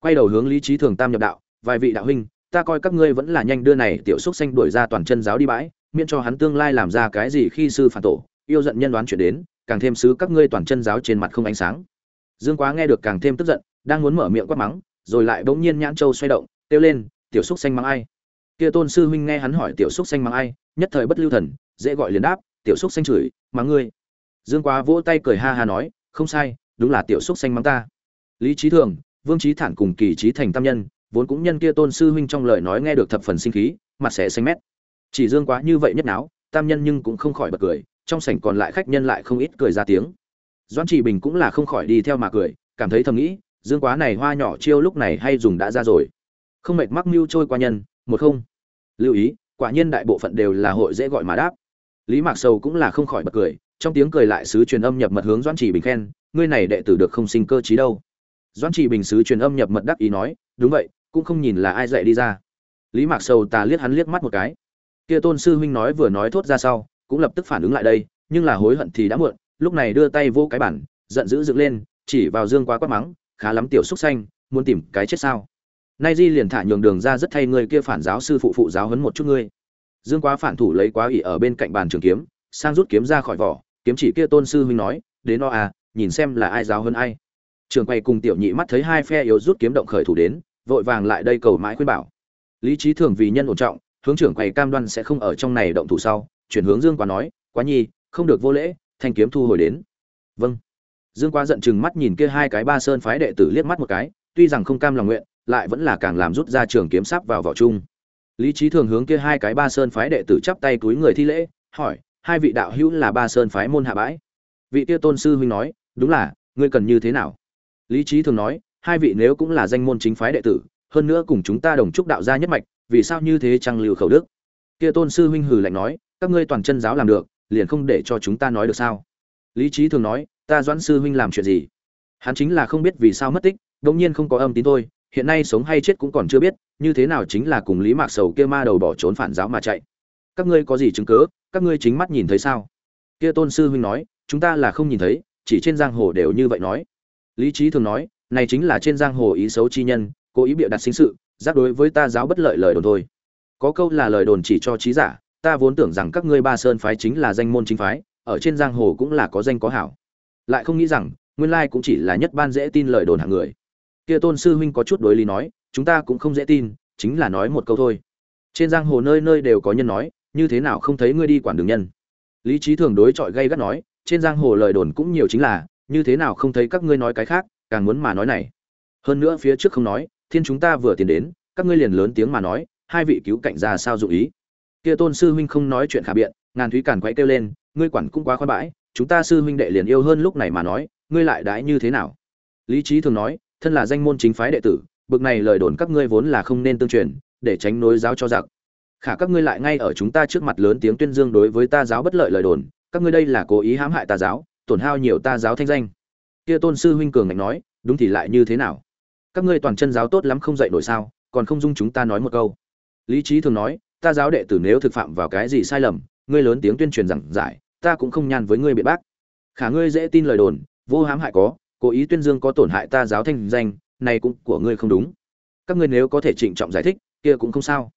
quay đầu hướng lý trí thường tam nhập đạo, vài vị đạo huynh, ta coi các ngươi vẫn là nhanh đưa này tiểu xúc xanh đuổi ra toàn chân giáo đi bãi, miễn cho hắn tương lai làm ra cái gì khi sư phản tổ, yêu giận nhân đoán chuyển đến, càng thêm sứ các ngươi toàn chân giáo trên mặt không ánh sáng. Dương quá nghe được càng thêm tức giận, đang muốn mở miệng quát mắng, rồi lại bỗng nhiên nhãn châu xoay động, kêu lên, tiểu xúc xanh mắng ai? Kia tôn sư huynh nghe hắn hỏi tiểu xúc xanh mắng ai, nhất thời bất lưu thần, dễ gọi liền đáp, tiểu xúc xanh chửi, mắng ngươi. Dương quá vỗ tay cười ha ha nói, không sai, đúng là tiểu xúc xanh mắng ta. Lý trí thường vương trí thản cùng kỳ trí thành tam nhân, vốn cũng nhân kia tôn sư huynh trong lời nói nghe được thập phần sinh khí, mặt sẽ xanh mét. Chỉ dương quá như vậy nhất náo, tam nhân nhưng cũng không khỏi bật cười, trong sảnh còn lại khách nhân lại không ít cười ra tiếng. Doãn chỉ bình cũng là không khỏi đi theo mà cười, cảm thấy thầm nghĩ, dương quá này hoa nhỏ chiêu lúc này hay dùng đã ra rồi. Không mệt mắc mưu trôi qua nhân, một không. Lưu ý, quả nhiên đại bộ phận đều là hội dễ gọi mà đáp. Lý mạc sầu cũng là không khỏi bật cười, trong tiếng cười lại sứ truyền âm nhập mật hướng doãn chỉ bình khen, ngươi này đệ tử được không sinh cơ trí đâu? Doãn chỉ bình sứ truyền âm nhập mật đắc ý nói, đúng vậy, cũng không nhìn là ai dạy đi ra. Lý mạc sầu tà liếc hắn liếc mắt một cái. Kia tôn sư huynh nói vừa nói thốt ra sau, cũng lập tức phản ứng lại đây, nhưng là hối hận thì đã muộn, lúc này đưa tay vô cái bản, giận dữ dựng lên, chỉ vào dương quá quát mắng, khá lắm tiểu xúc xanh, muốn tìm cái chết sao? Nay di liền thả nhường đường ra rất thay người kia phản giáo sư phụ phụ giáo hấn một chút ngươi. Dương quá phản thủ lấy quá ỉ ở bên cạnh bàn trường kiếm, sang rút kiếm ra khỏi vỏ, kiếm chỉ kia tôn sư huynh nói, đến no à nhìn xem là ai giáo hơn ai trường quay cùng tiểu nhị mắt thấy hai phe yếu rút kiếm động khởi thủ đến, vội vàng lại đây cầu mãi khuyên bảo. Lý trí thường vì nhân ổn trọng, hướng trưởng quầy cam đoan sẽ không ở trong này động thủ sau, chuyển hướng dương quá nói, quá nhi, không được vô lễ, thanh kiếm thu hồi đến. Vâng. Dương quá giận chừng mắt nhìn kia hai cái ba sơn phái đệ tử liếc mắt một cái, tuy rằng không cam lòng nguyện, lại vẫn là càng làm rút ra trường kiếm sắp vào vỏ chung. Lý trí thường hướng kia hai cái ba sơn phái đệ tử chắp tay túi người thi lễ, hỏi, hai vị đạo hữu là ba sơn phái môn hạ bãi? Vị kia tôn sư huynh nói, đúng là, ngươi cần như thế nào? Lý trí thường nói, hai vị nếu cũng là danh môn chính phái đệ tử, hơn nữa cùng chúng ta đồng chúc đạo gia nhất mạch, vì sao như thế trăng lưu khẩu đức? Kia tôn sư huynh hừ lạnh nói, các ngươi toàn chân giáo làm được, liền không để cho chúng ta nói được sao? Lý trí thường nói, ta doãn sư huynh làm chuyện gì? Hắn chính là không biết vì sao mất tích, đống nhiên không có âm tín thôi, hiện nay sống hay chết cũng còn chưa biết, như thế nào chính là cùng lý mạc sầu kia ma đầu bỏ trốn phản giáo mà chạy. Các ngươi có gì chứng cớ các ngươi chính mắt nhìn thấy sao? Kia tôn sư huynh nói, chúng ta là không nhìn thấy, chỉ trên giang hồ đều như vậy nói lý trí thường nói, này chính là trên giang hồ ý xấu chi nhân, cố ý bịa đặt sinh sự, giác đối với ta giáo bất lợi lời đồn thôi. Có câu là lời đồn chỉ cho trí giả, ta vốn tưởng rằng các ngươi ba sơn phái chính là danh môn chính phái, ở trên giang hồ cũng là có danh có hảo. Lại không nghĩ rằng, nguyên lai cũng chỉ là nhất ban dễ tin lời đồn hạng người. Kia tôn sư huynh có chút đối lý nói, chúng ta cũng không dễ tin, chính là nói một câu thôi. Trên giang hồ nơi nơi đều có nhân nói, như thế nào không thấy ngươi đi quản đường nhân? Lý trí thường đối chọi gây gắt nói, trên giang hồ lời đồn cũng nhiều chính là như thế nào không thấy các ngươi nói cái khác, càng muốn mà nói này. Hơn nữa phía trước không nói, thiên chúng ta vừa tiến đến, các ngươi liền lớn tiếng mà nói, hai vị cứu cạnh ra sao dụ ý. Kia tôn sư huynh không nói chuyện khả biện, ngàn thúy càn quay kêu lên, ngươi quản cũng quá khoan bãi, chúng ta sư huynh đệ liền yêu hơn lúc này mà nói, ngươi lại đãi như thế nào? Lý trí thường nói, thân là danh môn chính phái đệ tử, bực này lời đồn các ngươi vốn là không nên tương truyền, để tránh nối giáo cho giặc. Khả các ngươi lại ngay ở chúng ta trước mặt lớn tiếng tuyên dương đối với ta giáo bất lợi lời đồn, các ngươi đây là cố ý hãm hại ta giáo tổn hao nhiều ta giáo thanh danh. Kia tôn sư huynh cường ngạnh nói, đúng thì lại như thế nào? Các ngươi toàn chân giáo tốt lắm không dạy nổi sao, còn không dung chúng ta nói một câu. Lý trí thường nói, ta giáo đệ tử nếu thực phạm vào cái gì sai lầm, ngươi lớn tiếng tuyên truyền rằng giải, ta cũng không nhan với ngươi biện bác. Khả ngươi dễ tin lời đồn, vô hãm hại có, cố ý tuyên dương có tổn hại ta giáo thanh danh, này cũng của ngươi không đúng. Các ngươi nếu có thể trịnh trọng giải thích, kia cũng không sao.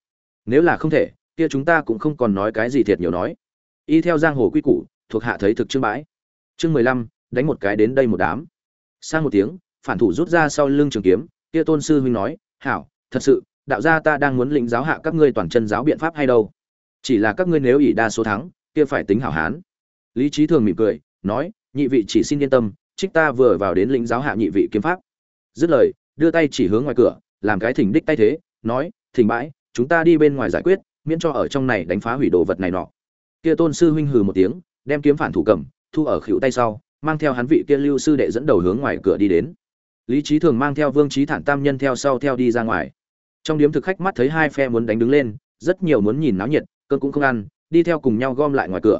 Nếu là không thể, kia chúng ta cũng không còn nói cái gì thiệt nhiều nói. Y theo giang hồ quy củ, thuộc hạ thấy thực chương bãi chương mười lăm, đánh một cái đến đây một đám. Sang một tiếng, phản thủ rút ra sau lưng trường kiếm, kia tôn sư huynh nói, hảo, thật sự, đạo gia ta đang muốn lĩnh giáo hạ các ngươi toàn chân giáo biện pháp hay đâu? Chỉ là các ngươi nếu ỷ đa số thắng, kia phải tính hảo hán. Lý trí thường mỉm cười, nói, nhị vị chỉ xin yên tâm, trích ta vừa vào đến lĩnh giáo hạ nhị vị kiếm pháp. Dứt lời, đưa tay chỉ hướng ngoài cửa, làm cái thỉnh đích tay thế, nói, thỉnh bãi, chúng ta đi bên ngoài giải quyết, miễn cho ở trong này đánh phá hủy đồ vật này nọ. Kia tôn sư huynh hừ một tiếng, đem kiếm phản thủ cầm thu ở khuỷu tay sau, mang theo hắn vị kia lưu sư đệ dẫn đầu hướng ngoài cửa đi đến. Lý trí thường mang theo vương trí thản tam nhân theo sau theo đi ra ngoài. Trong điếm thực khách mắt thấy hai phe muốn đánh đứng lên, rất nhiều muốn nhìn náo nhiệt cơn cũng không ăn, đi theo cùng nhau gom lại ngoài cửa.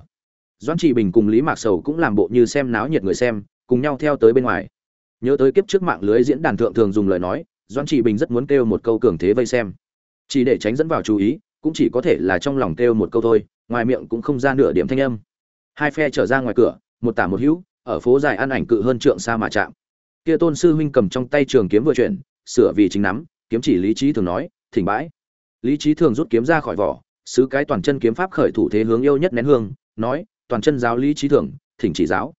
Doãn trị bình cùng lý mạc sầu cũng làm bộ như xem náo nhiệt người xem, cùng nhau theo tới bên ngoài. Nhớ tới kiếp trước mạng lưới diễn đàn thượng thường dùng lời nói, doãn trị bình rất muốn kêu một câu cường thế vây xem. Chỉ để tránh dẫn vào chú ý, cũng chỉ có thể là trong lòng kêu một câu thôi, ngoài miệng cũng không ra nửa điểm thanh âm. Hai phe trở ra ngoài cửa một tả một hữu, ở phố dài ăn ảnh cự hơn trượng xa mà chạm. Kia tôn sư huynh cầm trong tay trường kiếm vừa chuyển, sửa vì chính nắm, kiếm chỉ lý trí thường nói, thỉnh bãi. Lý trí thường rút kiếm ra khỏi vỏ sứ cái toàn chân kiếm pháp khởi thủ thế hướng yêu nhất nén hương, nói, toàn chân giáo lý trí thường, thỉnh chỉ giáo.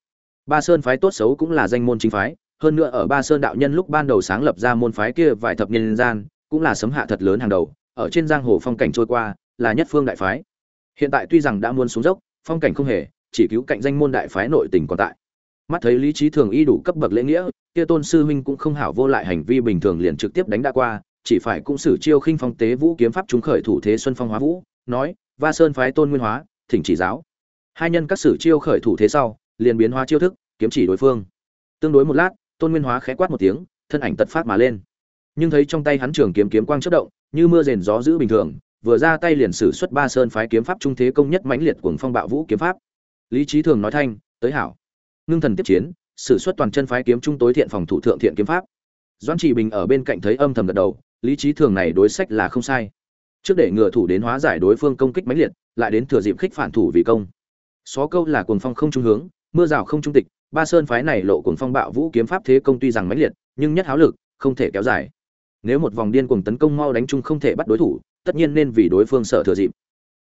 Ba sơn phái tốt xấu cũng là danh môn chính phái, hơn nữa ở ba sơn đạo nhân lúc ban đầu sáng lập ra môn phái kia vài thập niên gian, cũng là sấm hạ thật lớn hàng đầu, ở trên giang hồ phong cảnh trôi qua, là nhất phương đại phái. Hiện tại tuy rằng đã muốn xuống dốc, phong cảnh không hề chỉ cứu cạnh danh môn đại phái nội tình còn tại. Mắt thấy lý trí thường y đủ cấp bậc lễ nghĩa, kia tôn sư huynh cũng không hảo vô lại hành vi bình thường liền trực tiếp đánh đã qua, chỉ phải cũng xử chiêu khinh phong tế vũ kiếm pháp chúng khởi thủ thế xuân phong hóa vũ, nói, va sơn phái tôn nguyên hóa, thỉnh chỉ giáo. Hai nhân các sử chiêu khởi thủ thế sau, liền biến hóa chiêu thức, kiếm chỉ đối phương. Tương đối một lát, tôn nguyên hóa khẽ quát một tiếng, thân ảnh tật phát mà lên. Nhưng thấy trong tay hắn trường kiếm kiếm quang chất động, như mưa rền gió giữ bình thường, vừa ra tay liền sử xuất ba sơn phái kiếm pháp trung thế công nhất mãnh liệt cuồng phong bạo vũ kiếm pháp lý trí thường nói thanh, tới hảo. Ngưng thần tiếp chiến, sử xuất toàn chân phái kiếm trung tối thiện phòng thủ thượng thiện kiếm pháp. Doãn trị bình ở bên cạnh thấy âm thầm gật đầu, lý trí thường này đối sách là không sai. Trước để ngựa thủ đến hóa giải đối phương công kích mãnh liệt, lại đến thừa dịp khích phản thủ vì công. Xó câu là cuồng phong không trung hướng, mưa rào không trung tịch, ba sơn phái này lộ cuồng phong bạo vũ kiếm pháp thế công tuy rằng mãnh liệt, nhưng nhất háo lực, không thể kéo dài. Nếu một vòng điên cuồng tấn công mau đánh chung không thể bắt đối thủ, tất nhiên nên vì đối phương sợ thừa dịp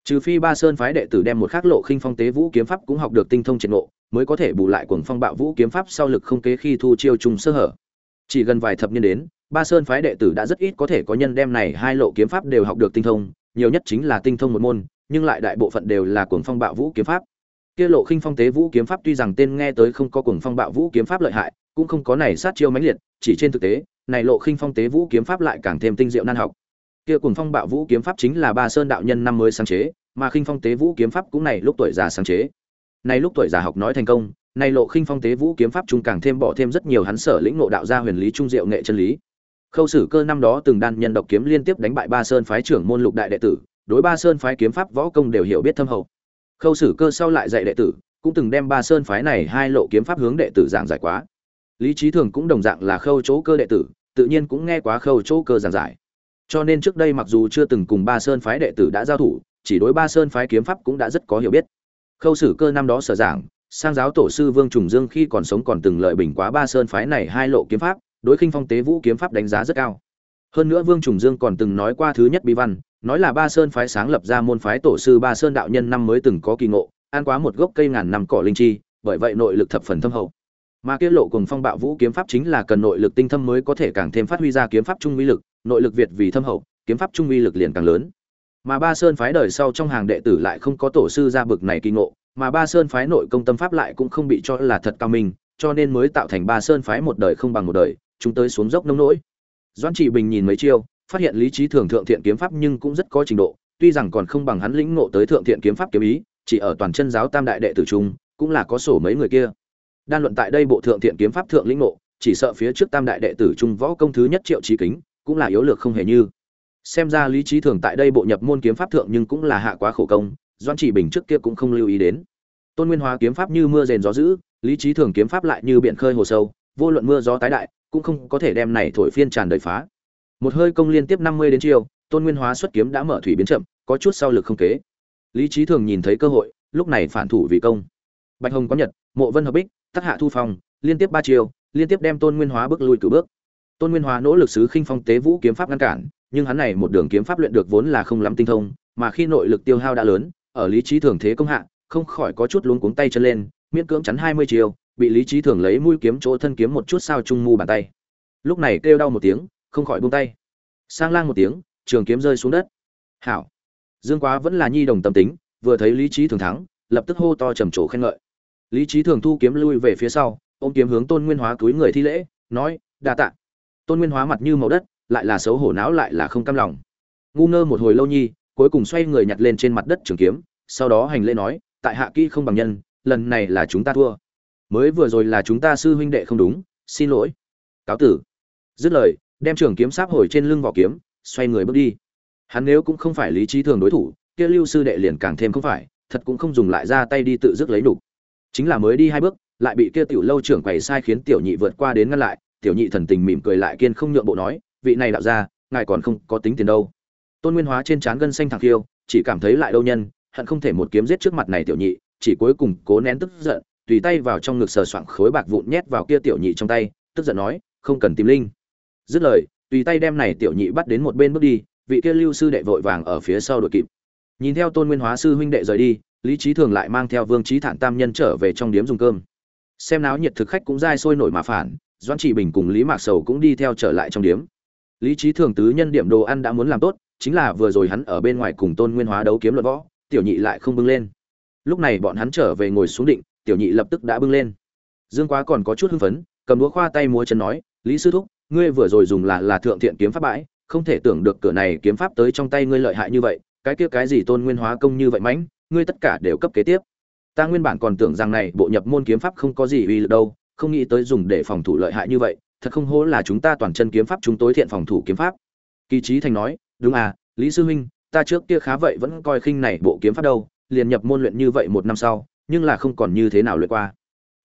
trừ phi ba sơn phái đệ tử đem một khắc lộ khinh phong tế vũ kiếm pháp cũng học được tinh thông triệt ngộ, mới có thể bù lại cuồng phong bạo vũ kiếm pháp sau lực không kế khi thu chiêu trùng sơ hở. Chỉ gần vài thập niên đến, ba sơn phái đệ tử đã rất ít có thể có nhân đem này hai lộ kiếm pháp đều học được tinh thông, nhiều nhất chính là tinh thông một môn, nhưng lại đại bộ phận đều là cuồng phong bạo vũ kiếm pháp. Kia lộ khinh phong tế vũ kiếm pháp tuy rằng tên nghe tới không có cuồng phong bạo vũ kiếm pháp lợi hại, cũng không có này sát chiêu mãnh liệt, chỉ trên thực tế, này lộ khinh phong tế vũ kiếm pháp lại càng thêm tinh diệu nan học kia cùng phong bạo vũ kiếm pháp chính là ba sơn đạo nhân năm mới sáng chế, mà khinh phong tế vũ kiếm pháp cũng này lúc tuổi già sáng chế. Này lúc tuổi già học nói thành công, này lộ khinh phong tế vũ kiếm pháp trung càng thêm bỏ thêm rất nhiều hắn sở lĩnh ngộ đạo gia huyền lý trung diệu nghệ chân lý. Khâu sử cơ năm đó từng đan nhân độc kiếm liên tiếp đánh bại ba sơn phái trưởng môn lục đại đệ tử, đối ba sơn phái kiếm pháp võ công đều hiểu biết thâm hậu. Khâu sử cơ sau lại dạy đệ tử, cũng từng đem ba sơn phái này hai lộ kiếm pháp hướng đệ tử giảng giải quá. Lý trí thường cũng đồng dạng là khâu chỗ cơ đệ tử, tự nhiên cũng nghe quá khâu chỗ cơ giảng giải cho nên trước đây mặc dù chưa từng cùng ba sơn phái đệ tử đã giao thủ, chỉ đối ba sơn phái kiếm pháp cũng đã rất có hiểu biết. Khâu sử cơ năm đó sở giảng, sang giáo tổ sư vương trùng dương khi còn sống còn từng lợi bình quá ba sơn phái này hai lộ kiếm pháp, đối khinh phong tế vũ kiếm pháp đánh giá rất cao. Hơn nữa vương trùng dương còn từng nói qua thứ nhất bi văn, nói là ba sơn phái sáng lập ra môn phái tổ sư ba sơn đạo nhân năm mới từng có kỳ ngộ ăn quá một gốc cây ngàn năm cỏ linh chi, bởi vậy nội lực thập phần thâm hậu. Mà kia lộ cùng phong bạo vũ kiếm pháp chính là cần nội lực tinh thâm mới có thể càng thêm phát huy ra kiếm pháp trung uy lực nội lực việt vì thâm hậu, kiếm pháp trung uy lực liền càng lớn. Mà ba sơn phái đời sau trong hàng đệ tử lại không có tổ sư ra bực này kỳ ngộ, mà ba sơn phái nội công tâm pháp lại cũng không bị cho là thật cao minh, cho nên mới tạo thành ba sơn phái một đời không bằng một đời, chúng tới xuống dốc nông nỗi. Doãn trị bình nhìn mấy chiêu, phát hiện lý trí thường thượng thiện kiếm pháp nhưng cũng rất có trình độ, tuy rằng còn không bằng hắn lĩnh ngộ tới thượng thiện kiếm pháp kiếm ý, chỉ ở toàn chân giáo tam đại đệ tử trung cũng là có sổ mấy người kia. Đan luận tại đây bộ thượng thiện kiếm pháp thượng lĩnh ngộ, chỉ sợ phía trước tam đại đệ tử trung võ công thứ nhất triệu trí kính cũng là yếu lược không hề như. Xem ra lý trí thường tại đây bộ nhập môn kiếm pháp thượng nhưng cũng là hạ quá khổ công doan chỉ bình trước kia cũng không lưu ý đến. Tôn nguyên hóa kiếm pháp như mưa rền gió dữ lý trí thường kiếm pháp lại như biển khơi hồ sâu vô luận mưa gió tái đại cũng không có thể đem này thổi phiên tràn đầy phá. Một hơi công liên tiếp năm mươi đến chiều tôn nguyên hóa xuất kiếm đã mở thủy biến chậm có chút sau lực không kế. Lý trí thường nhìn thấy cơ hội lúc này phản thủ vì công. Bạch hồng có nhật mộ vân hợp bích tắc hạ thu phòng, liên tiếp ba chiều liên tiếp đem tôn nguyên hóa bước lui cử bước tôn nguyên hóa nỗ lực sứ khinh phong tế vũ kiếm pháp ngăn cản, nhưng hắn này một đường kiếm pháp luyện được vốn là không lắm tinh thông, mà khi nội lực tiêu hao đã lớn, ở lý trí thường thế công hạ, không khỏi có chút luống cuống tay chân lên, miễn cưỡng chắn hai mươi chiều bị lý trí thường lấy mũi kiếm chỗ thân kiếm một chút sao trung mu bàn tay. Lúc này kêu đau một tiếng, không khỏi buông tay. Sang lang một tiếng, trường kiếm rơi xuống đất. Hảo. Dương quá vẫn là nhi đồng tâm tính, vừa thấy lý trí thường thắng, lập tức hô to trầm trồ khen ngợi. Lý trí thường thu kiếm lui về phía sau, ôm kiếm hướng tôn nguyên hóa túi người thi lễ, nói, đa tạ tôn nguyên hóa mặt như màu đất, lại là xấu hổ não lại là không cam lòng. Ngu ngơ một hồi lâu nhi, cuối cùng xoay người nhặt lên trên mặt đất trường kiếm, sau đó hành lễ nói, tại hạ kỹ không bằng nhân, lần này là chúng ta thua. Mới vừa rồi là chúng ta sư huynh đệ không đúng, xin lỗi. Cáo tử. Dứt lời, đem trường kiếm sáp hồi trên lưng vỏ kiếm, xoay người bước đi. Hắn nếu cũng không phải lý trí thường đối thủ, kia lưu sư đệ liền càng thêm không phải, thật cũng không dùng lại ra tay đi tự dứt lấy đủ chính là mới đi hai bước, lại bị kia tiểu lâu trưởng quầy sai khiến tiểu nhị vượt qua đến ngăn lại tiểu nhị thần tình mỉm cười lại kiên không nhượng bộ nói, vị này đạo ra ngài còn không có tính tiền đâu. Tôn nguyên hóa trên trán gân xanh thẳng khiêu, chỉ cảm thấy lại đâu nhân, hận không thể một kiếm giết trước mặt này tiểu nhị, chỉ cuối cùng cố nén tức giận, tùy tay vào trong ngực sờ soạng khối bạc vụn nhét vào kia tiểu nhị trong tay, tức giận nói, không cần tìm linh. Dứt lời, tùy tay đem này tiểu nhị bắt đến một bên bước đi, vị kia lưu sư đệ vội vàng ở phía sau đội kịp. Nhìn theo tôn nguyên hóa sư huynh đệ rời đi, lý trí thường lại mang theo vương trí thản tam nhân trở về trong điếm dùng cơm. Xem náo nhiệt thực khách cũng dai sôi nổi mà phản doãn trị bình cùng lý mạc sầu cũng đi theo trở lại trong điếm. Lý trí thường tứ nhân điểm đồ ăn đã muốn làm tốt, chính là vừa rồi hắn ở bên ngoài cùng tôn nguyên hóa đấu kiếm luận võ, tiểu nhị lại không bưng lên. Lúc này bọn hắn trở về ngồi xuống định, tiểu nhị lập tức đã bưng lên. Dương quá còn có chút hưng phấn, cầm đũa khoa tay múa chân nói, lý sư thúc, ngươi vừa rồi dùng là là thượng thiện kiếm pháp bãi, không thể tưởng được cửa này kiếm pháp tới trong tay ngươi lợi hại như vậy, cái kia cái gì tôn nguyên hóa công như vậy mãnh, ngươi tất cả đều cấp kế tiếp. Ta nguyên bản còn tưởng rằng này bộ nhập môn kiếm pháp không có gì uy lực đâu không nghĩ tới dùng để phòng thủ lợi hại như vậy, thật không hố là chúng ta toàn chân kiếm pháp chúng tối thiện phòng thủ kiếm pháp. Kỳ trí thành nói, đúng à lý sư huynh ta trước kia khá vậy vẫn coi khinh này bộ kiếm pháp đâu, liền nhập môn luyện như vậy một năm sau, nhưng là không còn như thế nào luyện qua.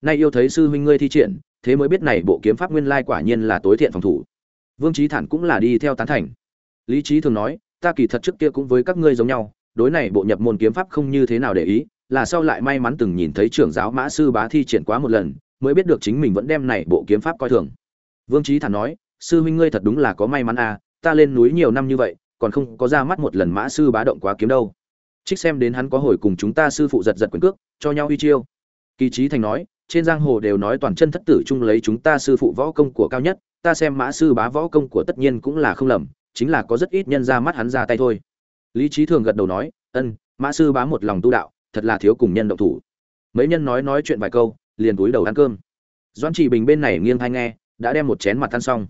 Nay yêu thấy sư huynh ngươi thi triển, thế mới biết này bộ kiếm pháp nguyên lai quả nhiên là tối thiện phòng thủ. Vương trí thản cũng là đi theo tán thành. Lý trí thường nói, ta kỳ thật trước kia cũng với các ngươi giống nhau, đối này bộ nhập môn kiếm pháp không như thế nào để ý, là sau lại may mắn từng nhìn thấy trưởng giáo mã sư bá thi triển quá một lần mới biết được chính mình vẫn đem này bộ kiếm pháp coi thường. Vương trí thản nói, sư huynh ngươi thật đúng là có may mắn à ta lên núi nhiều năm như vậy, còn không có ra mắt một lần mã sư bá động quá kiếm đâu. Trích xem đến hắn có hồi cùng chúng ta sư phụ giật giật quyền cước, cho nhau uy chiêu. Kỳ trí thành nói, trên giang hồ đều nói toàn chân thất tử chung lấy chúng ta sư phụ võ công của cao nhất, ta xem mã sư bá võ công của tất nhiên cũng là không lầm, chính là có rất ít nhân ra mắt hắn ra tay thôi. Lý trí thường gật đầu nói, ân, mã sư bá một lòng tu đạo, thật là thiếu cùng nhân động thủ. Mấy nhân nói nói chuyện vài câu liền túi đầu ăn cơm. Doan chỉ bình bên này nghiêng hay nghe, đã đem một chén mặt ăn xong.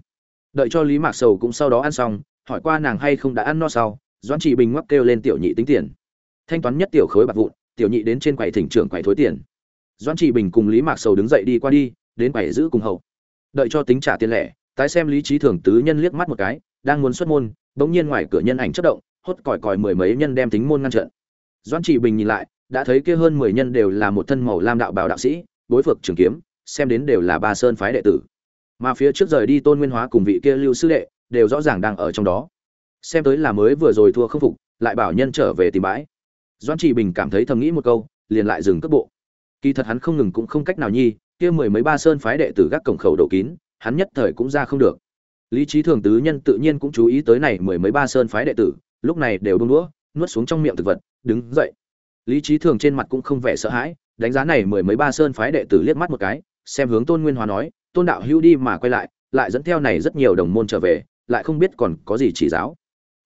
Đợi cho lý mạc sầu cũng sau đó ăn xong, hỏi qua nàng hay không đã ăn no sau doan chỉ bình ngoắc kêu lên tiểu nhị tính tiền. Thanh toán nhất tiểu khối bạc vụn, tiểu nhị đến trên quầy thỉnh trưởng quầy thối tiền. Doan chỉ bình cùng lý mạc sầu đứng dậy đi qua đi, đến quầy giữ cùng hậu. Đợi cho tính trả tiền lẻ, tái xem lý trí thường tứ nhân liếc mắt một cái, đang muốn xuất môn, bỗng nhiên ngoài cửa nhân ảnh chất động, hốt còi còi mười mấy nhân đem tính môn ngăn trận doan chỉ bình nhìn lại, đã thấy kia hơn mười nhân đều là một thân màu lam đạo bảo đạo sĩ bối phược trường kiếm, xem đến đều là ba sơn phái đệ tử. Mà phía trước rời đi tôn nguyên hóa cùng vị kia lưu sư đệ, đều rõ ràng đang ở trong đó. Xem tới là mới vừa rồi thua không phục, lại bảo nhân trở về tìm bãi. Doan chỉ bình cảm thấy thầm nghĩ một câu, liền lại dừng cước bộ. Kỳ thật hắn không ngừng cũng không cách nào nhi, kia mười mấy ba sơn phái đệ tử gác cổng khẩu đổ kín, hắn nhất thời cũng ra không được. Lý trí thường tứ nhân tự nhiên cũng chú ý tới này mười mấy ba sơn phái đệ tử, lúc này đều đung đũa, nuốt xuống trong miệng thực vật, đứng dậy lý trí thường trên mặt cũng không vẻ sợ hãi, đánh giá này mười mấy ba sơn phái đệ tử liếc mắt một cái, xem hướng tôn nguyên hóa nói, tôn đạo hữu đi mà quay lại lại dẫn theo này rất nhiều đồng môn trở về, lại không biết còn có gì chỉ giáo.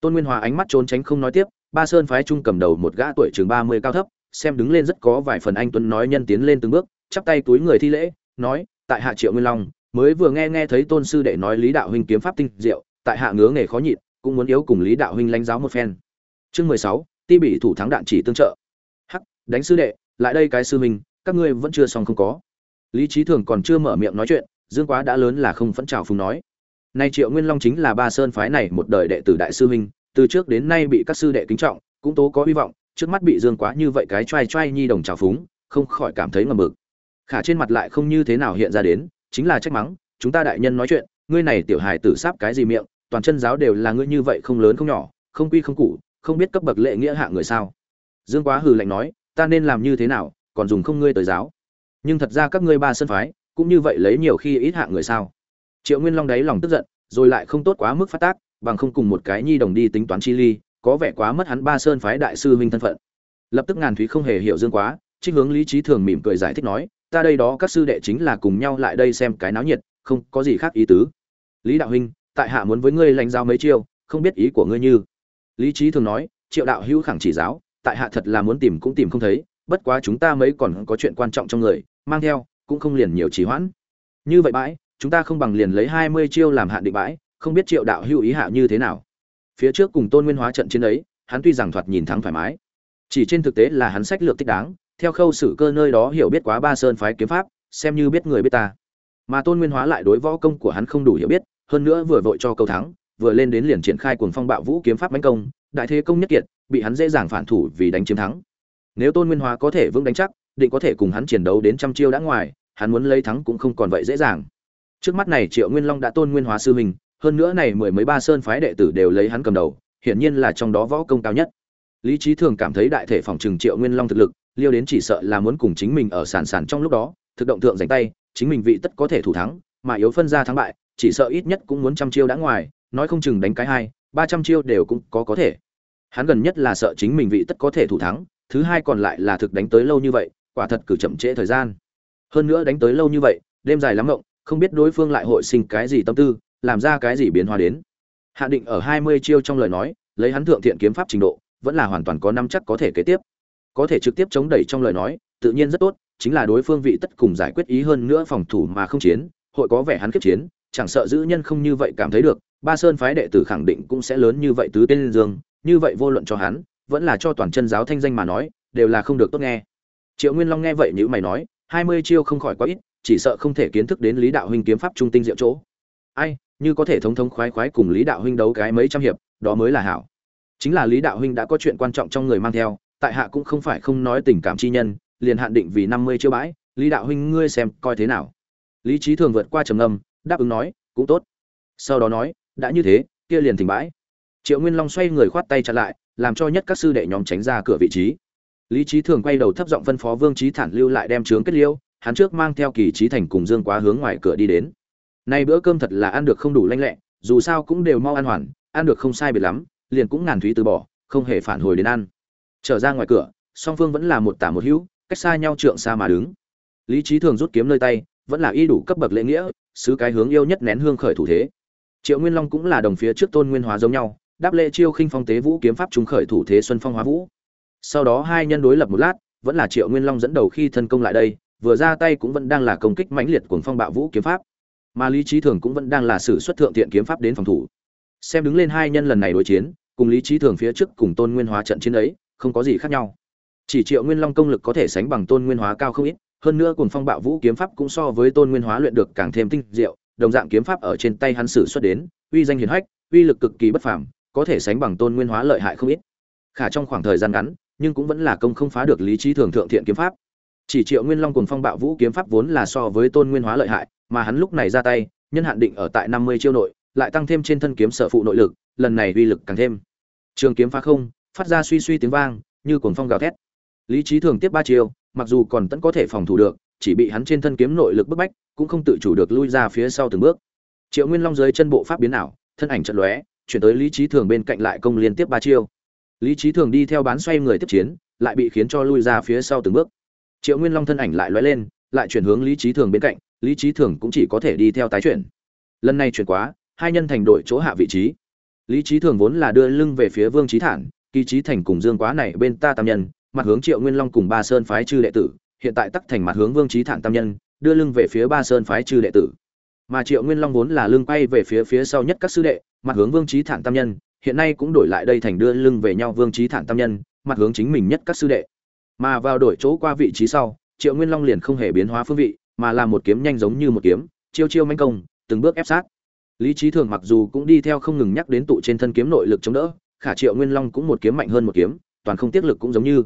Tôn nguyên hóa ánh mắt trốn tránh không nói tiếp, ba sơn phái trung cầm đầu một gã tuổi chừng ba mươi cao thấp, xem đứng lên rất có vài phần anh tuấn nói nhân tiến lên từng bước, chắp tay túi người thi lễ, nói, tại hạ triệu nguyên long, mới vừa nghe nghe thấy tôn sư đệ nói lý đạo huynh kiếm pháp tinh diệu, tại hạ ngứa nghề khó nhịn, cũng muốn yếu cùng lý đạo huynh lãnh giáo một phen. Chương mười sáu, ti bị thủ thắng đạn chỉ tương trợ đánh sư đệ lại đây cái sư mình, các ngươi vẫn chưa xong không có. Lý trí thường còn chưa mở miệng nói chuyện dương quá đã lớn là không phẫn trào phùng nói nay triệu nguyên long chính là ba sơn phái này một đời đệ tử đại sư huynh từ trước đến nay bị các sư đệ kính trọng cũng tố có hy vọng trước mắt bị dương quá như vậy cái trai trai nhi đồng trào phúng không khỏi cảm thấy ngầm mực. Khả trên mặt lại không như thế nào hiện ra đến chính là trách mắng chúng ta đại nhân nói chuyện ngươi này tiểu hài tử sáp cái gì miệng toàn chân giáo đều là ngươi như vậy không lớn không nhỏ không quy không cụ không biết cấp bậc lệ nghĩa hạ người sao? Dương quá hừ lạnh nói ta nên làm như thế nào, còn dùng không ngươi tới giáo. Nhưng thật ra các ngươi ba sân phái, cũng như vậy lấy nhiều khi ít hạ người sao? Triệu nguyên long đáy lòng tức giận, rồi lại không tốt quá mức phát tác, bằng không cùng một cái nhi đồng đi tính toán chi ly, có vẻ quá mất hắn ba sơn phái đại sư huynh thân phận. Lập tức ngàn thúy không hề hiểu dương quá trích hướng lý trí thường mỉm cười giải thích nói, ta đây đó các sư đệ chính là cùng nhau lại đây xem cái náo nhiệt, không có gì khác ý tứ. Lý đạo huynh, tại hạ muốn với ngươi lãnh giáo mấy chiêu, không biết ý của ngươi như. Lý trí thường nói, triệu đạo hữu khẳng chỉ giáo tại hạ thật là muốn tìm cũng tìm không thấy, bất quá chúng ta mấy còn có chuyện quan trọng trong người, mang theo, cũng không liền nhiều trì hoãn. Như vậy bãi, chúng ta không bằng liền lấy hai mươi chiêu làm hạn định bãi, không biết triệu đạo hữu ý hạ như thế nào. Phía trước cùng tôn nguyên hóa trận chiến ấy, hắn tuy rằng thoạt nhìn thắng thoải mái, chỉ trên thực tế là hắn sách lược thích đáng, theo khâu sử cơ nơi đó hiểu biết quá ba sơn phái kiếm pháp, xem như biết người biết ta. Mà tôn nguyên hóa lại đối võ công của hắn không đủ hiểu biết, hơn nữa vừa vội cho câu thắng, vừa lên đến liền triển khai cuồng phong bạo vũ kiếm pháp mánh công, đại thế công nhất kiệt bị hắn dễ dàng phản thủ vì đánh chiếm thắng. Nếu tôn nguyên hóa có thể vững đánh chắc, định có thể cùng hắn chiến đấu đến trăm chiêu đã ngoài, hắn muốn lấy thắng cũng không còn vậy dễ dàng. Trước mắt này triệu nguyên long đã tôn nguyên hóa sư mình hơn nữa này mười mấy ba sơn phái đệ tử đều lấy hắn cầm đầu, hiển nhiên là trong đó võ công cao nhất. Lý trí thường cảm thấy đại thể phòng trừng triệu nguyên long thực lực, liêu đến chỉ sợ là muốn cùng chính mình ở sàn sàn trong lúc đó, thực động thượng giành tay, chính mình vị tất có thể thủ thắng, mà yếu phân ra thắng bại, chỉ sợ ít nhất cũng muốn trăm chiêu đã ngoài, nói không chừng đánh cái hai, ba trăm chiêu đều cũng có có thể hắn gần nhất là sợ chính mình vị tất có thể thủ thắng, thứ hai còn lại là thực đánh tới lâu như vậy, quả thật cử chậm trễ thời gian. Hơn nữa đánh tới lâu như vậy, đêm dài lắm ngộng, không biết đối phương lại hội sinh cái gì tâm tư, làm ra cái gì biến hóa đến. Hạ định ở hai mươi chiêu trong lời nói, lấy hắn thượng thiện kiếm pháp trình độ, vẫn là hoàn toàn có năm chắc có thể kế tiếp. Có thể trực tiếp chống đẩy trong lời nói, tự nhiên rất tốt, chính là đối phương vị tất cùng giải quyết ý hơn nữa phòng thủ mà không chiến, hội có vẻ hắn kiếp chiến, chẳng sợ giữ nhân không như vậy cảm thấy được, ba sơn phái đệ tử khẳng định cũng sẽ lớn như vậy tứ tên dương như vậy vô luận cho hắn, vẫn là cho toàn chân giáo thanh danh mà nói, đều là không được tốt nghe. Triệu nguyên long nghe vậy như mày nói, hai mươi chiêu không khỏi quá ít, chỉ sợ không thể kiến thức đến lý đạo huynh kiếm pháp trung tinh diệu chỗ. Ai, như có thể thống thống khoái khoái cùng lý đạo huynh đấu cái mấy trăm hiệp, đó mới là hảo. Chính là lý đạo huynh đã có chuyện quan trọng trong người mang theo, tại hạ cũng không phải không nói tình cảm chi nhân, liền hạn định vì năm mươi chiêu bãi, lý đạo huynh ngươi xem coi thế nào. Lý trí thường vượt qua trầm ngâm, đáp ứng nói, cũng tốt. Sau đó nói, đã như thế, kia liền thỉnh bãi triệu nguyên long xoay người khoát tay chặn lại, làm cho nhất các sư đệ nhóm tránh ra cửa vị trí. Lý trí thường quay đầu thấp giọng phân phó vương trí thản lưu lại đem trướng kết liêu, hắn trước mang theo kỳ trí thành cùng dương quá hướng ngoài cửa đi đến. Nay bữa cơm thật là ăn được không đủ lanh lẹ, dù sao cũng đều mau ăn hoàn, ăn được không sai biệt lắm, liền cũng ngàn thúy từ bỏ, không hề phản hồi đến ăn. Trở ra ngoài cửa, song phương vẫn là một tả một hữu, cách xa nhau trượng xa mà đứng. Lý trí thường rút kiếm nơi tay, vẫn là y đủ cấp bậc lễ nghĩa sứ cái hướng yêu nhất nén hương khởi thủ thế. Triệu nguyên long cũng là đồng phía trước tôn nguyên hóa giống nhau đáp lễ chiêu khinh phong tế vũ kiếm pháp trung khởi thủ thế xuân phong hóa vũ. Sau đó hai nhân đối lập một lát, vẫn là triệu nguyên long dẫn đầu khi thân công lại đây, vừa ra tay cũng vẫn đang là công kích mãnh liệt của phong bạo vũ kiếm pháp. Mà lý trí thường cũng vẫn đang là sử xuất thượng tiện kiếm pháp đến phòng thủ. Xem đứng lên hai nhân lần này đối chiến, cùng lý trí thường phía trước cùng tôn nguyên hóa trận chiến ấy, không có gì khác nhau. Chỉ triệu nguyên long công lực có thể sánh bằng tôn nguyên hóa cao không ít, hơn nữa cùng phong bạo vũ kiếm pháp cũng so với tôn nguyên hóa luyện được càng thêm tinh diệu, đồng dạng kiếm pháp ở trên tay hắn sử xuất đến, uy danh hiển hách, uy lực cực kỳ bất phàm có thể sánh bằng tôn nguyên hóa lợi hại không ít. Khả trong khoảng thời gian ngắn, nhưng cũng vẫn là công không phá được lý trí thường thượng thiện kiếm pháp. Chỉ triệu nguyên long cùng phong bạo vũ kiếm pháp vốn là so với tôn nguyên hóa lợi hại, mà hắn lúc này ra tay, nhân hạn định ở tại năm mươi chiêu nội, lại tăng thêm trên thân kiếm sở phụ nội lực, lần này uy lực càng thêm. Trường kiếm phá không, phát ra suy suy tiếng vang, như cuồng phong gào thét. Lý trí thường tiếp ba chiêu, mặc dù còn tẫn có thể phòng thủ được, chỉ bị hắn trên thân kiếm nội lực bức bách, cũng không tự chủ được lui ra phía sau từng bước. Triệu nguyên long dưới chân bộ pháp biến ảo, thân ảnh trận lóe chuyển tới lý trí thường bên cạnh lại công liên tiếp ba chiêu. Lý trí thường đi theo bán xoay người tiếp chiến, lại bị khiến cho lui ra phía sau từng bước. Triệu nguyên long thân ảnh lại lóe lên, lại chuyển hướng lý trí thường bên cạnh, lý trí thường cũng chỉ có thể đi theo tái chuyển. Lần này chuyển quá, hai nhân thành đổi chỗ hạ vị trí. Lý trí thường vốn là đưa lưng về phía vương trí thản, kỳ trí thành cùng dương quá này bên ta tam nhân, mặt hướng triệu nguyên long cùng ba sơn phái chư đệ tử, hiện tại tắc thành mặt hướng vương trí thản tam nhân, đưa lưng về phía ba sơn phái chư đệ tử mà triệu nguyên long vốn là lưng quay về phía phía sau nhất các sư đệ, mặt hướng vương trí thản tam nhân, hiện nay cũng đổi lại đây thành đưa lưng về nhau vương trí thản tam nhân, mặt hướng chính mình nhất các sư đệ. Mà vào đổi chỗ qua vị trí sau, triệu nguyên long liền không hề biến hóa phương vị, mà là một kiếm nhanh giống như một kiếm, chiêu chiêu manh công, từng bước ép sát. Lý trí thường mặc dù cũng đi theo không ngừng nhắc đến tụ trên thân kiếm nội lực chống đỡ, khả triệu nguyên long cũng một kiếm mạnh hơn một kiếm, toàn không tiết lực cũng giống như.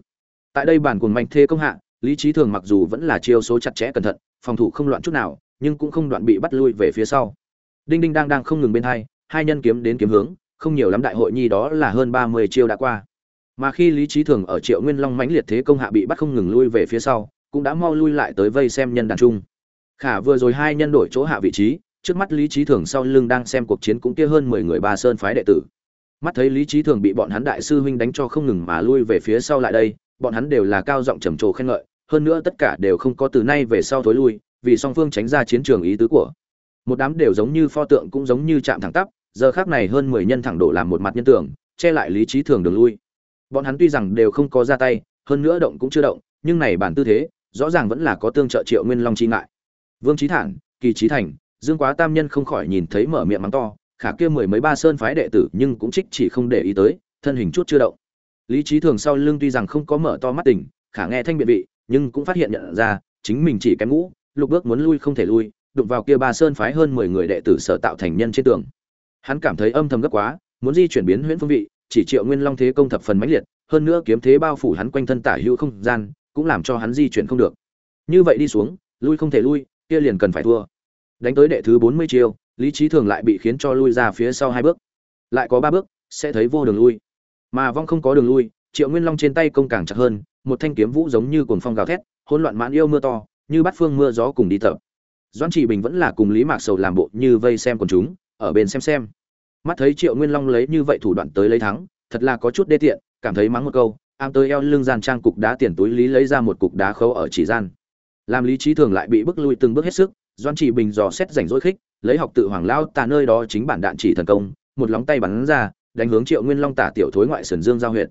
Tại đây bản cùng mạnh thê công hạ, lý trí thường mặc dù vẫn là chiêu số chặt chẽ cẩn thận, phòng thủ không loạn chút nào nhưng cũng không đoạn bị bắt lui về phía sau. Đinh đinh đang đang không ngừng bên hai hai nhân kiếm đến kiếm hướng, không nhiều lắm đại hội nhi đó là hơn ba mươi chiêu đã qua. Mà khi lý trí thường ở triệu nguyên long mãnh liệt thế công hạ bị bắt không ngừng lui về phía sau, cũng đã mau lui lại tới vây xem nhân đàn trung. Khả vừa rồi hai nhân đổi chỗ hạ vị trí, trước mắt lý trí thường sau lưng đang xem cuộc chiến cũng kia hơn mười người ba sơn phái đệ tử. Mắt thấy lý trí thường bị bọn hắn đại sư huynh đánh cho không ngừng mà lui về phía sau lại đây, bọn hắn đều là cao giọng trầm trồ khen ngợi, hơn nữa tất cả đều không có từ nay về sau thối lui vì song phương tránh ra chiến trường ý tứ của. Một đám đều giống như pho tượng cũng giống như chạm thẳng tắp, giờ khác này hơn mười nhân thẳng đổ làm một mặt nhân tưởng che lại lý trí thường đường lui. Bọn hắn tuy rằng đều không có ra tay, hơn nữa động cũng chưa động, nhưng này bản tư thế, rõ ràng vẫn là có tương trợ triệu nguyên long chi ngại. Vương trí thản, kỳ trí thành, dương quá tam nhân không khỏi nhìn thấy mở miệng mắng to, khả kia mười mấy ba sơn phái đệ tử nhưng cũng trích chỉ không để ý tới, thân hình chút chưa động. Lý trí thường sau lưng tuy rằng không có mở to mắt tỉnh khả nghe thanh biện vị, nhưng cũng phát hiện nhận ra, chính mình chỉ kém ngũ lục bước muốn lui không thể lui, đụng vào kia ba sơn phái hơn mười người đệ tử sở tạo thành nhân trên tường. Hắn cảm thấy âm thầm gấp quá, muốn di chuyển biến huyễn phương vị, chỉ triệu nguyên long thế công thập phần mãnh liệt, hơn nữa kiếm thế bao phủ hắn quanh thân tả hữu không gian, cũng làm cho hắn di chuyển không được. Như vậy đi xuống, lui không thể lui, kia liền cần phải thua. Đánh tới đệ thứ bốn mươi chiêu, lý trí thường lại bị khiến cho lui ra phía sau hai bước. Lại có ba bước, sẽ thấy vô đường lui. Mà vong không có đường lui, triệu nguyên long trên tay công càng chặt hơn, một thanh kiếm vũ giống như cuồng phong gào thét, hỗn loạn mãn yêu mưa to như bắt phương mưa gió cùng đi tập. Doãn trị bình vẫn là cùng lý mạc sầu làm bộ như vây xem quần chúng, ở bên xem xem. Mắt thấy triệu nguyên long lấy như vậy thủ đoạn tới lấy thắng, thật là có chút đê tiện, cảm thấy mắng một câu, am tới eo lưng gian trang cục đá tiền túi lý lấy ra một cục đá khâu ở chỉ gian. Làm lý trí thường lại bị bức lui từng bước hết sức doan trị bình dò xét rảnh rỗi khích, lấy học tự hoàng lao tà nơi đó chính bản đạn chỉ thần công, một lóng tay bắn ra, đánh hướng triệu nguyên long tả tiểu thối ngoại sườn dương giao huyện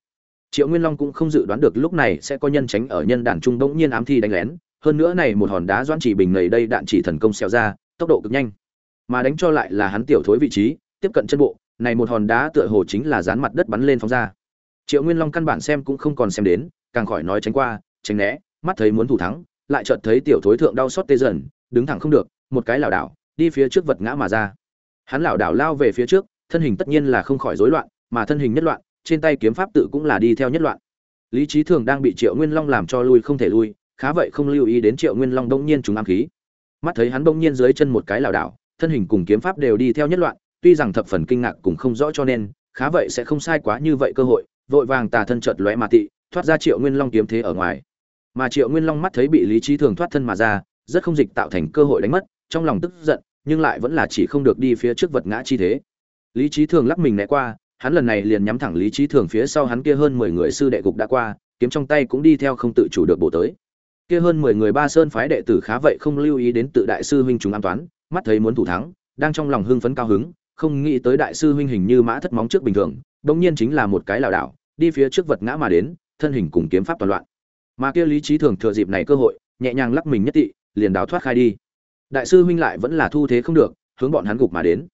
triệu nguyên long cũng không dự đoán được lúc này sẽ có nhân tránh ở nhân đàn trung bỗng nhiên ám thi đánh lén hơn nữa này một hòn đá doãn chỉ bình nầy đây đạn chỉ thần công xèo ra, tốc độ cực nhanh. Mà đánh cho lại là hắn tiểu thối vị trí, tiếp cận chân bộ, này một hòn đá tựa hồ chính là dán mặt đất bắn lên phóng ra. Triệu nguyên long căn bản xem cũng không còn xem đến, càng khỏi nói tránh qua, tránh né, mắt thấy muốn thủ thắng, lại chợt thấy tiểu thối thượng đau xót tê dần, đứng thẳng không được, một cái lảo đảo, đi phía trước vật ngã mà ra. Hắn lảo đảo lao về phía trước, thân hình tất nhiên là không khỏi rối loạn, mà thân hình nhất loạn, trên tay kiếm pháp tự cũng là đi theo nhất loạn. Lý trí thường đang bị triệu nguyên long làm cho lui không thể lui khá vậy không lưu ý đến triệu nguyên long đông nhiên trúng ám khí. Mắt thấy hắn đông nhiên dưới chân một cái lảo đảo, thân hình cùng kiếm pháp đều đi theo nhất loạn, tuy rằng thập phần kinh ngạc cũng không rõ cho nên, khá vậy sẽ không sai quá như vậy cơ hội, vội vàng tà thân chợt lóe mà tị, thoát ra triệu nguyên long kiếm thế ở ngoài. Mà triệu nguyên long mắt thấy bị lý trí thường thoát thân mà ra, rất không dịch tạo thành cơ hội đánh mất, trong lòng tức giận, nhưng lại vẫn là chỉ không được đi phía trước vật ngã chi thế. Lý trí thường lắc mình né qua, hắn lần này liền nhắm thẳng lý trí thường phía sau hắn kia hơn mười người sư đệ cục đã qua, kiếm trong tay cũng đi theo không tự chủ được bổ tới kia hơn mười người ba sơn phái đệ tử khá vậy không lưu ý đến tự đại sư huynh chúng an toán, mắt thấy muốn thủ thắng, đang trong lòng hưng phấn cao hứng, không nghĩ tới đại sư huynh hình như mã thất móng trước bình thường bỗng nhiên chính là một cái lảo đảo, đi phía trước vật ngã mà đến, thân hình cùng kiếm pháp toàn loạn. Mà kia lý trí thường thừa dịp này cơ hội, nhẹ nhàng lắc mình nhất tị, liền đào thoát khai đi. Đại sư huynh lại vẫn là thu thế không được, hướng bọn hắn gục mà đến.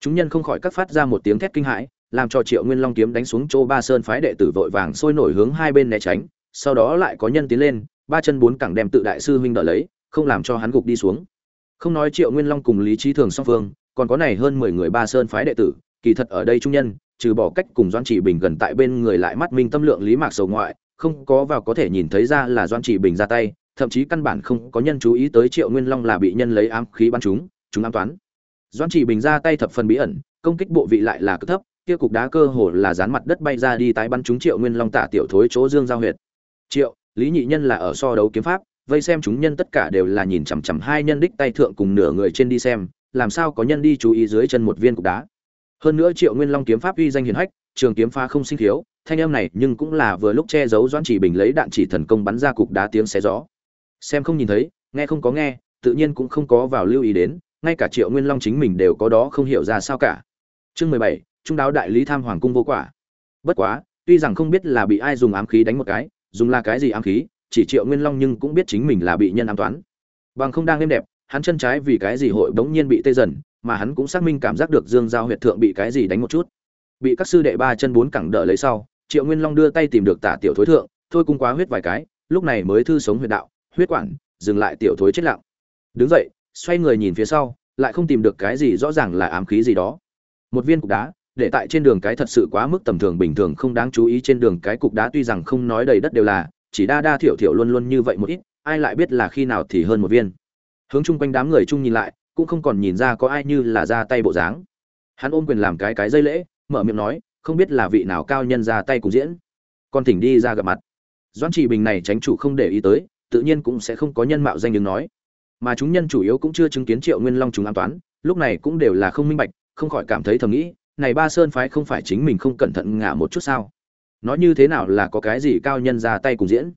Chúng nhân không khỏi cắt phát ra một tiếng thét kinh hãi, làm cho triệu nguyên long kiếm đánh xuống chỗ ba sơn phái đệ tử vội vàng sôi nổi hướng hai bên né tránh, sau đó lại có nhân tiến lên ba chân bốn cẳng đem tự đại sư huynh đỡ lấy, không làm cho hắn gục đi xuống. Không nói triệu nguyên long cùng lý trí thường song phương, còn có này hơn mười người ba sơn phái đệ tử, kỳ thật ở đây trung nhân, trừ bỏ cách cùng doan chỉ bình gần tại bên người lại mắt minh tâm lượng lý mạc sầu ngoại, không có vào có thể nhìn thấy ra là doan chỉ bình ra tay, thậm chí căn bản không có nhân chú ý tới triệu nguyên long là bị nhân lấy ám khí bắn chúng chúng ám toán. Doan chỉ bình ra tay thập phần bí ẩn, công kích bộ vị lại là cực thấp, kia cục đá cơ hồ là dán mặt đất bay ra đi tái bắn chúng triệu nguyên long tả tiểu thối chỗ dương giao huyệt. Triệu lý nhị nhân là ở so đấu kiếm pháp, vây xem chúng nhân tất cả đều là nhìn chằm chằm hai nhân đích tay thượng cùng nửa người trên đi xem, làm sao có nhân đi chú ý dưới chân một viên cục đá. Hơn nữa triệu nguyên long kiếm pháp uy danh hiền hách, trường kiếm pha không sinh thiếu, thanh âm này nhưng cũng là vừa lúc che giấu doãn chỉ bình lấy đạn chỉ thần công bắn ra cục đá tiếng xé gió. Xem không nhìn thấy, nghe không có nghe, tự nhiên cũng không có vào lưu ý đến, ngay cả triệu nguyên long chính mình đều có đó không hiểu ra sao cả. Chương mười bảy, trung đáo đại lý tham hoàng cung vô quả. Bất quá, tuy rằng không biết là bị ai dùng ám khí đánh một cái dùng là cái gì ám khí, chỉ triệu nguyên long nhưng cũng biết chính mình là bị nhân ám toán. Bằng không đang êm đẹp, hắn chân trái vì cái gì hội bỗng nhiên bị tê dần, mà hắn cũng xác minh cảm giác được dương giao huyệt thượng bị cái gì đánh một chút. Bị các sư đệ ba chân bốn cẳng đỡ lấy sau, triệu nguyên long đưa tay tìm được tả tiểu thối thượng, thôi cung quá huyết vài cái, lúc này mới thư sống huyệt đạo, huyết quản, dừng lại tiểu thối chết lặng. Đứng dậy, xoay người nhìn phía sau, lại không tìm được cái gì rõ ràng là ám khí gì đó. Một viên cục đá để tại trên đường cái thật sự quá mức tầm thường bình thường không đáng chú ý trên đường cái cục đá tuy rằng không nói đầy đất đều là, chỉ đa đa thiểu thiểu luôn luôn như vậy một ít, ai lại biết là khi nào thì hơn một viên. Hướng chung quanh đám người chung nhìn lại, cũng không còn nhìn ra có ai như là ra tay bộ dáng. Hắn ôm quyền làm cái cái dây lễ, mở miệng nói, không biết là vị nào cao nhân ra tay cùng diễn. Con thỉnh đi ra gặp mặt. Doãn trì bình này tránh chủ không để ý tới, tự nhiên cũng sẽ không có nhân mạo danh đứng nói. Mà chúng nhân chủ yếu cũng chưa chứng kiến triệu nguyên long chúng an toán, lúc này cũng đều là không minh bạch, không khỏi cảm thấy thầm nghĩ này ba sơn phái không phải chính mình không cẩn thận ngả một chút sao? Nói như thế nào là có cái gì cao nhân ra tay cùng diễn?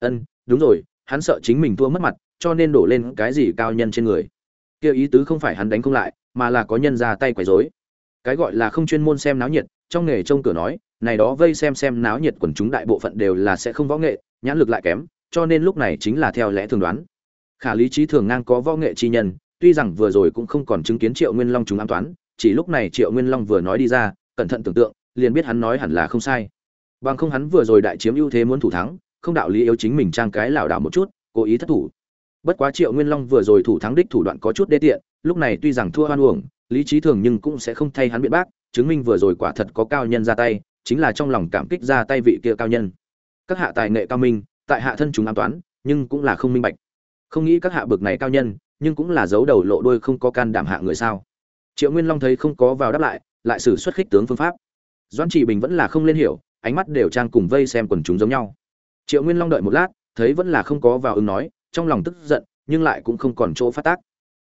Ân, đúng rồi, hắn sợ chính mình thua mất mặt, cho nên đổ lên cái gì cao nhân trên người. Kia ý tứ không phải hắn đánh không lại, mà là có nhân ra tay quấy rối. Cái gọi là không chuyên môn xem náo nhiệt, trong nghề trông cửa nói, này đó vây xem xem náo nhiệt quần chúng đại bộ phận đều là sẽ không võ nghệ, nhãn lực lại kém, cho nên lúc này chính là theo lẽ thường đoán. Khả lý trí thường ngang có võ nghệ chi nhân, tuy rằng vừa rồi cũng không còn chứng kiến triệu nguyên long chúng an toán chỉ lúc này triệu nguyên long vừa nói đi ra, cẩn thận tưởng tượng, liền biết hắn nói hẳn là không sai. Bằng không hắn vừa rồi đại chiếm ưu thế muốn thủ thắng, không đạo lý yếu chính mình trang cái lảo đảo một chút, cố ý thất thủ. Bất quá triệu nguyên long vừa rồi thủ thắng đích thủ đoạn có chút đê tiện, lúc này tuy rằng thua hoan uổng, lý trí thường nhưng cũng sẽ không thay hắn biện bác, chứng minh vừa rồi quả thật có cao nhân ra tay, chính là trong lòng cảm kích ra tay vị kia cao nhân. Các hạ tài nghệ cao minh, tại hạ thân chúng an toán, nhưng cũng là không minh bạch. Không nghĩ các hạ bực này cao nhân, nhưng cũng là giấu đầu lộ đôi không có can đảm hạ người sao? Triệu nguyên long thấy không có vào đáp lại lại xử xuất khích tướng phương pháp. Doãn trị bình vẫn là không lên hiểu, ánh mắt đều trang cùng vây xem quần chúng giống nhau. Triệu nguyên long đợi một lát, thấy vẫn là không có vào ứng nói, trong lòng tức giận, nhưng lại cũng không còn chỗ phát tác.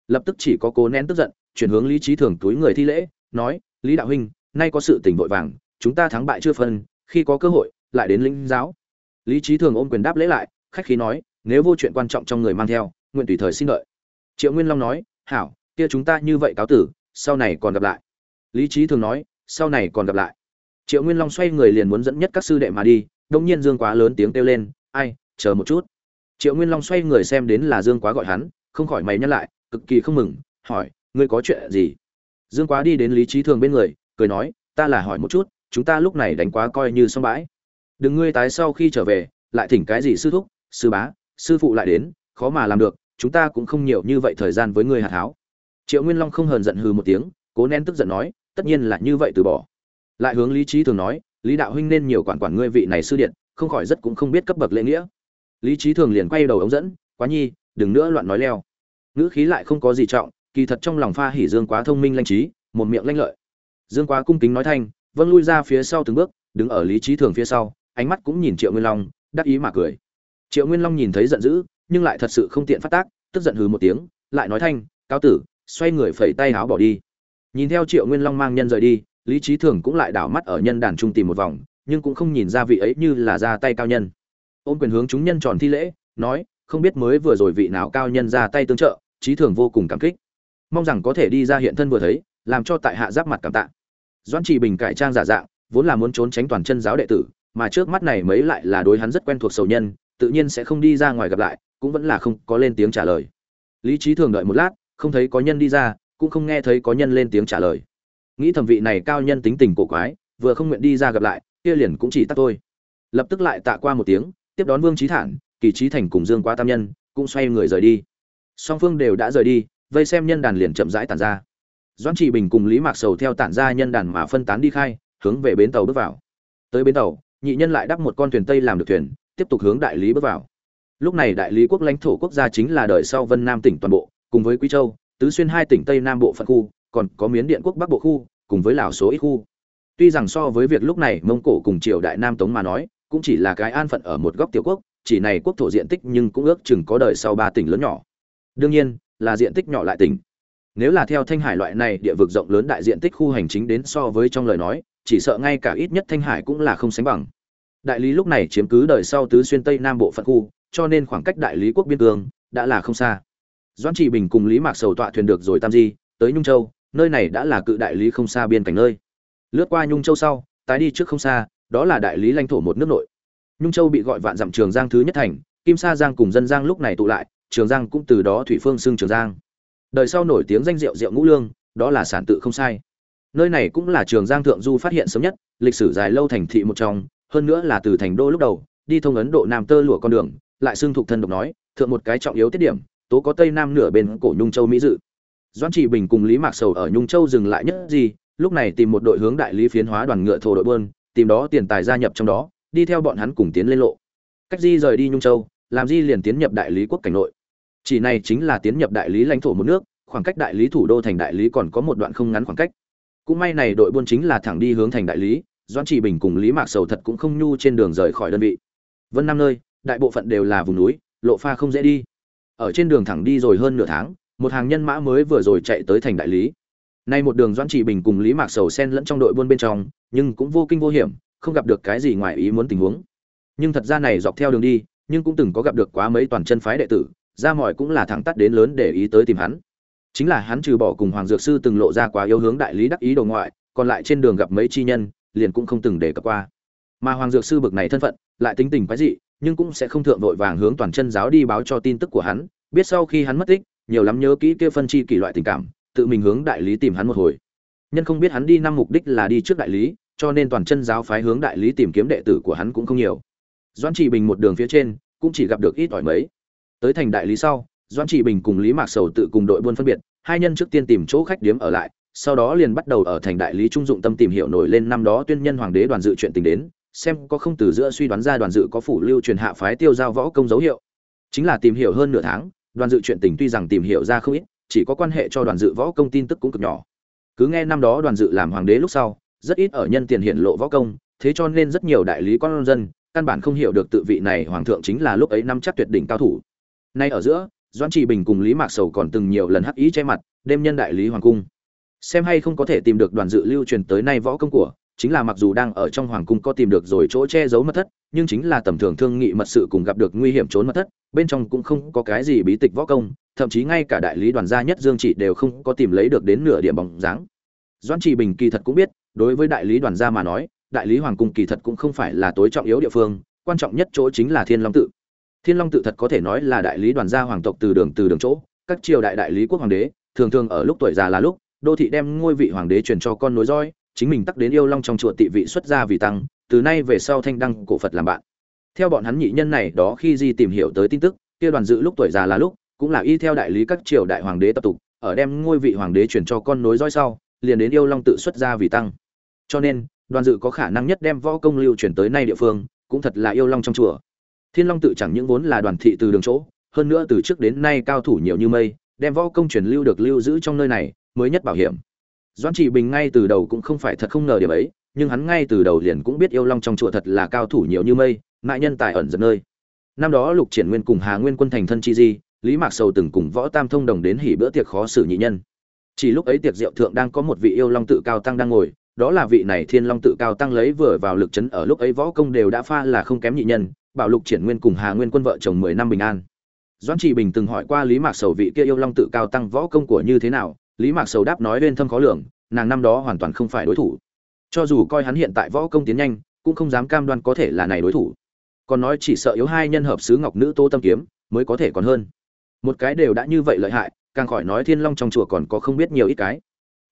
Lập tức chỉ có cố nén tức giận, chuyển hướng lý trí thường túi người thi lễ, nói, lý đạo huynh, nay có sự tình vội vàng, chúng ta thắng bại chưa phân, khi có cơ hội, lại đến lĩnh giáo. Lý trí thường ôm quyền đáp lễ lại, khách khí nói, nếu vô chuyện quan trọng trong người mang theo, nguyện tùy thời xin đợi. Triệu nguyên long nói, hảo, kia chúng ta như vậy cáo tử sau này còn gặp lại. Lý trí thường nói, sau này còn gặp lại. Triệu nguyên long xoay người liền muốn dẫn nhất các sư đệ mà đi, đông nhiên dương quá lớn tiếng kêu lên, ai, chờ một chút. Triệu nguyên long xoay người xem đến là dương quá gọi hắn, không khỏi mày nhắc lại, cực kỳ không mừng, hỏi, ngươi có chuyện gì? Dương quá đi đến lý trí thường bên người, cười nói, ta là hỏi một chút, chúng ta lúc này đánh quá coi như xong bãi. Đừng ngươi tái sau khi trở về, lại thỉnh cái gì sư thúc, sư bá, sư phụ lại đến, khó mà làm được, chúng ta cũng không nhiều như vậy thời gian với ngươi hạt tháo triệu nguyên long không hờn giận hừ một tiếng, cố nén tức giận nói, tất nhiên là như vậy từ bỏ. Lại hướng lý trí thường nói, lý đạo huynh nên nhiều quản quản ngươi vị này sư điện, không khỏi rất cũng không biết cấp bậc lễ nghĩa. Lý trí thường liền quay đầu ống dẫn, quá nhi, đừng nữa loạn nói leo. Ngữ khí lại không có gì trọng, kỳ thật trong lòng pha hỉ dương quá thông minh lanh trí, một miệng lanh lợi. Dương quá cung kính nói thanh vâng lui ra phía sau từng bước, đứng ở lý trí thường phía sau, ánh mắt cũng nhìn triệu nguyên long, đắc ý mà cười. Triệu nguyên long nhìn thấy giận dữ, nhưng lại thật sự không tiện phát tác, tức giận hừ một tiếng, lại nói thanh cao tử xoay người phẩy tay áo bỏ đi. Nhìn theo triệu nguyên long mang nhân rời đi, lý trí thường cũng lại đảo mắt ở nhân đàn trung tìm một vòng, nhưng cũng không nhìn ra vị ấy như là ra tay cao nhân. Ôm quyền hướng chúng nhân tròn thi lễ, nói, không biết mới vừa rồi vị nào cao nhân ra tay tương trợ, trí thường vô cùng cảm kích. Mong rằng có thể đi ra hiện thân vừa thấy, làm cho tại hạ giáp mặt cảm tạ. Doãn trì bình cải trang giả dạng, vốn là muốn trốn tránh toàn chân giáo đệ tử, mà trước mắt này mấy lại là đối hắn rất quen thuộc sầu nhân, tự nhiên sẽ không đi ra ngoài gặp lại, cũng vẫn là không có lên tiếng trả lời. Lý trí thường đợi một lát không thấy có nhân đi ra, cũng không nghe thấy có nhân lên tiếng trả lời. Nghĩ thẩm vị này cao nhân tính tình cổ quái, vừa không nguyện đi ra gặp lại, kia liền cũng chỉ tắt tôi lập tức lại tạ qua một tiếng, tiếp đón vương trí thản, kỳ trí thành cùng dương qua tam nhân, cũng xoay người rời đi. Song phương đều đã rời đi, vây xem nhân đàn liền chậm rãi tản ra. Doãn trị bình cùng lý mạc sầu theo tản ra nhân đàn mà phân tán đi khai, hướng về bến tàu bước vào. Tới bến tàu, nhị nhân lại đắp một con thuyền tây làm được thuyền, tiếp tục hướng đại lý bước vào. Lúc này đại lý quốc lãnh thổ quốc gia chính là đời sau vân nam tỉnh toàn bộ cùng với quý châu, tứ xuyên hai tỉnh tây nam bộ phận khu, còn có miến điện quốc bắc bộ khu, cùng với lào số ít khu. Tuy rằng so với việc lúc này mông cổ cùng triều đại nam tống mà nói, cũng chỉ là cái an phận ở một góc tiểu quốc, chỉ này quốc thổ diện tích nhưng cũng ước chừng có đời sau ba tỉnh lớn nhỏ. Đương nhiên, là diện tích nhỏ lại tỉnh. Nếu là theo thanh hải loại này địa vực rộng lớn đại diện tích khu hành chính đến so với trong lời nói, chỉ sợ ngay cả ít nhất thanh hải cũng là không sánh bằng. Đại lý lúc này chiếm cứ đời sau tứ xuyên tây nam bộ phận khu, cho nên khoảng cách đại lý quốc biên cương đã là không xa doãn trị bình cùng lý mạc sầu tọa thuyền được rồi tam di, tới nhung châu, nơi này đã là cự đại lý không xa biên cảnh nơi. Lướt qua nhung châu sau, tái đi trước không xa, đó là đại lý lãnh thổ một nước nội. Nhung châu bị gọi vạn dặm trường giang thứ nhất thành, kim sa giang cùng dân giang lúc này tụ lại, trường giang cũng từ đó thủy phương xưng trường giang. Đời sau nổi tiếng danh rượu rượu ngũ lương, đó là sản tự không sai. Nơi này cũng là trường giang thượng du phát hiện sớm nhất, lịch sử dài lâu thành thị một trong, hơn nữa là từ thành đô lúc đầu, đi thông ấn độ nam tơ lụa con đường, lại xưng thuộc thân độc nói, thượng một cái trọng yếu tiết điểm tố có tây nam nửa bên cổ nhung châu mỹ dự. Doãn trị bình cùng lý mạc sầu ở nhung châu dừng lại nhất gì, lúc này tìm một đội hướng đại lý phiến hóa đoàn ngựa thổ đội bơn, tìm đó tiền tài gia nhập trong đó, đi theo bọn hắn cùng tiến lên lộ. Cách di rời đi nhung châu, làm di liền tiến nhập đại lý quốc cảnh nội. Chỉ này chính là tiến nhập đại lý lãnh thổ một nước, khoảng cách đại lý thủ đô thành đại lý còn có một đoạn không ngắn khoảng cách. Cũng may này đội buôn chính là thẳng đi hướng thành đại lý, doãn trị bình cùng lý mạc sầu thật cũng không nhu trên đường rời khỏi đơn vị. Vân năm nơi, đại bộ phận đều là vùng núi, lộ pha không dễ đi ở trên đường thẳng đi rồi hơn nửa tháng, một hàng nhân mã mới vừa rồi chạy tới thành đại lý. Nay một đường doãn trị bình cùng lý mạc sầu sen lẫn trong đội buôn bên trong, nhưng cũng vô kinh vô hiểm, không gặp được cái gì ngoài ý muốn tình huống. Nhưng thật ra này dọc theo đường đi, nhưng cũng từng có gặp được quá mấy toàn chân phái đệ tử, ra mọi cũng là thẳng tắt đến lớn để ý tới tìm hắn. Chính là hắn trừ bỏ cùng hoàng dược sư từng lộ ra quá yếu hướng đại lý đắc ý đồ ngoại, còn lại trên đường gặp mấy chi nhân, liền cũng không từng để cập qua. Mà hoàng dược sư bực này thân phận, lại tính tình quái dị nhưng cũng sẽ không thượng vội vàng hướng toàn chân giáo đi báo cho tin tức của hắn. Biết sau khi hắn mất tích, nhiều lắm nhớ kỹ kia phân chi kỷ loại tình cảm, tự mình hướng đại lý tìm hắn một hồi. Nhân không biết hắn đi năm mục đích là đi trước đại lý, cho nên toàn chân giáo phái hướng đại lý tìm kiếm đệ tử của hắn cũng không nhiều. Doãn trị bình một đường phía trên, cũng chỉ gặp được ít ỏi mấy. Tới thành đại lý sau, doãn trị bình cùng lý mạc sầu tự cùng đội buôn phân biệt, hai nhân trước tiên tìm chỗ khách điếm ở lại, sau đó liền bắt đầu ở thành đại lý trung dụng tâm tìm hiểu nổi lên năm đó tuyên nhân hoàng đế đoàn dự chuyện tình đến xem có không từ giữa suy đoán ra đoàn dự có phủ lưu truyền hạ phái tiêu giao võ công dấu hiệu. Chính là tìm hiểu hơn nửa tháng, đoàn dự chuyện tình tuy rằng tìm hiểu ra không ít, chỉ có quan hệ cho đoàn dự võ công tin tức cũng cực nhỏ. Cứ nghe năm đó đoàn dự làm hoàng đế lúc sau, rất ít ở nhân tiền hiện lộ võ công, thế cho nên rất nhiều đại lý con dân, căn bản không hiểu được tự vị này hoàng thượng chính là lúc ấy năm chắc tuyệt đỉnh cao thủ. Nay ở giữa, doãn trì bình cùng lý mạc sầu còn từng nhiều lần hắc ý che mặt, đêm nhân đại lý hoàng cung. Xem hay không có thể tìm được đoàn dự lưu truyền tới nay võ công của chính là mặc dù đang ở trong hoàng cung có tìm được rồi chỗ che giấu mật thất, nhưng chính là tầm thường thương nghị mật sự cùng gặp được nguy hiểm trốn mật thất, bên trong cũng không có cái gì bí tịch võ công, thậm chí ngay cả đại lý đoàn gia nhất dương trị đều không có tìm lấy được đến nửa điểm bóng dáng. Doãn trị bình kỳ thật cũng biết, đối với đại lý đoàn gia mà nói, đại lý hoàng cung kỳ thật cũng không phải là tối trọng yếu địa phương, quan trọng nhất chỗ chính là thiên long tự. Thiên long tự thật có thể nói là đại lý đoàn gia hoàng tộc từ đường từ đường chỗ, các triều đại đại lý quốc hoàng đế, thường thường ở lúc tuổi già là lúc, đô thị đem ngôi vị hoàng đế truyền cho con nối dõi chính mình tắc đến yêu long trong chùa tị vị xuất gia vì tăng, từ nay về sau thanh đăng cổ phật làm bạn. Theo bọn hắn nhị nhân này đó khi di tìm hiểu tới tin tức, kia đoàn dự lúc tuổi già là lúc, cũng là y theo đại lý các triều đại hoàng đế tập tục, ở đem ngôi vị hoàng đế truyền cho con nối dõi sau, liền đến yêu long tự xuất gia vì tăng. Cho nên, đoàn dự có khả năng nhất đem võ công lưu truyền tới nay địa phương, cũng thật là yêu long trong chùa. Thiên long tự chẳng những vốn là đoàn thị từ đường chỗ, hơn nữa từ trước đến nay cao thủ nhiều như mây, đem võ công truyền lưu được lưu giữ trong nơi này, mới nhất bảo hiểm doãn trị bình ngay từ đầu cũng không phải thật không ngờ điểm ấy, nhưng hắn ngay từ đầu liền cũng biết yêu long trong chùa thật là cao thủ nhiều như mây, mại nhân tài ẩn giật nơi. Năm đó lục triển nguyên cùng hà nguyên quân thành thân chi di, lý mạc sầu từng cùng võ tam thông đồng đến hỉ bữa tiệc khó xử nhị nhân. Chỉ lúc ấy tiệc rượu thượng đang có một vị yêu long tự cao tăng đang ngồi, đó là vị này thiên long tự cao tăng lấy vừa vào lực chấn ở lúc ấy võ công đều đã pha là không kém nhị nhân, bảo lục triển nguyên cùng hà nguyên quân vợ chồng mười năm bình an. Doãn trị bình từng hỏi qua lý mạc sầu vị kia yêu long tự cao tăng võ công của như thế nào lý mạc sầu đáp nói lên thâm khó lường, nàng năm đó hoàn toàn không phải đối thủ. Cho dù coi hắn hiện tại võ công tiến nhanh, cũng không dám cam đoan có thể là này đối thủ. Còn nói chỉ sợ yếu hai nhân hợp sứ ngọc nữ tô tâm kiếm, mới có thể còn hơn. Một cái đều đã như vậy lợi hại, càng khỏi nói thiên long trong chùa còn có không biết nhiều ít cái.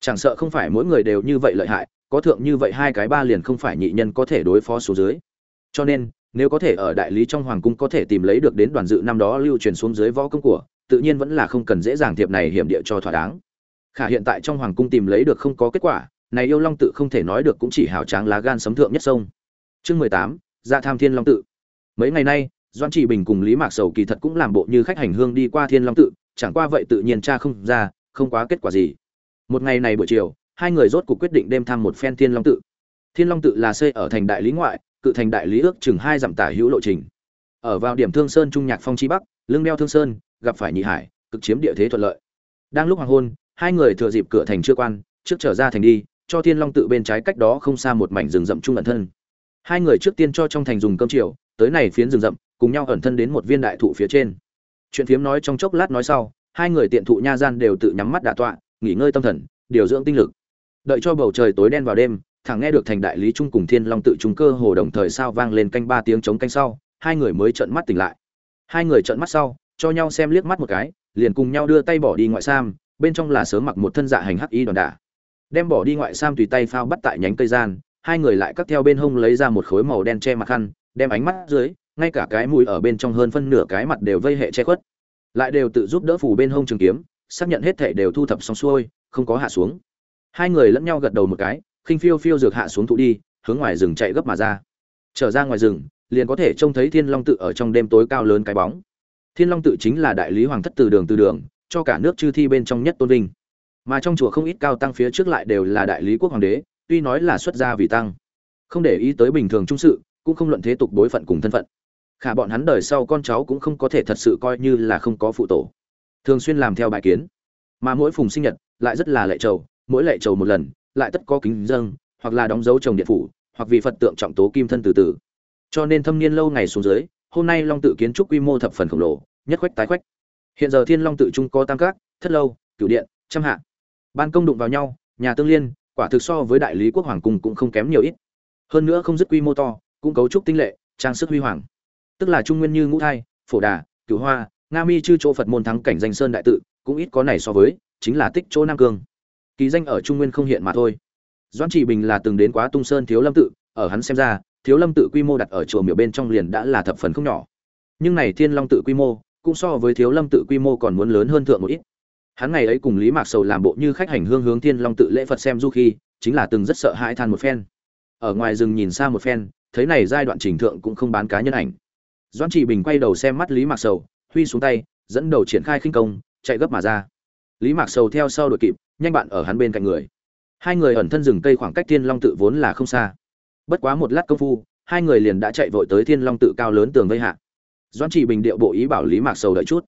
Chẳng sợ không phải mỗi người đều như vậy lợi hại, có thượng như vậy hai cái ba liền không phải nhị nhân có thể đối phó số dưới. Cho nên, nếu có thể ở đại lý trong hoàng cung có thể tìm lấy được đến đoàn dự năm đó lưu truyền xuống dưới võ công của, tự nhiên vẫn là không cần dễ dàng thiệp này hiểm địa cho thỏa đáng khả hiện tại trong hoàng cung tìm lấy được không có kết quả, này yêu long tự không thể nói được cũng chỉ hào tráng lá gan sấm thượng nhất sông. Chương mười tám ra tham thiên long tự. Mấy ngày nay doan trị bình cùng lý mạc sầu kỳ thật cũng làm bộ như khách hành hương đi qua thiên long tự, chẳng qua vậy tự nhiên cha không ra, không quá kết quả gì. Một ngày này buổi chiều, hai người rốt cuộc quyết định đêm thăm một phen thiên long tự. Thiên long tự là xây ở thành đại lý ngoại, cự thành đại lý ước chừng hai dặm tả hữu lộ trình. Ở vào điểm thương sơn trung nhạc phong chi bắc, lưng đeo thương sơn, gặp phải nhị hải, cực chiếm địa thế thuận lợi. Đang lúc hoàng hôn hai người thừa dịp cửa thành chưa quan, trước trở ra thành đi, cho thiên long tự bên trái cách đó không xa một mảnh rừng rậm trung ẩn thân. Hai người trước tiên cho trong thành dùng cơm chiều, tới này phiến rừng rậm, cùng nhau ẩn thân đến một viên đại thụ phía trên. Chuyện phiếm nói trong chốc lát nói sau, hai người tiện thụ nha gian đều tự nhắm mắt đả tọa, nghỉ ngơi tâm thần, điều dưỡng tinh lực. Đợi cho bầu trời tối đen vào đêm, thẳng nghe được thành đại lý trung cùng thiên long tự trung cơ hồ đồng thời sao vang lên canh ba tiếng chống canh sau, hai người mới trợn mắt tỉnh lại. Hai người trợn mắt sau, cho nhau xem liếc mắt một cái, liền cùng nhau đưa tay bỏ đi ngoại sam bên trong là sớm mặc một thân dạ hành hắc y đoàn đả. Đem bỏ đi ngoại sam tùy tay phao bắt tại nhánh cây gian, hai người lại cắt theo bên hông lấy ra một khối màu đen che mặt khăn, đem ánh mắt dưới, ngay cả cái mũi ở bên trong hơn phân nửa cái mặt đều vây hệ che khuất. Lại đều tự giúp đỡ phủ bên hông trường kiếm, xác nhận hết thể đều thu thập xong xuôi, không có hạ xuống. Hai người lẫn nhau gật đầu một cái, khinh phiêu phiêu dược hạ xuống thụ đi, hướng ngoài rừng chạy gấp mà ra. Trở ra ngoài rừng, liền có thể trông thấy thiên long tự ở trong đêm tối cao lớn cái bóng. Thiên long tự chính là đại lý hoàng thất từ đường từ đường cho cả nước chư thi bên trong nhất tôn vinh. Mà trong chùa không ít cao tăng phía trước lại đều là đại lý quốc hoàng đế, tuy nói là xuất gia vì tăng. Không để ý tới bình thường trung sự, cũng không luận thế tục đối phận cùng thân phận. Khả bọn hắn đời sau con cháu cũng không có thể thật sự coi như là không có phụ tổ. Thường xuyên làm theo bài kiến. Mà mỗi phùng sinh nhật, lại rất là lệ trầu, mỗi lệ trầu một lần, lại tất có kính dâng, hoặc là đóng dấu trồng điện phủ, hoặc vì phật tượng trọng tố kim thân từ từ. Cho nên thâm niên lâu ngày xuống dưới, hôm nay long tự kiến trúc quy mô thập phần khổng lồ, nhất khoách tái khoách hiện giờ thiên long tự trung có tam các, thất lâu, cửu điện, trăm hạ. Ban công đụng vào nhau, nhà tương liên, quả thực so với đại lý quốc hoàng cung cũng không kém nhiều ít. Hơn nữa không dứt quy mô to, cũng cấu trúc tinh lệ, trang sức huy hoàng. Tức là trung nguyên như ngũ thai, phổ đà, cửu hoa, nga mi chư chỗ phật môn thắng cảnh danh sơn đại tự, cũng ít có này so với, chính là tích chỗ nam cương. Kỳ danh ở trung nguyên không hiện mà thôi. Doãn trị bình là từng đến quá tung sơn thiếu lâm tự, ở hắn xem ra, thiếu lâm tự quy mô đặt ở chùa miểu bên trong liền đã là thập phần không nhỏ. Nhưng này thiên long tự quy mô cũng so với thiếu lâm tự quy mô còn muốn lớn hơn thượng một ít. Hắn ngày ấy cùng lý mạc sầu làm bộ như khách hành hương hướng thiên long tự lễ phật xem du khi, chính là từng rất sợ hãi than một phen. Ở ngoài rừng nhìn xa một phen, thấy này giai đoạn trình thượng cũng không bán cá nhân ảnh. Doãn trị bình quay đầu xem mắt lý mạc sầu, huy xuống tay, dẫn đầu triển khai khinh công, chạy gấp mà ra. Lý mạc sầu theo sau đội kịp, nhanh bạn ở hắn bên cạnh người. Hai người ẩn thân rừng cây khoảng cách thiên long tự vốn là không xa. Bất quá một lát công phu, hai người liền đã chạy vội tới thiên long tự cao lớn tường vây hạ doãn trị bình điệu bộ ý bảo lý mạc sầu đợi chút.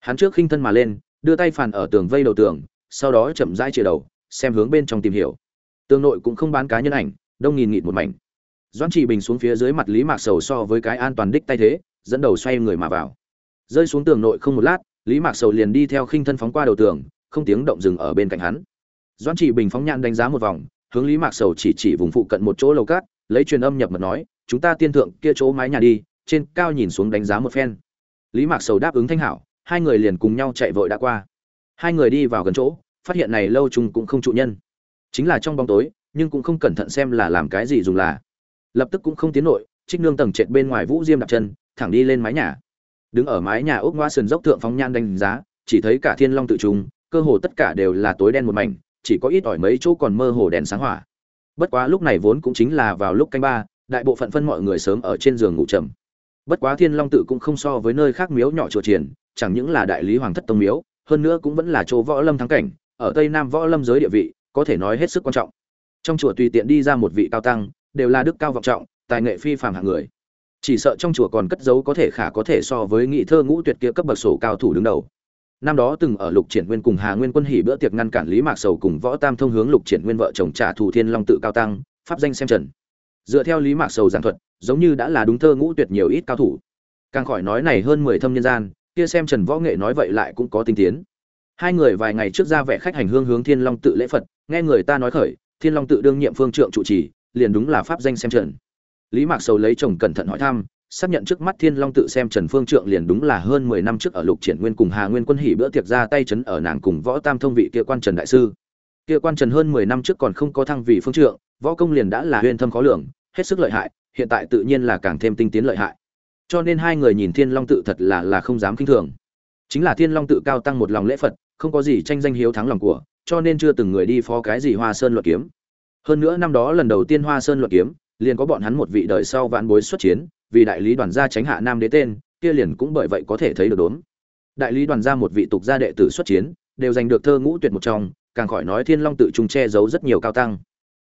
Hắn trước khinh thân mà lên, đưa tay phản ở tường vây đầu tường, sau đó chậm rãi chìa đầu, xem hướng bên trong tìm hiểu. Tường nội cũng không bán cá nhân ảnh, đông nghìn nghịt một mảnh. Doãn trị bình xuống phía dưới mặt lý mạc sầu so với cái an toàn đích tay thế, dẫn đầu xoay người mà vào. Rơi xuống tường nội không một lát, lý mạc sầu liền đi theo khinh thân phóng qua đầu tường, không tiếng động dừng ở bên cạnh hắn. Doãn trị bình phóng nhãn đánh giá một vòng, hướng lý mạc sầu chỉ chỉ vùng phụ cận một chỗ lầu cát, lấy truyền âm nhập mật nói, chúng ta tiên thượng kia chỗ mái nhà đi trên cao nhìn xuống đánh giá một phen. Lý mạc sầu đáp ứng thanh hảo, hai người liền cùng nhau chạy vội đã qua. Hai người đi vào gần chỗ, phát hiện này lâu chung cũng không trụ nhân. Chính là trong bóng tối, nhưng cũng không cẩn thận xem là làm cái gì dùng là. Lập tức cũng không tiến nội, trích nương tầng trệt bên ngoài vũ diêm đặt chân, thẳng đi lên mái nhà. Đứng ở mái nhà ốc ngoa sườn dốc thượng phóng nhan đánh giá, chỉ thấy cả thiên long tự trùng cơ hồ tất cả đều là tối đen một mảnh, chỉ có ít ỏi mấy chỗ còn mơ hồ đèn sáng hỏa. Bất quá lúc này vốn cũng chính là vào lúc canh ba, đại bộ phận phân mọi người sớm ở trên giường ngủ trầm bất quá thiên long tự cũng không so với nơi khác miếu nhỏ chùa triển, chẳng những là đại lý hoàng thất tông miếu, hơn nữa cũng vẫn là chỗ võ lâm thắng cảnh, ở tây nam võ lâm giới địa vị, có thể nói hết sức quan trọng. Trong chùa tùy tiện đi ra một vị cao tăng, đều là đức cao vọng trọng, tài nghệ phi phàm hạng người. Chỉ sợ trong chùa còn cất giấu có thể khả có thể so với nghị thơ ngũ tuyệt kia cấp bậc sổ cao thủ đứng đầu. Năm đó từng ở lục triển nguyên cùng hà nguyên quân hỉ bữa tiệc ngăn cản lý mạc sầu cùng võ tam thông hướng lục triển nguyên vợ chồng trả thù thiên long tự cao tăng, pháp danh xem trần. Dựa theo lý mạc sầu giảng thuật giống như đã là đúng thơ ngũ tuyệt nhiều ít cao thủ. Càng khỏi nói này hơn mười thâm nhân gian, kia xem trần võ nghệ nói vậy lại cũng có tinh tiến. Hai người vài ngày trước ra vẻ khách hành hương hướng thiên long tự lễ phật, nghe người ta nói khởi, thiên long tự đương nhiệm phương trượng trụ trì, liền đúng là pháp danh xem trần. Lý mạc sầu lấy chồng cẩn thận hỏi thăm, xác nhận trước mắt thiên long tự xem trần phương trượng liền đúng là hơn mười năm trước ở lục triển nguyên cùng hà nguyên quân hỉ bữa tiệc ra tay chấn ở nàng cùng võ tam thông vị kia quan trần đại sư. Kia quan trần hơn mười năm trước còn không có thăng vị phương trượng, võ công liền đã là huyền thâm khó lường, hết sức lợi hại hiện tại tự nhiên là càng thêm tinh tiến lợi hại. Cho nên hai người nhìn thiên long tự thật là là không dám kinh thường. Chính là thiên long tự cao tăng một lòng lễ phật, không có gì tranh danh hiếu thắng lòng của, cho nên chưa từng người đi phó cái gì hoa sơn luật kiếm. Hơn nữa năm đó lần đầu tiên hoa sơn luật kiếm, liền có bọn hắn một vị đời sau vạn bối xuất chiến, vì đại lý đoàn gia tránh hạ nam đế tên, kia liền cũng bởi vậy có thể thấy được đốn đại lý đoàn gia một vị tục gia đệ tử xuất chiến, đều giành được thơ ngũ tuyệt một trong, càng khỏi nói thiên long tự trung che giấu rất nhiều cao tăng.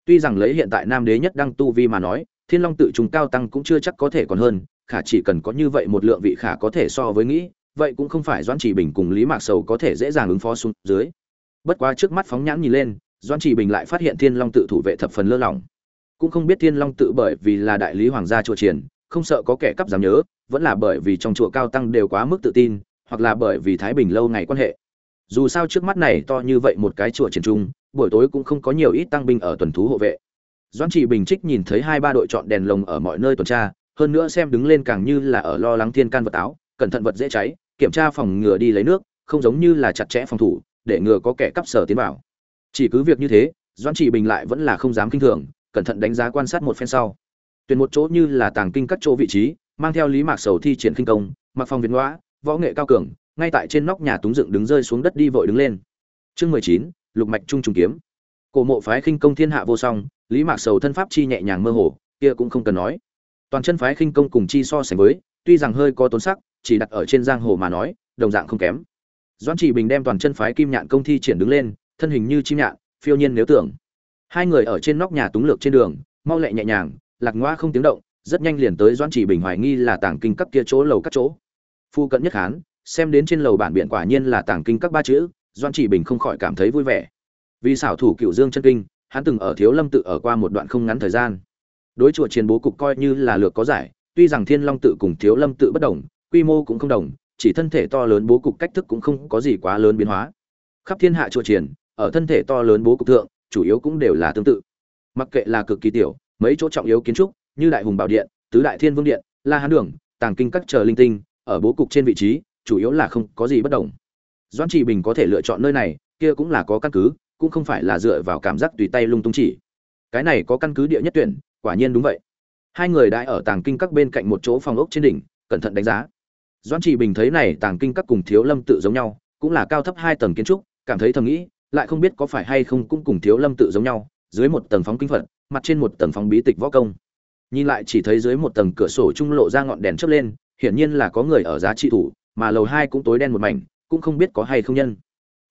Tuy rằng lấy hiện tại nam đế nhất đăng tu vi mà nói thiên long tự trùng cao tăng cũng chưa chắc có thể còn hơn, khả chỉ cần có như vậy một lượng vị khả có thể so với nghĩ, vậy cũng không phải doãn chỉ bình cùng lý mạc sầu có thể dễ dàng ứng phó xuống dưới. Bất quá trước mắt phóng nhãn nhìn lên, doãn chỉ bình lại phát hiện thiên long tự thủ vệ thập phần lơ lỏng. Cũng không biết thiên long tự bởi vì là đại lý hoàng gia chùa triển không sợ có kẻ cắp dám nhớ, vẫn là bởi vì trong chùa cao tăng đều quá mức tự tin, hoặc là bởi vì thái bình lâu ngày quan hệ. Dù sao trước mắt này to như vậy một cái chùa triển trung, buổi tối cũng không có nhiều ít tăng binh ở tuần thú hộ vệ doãn trị bình trích nhìn thấy hai ba đội chọn đèn lồng ở mọi nơi tuần tra, hơn nữa xem đứng lên càng như là ở lo lắng thiên can vật áo cẩn thận vật dễ cháy, kiểm tra phòng ngừa đi lấy nước, không giống như là chặt chẽ phòng thủ, để ngừa có kẻ cắp sở tiến vào. Chỉ cứ việc như thế, doãn trị bình lại vẫn là không dám kinh thường, cẩn thận đánh giá quan sát một phen sau. Tuyển một chỗ như là tàng kinh các chỗ vị trí, mang theo lý mạc sầu thi triển kinh công, mặc phòng việt ngõa võ nghệ cao cường, ngay tại trên nóc nhà túng dựng đứng rơi xuống đất đi vội đứng lên. Chương mười chín, lục mạch trung trùng kiếm. Cổ mộ phái khinh công thiên hạ vô song lý mạc sầu thân pháp chi nhẹ nhàng mơ hồ, kia cũng không cần nói. Toàn chân phái khinh công cùng chi so sánh với, tuy rằng hơi có tốn sắc, chỉ đặt ở trên giang hồ mà nói, đồng dạng không kém. Doãn chỉ bình đem toàn chân phái kim nhạn công thi triển đứng lên, thân hình như chim nhạn, phiêu nhiên nếu tưởng. Hai người ở trên nóc nhà túng lược trên đường, mau lẹ nhẹ nhàng, lạc ngoa không tiếng động, rất nhanh liền tới doãn chỉ bình hoài nghi là tàng kinh các kia chỗ lầu các chỗ. Phu cận nhất hán, xem đến trên lầu bản biển quả nhiên là tàng kinh các ba chữ, doãn chỉ bình không khỏi cảm thấy vui vẻ. Vì xảo thủ cựu dương chân kinh hắn từng ở thiếu lâm tự ở qua một đoạn không ngắn thời gian. Đối chùa chiến bố cục coi như là lược có giải, tuy rằng thiên long tự cùng thiếu lâm tự bất đồng, quy mô cũng không đồng, chỉ thân thể to lớn bố cục cách thức cũng không có gì quá lớn biến hóa. Khắp thiên hạ chùa triển ở thân thể to lớn bố cục thượng, chủ yếu cũng đều là tương tự. Mặc kệ là cực kỳ tiểu, mấy chỗ trọng yếu kiến trúc, như đại hùng bảo điện, tứ đại thiên vương điện, la hán đường, tàng kinh các chờ linh tinh, ở bố cục trên vị trí, chủ yếu là không có gì bất đồng. Doãn trị bình có thể lựa chọn nơi này, kia cũng là có căn cứ cũng không phải là dựa vào cảm giác tùy tay lung tung chỉ. Cái này có căn cứ địa nhất tuyển, quả nhiên đúng vậy. Hai người đã ở tàng kinh các bên cạnh một chỗ phòng ốc trên đỉnh, cẩn thận đánh giá. Doãn trị bình thấy này tàng kinh các cùng thiếu lâm tự giống nhau, cũng là cao thấp hai tầng kiến trúc, cảm thấy thầm nghĩ, lại không biết có phải hay không cũng cùng thiếu lâm tự giống nhau, dưới một tầng phóng kinh phật, mặt trên một tầng phóng bí tịch võ công. Nhìn lại chỉ thấy dưới một tầng cửa sổ trung lộ ra ngọn đèn chớp lên, hiển nhiên là có người ở giá trị thủ, mà lầu hai cũng tối đen một mảnh, cũng không biết có hay không nhân.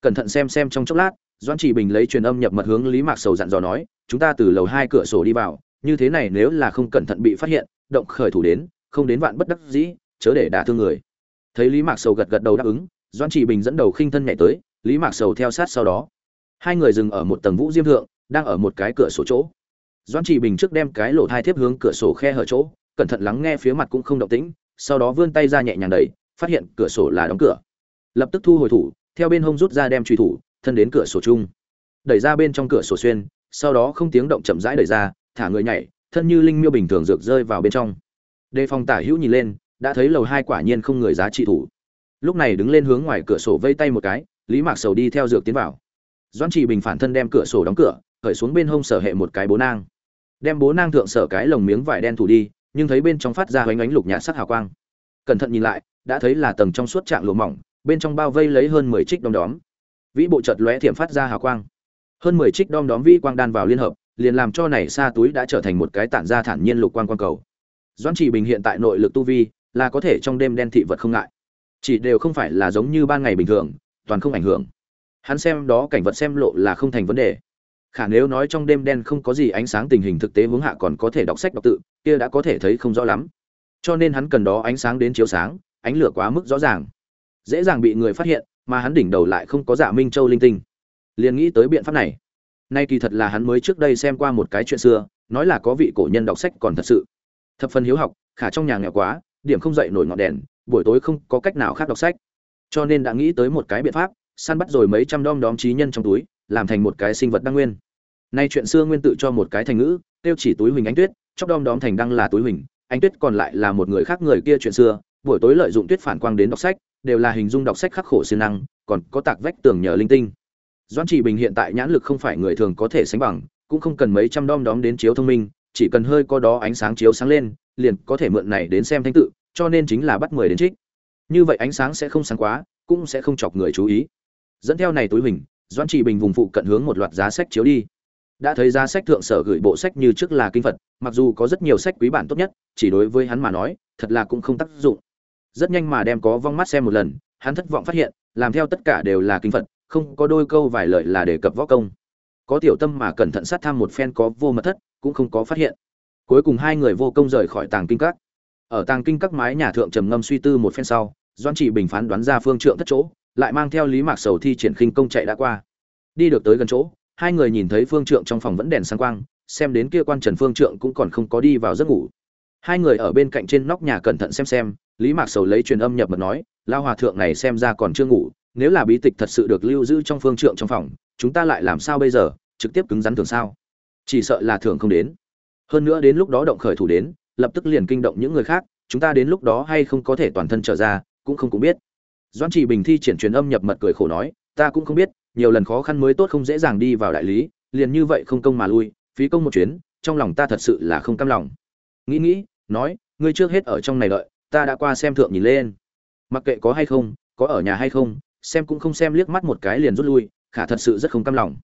Cẩn thận xem xem trong chốc lát doãn chỉ bình lấy truyền âm nhập mật hướng lý mạc sầu dặn dò nói, chúng ta từ lầu hai cửa sổ đi vào, như thế này nếu là không cẩn thận bị phát hiện, động khởi thủ đến, không đến vạn bất đắc dĩ, chớ để đả thương người. Thấy lý mạc sầu gật gật đầu đáp ứng, doãn chỉ bình dẫn đầu khinh thân nhảy tới, lý mạc sầu theo sát sau đó. Hai người dừng ở một tầng vũ diêm thượng, đang ở một cái cửa sổ chỗ. Doãn chỉ bình trước đem cái lỗ thai tiếp hướng cửa sổ khe hở chỗ, cẩn thận lắng nghe phía mặt cũng không động tĩnh, sau đó vươn tay ra nhẹ nhàng đẩy, phát hiện cửa sổ là đóng cửa. Lập tức thu hồi thủ, theo bên hông rút ra đem truy thủ thân đến cửa sổ chung. Đẩy ra bên trong cửa sổ xuyên, sau đó không tiếng động chậm rãi đẩy ra, thả người nhảy, thân như linh miêu bình thường dược rơi vào bên trong. Đề phòng tả hữu nhìn lên, đã thấy lầu hai quả nhiên không người giá trị thủ. Lúc này đứng lên hướng ngoài cửa sổ vây tay một cái, lý mạc sầu đi theo dược tiến vào. Doãn trị bình phản thân đem cửa sổ đóng cửa, khởi xuống bên hông sở hệ một cái bố nang. Đem bố nang thượng sở cái lồng miếng vải đen thủ đi, nhưng thấy bên trong phát ra hoánh ánh lục nhạt sắc hào quang. Cẩn thận nhìn lại, đã thấy là tầng trong suốt trạng lụa mỏng, bên trong bao vây lấy hơn mười trích đom đóm vĩ bộ chợt lóe thiểm phát ra hào quang. Hơn mười trích đom đóm vĩ quang đan vào liên hợp, liền làm cho này xa túi đã trở thành một cái tản ra thản nhiên lục quang quang cầu. Doãn chỉ bình hiện tại nội lực tu vi, là có thể trong đêm đen thị vật không ngại. Chỉ đều không phải là giống như ban ngày bình thường, toàn không ảnh hưởng. Hắn xem đó cảnh vật xem lộ là không thành vấn đề. Khả nếu nói trong đêm đen không có gì ánh sáng tình hình thực tế hướng hạ còn có thể đọc sách đọc tự, kia đã có thể thấy không rõ lắm. Cho nên hắn cần đó ánh sáng đến chiếu sáng, ánh lửa quá mức rõ ràng. Dễ dàng bị người phát hiện mà hắn đỉnh đầu lại không có dạ minh châu linh tinh. Liền nghĩ tới biện pháp này. Nay kỳ thật là hắn mới trước đây xem qua một cái chuyện xưa, nói là có vị cổ nhân đọc sách còn thật sự. Thập phần hiếu học, khả trong nhà nghèo quá, điểm không dậy nổi ngọn đèn, buổi tối không có cách nào khác đọc sách. Cho nên đã nghĩ tới một cái biện pháp, săn bắt rồi mấy trăm đom đóm trí nhân trong túi, làm thành một cái sinh vật đăng nguyên. Nay chuyện xưa nguyên tự cho một cái thành ngữ, tiêu chỉ túi huỳnh ánh tuyết, chóc đom đóm thành đăng là túi huỳnh, ánh tuyết còn lại là một người khác người kia chuyện xưa, buổi tối lợi dụng tuyết phản quang đến đọc sách đều là hình dung đọc sách khắc khổ siêng năng, còn có tạc vách tường nhờ linh tinh. Doãn trị bình hiện tại nhãn lực không phải người thường có thể sánh bằng, cũng không cần mấy trăm đom đóm đến chiếu thông minh, chỉ cần hơi có đó ánh sáng chiếu sáng lên, liền có thể mượn này đến xem thanh tự, cho nên chính là bắt mười đến trích. Như vậy ánh sáng sẽ không sáng quá, cũng sẽ không chọc người chú ý. Dẫn theo này túi hình, doãn trị bình vùng phụ cận hướng một loạt giá sách chiếu đi. Đã thấy giá sách thượng sở gửi bộ sách như trước là kinh phật, mặc dù có rất nhiều sách quý bản tốt nhất, chỉ đối với hắn mà nói, thật là cũng không tác dụng rất nhanh mà đem có vong mắt xem một lần, hắn thất vọng phát hiện, làm theo tất cả đều là kinh phật, không có đôi câu vài lời là đề cập võ công. Có tiểu tâm mà cẩn thận sát tham một phen có vô mật thất, cũng không có phát hiện. Cuối cùng hai người vô công rời khỏi tàng kinh các. Ở tàng kinh các mái nhà thượng trầm ngâm suy tư một phen sau doan trị bình phán đoán ra phương trượng thất chỗ, lại mang theo lý mạc sầu thi triển khinh công chạy đã qua. Đi được tới gần chỗ, hai người nhìn thấy phương trượng trong phòng vẫn đèn sáng quang, xem đến kia quan trần phương trượng cũng còn không có đi vào giấc ngủ. Hai người ở bên cạnh trên nóc nhà cẩn thận xem xem lý mạc sầu lấy truyền âm nhập mật nói lao hòa thượng này xem ra còn chưa ngủ, nếu là bí tịch thật sự được lưu giữ trong phương trượng trong phòng, chúng ta lại làm sao bây giờ, trực tiếp cứng rắn thường sao? Chỉ sợ là thường không đến. Hơn nữa đến lúc đó động khởi thủ đến, lập tức liền kinh động những người khác, chúng ta đến lúc đó hay không có thể toàn thân trở ra, cũng không cũng biết. Doan trì bình thi triển truyền âm nhập mật cười khổ nói, ta cũng không biết, nhiều lần khó khăn mới tốt không dễ dàng đi vào đại lý, liền như vậy không công mà lui, phí công một chuyến, trong lòng ta thật sự là không cam lòng. Nghĩ nghĩ, nói, ngươi trước hết ở trong này đợi ta đã qua xem thượng nhìn lên. Mặc kệ có hay không, có ở nhà hay không, xem cũng không xem liếc mắt một cái liền rút lui, khả thật sự rất không cam lòng.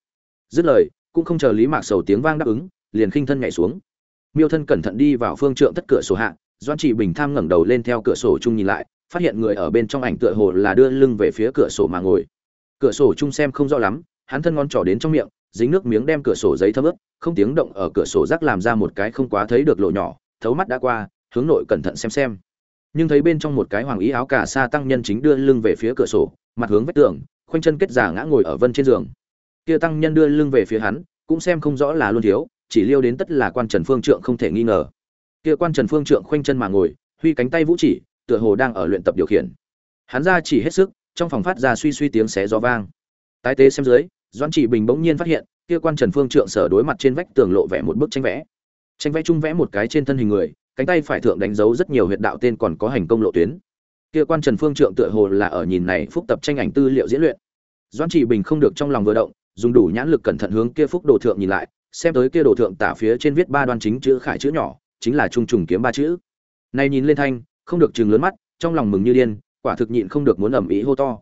Dứt lời, cũng không chờ lý mạc sầu tiếng vang đáp ứng, liền khinh thân nhảy xuống. Miêu thân cẩn thận đi vào phương trượng tất cửa sổ hạ doan chỉ bình tham ngẩng đầu lên theo cửa sổ chung nhìn lại, phát hiện người ở bên trong ảnh tựa hồ là đưa lưng về phía cửa sổ mà ngồi. Cửa sổ chung xem không rõ lắm, hắn thân ngón trỏ đến trong miệng, dính nước miếng đem cửa sổ giấy thấm ướt, không tiếng động ở cửa sổ rác làm ra một cái không quá thấy được lộ nhỏ, thấu mắt đã qua, hướng nội cẩn thận xem xem nhưng thấy bên trong một cái hoàng ý áo cà sa tăng nhân chính đưa lưng về phía cửa sổ, mặt hướng vách tường, khoanh chân kết giả ngã ngồi ở vân trên giường. Kia tăng nhân đưa lưng về phía hắn, cũng xem không rõ là luôn thiếu, chỉ liêu đến tất là quan trần phương trượng không thể nghi ngờ. Kia quan trần phương trượng khoanh chân mà ngồi, huy cánh tay vũ chỉ, tựa hồ đang ở luyện tập điều khiển. Hắn ra chỉ hết sức, trong phòng phát ra suy suy tiếng xé gió vang. Tái tế xem dưới, doãn chỉ bình bỗng nhiên phát hiện, kia quan trần phương trượng sở đối mặt trên vách tường lộ vẽ một bức tranh vẽ. Tranh vẽ chung vẽ một cái trên thân hình người cánh tay phải thượng đánh dấu rất nhiều huyệt đạo tên còn có hành công lộ tuyến. Kia quan trần phương trượng tựa hồ là ở nhìn này phúc tập tranh ảnh tư liệu diễn luyện. Doãn Chỉ bình không được trong lòng vừa động, dùng đủ nhãn lực cẩn thận hướng kia phúc đồ thượng nhìn lại, xem tới kia đồ thượng tả phía trên viết ba đoan chính chữ khải chữ nhỏ, chính là trung trùng kiếm ba chữ. Này nhìn lên thanh, không được chừng lớn mắt, trong lòng mừng như điên, quả thực nhịn không được muốn ầm ĩ hô to.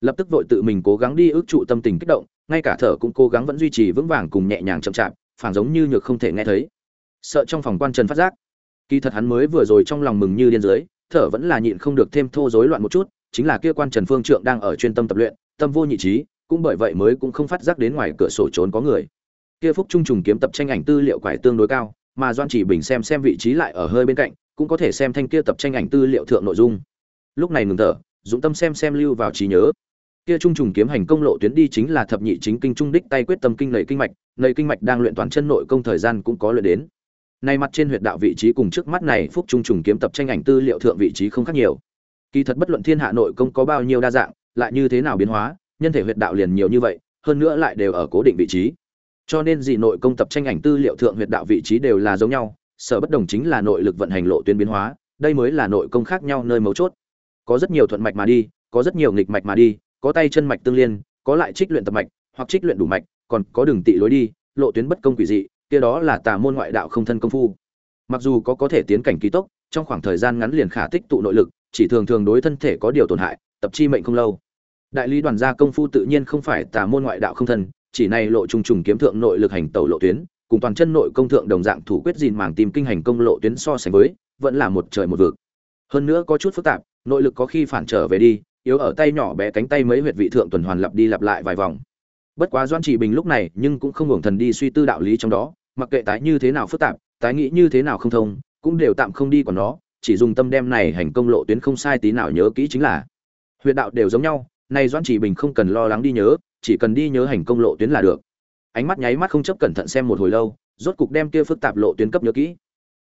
Lập tức vội tự mình cố gắng đi ước trụ tâm tình kích động, ngay cả thở cũng cố gắng vẫn duy trì vững vàng cùng nhẹ nhàng chậm chạp phản giống như nhược không thể nghe thấy. Sợ trong phòng quan trần phát giác kỳ thật hắn mới vừa rồi trong lòng mừng như điên dưới, thở vẫn là nhịn không được thêm thô rối loạn một chút, chính là kia quan trần phương trượng đang ở chuyên tâm tập luyện, tâm vô nhị trí, cũng bởi vậy mới cũng không phát giác đến ngoài cửa sổ trốn có người. Kia phúc trung trùng kiếm tập tranh ảnh tư liệu quải tương đối cao, mà doan chỉ bình xem xem vị trí lại ở hơi bên cạnh, cũng có thể xem thanh kia tập tranh ảnh tư liệu thượng nội dung. Lúc này ngừng thở dũng tâm xem xem lưu vào trí nhớ. Kia trung trùng kiếm hành công lộ tuyến đi chính là thập nhị chính kinh trung đích tay quyết tâm kinh lầy kinh mạch lầy kinh mạch đang luyện toàn chân nội công thời gian cũng có luyện đến nay mặt trên huyệt đạo vị trí cùng trước mắt này phúc trung trùng kiếm tập tranh ảnh tư liệu thượng vị trí không khác nhiều. Kỳ thật bất luận thiên hạ nội công có bao nhiêu đa dạng, lại như thế nào biến hóa, nhân thể huyệt đạo liền nhiều như vậy, hơn nữa lại đều ở cố định vị trí. Cho nên dị nội công tập tranh ảnh tư liệu thượng huyệt đạo vị trí đều là giống nhau, sở bất đồng chính là nội lực vận hành lộ tuyến biến hóa, đây mới là nội công khác nhau nơi mấu chốt. Có rất nhiều thuận mạch mà đi, có rất nhiều nghịch mạch mà đi, có tay chân mạch tương liên, có lại trích luyện tập mạch, hoặc trích luyện đủ mạch, còn có đường tị lối đi, lộ tuyến bất công quỷ dị kia đó là tà môn ngoại đạo không thân công phu. Mặc dù có có thể tiến cảnh kỳ tốc, trong khoảng thời gian ngắn liền khả tích tụ nội lực, chỉ thường thường đối thân thể có điều tổn hại, tập chi mệnh không lâu. Đại lý đoàn gia công phu tự nhiên không phải tà môn ngoại đạo không thân, chỉ này lộ trùng trùng kiếm thượng nội lực hành tẩu lộ tuyến, cùng toàn chân nội công thượng đồng dạng thủ quyết gìn màng tìm kinh hành công lộ tuyến so sánh với, vẫn là một trời một vực. Hơn nữa có chút phức tạp, nội lực có khi phản trở về đi, yếu ở tay nhỏ bé cánh tay mấy huyệt vị thượng tuần hoàn lặp đi lặp lại vài vòng. Bất quá doan chỉ bình lúc này nhưng cũng không ngừng thần đi suy tư đạo lý trong đó mặc kệ tái như thế nào phức tạp, tái nghĩ như thế nào không thông, cũng đều tạm không đi còn nó, chỉ dùng tâm đem này hành công lộ tuyến không sai tí nào nhớ kỹ chính là. Huyệt đạo đều giống nhau, nay doãn chỉ bình không cần lo lắng đi nhớ, chỉ cần đi nhớ hành công lộ tuyến là được. Ánh mắt nháy mắt không chấp cẩn thận xem một hồi lâu, rốt cục đem kia phức tạp lộ tuyến cấp nhớ kỹ.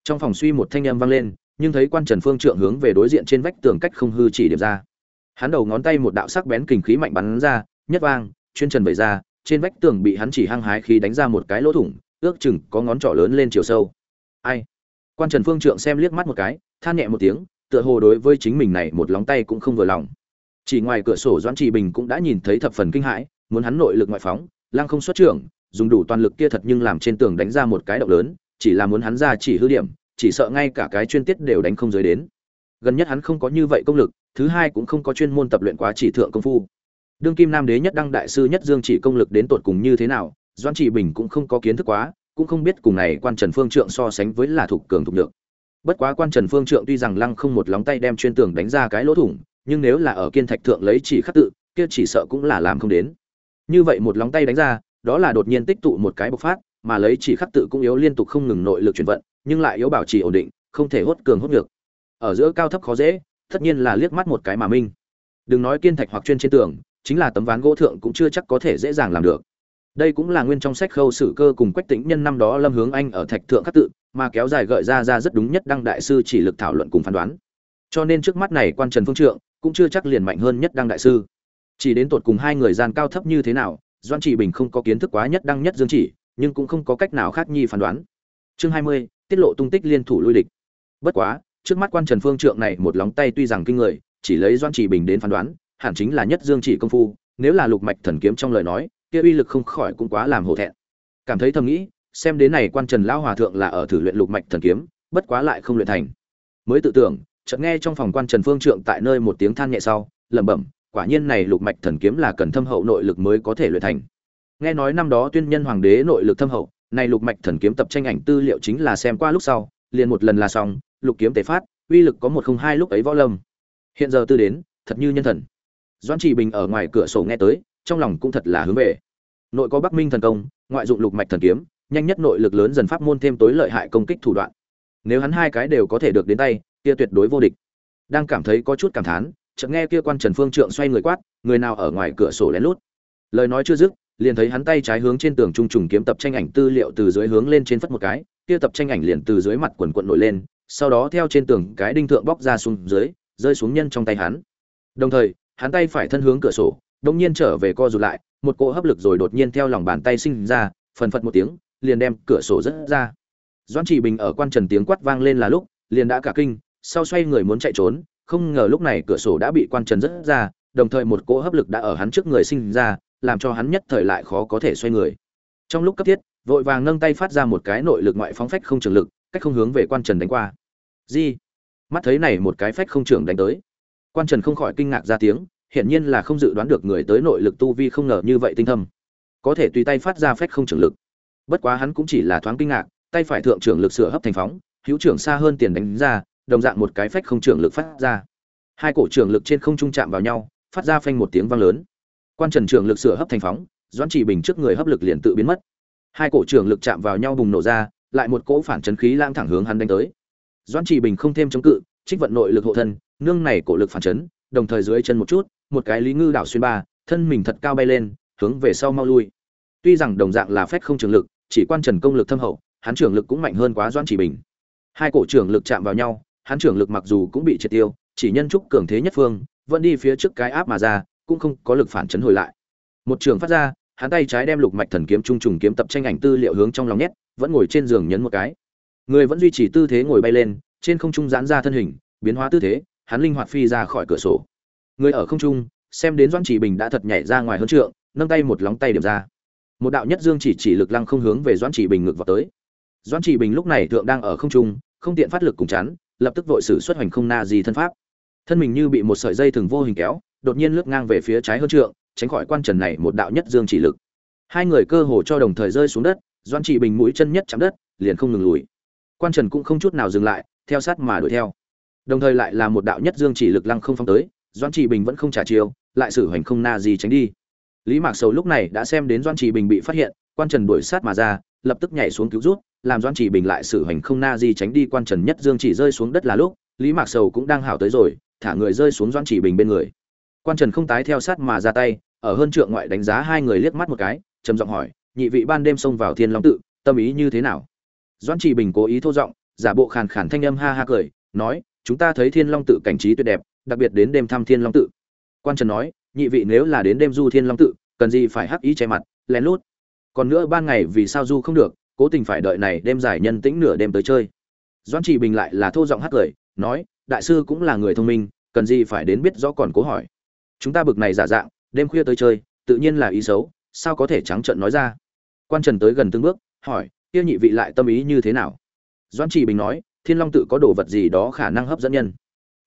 Trong phòng suy một thanh âm vang lên, nhưng thấy quan trần phương trượng hướng về đối diện trên vách tường cách không hư chỉ điểm ra. Hắn đầu ngón tay một đạo sắc bén kình khí mạnh bắn ra, nhất vang, chuyên trần vẩy ra, trên vách tường bị hắn chỉ hăng hái khí đánh ra một cái lỗ thủng ước chừng có ngón trỏ lớn lên chiều sâu. Ai? Quan trần phương trượng xem liếc mắt một cái, than nhẹ một tiếng, tựa hồ đối với chính mình này một lóng tay cũng không vừa lòng. Chỉ ngoài cửa sổ doãn trị bình cũng đã nhìn thấy thập phần kinh hãi, muốn hắn nội lực ngoại phóng, lăng không xuất trưởng, dùng đủ toàn lực kia thật nhưng làm trên tường đánh ra một cái động lớn, chỉ là muốn hắn ra chỉ hư điểm, chỉ sợ ngay cả cái chuyên tiết đều đánh không giới đến. Gần nhất hắn không có như vậy công lực, thứ hai cũng không có chuyên môn tập luyện quá chỉ thượng công phu. Đương kim nam đế nhất đăng đại sư nhất dương chỉ công lực đến tột cùng như thế nào doan chỉ bình cũng không có kiến thức quá, cũng không biết cùng này quan trần phương trượng so sánh với là thuộc cường thuộc được bất quá quan trần phương trượng tuy rằng lăng không một lóng tay đem chuyên tường đánh ra cái lỗ thủng, nhưng nếu là ở kiên thạch thượng lấy chỉ khắc tự, kia chỉ sợ cũng là làm không đến. Như vậy một lóng tay đánh ra, đó là đột nhiên tích tụ một cái bộc phát, mà lấy chỉ khắc tự cũng yếu liên tục không ngừng nội lực chuyển vận, nhưng lại yếu bảo trì ổn định, không thể hốt cường hốt được ở giữa cao thấp khó dễ, tất nhiên là liếc mắt một cái mà minh. Đừng nói kiên thạch hoặc chuyên trên tường, chính là tấm ván gỗ thượng cũng chưa chắc có thể dễ dàng làm được đây cũng là nguyên trong sách khâu sử cơ cùng quách tĩnh nhân năm đó lâm hướng anh ở thạch thượng Các tự, mà kéo dài gợi ra ra rất đúng nhất đăng đại sư chỉ lực thảo luận cùng phán đoán. Cho nên trước mắt này quan trần phương trượng cũng chưa chắc liền mạnh hơn nhất đăng đại sư. Chỉ đến tột cùng hai người gian cao thấp như thế nào doan trị bình không có kiến thức quá nhất đăng nhất dương chỉ, nhưng cũng không có cách nào khác nhi phán đoán. Chương hai mươi, tiết lộ tung tích liên thủ lui địch. Bất quá, trước mắt quan trần phương trượng này một lóng tay tuy rằng kinh người, chỉ lấy doan trị bình đến phán đoán, hẳn chính là nhất dương chỉ công phu, nếu là lục mạch thần kiếm trong lời nói kia uy lực không khỏi cũng quá làm hổ thẹn. Cảm thấy thầm nghĩ, xem đến này quan trần lão hòa thượng là ở thử luyện lục mạch thần kiếm, bất quá lại không luyện thành. Mới tự tưởng, chợt nghe trong phòng quan trần phương trượng tại nơi một tiếng than nhẹ sau, lẩm bẩm, quả nhiên này lục mạch thần kiếm là cần thâm hậu nội lực mới có thể luyện thành. Nghe nói năm đó tuyên nhân hoàng đế nội lực thâm hậu, này lục mạch thần kiếm tập tranh ảnh tư liệu chính là xem qua lúc sau, liền một lần là xong, lục kiếm tế phát, uy lực có một không hai lúc ấy võ lâm. Hiện giờ tư đến, thật như nhân thần. Doãn trị bình ở ngoài cửa sổ nghe tới, trong lòng cũng thật là hướng về nội có bắc minh thần công, ngoại dụng lục mạch thần kiếm, nhanh nhất nội lực lớn dần pháp môn thêm tối lợi hại công kích thủ đoạn. Nếu hắn hai cái đều có thể được đến tay, kia tuyệt đối vô địch. Đang cảm thấy có chút cảm thán, chợt nghe kia quan trần phương trượng xoay người quát, người nào ở ngoài cửa sổ lén lút. Lời nói chưa dứt, liền thấy hắn tay trái hướng trên tường trung trùng kiếm tập tranh ảnh tư liệu từ dưới hướng lên trên phất một cái, kia tập tranh ảnh liền từ dưới mặt quần quận nổi lên, sau đó theo trên tường cái đinh thượng bóc ra xuống dưới, rơi xuống nhân trong tay hắn. Đồng thời, hắn tay phải thân hướng cửa sổ đông nhiên trở về co rụt lại một cỗ hấp lực rồi đột nhiên theo lòng bàn tay sinh ra, phần phật một tiếng, liền đem cửa sổ rớt ra. Doãn chỉ bình ở quan trần tiếng quát vang lên là lúc, liền đã cả kinh, sau xoay người muốn chạy trốn, không ngờ lúc này cửa sổ đã bị quan trần rớt ra, đồng thời một cỗ hấp lực đã ở hắn trước người sinh ra, làm cho hắn nhất thời lại khó có thể xoay người. Trong lúc cấp thiết, vội vàng nâng tay phát ra một cái nội lực ngoại phóng phách không trường lực, cách không hướng về quan trần đánh qua. Di, mắt thấy này một cái phách không trường đánh tới. Quan trần không khỏi kinh ngạc ra tiếng hiển nhiên là không dự đoán được người tới nội lực tu vi không ngờ như vậy tinh thâm. Có thể tùy tay phát ra phách không trưởng lực. Bất quá hắn cũng chỉ là thoáng kinh ngạc, tay phải thượng trưởng lực sửa hấp thành phóng, hữu trưởng xa hơn tiền đánh ra, đồng dạng một cái phách không trưởng lực phát ra. Hai cổ trưởng lực trên không trung chạm vào nhau, phát ra phanh một tiếng vang lớn. Quan trần trưởng lực sửa hấp thành phóng, doãn chỉ bình trước người hấp lực liền tự biến mất. Hai cổ trưởng lực chạm vào nhau bùng nổ ra, lại một cỗ phản chấn khí lang thẳng hướng hắn đánh tới. Doãn chỉ bình không thêm chống cự, trích vận nội lực hộ thân, nương này cổ lực phản chấn, đồng thời dưới chân một chút một cái lý ngư đảo xuyên ba, thân mình thật cao bay lên, hướng về sau mau lui. Tuy rằng đồng dạng là phách không trường lực, chỉ quan trần công lực thâm hậu, hắn trưởng lực cũng mạnh hơn quá doãn chỉ bình. Hai cổ trưởng lực chạm vào nhau, hắn trưởng lực mặc dù cũng bị triệt tiêu, chỉ nhân trúc cường thế nhất phương, vẫn đi phía trước cái áp mà ra, cũng không có lực phản chấn hồi lại. Một trường phát ra, hắn tay trái đem lục mạch thần kiếm trung trùng kiếm tập tranh ảnh tư liệu hướng trong lòng nhét, vẫn ngồi trên giường nhấn một cái. Người vẫn duy trì tư thế ngồi bay lên, trên không trung giãn ra thân hình, biến hóa tư thế, hắn linh hoạt phi ra khỏi cửa sổ người ở không trung, xem đến doãn chỉ bình đã thật nhảy ra ngoài hơn trượng, nâng tay một lóng tay điểm ra. Một đạo nhất dương chỉ chỉ lực lăng không hướng về doãn chỉ bình ngược vào tới. Doãn chỉ bình lúc này thượng đang ở không trung, không tiện phát lực cùng chắn, lập tức vội sử xuất hoành không na gì thân pháp. Thân mình như bị một sợi dây thường vô hình kéo, đột nhiên lướt ngang về phía trái hơn trượng, tránh khỏi quan trần này một đạo nhất dương chỉ lực. Hai người cơ hồ cho đồng thời rơi xuống đất doan chỉ bình mũi chân nhất chạm đất, liền không ngừng lùi. Quan trần cũng không chút nào dừng lại, theo sát mà đuổi theo. Đồng thời lại là một đạo nhất dương chỉ lực lăng không phong tới doan chỉ bình vẫn không trả chiêu, lại xử hoành không na gì tránh đi. Lý mạc sầu lúc này đã xem đến doan chỉ bình bị phát hiện, quan trần đuổi sát mà ra, lập tức nhảy xuống cứu rút, làm doan chỉ bình lại xử hoành không na gì tránh đi quan trần nhất dương chỉ rơi xuống đất là lúc, lý mạc sầu cũng đang hảo tới rồi, thả người rơi xuống doan chỉ bình bên người. Quan trần không tái theo sát mà ra tay, ở hơn trượng ngoại đánh giá hai người liếc mắt một cái, trầm giọng hỏi, nhị vị ban đêm xông vào thiên long tự, tâm ý như thế nào? Doan chỉ bình cố ý thô giọng, giả bộ khàn khàn thanh âm ha ha cười, nói, chúng ta thấy thiên long tự cảnh trí tuyệt đẹp đặc biệt đến đêm thăm thiên long tự. Quan trần nói, nhị vị nếu là đến đêm du thiên long tự, cần gì phải hắc ý che mặt, lén lút. Còn nữa ban ngày vì sao du không được, cố tình phải đợi này đêm giải nhân tĩnh nửa đêm tới chơi. Doan chỉ bình lại là thô giọng hắc cười, nói, đại sư cũng là người thông minh, cần gì phải đến biết rõ còn cố hỏi. Chúng ta bực này giả dạng, đêm khuya tới chơi, tự nhiên là ý xấu, sao có thể trắng trợn nói ra? Quan trần tới gần từng bước, hỏi tiêu nhị vị lại tâm ý như thế nào? Doan chỉ bình nói, thiên long tự có đồ vật gì đó khả năng hấp dẫn nhân?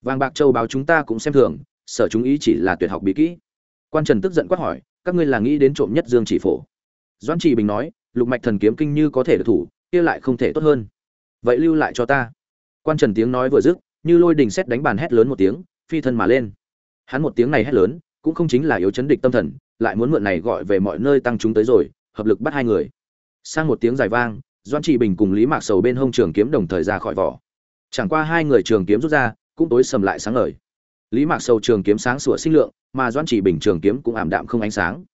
Vàng bạc châu báo chúng ta cũng xem thường, sở chúng ý chỉ là tuyệt học bí kỹ. Quan trần tức giận quát hỏi, các ngươi là nghĩ đến trộm nhất dương chỉ phổ? Doan chỉ bình nói, lục mạch thần kiếm kinh như có thể được thủ, kia lại không thể tốt hơn. Vậy lưu lại cho ta. Quan trần tiếng nói vừa dứt, như lôi đình xét đánh bàn hét lớn một tiếng, phi thân mà lên. Hắn một tiếng này hét lớn, cũng không chính là yếu chấn địch tâm thần, lại muốn mượn này gọi về mọi nơi tăng chúng tới rồi, hợp lực bắt hai người. Sang một tiếng dài vang doan trị bình cùng lý mạc sầu bên hông trường kiếm đồng thời ra khỏi vỏ. Chẳng qua hai người trường kiếm rút ra cũng tối sầm lại sáng ngời. Lý mạc sầu trường kiếm sáng sủa sinh lượng, mà doan chỉ bình trường kiếm cũng ảm đạm không ánh sáng.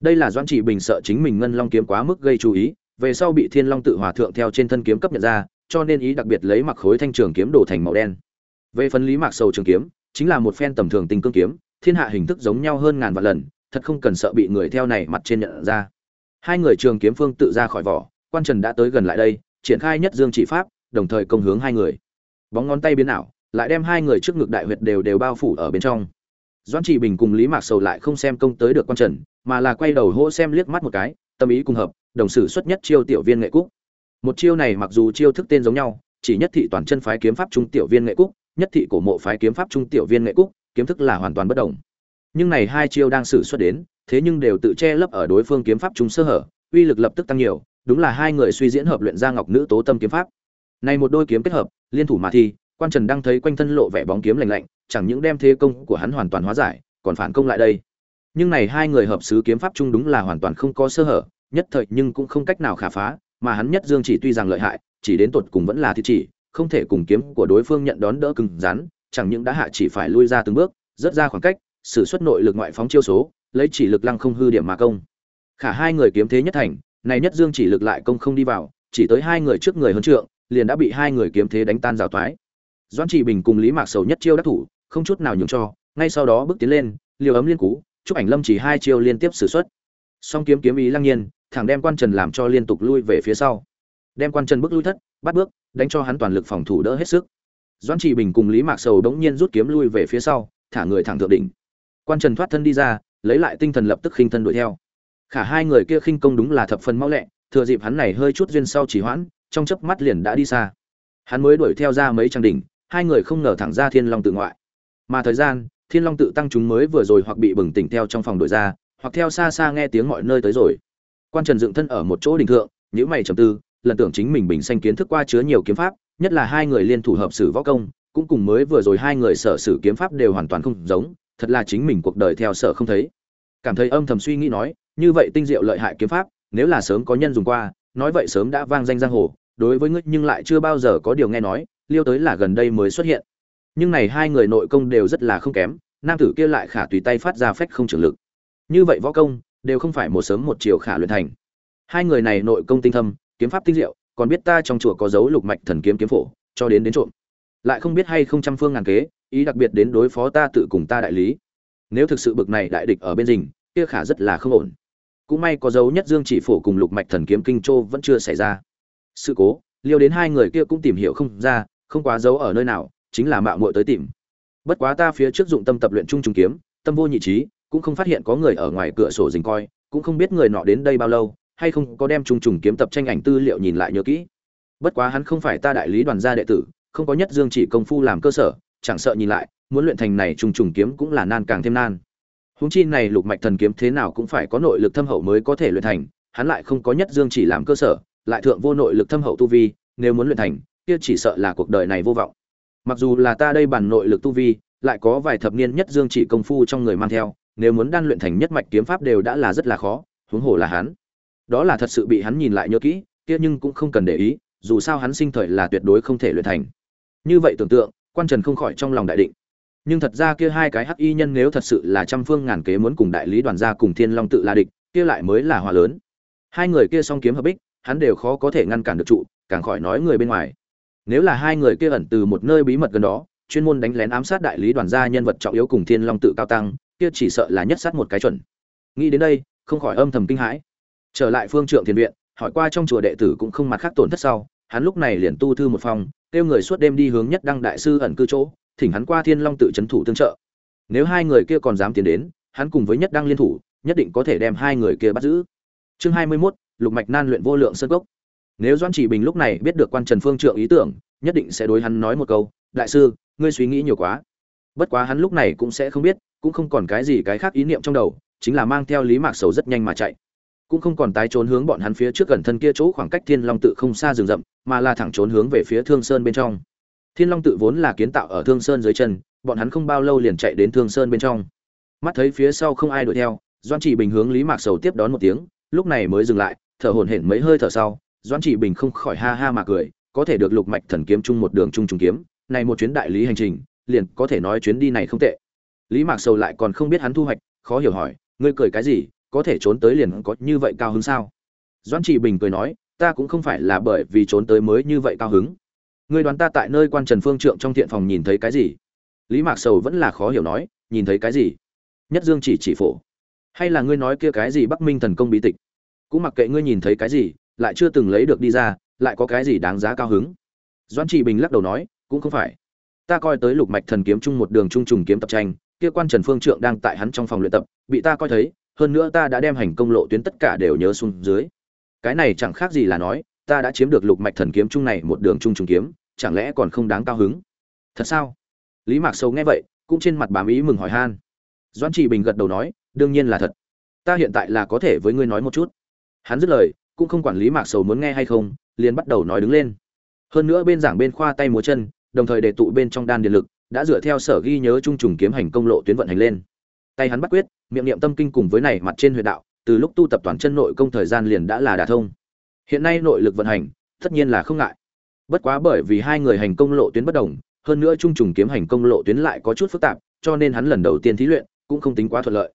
Đây là doan chỉ bình sợ chính mình ngân long kiếm quá mức gây chú ý, về sau bị thiên long tự hòa thượng theo trên thân kiếm cấp nhận ra, cho nên ý đặc biệt lấy mặc khối thanh trường kiếm đổ thành màu đen. Về phần lý mạc sầu trường kiếm, chính là một phen tầm thường tình cương kiếm, thiên hạ hình thức giống nhau hơn ngàn vạn lần, thật không cần sợ bị người theo này mặt trên nhận ra. Hai người trường kiếm phương tự ra khỏi vỏ, quan trần đã tới gần lại đây, triển khai nhất dương chỉ pháp, đồng thời công hướng hai người. Bóng ngón tay biến ảo lại đem hai người trước ngực đại huyệt đều đều bao phủ ở bên trong. Doãn trị bình cùng lý mạc sầu lại không xem công tới được quan trần, mà là quay đầu hô xem liếc mắt một cái, tâm ý cùng hợp, đồng sử xuất nhất chiêu tiểu viên nghệ cúc. Một chiêu này mặc dù chiêu thức tên giống nhau, chỉ nhất thị toàn chân phái kiếm pháp trung tiểu viên nghệ cúc, nhất thị cổ mộ phái kiếm pháp trung tiểu viên nghệ cúc, kiếm thức là hoàn toàn bất đồng. Nhưng này hai chiêu đang sử xuất đến, thế nhưng đều tự che lấp ở đối phương kiếm pháp trung sơ hở, uy lực lập tức tăng nhiều, đúng là hai người suy diễn hợp luyện ra ngọc nữ tố tâm kiếm pháp. Này một đôi kiếm kết hợp, liên thủ mà thi quan trần đang thấy quanh thân lộ vẻ bóng kiếm lạnh lạnh, chẳng những đem thế công của hắn hoàn toàn hóa giải, còn phản công lại đây. Nhưng này hai người hợp sứ kiếm pháp chung đúng là hoàn toàn không có sơ hở, nhất thời nhưng cũng không cách nào khả phá, mà hắn nhất dương chỉ tuy rằng lợi hại, chỉ đến tột cùng vẫn là thiết chỉ, không thể cùng kiếm của đối phương nhận đón đỡ cứng rắn, chẳng những đã hạ chỉ phải lui ra từng bước rất ra khoảng cách, sử xuất nội lực ngoại phóng chiêu số, lấy chỉ lực lăng không hư điểm mà công. Khả hai người kiếm thế nhất thành, này nhất dương chỉ lực lại công không đi vào, chỉ tới hai người trước người hơn trượng, liền đã bị hai người kiếm thế đánh tan rào toái doãn chỉ bình cùng lý mạc sầu nhất chiêu đắc thủ, không chút nào nhường cho, ngay sau đó bước tiến lên, liều ấm liên cú, chúc ảnh lâm chỉ hai chiêu liên tiếp sử xuất. Song kiếm kiếm ý lăng nhiên, thẳng đem quan trần làm cho liên tục lui về phía sau. Đem quan trần bước lui thất, bắt bước, đánh cho hắn toàn lực phòng thủ đỡ hết sức. Doãn trị bình cùng lý mạc sầu đống nhiên rút kiếm lui về phía sau, thả người thẳng thượng đỉnh. Quan trần thoát thân đi ra, lấy lại tinh thần lập tức khinh thân đuổi theo. Khả hai người kia khinh công đúng là thập phần mau lẹ, thừa dịp hắn này hơi chút duyên sau chỉ hoãn, trong chớp mắt liền đã đi xa. Hắn mới đuổi theo ra mấy trang đỉnh hai người không ngờ thẳng ra thiên long tự ngoại. Mà thời gian, thiên long tự tăng chúng mới vừa rồi hoặc bị bừng tỉnh theo trong phòng đổi ra, hoặc theo xa xa nghe tiếng mọi nơi tới rồi. Quan trần dựng thân ở một chỗ đình thượng nhữ mày trầm tư, lần tưởng chính mình bình sanh kiến thức qua chứa nhiều kiếm pháp, nhất là hai người liên thủ hợp sử võ công, cũng cùng mới vừa rồi hai người sở sử kiếm pháp đều hoàn toàn không giống, thật là chính mình cuộc đời theo sở không thấy. Cảm thấy âm thầm suy nghĩ nói, như vậy tinh diệu lợi hại kiếm pháp, nếu là sớm có nhân dùng qua, nói vậy sớm đã vang danh giang hồ đối với ngươi nhưng lại chưa bao giờ có điều nghe nói, liêu tới là gần đây mới xuất hiện. Nhưng này hai người nội công đều rất là không kém, nam tử kia lại khả tùy tay phát ra phách không trường lực. Như vậy võ công, đều không phải một sớm một chiều khả luyện thành. Hai người này nội công tinh thâm, kiếm pháp tinh diệu, còn biết ta trong chùa có dấu lục mạch thần kiếm kiếm phổ, cho đến đến trộm. Lại không biết hay không trăm phương ngàn kế, ý đặc biệt đến đối phó ta tự cùng ta đại lý. Nếu thực sự bực này đại địch ở bên rình, kia khả rất là không ổn. Cũng may có dấu nhất dương chỉ phổ cùng lục mạch thần kiếm kinh châu vẫn chưa xảy ra sự cố, liêu đến hai người kia cũng tìm hiểu không ra, không quá giấu ở nơi nào, chính là mạo muội tới tìm. Bất quá ta phía trước dụng tâm tập luyện trung trùng kiếm, tâm vô nhị trí, cũng không phát hiện có người ở ngoài cửa sổ dình coi, cũng không biết người nọ đến đây bao lâu, hay không có đem trung trùng kiếm tập tranh ảnh tư liệu nhìn lại nhớ kỹ. Bất quá hắn không phải ta đại lý đoàn gia đệ tử, không có nhất dương chỉ công phu làm cơ sở, chẳng sợ nhìn lại, muốn luyện thành này trung trùng kiếm cũng là nan càng thêm nan. Huống chi này lục mạch thần kiếm thế nào cũng phải có nội lực thâm hậu mới có thể luyện thành, hắn lại không có nhất dương chỉ làm cơ sở lại thượng vô nội lực thâm hậu tu vi, nếu muốn luyện thành, kia chỉ sợ là cuộc đời này vô vọng. Mặc dù là ta đây bản nội lực tu vi, lại có vài thập niên nhất dương chỉ công phu trong người mang theo, nếu muốn đan luyện thành nhất mạch kiếm pháp đều đã là rất là khó, huống hồ là hắn. Đó là thật sự bị hắn nhìn lại nhớ kỹ, kia nhưng cũng không cần để ý, dù sao hắn sinh thời là tuyệt đối không thể luyện thành. Như vậy tưởng tượng, quan trần không khỏi trong lòng đại định. Nhưng thật ra kia hai cái hắc y nhân nếu thật sự là trăm phương ngàn kế muốn cùng đại lý đoàn gia cùng thiên long tự là địch, kia lại mới là hòa lớn. Hai người kia song kiếm hợp bích hắn đều khó có thể ngăn cản được trụ càng khỏi nói người bên ngoài. Nếu là hai người kia ẩn từ một nơi bí mật gần đó chuyên môn đánh lén ám sát đại lý đoàn gia nhân vật trọng yếu cùng thiên long tự cao tăng kia chỉ sợ là nhất sát một cái chuẩn. Nghĩ đến đây không khỏi âm thầm kinh hãi. Trở lại phương trượng thiền viện hỏi qua trong chùa đệ tử cũng không mặt khác tổn thất sau hắn lúc này liền tu thư một phòng kêu người suốt đêm đi hướng nhất đăng đại sư ẩn cư chỗ thỉnh hắn qua thiên long tự trấn thủ tương trợ. Nếu hai người kia còn dám tiến đến hắn cùng với nhất đăng liên thủ nhất định có thể đem hai người kia bắt giữ. Chương hai mươi 21, lục mạch nan luyện vô lượng sơn gốc nếu doãn chỉ bình lúc này biết được quan trần phương trượng ý tưởng, nhất định sẽ đối hắn nói một câu, đại sư, ngươi suy nghĩ nhiều quá. Bất quá hắn lúc này cũng sẽ không biết, cũng không còn cái gì cái khác ý niệm trong đầu, chính là mang theo lý mạc sầu rất nhanh mà chạy. Cũng không còn tái trốn hướng bọn hắn phía trước gần thân kia chỗ khoảng cách thiên long tự không xa rừng rậm, mà là thẳng trốn hướng về phía thương sơn bên trong. Thiên long tự vốn là kiến tạo ở thương sơn dưới chân, bọn hắn không bao lâu liền chạy đến thương sơn bên trong. Mắt thấy phía sau không ai đuổi theo doan chỉ bình hướng lý mạc sầu tiếp đón một tiếng, lúc này mới dừng lại thở hổn hển mấy hơi thở sau, Doãn chỉ bình không khỏi ha ha mà cười, có thể được lục mạch thần kiếm chung một đường chung trùng kiếm, này một chuyến đại lý hành trình, liền có thể nói chuyến đi này không tệ. Lý mạc sầu lại còn không biết hắn thu hoạch, khó hiểu hỏi, ngươi cười cái gì, có thể trốn tới liền có như vậy cao hứng sao? Doãn chỉ bình cười nói, ta cũng không phải là bởi vì trốn tới mới như vậy cao hứng. Ngươi đoán ta tại nơi quan trần phương trượng trong thiện phòng nhìn thấy cái gì? Lý mạc sầu vẫn là khó hiểu nói, nhìn thấy cái gì? Nhất dương chỉ chỉ phổ. Hay là ngươi nói kia cái gì bắc minh thần công bí tịch? Cũng mặc kệ ngươi nhìn thấy cái gì, lại chưa từng lấy được đi ra, lại có cái gì đáng giá cao hứng. Doan chỉ bình lắc đầu nói, cũng không phải. Ta coi tới lục mạch thần kiếm chung một đường trung trùng kiếm tập tranh, kia quan trần phương trượng đang tại hắn trong phòng luyện tập, bị ta coi thấy, hơn nữa ta đã đem hành công lộ tuyến tất cả đều nhớ xuống dưới. Cái này chẳng khác gì là nói, ta đã chiếm được lục mạch thần kiếm chung này một đường trung trùng kiếm, chẳng lẽ còn không đáng cao hứng? Thật sao? Lý mạc sâu nghe vậy, cũng trên mặt bám ý mừng hỏi han. Doan trị bình gật đầu nói, đương nhiên là thật. Ta hiện tại là có thể với ngươi nói một chút hắn dứt lời, cũng không quản lý mạc sầu muốn nghe hay không, liền bắt đầu nói đứng lên. Hơn nữa bên giảng bên khoa tay múa chân, đồng thời để tụ bên trong đan điện lực, đã dựa theo sở ghi nhớ trung trùng kiếm hành công lộ tuyến vận hành lên. Tay hắn bắt quyết, miệng niệm tâm kinh cùng với này mặt trên huyệt đạo, từ lúc tu tập toàn chân nội công thời gian liền đã là đả thông. Hiện nay nội lực vận hành, tất nhiên là không ngại. Bất quá bởi vì hai người hành công lộ tuyến bất đồng, hơn nữa trung trùng kiếm hành công lộ tuyến lại có chút phức tạp, cho nên hắn lần đầu tiên thí luyện, cũng không tính quá thuận lợi.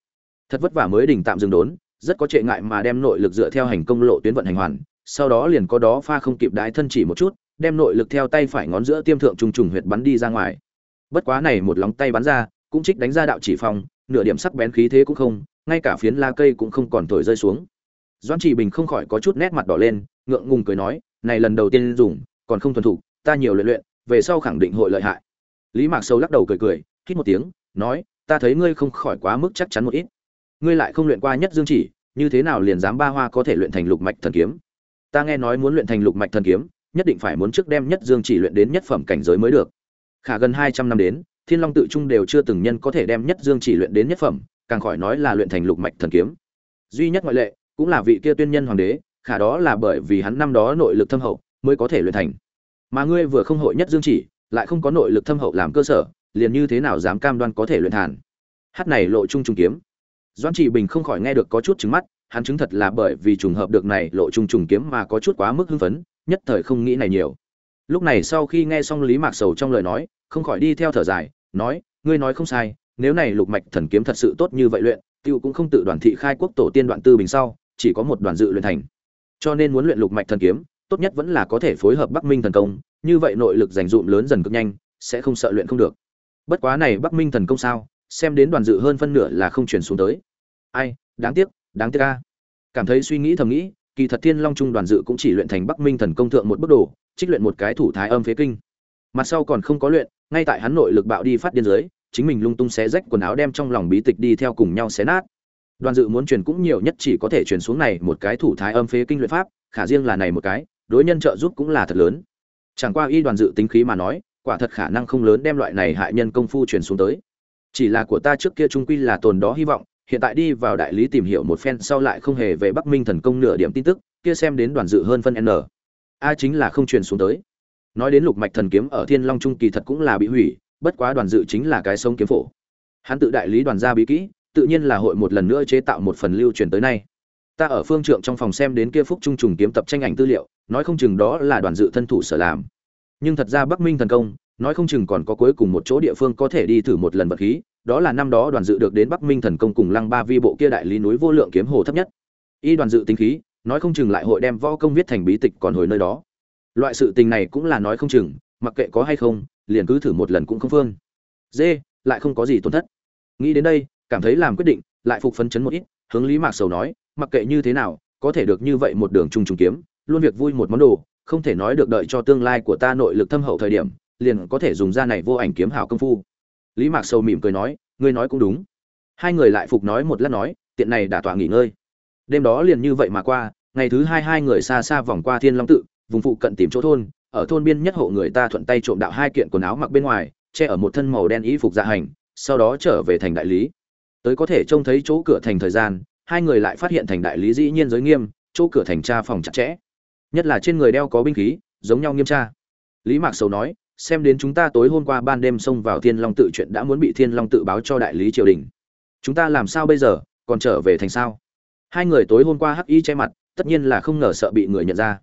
Thật vất vả mới đình tạm dừng đốn rất có trệ ngại mà đem nội lực dựa theo hành công lộ tuyến vận hành hoàn, sau đó liền có đó pha không kịp đái thân chỉ một chút, đem nội lực theo tay phải ngón giữa tiêm thượng trùng trùng huyệt bắn đi ra ngoài. Bất quá này một lóng tay bắn ra, cũng trích đánh ra đạo chỉ phong, nửa điểm sắc bén khí thế cũng không, ngay cả phiến la cây cũng không còn thổi rơi xuống. Doãn chỉ bình không khỏi có chút nét mặt đỏ lên, ngượng ngùng cười nói, này lần đầu tiên dùng, còn không thuần thục, ta nhiều luyện luyện, về sau khẳng định hội lợi hại. Lý mạc sâu lắc đầu cười cười, hít một tiếng, nói, ta thấy ngươi không khỏi quá mức chắc chắn một ít ngươi lại không luyện qua nhất dương chỉ, như thế nào liền dám ba hoa có thể luyện thành lục mạch thần kiếm? Ta nghe nói muốn luyện thành lục mạch thần kiếm, nhất định phải muốn trước đem nhất dương chỉ luyện đến nhất phẩm cảnh giới mới được. Khả gần hai trăm năm đến, thiên long tự trung đều chưa từng nhân có thể đem nhất dương chỉ luyện đến nhất phẩm, càng khỏi nói là luyện thành lục mạch thần kiếm. Duy nhất ngoại lệ, cũng là vị kia tuyên nhân hoàng đế, khả đó là bởi vì hắn năm đó nội lực thâm hậu mới có thể luyện thành. Mà ngươi vừa không hội nhất dương chỉ, lại không có nội lực thâm hậu làm cơ sở, liền như thế nào dám cam đoan có thể luyện hàn hát này lộ trung Trung kiếm doãn trị bình không khỏi nghe được có chút trứng mắt, hắn chứng thật là bởi vì trùng hợp được này lộ trung trùng kiếm mà có chút quá mức hưng phấn, nhất thời không nghĩ này nhiều. Lúc này sau khi nghe xong lý mạc sầu trong lời nói, không khỏi đi theo thở dài, nói, ngươi nói không sai, nếu này lục mạch thần kiếm thật sự tốt như vậy luyện, tiêu cũng không tự đoàn thị khai quốc tổ tiên đoạn tư bình sau, chỉ có một đoàn dự luyện thành. Cho nên muốn luyện lục mạch thần kiếm, tốt nhất vẫn là có thể phối hợp bắc minh thần công, như vậy nội lực dành dụm lớn dần cực nhanh, sẽ không sợ luyện không được. Bất quá này bắc minh thần công sao, xem đến đoàn dự hơn phân nửa là không chuyển xuống tới ai, đáng tiếc đáng tiếc a. Cảm thấy suy nghĩ thầm nghĩ, kỳ thật thiên long trung đoàn dự cũng chỉ luyện thành bắc minh thần công thượng một bước đồ, trích luyện một cái thủ thái âm phế kinh. Mặt sau còn không có luyện, ngay tại hắn nội lực bạo đi phát điên giới chính mình lung tung xé rách quần áo đem trong lòng bí tịch đi theo cùng nhau xé nát. Đoàn dự muốn truyền cũng nhiều nhất chỉ có thể truyền xuống này một cái thủ thái âm phế kinh luyện pháp, khả riêng là này một cái, đối nhân trợ giúp cũng là thật lớn. Chẳng qua y đoàn dự tính khí mà nói, quả thật khả năng không lớn đem loại này hại nhân công phu truyền xuống tới. Chỉ là của ta trước kia trung quy là tồn đó hy vọng hiện tại đi vào đại lý tìm hiểu một phen sau lại không hề về bắc minh thần công nửa điểm tin tức, kia xem đến đoàn dự hơn phân n. A chính là không truyền xuống tới. Nói đến lục mạch thần kiếm ở thiên long trung kỳ thật cũng là bị hủy, bất quá đoàn dự chính là cái sông kiếm phổ. Hắn tự đại lý đoàn gia bí kỹ, tự nhiên là hội một lần nữa chế tạo một phần lưu truyền tới nay. Ta ở phương trượng trong phòng xem đến kia phúc trung trùng kiếm tập tranh ảnh tư liệu, nói không chừng đó là đoàn dự thân thủ sở làm. Nhưng thật ra bắc minh thần công, nói không chừng còn có cuối cùng một chỗ địa phương có thể đi thử một lần vật khí đó là năm đó đoàn dự được đến bắc minh thần công cùng lăng ba vi bộ kia đại lý núi vô lượng kiếm hồ thấp nhất. Y đoàn dự tính khí, nói không chừng lại hội đem võ công viết thành bí tịch còn hồi nơi đó. Loại sự tình này cũng là nói không chừng, mặc kệ có hay không, liền cứ thử một lần cũng không phương. Dê lại không có gì tổn thất. Nghĩ đến đây, cảm thấy làm quyết định, lại phục phấn chấn một ít, hướng lý mạc sầu nói, mặc kệ như thế nào, có thể được như vậy một đường trung trùng kiếm, luôn việc vui một món đồ, không thể nói được đợi cho tương lai của ta nội lực thâm hậu thời điểm, liền có thể dùng ra này vô ảnh kiếm hảo công phu lý mạc sầu mỉm cười nói, ngươi nói cũng đúng. Hai người lại phục nói một lát nói, tiện này đã tỏa nghỉ ngơi. Đêm đó liền như vậy mà qua, ngày thứ hai hai người xa xa vòng qua thiên long tự, vùng phụ cận tìm chỗ thôn, ở thôn biên nhất hộ người ta thuận tay trộm đạo hai kiện quần áo mặc bên ngoài, che ở một thân màu đen y phục dạ hành, sau đó trở về thành đại lý. Tới có thể trông thấy chỗ cửa thành thời gian, hai người lại phát hiện thành đại lý dĩ nhiên giới nghiêm, chỗ cửa thành tra phòng chặt chẽ. Nhất là trên người đeo có binh khí, giống nhau nghiêm tra. Lý mạc sầu nói xem đến chúng ta tối hôm qua ban đêm xông vào thiên long tự chuyện đã muốn bị thiên long tự báo cho đại lý triều đình. Chúng ta làm sao bây giờ? Còn trở về thành sao? Hai người tối hôm qua hắc y che mặt, tất nhiên là không ngờ sợ bị người nhận ra.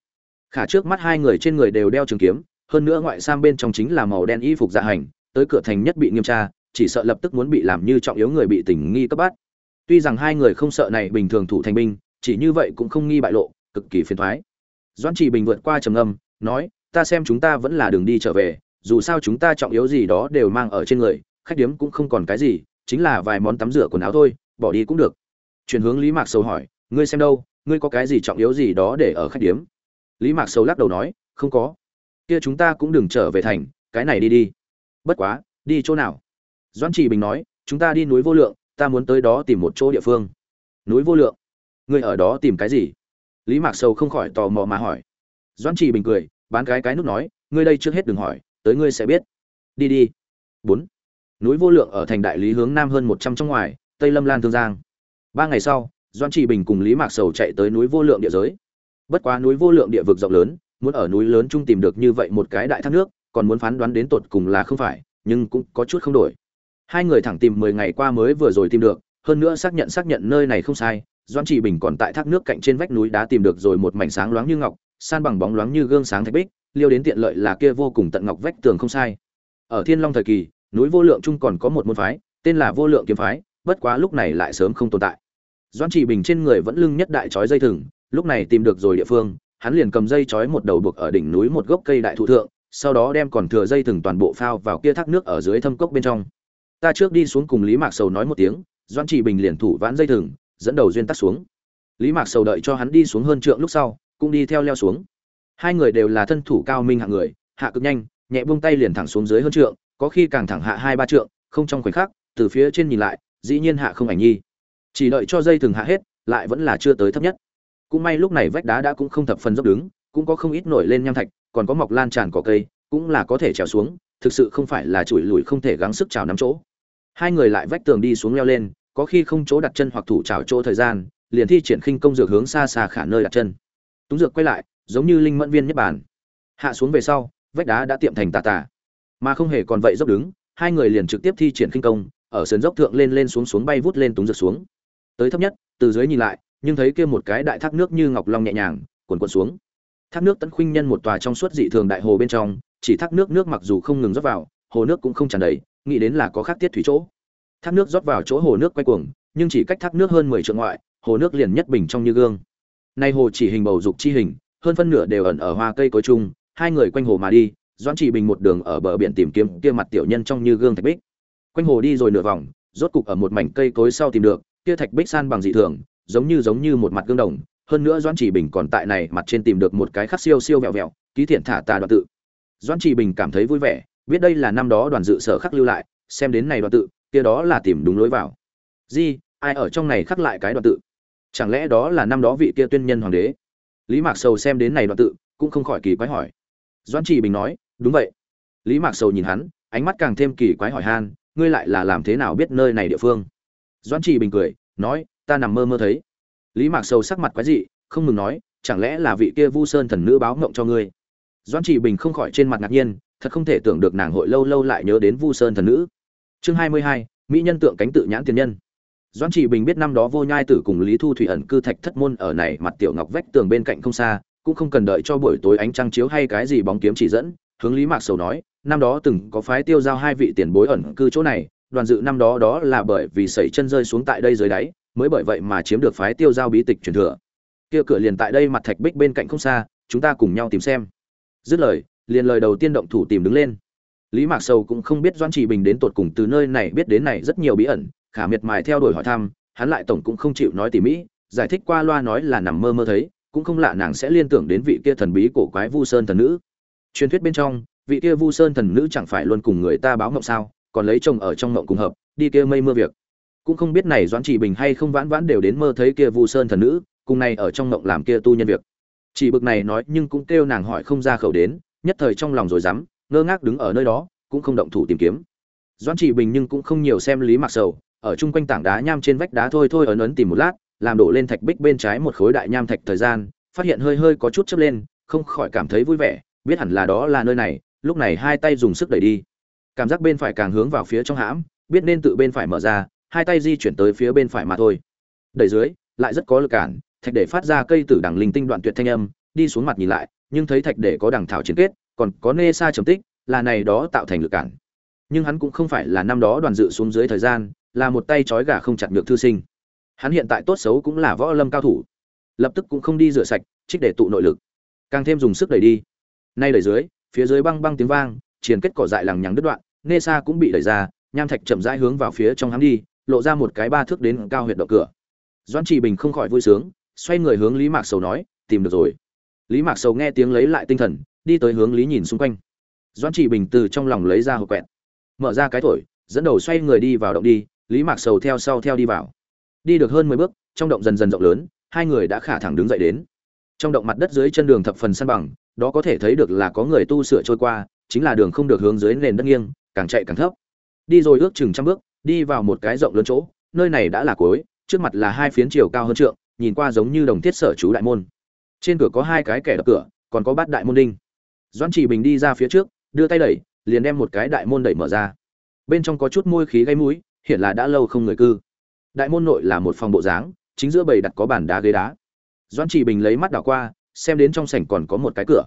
Khả trước mắt hai người trên người đều đeo trường kiếm, hơn nữa ngoại sang bên trong chính là màu đen y phục dạ hành, tới cửa thành nhất bị nghiêm tra, chỉ sợ lập tức muốn bị làm như trọng yếu người bị tình nghi cấp bắt tuy rằng hai người không sợ này bình thường thủ thành binh, chỉ như vậy cũng không nghi bại lộ, cực kỳ phiền thoái. Doãn chỉ bình vượt qua trầm âm nói ta xem chúng ta vẫn là đường đi trở về, dù sao chúng ta trọng yếu gì đó đều mang ở trên người, khách điếm cũng không còn cái gì, chính là vài món tắm rửa quần áo thôi, bỏ đi cũng được. Chuyển hướng lý mạc sầu hỏi, ngươi xem đâu, ngươi có cái gì trọng yếu gì đó để ở khách điếm? Lý mạc sầu lắc đầu nói, không có. Kia chúng ta cũng đừng trở về thành, cái này đi đi. Bất quá, đi chỗ nào? Doãn chỉ bình nói, chúng ta đi núi vô lượng, ta muốn tới đó tìm một chỗ địa phương. Núi vô lượng? Ngươi ở đó tìm cái gì? Lý mạc sầu không khỏi tò mò mà hỏi. Doãn chỉ bình cười bán cái cái nút nói, ngươi đây trước hết đừng hỏi, tới ngươi sẽ biết. Đi đi. Bốn. Núi vô lượng ở thành đại lý hướng nam hơn một trăm trong ngoài, tây lâm lan thương giang. Ba ngày sau doan trị bình cùng lý mạc sầu chạy tới núi vô lượng địa giới. Bất quá núi vô lượng địa vực rộng lớn, muốn ở núi lớn chung tìm được như vậy một cái đại thác nước, còn muốn phán đoán đến tột cùng là không phải, nhưng cũng có chút không đổi. Hai người thẳng tìm mười ngày qua mới vừa rồi tìm được, hơn nữa xác nhận xác nhận nơi này không sai doan trị bình còn tại thác nước cạnh trên vách núi đá tìm được rồi một mảnh sáng loáng như ngọc san bằng bóng loáng như gương sáng thạch bích, liêu đến tiện lợi là kia vô cùng tận ngọc vách tường không sai. Ở thiên long thời kỳ, núi vô lượng trung còn có một môn phái, tên là vô lượng kiếm phái, bất quá lúc này lại sớm không tồn tại. Doãn chỉ bình trên người vẫn lưng nhất đại chói dây thừng, lúc này tìm được rồi địa phương, hắn liền cầm dây chói một đầu buộc ở đỉnh núi một gốc cây đại thụ thượng, sau đó đem còn thừa dây thừng toàn bộ phao vào kia thác nước ở dưới thâm cốc bên trong. Ta trước đi xuống cùng lý mạc sầu nói một tiếng, Doãn chỉ bình liền thủ vãn dây thừng, dẫn đầu duyên tắt xuống. Lý mạc sầu đợi cho hắn đi xuống hơn trượng lúc sau cũng đi theo leo xuống. Hai người đều là thân thủ cao minh hạng người, hạ cực nhanh, nhẹ buông tay liền thẳng xuống dưới hơn trượng, có khi càng thẳng hạ hai ba trượng, không trong khoảnh khắc, từ phía trên nhìn lại, dĩ nhiên hạ không ảnh nhi. Chỉ đợi cho dây thừng hạ hết, lại vẫn là chưa tới thấp nhất. Cũng may lúc này vách đá đã cũng không thập phần dốc đứng, cũng có không ít nổi lên nham thạch, còn có mọc lan tràn cỏ cây, cũng là có thể trèo xuống, thực sự không phải là chùi lùi không thể gắng sức trào nắm chỗ. Hai người lại vách tường đi xuống leo lên, có khi không chỗ đặt chân hoặc thủ trào chỗ thời gian, liền thi triển khinh công dược hướng xa xa khả nơi đặt chân túng dược quay lại, giống như linh mẫn viên nhất bản hạ xuống về sau, vách đá đã tiệm thành tà tà. Mà không hề còn vậy dốc đứng, hai người liền trực tiếp thi triển khinh công, ở sườn dốc thượng lên lên xuống xuống bay vút lên túng dược xuống. Tới thấp nhất, từ dưới nhìn lại, nhưng thấy kia một cái đại thác nước như ngọc long nhẹ nhàng, cuồn cuộn xuống. Thác nước tấn khuynh nhân một tòa trong suốt dị thường đại hồ bên trong, chỉ thác nước nước mặc dù không ngừng rót vào, hồ nước cũng không tràn đầy, nghĩ đến là có khác tiết thủy chỗ. Thác nước rót vào chỗ hồ nước quay cuồng, nhưng chỉ cách thác nước hơn mười trượng ngoại, hồ nước liền nhất bình trong như gương nay hồ chỉ hình bầu dục chi hình, hơn phân nửa đều ẩn ở hoa cây cối chung, hai người quanh hồ mà đi, doãn chỉ bình một đường ở bờ biển tìm kiếm kia mặt tiểu nhân trong như gương thạch bích. Quanh hồ đi rồi nửa vòng, rốt cục ở một mảnh cây cối sau tìm được, kia thạch bích san bằng dị thường, giống như giống như một mặt gương đồng. Hơn nữa doãn chỉ bình còn tại này mặt trên tìm được một cái khắc siêu siêu vẹo vẹo, ký thiện thả tà đoạn tự. Doãn chỉ bình cảm thấy vui vẻ, biết đây là năm đó đoàn dự sở khắc lưu lại, xem đến này đoạn tự, kia đó là tìm đúng lối vào. Di, ai ở trong này khắc lại cái đoạn tự? Chẳng lẽ đó là năm đó vị kia tuyên nhân hoàng đế? Lý mạc sầu xem đến này đoạn tự, cũng không khỏi kỳ quái hỏi. Doãn chỉ bình nói, đúng vậy. Lý mạc sầu nhìn hắn, ánh mắt càng thêm kỳ quái hỏi han, ngươi lại là làm thế nào biết nơi này địa phương? Doãn chỉ bình cười, nói, ta nằm mơ mơ thấy. Lý mạc sầu sắc mặt quái dị, không ngừng nói, chẳng lẽ là vị kia vu sơn thần nữ báo ngộng cho ngươi? Doãn chỉ bình không khỏi trên mặt ngạc nhiên, thật không thể tưởng được nàng hội lâu lâu lại nhớ đến vu sơn thần nữ. Chương hai mươi hai, mỹ nhân tượng cánh tự nhãn tiền nhân doãn chỉ bình biết năm đó vô nhai tử cùng lý thu thủy ẩn cư thạch thất môn ở này mặt tiểu ngọc vách tường bên cạnh không xa, cũng không cần đợi cho buổi tối ánh trăng chiếu hay cái gì bóng kiếm chỉ dẫn, hướng lý mạc sầu nói, năm đó từng có phái tiêu giao hai vị tiền bối ẩn cư chỗ này, đoàn dự năm đó đó là bởi vì sẩy chân rơi xuống tại đây dưới đáy, mới bởi vậy mà chiếm được phái tiêu giao bí tịch truyền thừa. Kia cửa liền tại đây mặt thạch bích bên cạnh không xa, chúng ta cùng nhau tìm xem. Dứt lời, liền lời đầu tiên động thủ tìm đứng lên. Lý mạc sầu cũng không biết doan chỉ bình đến tột cùng từ nơi này biết đến này rất nhiều bí ẩn khả miệt mài theo đuổi hỏi thăm, hắn lại tổng cũng không chịu nói tỉ mỹ giải thích qua loa nói là nằm mơ mơ thấy, cũng không lạ nàng sẽ liên tưởng đến vị kia thần bí cổ quái vu sơn thần nữ. Truyền thuyết bên trong, vị kia vu sơn thần nữ chẳng phải luôn cùng người ta báo mộng sao, còn lấy chồng ở trong mộng cùng hợp, đi kia mây mưa việc. Cũng không biết này doãn chỉ bình hay không vãn vãn đều đến mơ thấy kia vu sơn thần nữ, cùng này ở trong mộng làm kia tu nhân việc. Chỉ bực này nói nhưng cũng kêu nàng hỏi không ra khẩu đến, nhất thời trong lòng rồi dám, ngơ ngác đứng ở nơi đó, cũng không động thủ tìm kiếm. Doãn chỉ bình nhưng cũng không nhiều xem lý mặc sầu ở chung quanh tảng đá nham trên vách đá thôi thôi ấn ấn tìm một lát, làm đổ lên thạch bích bên trái một khối đại nham thạch thời gian, phát hiện hơi hơi có chút chớp lên, không khỏi cảm thấy vui vẻ, biết hẳn là đó là nơi này, lúc này hai tay dùng sức đẩy đi. Cảm giác bên phải càng hướng vào phía trong hãm, biết nên tự bên phải mở ra, hai tay di chuyển tới phía bên phải mà thôi. Đẩy dưới, lại rất có lực cản, thạch để phát ra cây tử đằng linh tinh đoạn tuyệt thanh âm, đi xuống mặt nhìn lại, nhưng thấy thạch để có đằng thảo chiến kết, còn có nê xa trầm tích, là này đó tạo thành lực cản. Nhưng hắn cũng không phải là năm đó đoàn dự xuống dưới thời gian là một tay trói gà không chặt được thư sinh. Hắn hiện tại tốt xấu cũng là võ lâm cao thủ. Lập tức cũng không đi rửa sạch, trích để tụ nội lực. Càng thêm dùng sức đẩy đi. Nay đẩy dưới, phía dưới băng băng tiếng vang triển kết cỏ dại lằng nhằng đứt đoạn, nê xa cũng bị đẩy ra, nham thạch chậm rãi hướng vào phía trong hắn đi, lộ ra một cái ba thước đến cao huyệt động cửa. Doãn trì bình không khỏi vui sướng, xoay người hướng lý mạc sầu nói, tìm được rồi. Lý mạc sầu nghe tiếng lấy lại tinh thần, đi tới hướng lý nhìn xung quanh. Doãn trì bình từ trong lòng lấy ra hộp quẹt. Mở ra cái thổi, dẫn đầu xoay người đi vào động đi lý mạc sầu theo sau theo đi vào. Đi được hơn mười bước, trong động dần dần rộng lớn, hai người đã khả thẳng đứng dậy đến. Trong động mặt đất dưới chân đường thập phần săn bằng, đó có thể thấy được là có người tu sửa trôi qua, chính là đường không được hướng dưới nền đất nghiêng, càng chạy càng thấp. Đi rồi ước chừng trăm bước, đi vào một cái rộng lớn chỗ, nơi này đã là cuối, trước mặt là hai phiến chiều cao hơn trượng, nhìn qua giống như đồng thiết sở chú đại môn. Trên cửa có hai cái kẻ đập cửa, còn có bát đại môn đinh. Doãn chỉ bình đi ra phía trước, đưa tay đẩy, liền đem một cái đại môn đẩy mở ra. Bên trong có chút môi khí gây mũi hiện là đã lâu không người cư. Đại môn nội là một phòng bộ dáng, chính giữa bầy đặt có bàn đá ghế đá. Doãn chỉ bình lấy mắt đảo qua, xem đến trong sảnh còn có một cái cửa.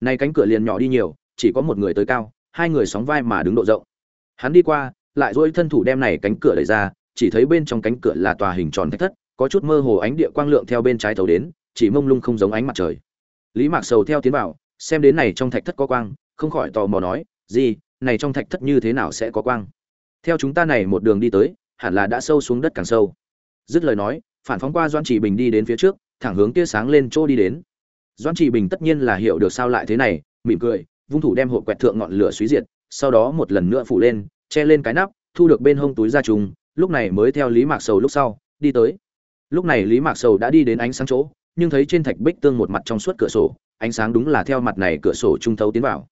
Này cánh cửa liền nhỏ đi nhiều, chỉ có một người tới cao, hai người sóng vai mà đứng độ rộng. Hắn đi qua, lại dỗi thân thủ đem này cánh cửa đẩy ra, chỉ thấy bên trong cánh cửa là tòa hình tròn thạch thất, có chút mơ hồ ánh địa quang lượng theo bên trái thấu đến, chỉ mông lung không giống ánh mặt trời. Lý mạc sầu theo tiến vào, xem đến này trong thạch thất có quang, không khỏi tò mò nói, gì, này trong thạch thất như thế nào sẽ có quang? Theo chúng ta này một đường đi tới, hẳn là đã sâu xuống đất càng sâu. Dứt lời nói, phản phóng qua doan chỉ bình đi đến phía trước, thẳng hướng tia sáng lên chỗ đi đến. Doan chỉ bình tất nhiên là hiểu được sao lại thế này, mỉm cười, vung thủ đem hộp quẹt thượng ngọn lửa suy diệt, sau đó một lần nữa phủ lên, che lên cái nắp, thu được bên hông túi ra trùng, lúc này mới theo lý mạc sầu lúc sau, đi tới. Lúc này lý mạc sầu đã đi đến ánh sáng chỗ, nhưng thấy trên thạch bích tương một mặt trong suốt cửa sổ, ánh sáng đúng là theo mặt này cửa sổ trung thấu tiến vào.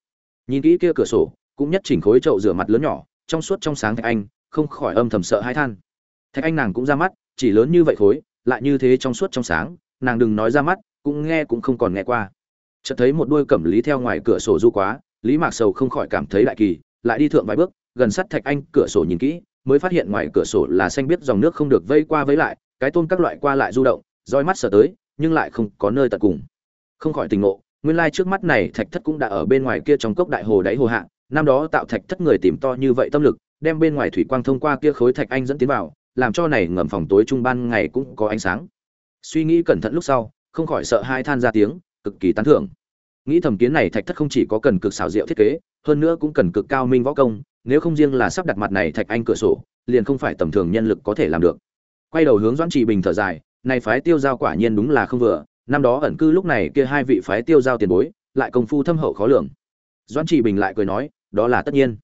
Nhìn kỹ kia cửa sổ, cũng nhất chỉnh khối chậu rửa mặt lớn nhỏ trong suốt trong sáng thạch anh, không khỏi âm thầm sợ hãi than. Thạch anh nàng cũng ra mắt, chỉ lớn như vậy khối, lại như thế trong suốt trong sáng, nàng đừng nói ra mắt, cũng nghe cũng không còn nghe qua. Chợt thấy một đôi cẩm lý theo ngoài cửa sổ du quá, lý mạc sầu không khỏi cảm thấy đại kỳ, lại đi thượng vài bước, gần sát thạch anh cửa sổ nhìn kỹ, mới phát hiện ngoài cửa sổ là xanh biết dòng nước không được vây qua vây lại, cái tôn các loại qua lại du động roi mắt sợ tới, nhưng lại không có nơi tận cùng. Không khỏi tình ngộ, nguyên lai trước mắt này thạch thất cũng đã ở bên ngoài kia trong cốc đại hồ đáy hồ hạ năm đó tạo thạch thất người tìm to như vậy tâm lực, đem bên ngoài thủy quang thông qua kia khối thạch anh dẫn tiến vào, làm cho này ngầm phòng tối trung ban ngày cũng có ánh sáng. Suy nghĩ cẩn thận lúc sau, không khỏi sợ hai than ra tiếng, cực kỳ tán thưởng. Nghĩ thầm kiến này thạch thất không chỉ có cần cực xảo diệu thiết kế, hơn nữa cũng cần cực cao minh võ công, nếu không riêng là sắp đặt mặt này thạch anh cửa sổ, liền không phải tầm thường nhân lực có thể làm được. Quay đầu hướng doãn trị bình thở dài, này phái tiêu giao quả nhiên đúng là không vừa, năm đó ẩn cư lúc này kia hai vị phái tiêu giao tiền bối, lại công phu thâm hậu khó lường. Doãn trị bình lại cười nói đó là tất nhiên.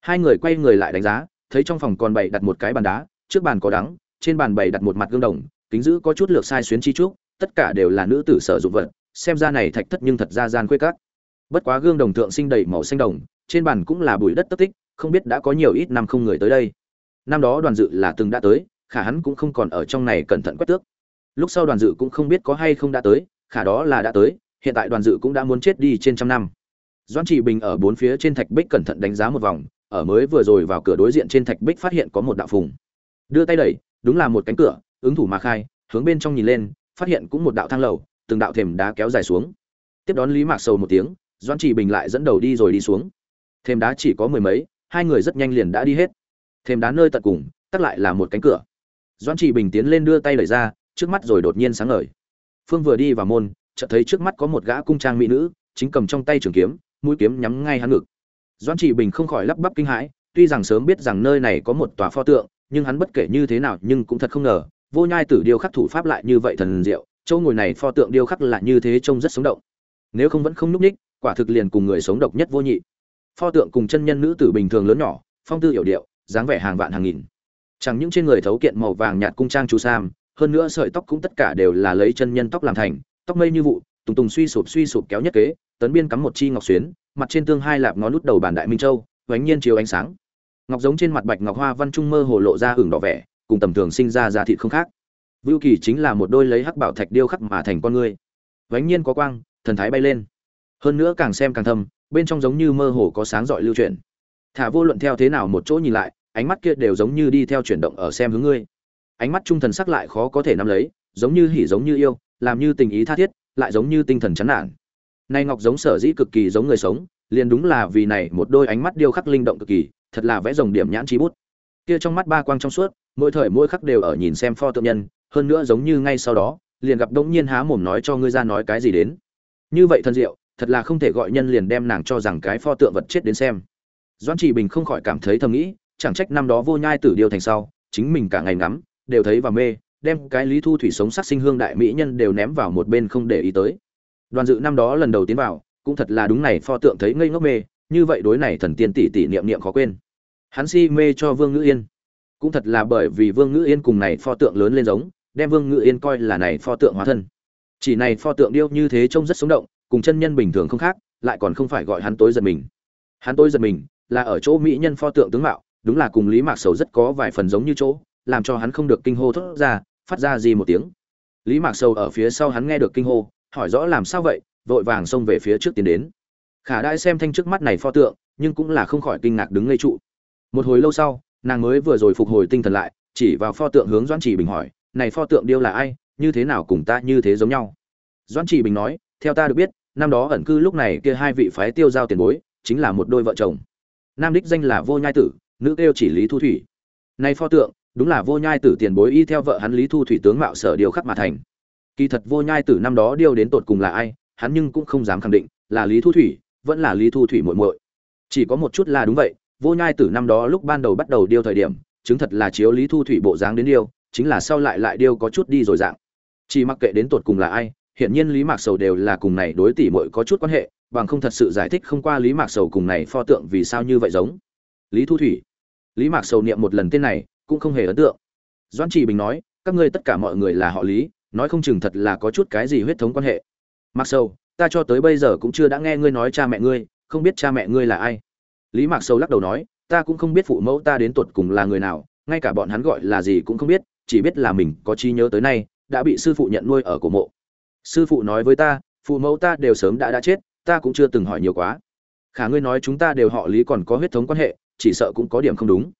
Hai người quay người lại đánh giá, thấy trong phòng còn bày đặt một cái bàn đá, trước bàn có đắng, trên bàn bày đặt một mặt gương đồng, kính giữ có chút lược sai xuyến chi trúc, tất cả đều là nữ tử sở dụng vật, xem ra này thạch thất nhưng thật ra gian khuê các. Bất quá gương đồng thượng sinh đầy màu xanh đồng, trên bàn cũng là bụi đất tất tích, không biết đã có nhiều ít năm không người tới đây. Năm đó đoàn dự là từng đã tới, khả hắn cũng không còn ở trong này cẩn thận quét tước. Lúc sau đoàn dự cũng không biết có hay không đã tới, khả đó là đã tới, hiện tại đoàn dự cũng đã muốn chết đi trên trăm năm doãn Chỉ bình ở bốn phía trên thạch bích cẩn thận đánh giá một vòng, ở mới vừa rồi vào cửa đối diện trên thạch bích phát hiện có một đạo phùng. Đưa tay đẩy, đúng là một cánh cửa, ứng thủ mà khai, hướng bên trong nhìn lên, phát hiện cũng một đạo thang lầu, từng đạo thềm đá kéo dài xuống. Tiếp đón lý mạc sầu một tiếng, doãn Chỉ bình lại dẫn đầu đi rồi đi xuống. Thềm đá chỉ có mười mấy, hai người rất nhanh liền đã đi hết. Thềm đá nơi tận cùng tắt lại là một cánh cửa. Doãn Chỉ bình tiến lên đưa tay đẩy ra, trước mắt rồi đột nhiên sáng ngời. Phương vừa đi vào môn, chợt thấy trước mắt có một gã cung trang mỹ nữ, chính cầm trong tay trường kiếm mũi kiếm nhắm ngay hắn ngực. Doãn trị bình không khỏi lắp bắp kinh hãi, tuy rằng sớm biết rằng nơi này có một tòa pho tượng, nhưng hắn bất kể như thế nào nhưng cũng thật không ngờ, vô nhai tử điêu khắc thủ pháp lại như vậy thần diệu, chỗ ngồi này pho tượng điêu khắc lại như thế trông rất sống động. Nếu không vẫn không núp ních, quả thực liền cùng người sống độc nhất vô nhị. Pho tượng cùng chân nhân nữ tử bình thường lớn nhỏ, phong tư hiểu điệu, dáng vẻ hàng vạn hàng nghìn. Chẳng những trên người thấu kiện màu vàng nhạt cung trang chú sam, hơn nữa sợi tóc cũng tất cả đều là lấy chân nhân tóc làm thành, tóc mây như vụ tùng tùng suy sụp suy sụp kéo nhất kế, tấn biên cắm một chi ngọc xuyến, mặt trên tương hai lạp ngón nút đầu bản đại minh châu vánh nhiên chiếu ánh sáng. Ngọc giống trên mặt bạch ngọc hoa văn trung mơ hồ lộ ra hưởng đỏ vẻ, cùng tầm thường sinh ra ra thịt không khác. Vưu kỳ chính là một đôi lấy hắc bảo thạch điêu khắc mà thành con người. Vánh nhiên có quang, thần thái bay lên. Hơn nữa càng xem càng thâm, bên trong giống như mơ hồ có sáng rọi lưu truyền thả vô luận theo thế nào một chỗ nhìn lại, ánh mắt kia đều giống như đi theo chuyển động ở xem hướng ngươi. Ánh mắt trung thần sắc lại khó có thể nắm lấy, giống như hỉ giống như yêu, làm như tình ý tha thiết lại giống như tinh thần chán nản. Nay ngọc giống sở dĩ cực kỳ giống người sống, liền đúng là vì này một đôi ánh mắt điêu khắc linh động cực kỳ, thật là vẽ rồng điểm nhãn trí bút. Kia trong mắt ba quang trong suốt, mỗi thời mỗi khắc đều ở nhìn xem pho tượng nhân, hơn nữa giống như ngay sau đó, liền gặp đống nhiên há mồm nói cho ngươi ra nói cái gì đến. Như vậy thân diệu, thật là không thể gọi nhân liền đem nàng cho rằng cái pho tượng vật chết đến xem. Doãn trì bình không khỏi cảm thấy thầm nghĩ, chẳng trách năm đó vô nhai tử điêu thành sau, chính mình cả ngày ngắm, đều thấy và mê đem cái lý thu thủy sống sắc sinh hương đại mỹ nhân đều ném vào một bên không để ý tới. Đoàn dự năm đó lần đầu tiến vào, cũng thật là đúng này, pho tượng thấy ngây ngốc mê, như vậy đối này thần tiên tỷ tỷ niệm niệm khó quên. Hắn si mê cho vương ngữ yên. Cũng thật là bởi vì vương ngữ yên cùng này pho tượng lớn lên giống, đem vương ngữ yên coi là này pho tượng hóa thân. Chỉ này pho tượng điêu như thế trông rất sống động, cùng chân nhân bình thường không khác, lại còn không phải gọi hắn tối giật mình. Hắn tối giật mình là ở chỗ mỹ nhân pho tượng tướng mạo, đúng là cùng lý mạc sầu rất có vài phần giống như chỗ, làm cho hắn không được kinh hô thốt ra phát ra gì một tiếng. Lý mạc sầu ở phía sau hắn nghe được kinh hô, hỏi rõ làm sao vậy, vội vàng xông về phía trước tiến đến. Khả đại xem thanh trước mắt này pho tượng, nhưng cũng là không khỏi kinh ngạc đứng ngây trụ. Một hồi lâu sau, nàng mới vừa rồi phục hồi tinh thần lại, chỉ vào pho tượng hướng doãn chỉ bình hỏi, này pho tượng điêu là ai? Như thế nào cùng ta như thế giống nhau? Doãn chỉ bình nói, theo ta được biết, năm đó ẩn cư lúc này kia hai vị phái tiêu giao tiền bối, chính là một đôi vợ chồng. Nam đích danh là vô nhai tử, nữ kêu chỉ lý thu thủy. Nay pho tượng đúng là vô nhai tử tiền bối y theo vợ hắn lý thu thủy tướng mạo sở điều khắc mà thành. Kỳ thật vô nhai tử năm đó điêu đến tột cùng là ai, hắn nhưng cũng không dám khẳng định, là lý thu thủy, vẫn là lý thu thủy muội muội. Chỉ có một chút là đúng vậy, vô nhai tử năm đó lúc ban đầu bắt đầu điêu thời điểm, chứng thật là chiếu lý thu thủy bộ dáng đến điêu, chính là sau lại lại điêu có chút đi rồi dạng. Chỉ mặc kệ đến tột cùng là ai hiện nhiên lý mạc sầu đều là cùng này đối tỷ muội có chút quan hệ, bằng không thật sự giải thích không qua lý mạc sầu cùng này pho tượng vì sao như vậy giống. Lý thu thủy. Lý mạc sầu niệm một lần tên này cũng không hề ấn tượng. Doãn trì bình nói, các ngươi tất cả mọi người là họ lý, nói không chừng thật là có chút cái gì huyết thống quan hệ. Mạc sầu, ta cho tới bây giờ cũng chưa đã nghe ngươi nói cha mẹ ngươi, không biết cha mẹ ngươi là ai. Lý mạc sầu lắc đầu nói, ta cũng không biết phụ mẫu ta đến tuột cùng là người nào, ngay cả bọn hắn gọi là gì cũng không biết, chỉ biết là mình có chi nhớ tới nay, đã bị sư phụ nhận nuôi ở cổ mộ. Sư phụ nói với ta, phụ mẫu ta đều sớm đã đã chết, ta cũng chưa từng hỏi nhiều quá. Khả ngươi nói chúng ta đều họ lý còn có huyết thống quan hệ, chỉ sợ cũng có điểm không đúng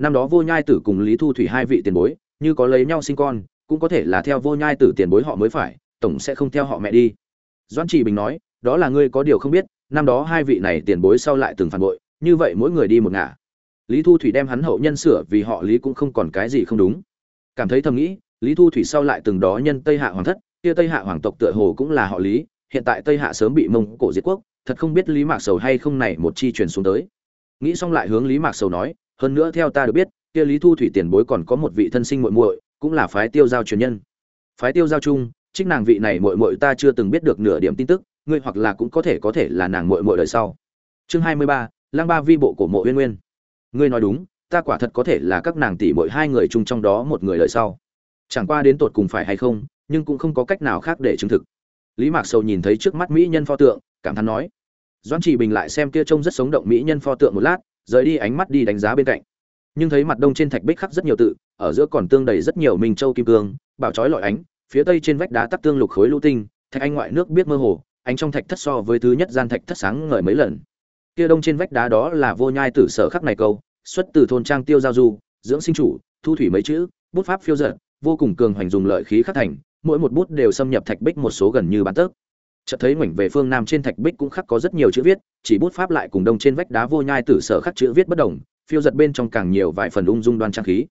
năm đó vô nhai tử cùng lý thu thủy hai vị tiền bối, như có lấy nhau sinh con, cũng có thể là theo vô nhai tử tiền bối họ mới phải, tổng sẽ không theo họ mẹ đi. Doãn trì bình nói, đó là ngươi có điều không biết, năm đó hai vị này tiền bối sau lại từng phản bội, như vậy mỗi người đi một ngả. Lý thu thủy đem hắn hậu nhân sửa vì họ lý cũng không còn cái gì không đúng. Cảm thấy thầm nghĩ, lý thu thủy sau lại từng đó nhân tây hạ hoàng thất, kia tây hạ hoàng tộc tựa hồ cũng là họ lý, hiện tại tây hạ sớm bị mông cổ diệt quốc, thật không biết lý mạc sầu hay không này một chi truyền xuống tới. Nghĩ xong lại hướng lý mạc sầu nói hơn nữa theo ta được biết, kia lý thu thủy tiền bối còn có một vị thân sinh muội muội, cũng là phái tiêu giao truyền nhân. Phái tiêu giao chung, trích nàng vị này muội muội ta chưa từng biết được nửa điểm tin tức, ngươi hoặc là cũng có thể có thể là nàng muội muội đời sau. Chương hai mươi ba lang ba vi bộ của mộ uyên nguyên. Ngươi nói đúng, ta quả thật có thể là các nàng tỷ muội hai người chung trong đó một người đời sau. Chẳng qua đến tột cùng phải hay không, nhưng cũng không có cách nào khác để chứng thực. Lý mạc sầu nhìn thấy trước mắt mỹ nhân pho tượng, cảm thán nói. Doãn chỉ bình lại xem kia trông rất sống động mỹ nhân pho tượng một lát rời đi ánh mắt đi đánh giá bên cạnh. Nhưng thấy mặt đông trên thạch bích khắc rất nhiều tự, ở giữa còn tương đầy rất nhiều minh châu kim cương, bảo chói lọi ánh, phía tây trên vách đá tắc tương lục khối lũ tinh, thạch anh ngoại nước biết mơ hồ, ánh trong thạch thất so với thứ nhất gian thạch thất sáng ngời mấy lần. Kia đông trên vách đá đó là vô nhai tử sở khắc này câu, xuất từ thôn trang tiêu giao du, dưỡng sinh chủ, thu thủy mấy chữ, bút pháp phiêu dật, vô cùng cường hoành dùng lợi khí khắc thành, mỗi một bút đều xâm nhập thạch bích một số gần như bán tớp chợt thấy ngoảnh về phương nam trên thạch bích cũng khắc có rất nhiều chữ viết, chỉ bút pháp lại cùng đông trên vách đá vô nhai tử sở khắc chữ viết bất đồng, phiêu giật bên trong càng nhiều vài phần ung dung đoan trang khí.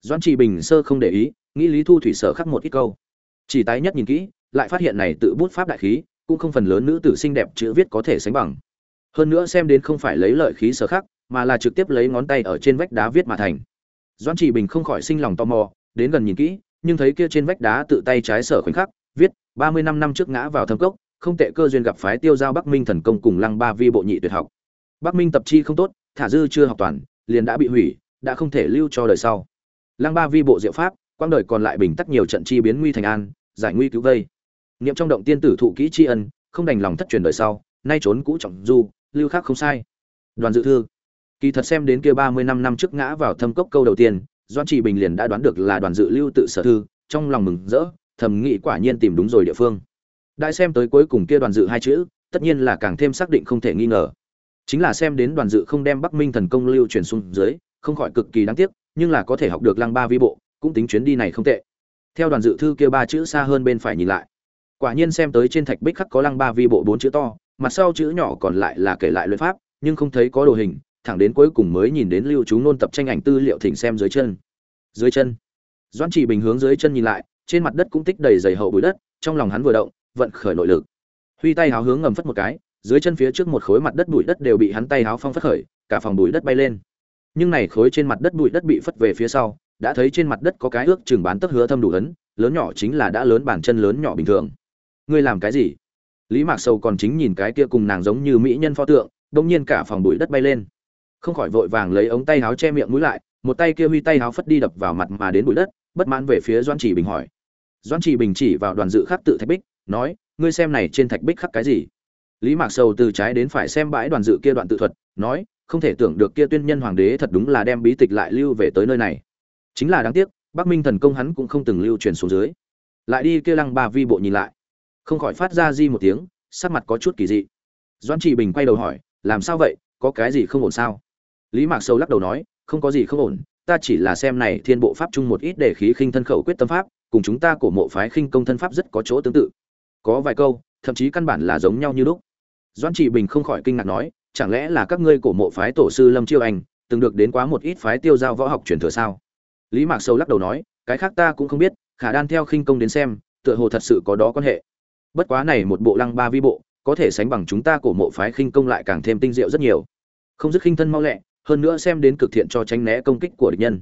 Doãn trì bình sơ không để ý, nghĩ lý thu thủy sở khắc một ít câu. Chỉ tái nhất nhìn kỹ, lại phát hiện này tự bút pháp đại khí, cũng không phần lớn nữ tử xinh đẹp chữ viết có thể sánh bằng. Hơn nữa xem đến không phải lấy lợi khí sở khắc, mà là trực tiếp lấy ngón tay ở trên vách đá viết mà thành. Doãn trì bình không khỏi sinh lòng tò mò, đến gần nhìn kỹ, nhưng thấy kia trên vách đá tự tay trái sở khoảnh khắc, viết, ba mươi năm năm trước ngã vào thâm cốc không tệ cơ duyên gặp phái tiêu giao bắc minh thần công cùng lăng ba vi bộ nhị tuyệt học. Bắc minh tập chi không tốt, thả dư chưa học toàn, liền đã bị hủy, đã không thể lưu cho đời sau. Lăng ba vi bộ diệu pháp quang đời còn lại bình tắc nhiều trận chi biến nguy thành an, giải nguy cứu vây. Niệm trong động tiên tử thụ kỹ tri ân, không đành lòng thất truyền đời sau, nay trốn cũ trọng du, lưu khác không sai. Đoàn dự thư. Kỳ thật xem đến kia ba mươi năm năm trước ngã vào thâm cốc câu đầu tiên doan Chỉ bình liền đã đoán được là đoàn dự lưu tự sở thư, trong lòng mừng rỡ, thầm nghĩ quả nhiên tìm đúng rồi địa phương đại xem tới cuối cùng kia đoàn dự hai chữ, tất nhiên là càng thêm xác định không thể nghi ngờ. Chính là xem đến đoàn dự không đem bắc minh thần công lưu truyền xuống dưới, không khỏi cực kỳ đáng tiếc, nhưng là có thể học được lăng ba vi bộ, cũng tính chuyến đi này không tệ. Theo đoàn dự thư kia ba chữ xa hơn bên phải nhìn lại. Quả nhiên xem tới trên thạch bích khắc có lăng ba vi bộ bốn chữ to, mặt sau chữ nhỏ còn lại là kể lại luyện pháp, nhưng không thấy có đồ hình, thẳng đến cuối cùng mới nhìn đến lưu chú nôn tập tranh ảnh tư liệu thỉnh xem dưới chân. Dưới chân. Doãn chỉ bình hướng dưới chân nhìn lại, trên mặt đất cũng tích đầy dày hậu bụi đất, trong lòng hắn vừa động vận khởi nội lực. Huy tay háo hướng ngầm phất một cái, dưới chân phía trước một khối mặt đất bụi đất đều bị hắn tay háo phong phất khởi, cả phòng bụi đất bay lên. Nhưng này khối trên mặt đất bụi đất bị phất về phía sau, đã thấy trên mặt đất có cái ước chừng bán tấc hứa thâm đủ ấn, lớn nhỏ chính là đã lớn bàn chân lớn nhỏ bình thường. Ngươi làm cái gì? Lý mạc sầu còn chính nhìn cái kia cùng nàng giống như mỹ nhân pho tượng, đông nhiên cả phòng bụi đất bay lên. Không khỏi vội vàng lấy ống tay áo che miệng mũi lại, một tay kia huy tay áo phất đi đập vào mặt mà đến bụi đất, bất mãn về phía doan chỉ bình hỏi. Doan chỉ bình chỉ vào đoàn dự khắc tự thạch bích nói, ngươi xem này trên thạch bích khắc cái gì? Lý mạc sầu từ trái đến phải xem bãi đoàn dự kia đoạn tự thuật, nói, không thể tưởng được kia tuyên nhân hoàng đế thật đúng là đem bí tịch lại lưu về tới nơi này. Chính là đáng tiếc, bắc minh thần công hắn cũng không từng lưu truyền xuống dưới. Lại đi kia lăng ba vi bộ nhìn lại. Không khỏi phát ra di một tiếng, sắc mặt có chút kỳ dị. Doan trị bình quay đầu hỏi, làm sao vậy? Có cái gì không ổn sao? Lý mạc sầu lắc đầu nói, không có gì không ổn, ta chỉ là xem này thiên bộ pháp chung một ít để khí khinh thân khẩu quyết tâm pháp, cùng chúng ta cổ mộ phái khinh công thân pháp rất có chỗ tương tự có vài câu, thậm chí căn bản là giống nhau như lúc. Doan trị bình không khỏi kinh ngạc nói, chẳng lẽ là các ngươi cổ mộ phái tổ sư lâm chiêu anh, từng được đến quá một ít phái tiêu giao võ học truyền thừa sao? Lý mạc sâu lắc đầu nói, cái khác ta cũng không biết, khả đan theo khinh công đến xem, tựa hồ thật sự có đó quan hệ. Bất quá này một bộ lăng ba vi bộ, có thể sánh bằng chúng ta cổ mộ phái khinh công lại càng thêm tinh diệu rất nhiều. Không dứt khinh thân mau lẹ, hơn nữa xem đến cực thiện cho tránh né công kích của địch nhân.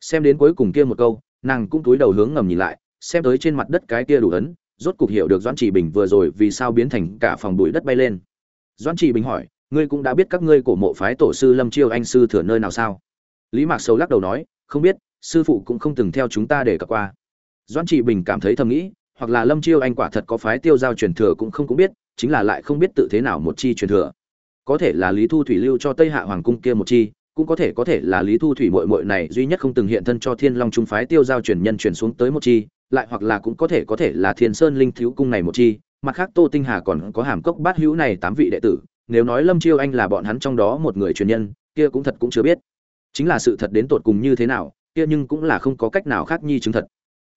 Xem đến cuối cùng kia một câu, nàng cũng túi đầu hướng ngầm nhìn lại, xem tới trên mặt đất cái kia đủ ấn rốt cục hiểu được doãn chỉ bình vừa rồi vì sao biến thành cả phòng bụi đất bay lên. Doãn chỉ bình hỏi, ngươi cũng đã biết các ngươi cổ mộ phái tổ sư lâm chiêu anh sư thừa nơi nào sao? Lý mạc sầu lắc đầu nói, không biết, sư phụ cũng không từng theo chúng ta để cập qua. Doãn chỉ bình cảm thấy thầm nghĩ, hoặc là lâm chiêu anh quả thật có phái tiêu giao truyền thừa cũng không cũng biết, chính là lại không biết tự thế nào một chi truyền thừa. Có thể là lý thu thủy lưu cho tây hạ hoàng cung kia một chi, cũng có thể có thể là lý thu thủy mội mội này duy nhất không từng hiện thân cho thiên long trung phái tiêu giao truyền nhân truyền xuống tới một chi lại hoặc là cũng có thể có thể là thiên sơn linh thiếu cung này một chi, mặt khác tô tinh hà còn có hàm cốc bát hữu này tám vị đệ tử, nếu nói lâm chiêu anh là bọn hắn trong đó một người truyền nhân, kia cũng thật cũng chưa biết. Chính là sự thật đến tột cùng như thế nào, kia nhưng cũng là không có cách nào khác nhi chứng thật.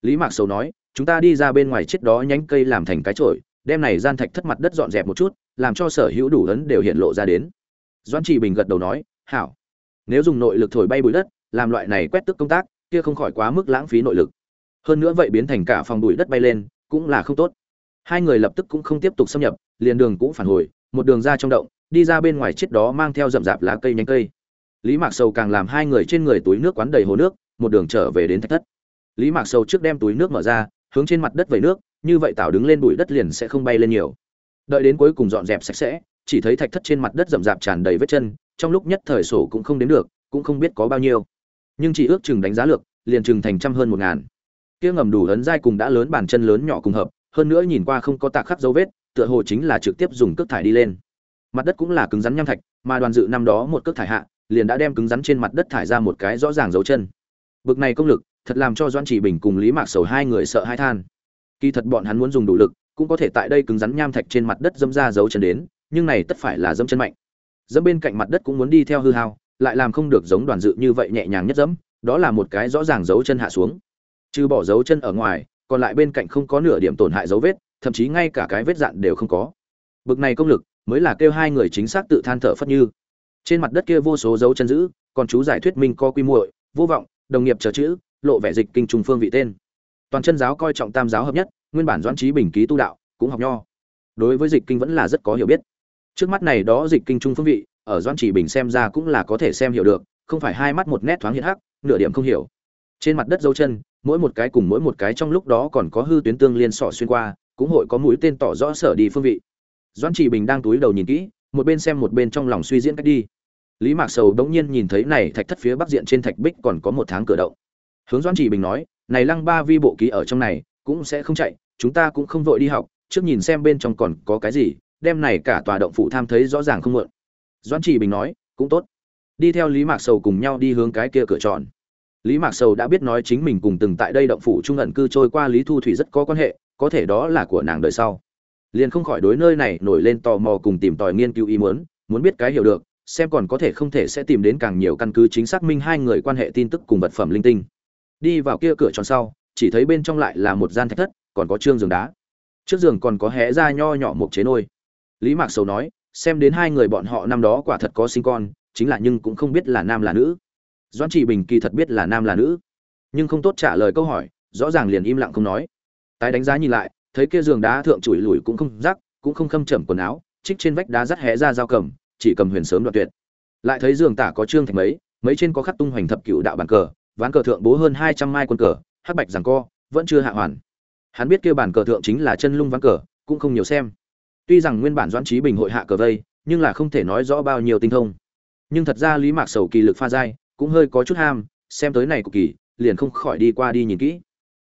Lý mạc sầu nói, chúng ta đi ra bên ngoài chết đó nhánh cây làm thành cái chổi, đem này gian thạch thất mặt đất dọn dẹp một chút, làm cho sở hữu đủ ấn đều hiện lộ ra đến. Doãn trì bình gật đầu nói, hảo. Nếu dùng nội lực thổi bay bụi đất, làm loại này quét tức công tác, kia không khỏi quá mức lãng phí nội lực hơn nữa vậy biến thành cả phòng bụi đất bay lên, cũng là không tốt. Hai người lập tức cũng không tiếp tục xâm nhập, liền đường cũng phản hồi, một đường ra trong động, đi ra bên ngoài chết đó mang theo rậm rạp lá cây nhánh cây. Lý mạc sầu càng làm hai người trên người túi nước quán đầy hồ nước, một đường trở về đến thạch thất. Lý mạc sầu trước đem túi nước mở ra, hướng trên mặt đất vẩy nước, như vậy tảo đứng lên bụi đất liền sẽ không bay lên nhiều. Đợi đến cuối cùng dọn dẹp sạch sẽ, chỉ thấy thạch thất trên mặt đất rậm rạp tràn đầy vết chân, trong lúc nhất thời sổ cũng không đến được, cũng không biết có bao nhiêu. Nhưng chỉ ước chừng đánh giá lược, liền chừng thành trăm hơn một ngàn kia ngầm đủ ấn dai cùng đã lớn bàn chân lớn nhỏ cùng hợp, hơn nữa nhìn qua không có tạc khắc dấu vết, tựa hồ chính là trực tiếp dùng cước thải đi lên. Mặt đất cũng là cứng rắn nham thạch, mà đoàn dự năm đó một cước thải hạ, liền đã đem cứng rắn trên mặt đất thải ra một cái rõ ràng dấu chân. Bực này công lực, thật làm cho doãn chỉ bình cùng lý mạc sầu hai người sợ hai than. Kỳ thật bọn hắn muốn dùng đủ lực, cũng có thể tại đây cứng rắn nham thạch trên mặt đất dâm ra dấu chân đến, nhưng này tất phải là dâm chân mạnh. Dẫm bên cạnh mặt đất cũng muốn đi theo hư hao, lại làm không được giống đoàn dự như vậy nhẹ nhàng nhất dẫm, đó là một cái rõ ràng dấu chân hạ xuống trừ bỏ dấu chân ở ngoài, còn lại bên cạnh không có nửa điểm tổn hại dấu vết, thậm chí ngay cả cái vết dạn đều không có. Bực này công lực, mới là kêu hai người chính xác tự than thở phất như. Trên mặt đất kia vô số dấu chân giữ, còn chú giải thuyết minh co quy muội, vô vọng, đồng nghiệp chờ chữ, lộ vẻ dịch kinh trùng phương vị tên. Toàn chân giáo coi trọng tam giáo hợp nhất, nguyên bản doãn trí bình ký tu đạo, cũng học nho. Đối với dịch kinh vẫn là rất có hiểu biết. Trước mắt này đó dịch kinh trung phương vị, ở doãn chỉ bình xem ra cũng là có thể xem hiểu được, không phải hai mắt một nét thoáng hiện hắc, nửa điểm không hiểu. Trên mặt đất dấu chân mỗi một cái cùng mỗi một cái trong lúc đó còn có hư tuyến tương liên sọ xuyên qua, cũng hội có mũi tên tỏ rõ sở đi phương vị. Doãn chỉ bình đang túi đầu nhìn kỹ, một bên xem một bên trong lòng suy diễn cách đi. Lý mạc sầu đống nhiên nhìn thấy này thạch thất phía bắc diện trên thạch bích còn có một tháng cửa động. Hướng doãn chỉ bình nói, này lăng ba vi bộ ký ở trong này, cũng sẽ không chạy, chúng ta cũng không vội đi học, trước nhìn xem bên trong còn có cái gì đem này cả tòa động phủ tham thấy rõ ràng không mượn doãn chỉ bình nói, cũng tốt. Đi theo lý mạc sầu cùng nhau đi hướng cái kia cửa tròn lý mạc sầu đã biết nói chính mình cùng từng tại đây động phủ trung ẩn cư trôi qua lý thu thủy rất có quan hệ, có thể đó là của nàng đời sau. Liền không khỏi đối nơi này nổi lên tò mò cùng tìm tòi nghiên cứu ý muốn muốn biết cái hiểu được, xem còn có thể không thể sẽ tìm đến càng nhiều căn cứ chính xác minh hai người quan hệ tin tức cùng vật phẩm linh tinh. Đi vào kia cửa tròn sau, chỉ thấy bên trong lại là một gian thạch thất, còn có trương giường đá. Trước giường còn có hé ra nho nhỏ một chế nôi. Lý mạc sầu nói, xem đến hai người bọn họ năm đó quả thật có sinh con, chính là nhưng cũng không biết là nam là nữ doan trị bình kỳ thật biết là nam là nữ, nhưng không tốt trả lời câu hỏi, rõ ràng liền im lặng không nói. Tái đánh giá nhìn lại, thấy kia giường đá thượng chùi lùi cũng không rắc, cũng không khâm chẩm quần áo, trích trên vách đá rắt hé ra dao cầm, chỉ cầm huyền sớm đoạn tuyệt. Lại thấy giường tả có trương thành mấy mấy trên có khắc tung hoành thập cựu đạo bàn cờ, ván cờ thượng bố hơn hai trăm mai quân cờ, hắc bạch rằng co, vẫn chưa hạ hoàn. Hắn biết kia bàn cờ thượng chính là chân lung ván cờ, cũng không nhiều xem. Tuy rằng nguyên bản doãn trí bình hội hạ cờ vây, nhưng là không thể nói rõ bao nhiêu tinh thông. Nhưng thật ra lý mạc sầu kỳ lực pha dai cũng hơi có chút ham, xem tới này cực kỳ, liền không khỏi đi qua đi nhìn kỹ.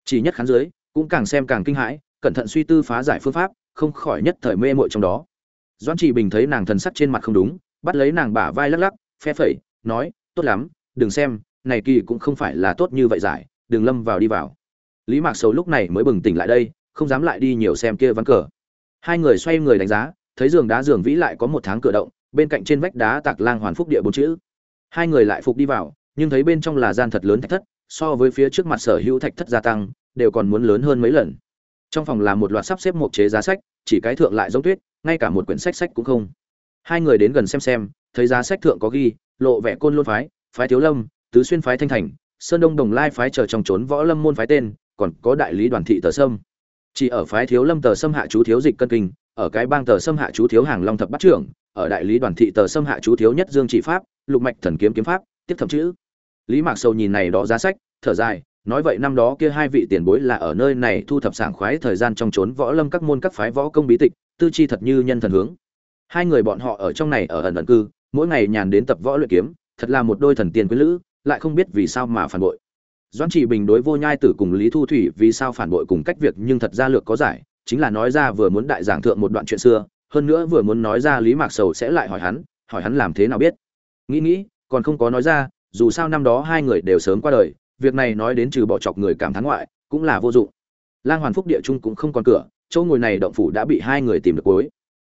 Chỉ nhất khán dưới, cũng càng xem càng kinh hãi, cẩn thận suy tư phá giải phương pháp, không khỏi nhất thời mê mội trong đó. Doãn trì bình thấy nàng thần sắc trên mặt không đúng, bắt lấy nàng bả vai lắc lắc, phe phẩy, nói, tốt lắm, đừng xem, này kỳ cũng không phải là tốt như vậy giải, đừng lâm vào đi vào. Lý mạc sầu lúc này mới bừng tỉnh lại đây, không dám lại đi nhiều xem kia ván cờ. Hai người xoay người đánh giá, thấy giường đá giường vĩ lại có một tháng cửa động, bên cạnh trên vách đá tạc lang hoàn phúc địa bốn chữ hai người lại phục đi vào, nhưng thấy bên trong là gian thật lớn thạch thất, so với phía trước mặt sở hữu thạch thất gia tăng, đều còn muốn lớn hơn mấy lần. Trong phòng là một loạt sắp xếp một chế giá sách, chỉ cái thượng lại giống tuyết, ngay cả một quyển sách sách cũng không. Hai người đến gần xem xem, thấy giá sách thượng có ghi, lộ vẻ côn lôn phái phái thiếu lâm, tứ xuyên phái thanh thành, sơn đông đồng lai phái chờ trong trốn võ lâm môn phái tên, còn có đại lý đoàn thị tờ sâm. Chỉ ở phái thiếu lâm tờ sâm hạ chú thiếu dịch cân kinh, ở cái bang tờ sâm hạ chú thiếu hàng long thập bắt trưởng, ở đại lý đoàn thị tờ sâm hạ chú thiếu nhất dương chỉ pháp lục mạch thần kiếm kiếm pháp, tiếp thẩm chữ. Lý mạc sầu nhìn này đó giá sách, thở dài, nói vậy năm đó kia hai vị tiền bối là ở nơi này thu thập sảng khoái thời gian trong trốn võ lâm các môn các phái võ công bí tịch, tư chi thật như nhân thần hướng. Hai người bọn họ ở trong này ở ẩn ẩn cư, mỗi ngày nhàn đến tập võ luyện kiếm, thật là một đôi thần tiền quý lữ, lại không biết vì sao mà phản bội. Doãn trị bình đối vô nhai tử cùng lý thu thủy vì sao phản bội cùng cách việc nhưng thật ra lược có giải, chính là nói ra vừa muốn đại giảng thượng một đoạn chuyện xưa, hơn nữa vừa muốn nói ra lý mạc sầu sẽ lại hỏi hắn hỏi hắn làm thế nào biết nghĩ nghĩ còn không có nói ra dù sao năm đó hai người đều sớm qua đời việc này nói đến trừ bỏ chọc người cảm thán ngoại cũng là vô dụng. Lang hoàn phúc địa trung cũng không còn cửa chỗ ngồi này động phủ đã bị hai người tìm được cuối.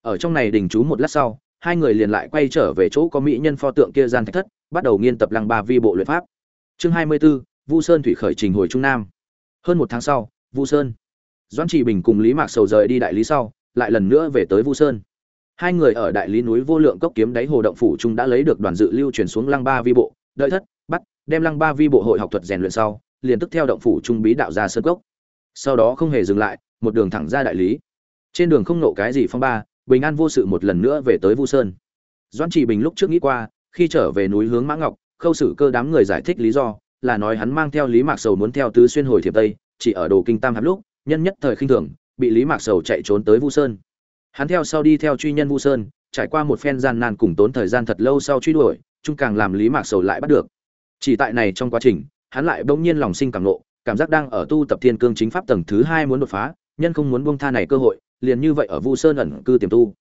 Ở trong này đình trú một lát sau hai người liền lại quay trở về chỗ có mỹ nhân pho tượng kia gian thạch thất bắt đầu nghiên tập lăng ba vi bộ luyện pháp. Chương hai mươi 24, vu sơn thủy khởi trình hồi trung nam. Hơn một tháng sau vu sơn. Doãn trị bình cùng lý mạc sầu rời đi đại lý sau lại lần nữa về tới vu sơn hai người ở đại lý núi vô lượng cốc kiếm đáy hồ động phủ trung đã lấy được đoàn dự lưu truyền xuống lăng ba vi bộ, đợi thất, bắt, đem lăng ba vi bộ hội học thuật rèn luyện sau, liền tức theo động phủ trung bí đạo ra sơn cốc. Sau đó không hề dừng lại, một đường thẳng ra đại lý. Trên đường không nộ cái gì phong ba, bình an vô sự một lần nữa về tới vu sơn. Doãn trị bình lúc trước nghĩ qua, khi trở về núi hướng mã ngọc, khâu xử cơ đám người giải thích lý do, là nói hắn mang theo lý mạc sầu muốn theo tứ xuyên hồi thiệp tây, chỉ ở đồ kinh tam hạp lúc, nhân nhất thời khinh thường, bị lý mạc sầu chạy trốn tới vu sơn hắn theo sau đi theo truy nhân vu sơn, trải qua một phen gian nan cùng tốn thời gian thật lâu sau truy đuổi, chung càng làm lý mạc sầu lại bắt được. Chỉ tại này trong quá trình, hắn lại bỗng nhiên lòng sinh cảm nộ, cảm giác đang ở tu tập thiên cương chính pháp tầng thứ hai muốn đột phá, nhân không muốn buông tha này cơ hội, liền như vậy ở vu sơn ẩn cư tiềm tu.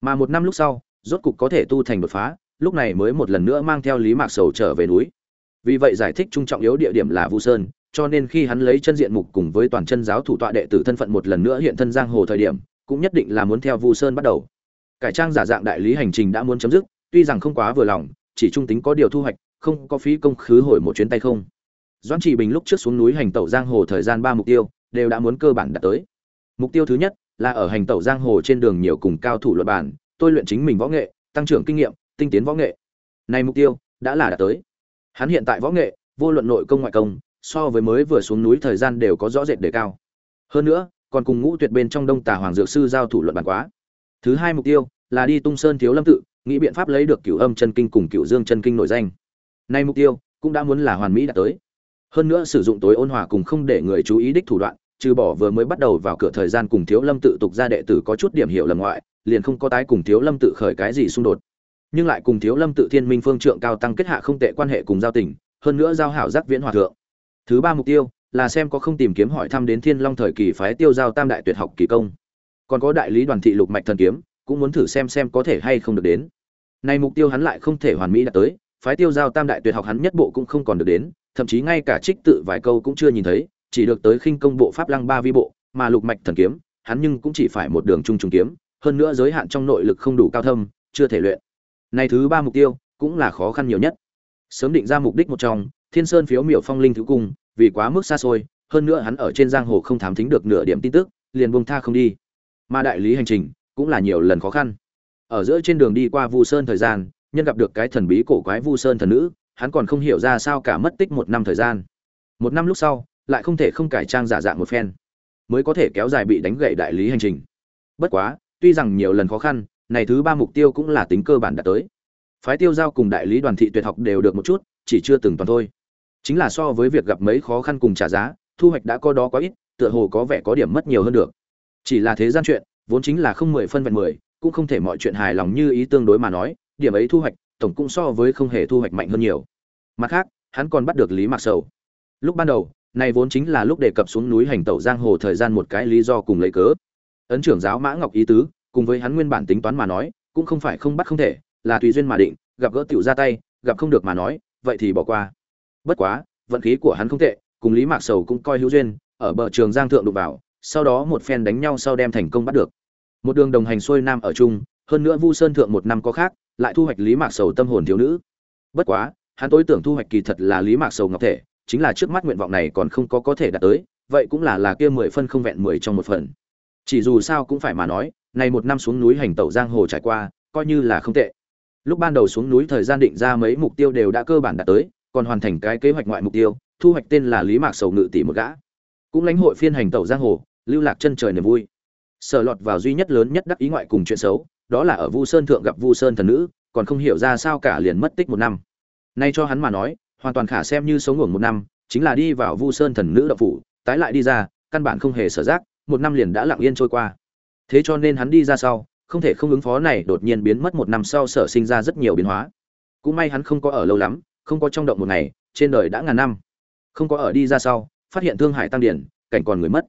Mà một năm lúc sau, rốt cục có thể tu thành đột phá, lúc này mới một lần nữa mang theo lý mạc sầu trở về núi. Vì vậy giải thích trung trọng yếu địa điểm là vu sơn, cho nên khi hắn lấy chân diện mục cùng với toàn chân giáo thủ tọa đệ tử thân phận một lần nữa hiện thân giang hồ thời điểm cũng nhất định là muốn theo vu sơn bắt đầu. Cải trang giả dạng đại lý hành trình đã muốn chấm dứt, tuy rằng không quá vừa lòng, chỉ trung tính có điều thu hoạch, không có phí công khứ hồi một chuyến tay không. Doãn Chỉ bình lúc trước xuống núi hành tẩu giang hồ thời gian ba mục tiêu, đều đã muốn cơ bản đạt tới. Mục tiêu thứ nhất là ở hành tẩu giang hồ trên đường nhiều cùng cao thủ luận bản tôi luyện chính mình võ nghệ, tăng trưởng kinh nghiệm, tinh tiến võ nghệ. Này mục tiêu đã là đạt tới. Hắn hiện tại võ nghệ, vô luận nội công ngoại công, so với mới vừa xuống núi thời gian đều có rõ rệt đề cao. Hơn nữa còn cùng ngũ tuyệt bên trong đông tà hoàng dược sư giao thủ luận bàn quá. Thứ hai mục tiêu là đi tung sơn thiếu lâm tự, nghĩ biện pháp lấy được cửu âm chân kinh cùng cửu dương chân kinh nổi danh. Nay mục tiêu cũng đã muốn là hoàn mỹ đạt tới. Hơn nữa sử dụng tối ôn hòa cùng không để người chú ý đích thủ đoạn, trừ bỏ vừa mới bắt đầu vào cửa thời gian cùng thiếu lâm tự tục ra đệ tử có chút điểm hiểu lầm ngoại, liền không có tái cùng thiếu lâm tự khởi cái gì xung đột. Nhưng lại cùng thiếu lâm tự thiên minh phương trượng cao tăng kết hạ không tệ quan hệ cùng giao tình, hơn nữa giao hảo giác viễn hòa thượng. Thứ ba mục tiêu là xem có không tìm kiếm hỏi thăm đến thiên long thời kỳ phái tiêu giao tam đại tuyệt học kỳ công. Còn có đại lý đoàn thị lục mạch thần kiếm, cũng muốn thử xem xem có thể hay không được đến. Nay mục tiêu hắn lại không thể hoàn mỹ đạt tới, phái tiêu giao tam đại tuyệt học hắn nhất bộ cũng không còn được đến, thậm chí ngay cả trích tự vài câu cũng chưa nhìn thấy, chỉ được tới khinh công bộ pháp lăng ba vi bộ, mà lục mạch thần kiếm, hắn nhưng cũng chỉ phải một đường trung trùng kiếm, hơn nữa giới hạn trong nội lực không đủ cao thâm, chưa thể luyện. Này thứ ba mục tiêu, cũng là khó khăn nhiều nhất. Sớm định ra mục đích một trong, thiên sơn phiếu miểu phong linh thứ cung vì quá mức xa xôi, hơn nữa hắn ở trên giang hồ không thám thính được nửa điểm tin tức, liền buông tha không đi. Mà đại lý hành trình cũng là nhiều lần khó khăn. Ở giữa trên đường đi qua vu sơn thời gian, nhân gặp được cái thần bí cổ quái vu sơn thần nữ, hắn còn không hiểu ra sao cả mất tích một năm thời gian. Một năm lúc sau, lại không thể không cải trang giả dạng một phen, mới có thể kéo dài bị đánh gậy đại lý hành trình. Bất quá, tuy rằng nhiều lần khó khăn, này thứ ba mục tiêu cũng là tính cơ bản đạt tới. Phái tiêu giao cùng đại lý đoàn thị tuyệt học đều được một chút, chỉ chưa từng toàn thôi chính là so với việc gặp mấy khó khăn cùng trả giá, thu hoạch đã có đó có ít, tựa hồ có vẻ có điểm mất nhiều hơn được. Chỉ là thế gian chuyện, vốn chính là không mười phân vẹn mười, cũng không thể mọi chuyện hài lòng như ý tương đối mà nói, điểm ấy thu hoạch, tổng cũng so với không hề thu hoạch mạnh hơn nhiều. Mặt khác, hắn còn bắt được lý mạc sầu. Lúc ban đầu, này vốn chính là lúc đề cập xuống núi hành tẩu giang hồ thời gian một cái lý do cùng lấy cớ. Ấn trưởng giáo mã ngọc ý tứ, cùng với hắn nguyên bản tính toán mà nói, cũng không phải không bắt không thể, là tùy duyên mà định, gặp gỡ tiểu ra tay, gặp không được mà nói, vậy thì bỏ qua bất quá, vận khí của hắn không tệ, cùng lý mạc sầu cũng coi hữu duyên, ở bờ trường giang thượng đụng vào, sau đó một phen đánh nhau sau đem thành công bắt được. Một đường đồng hành xuôi nam ở chung, hơn nữa vu sơn thượng một năm có khác, lại thu hoạch lý mạc sầu tâm hồn thiếu nữ. Bất quá, hắn tối tưởng thu hoạch kỳ thật là lý mạc sầu ngọc thể, chính là trước mắt nguyện vọng này còn không có có thể đạt tới, vậy cũng là là kia mười phân không vẹn mười trong một phần. Chỉ dù sao cũng phải mà nói, này một năm xuống núi hành tẩu giang hồ trải qua, coi như là không tệ. Lúc ban đầu xuống núi thời gian định ra mấy mục tiêu đều đã cơ bản đạt tới còn hoàn thành cái kế hoạch ngoại mục tiêu, thu hoạch tên là lý mạc sầu ngự tỷ một gã. Cũng lãnh hội phiên hành tẩu giang hồ, lưu lạc chân trời niềm vui. Sở lọt vào duy nhất lớn nhất đắc ý ngoại cùng chuyện xấu, đó là ở vu sơn thượng gặp vu sơn thần nữ, còn không hiểu ra sao cả liền mất tích một năm. Nay cho hắn mà nói, hoàn toàn khả xem như sống ngủ một năm, chính là đi vào vu sơn thần nữ đậu phủ, tái lại đi ra, căn bản không hề sở giác, một năm liền đã lặng yên trôi qua. Thế cho nên hắn đi ra sau, không thể không ứng phó này đột nhiên biến mất một năm sau sở sinh ra rất nhiều biến hóa. Cũng may hắn không có ở lâu lắm không có trong động một ngày, trên đời đã ngàn năm. Không có ở đi ra sau, phát hiện thương hải tăng điển, cảnh còn người mất.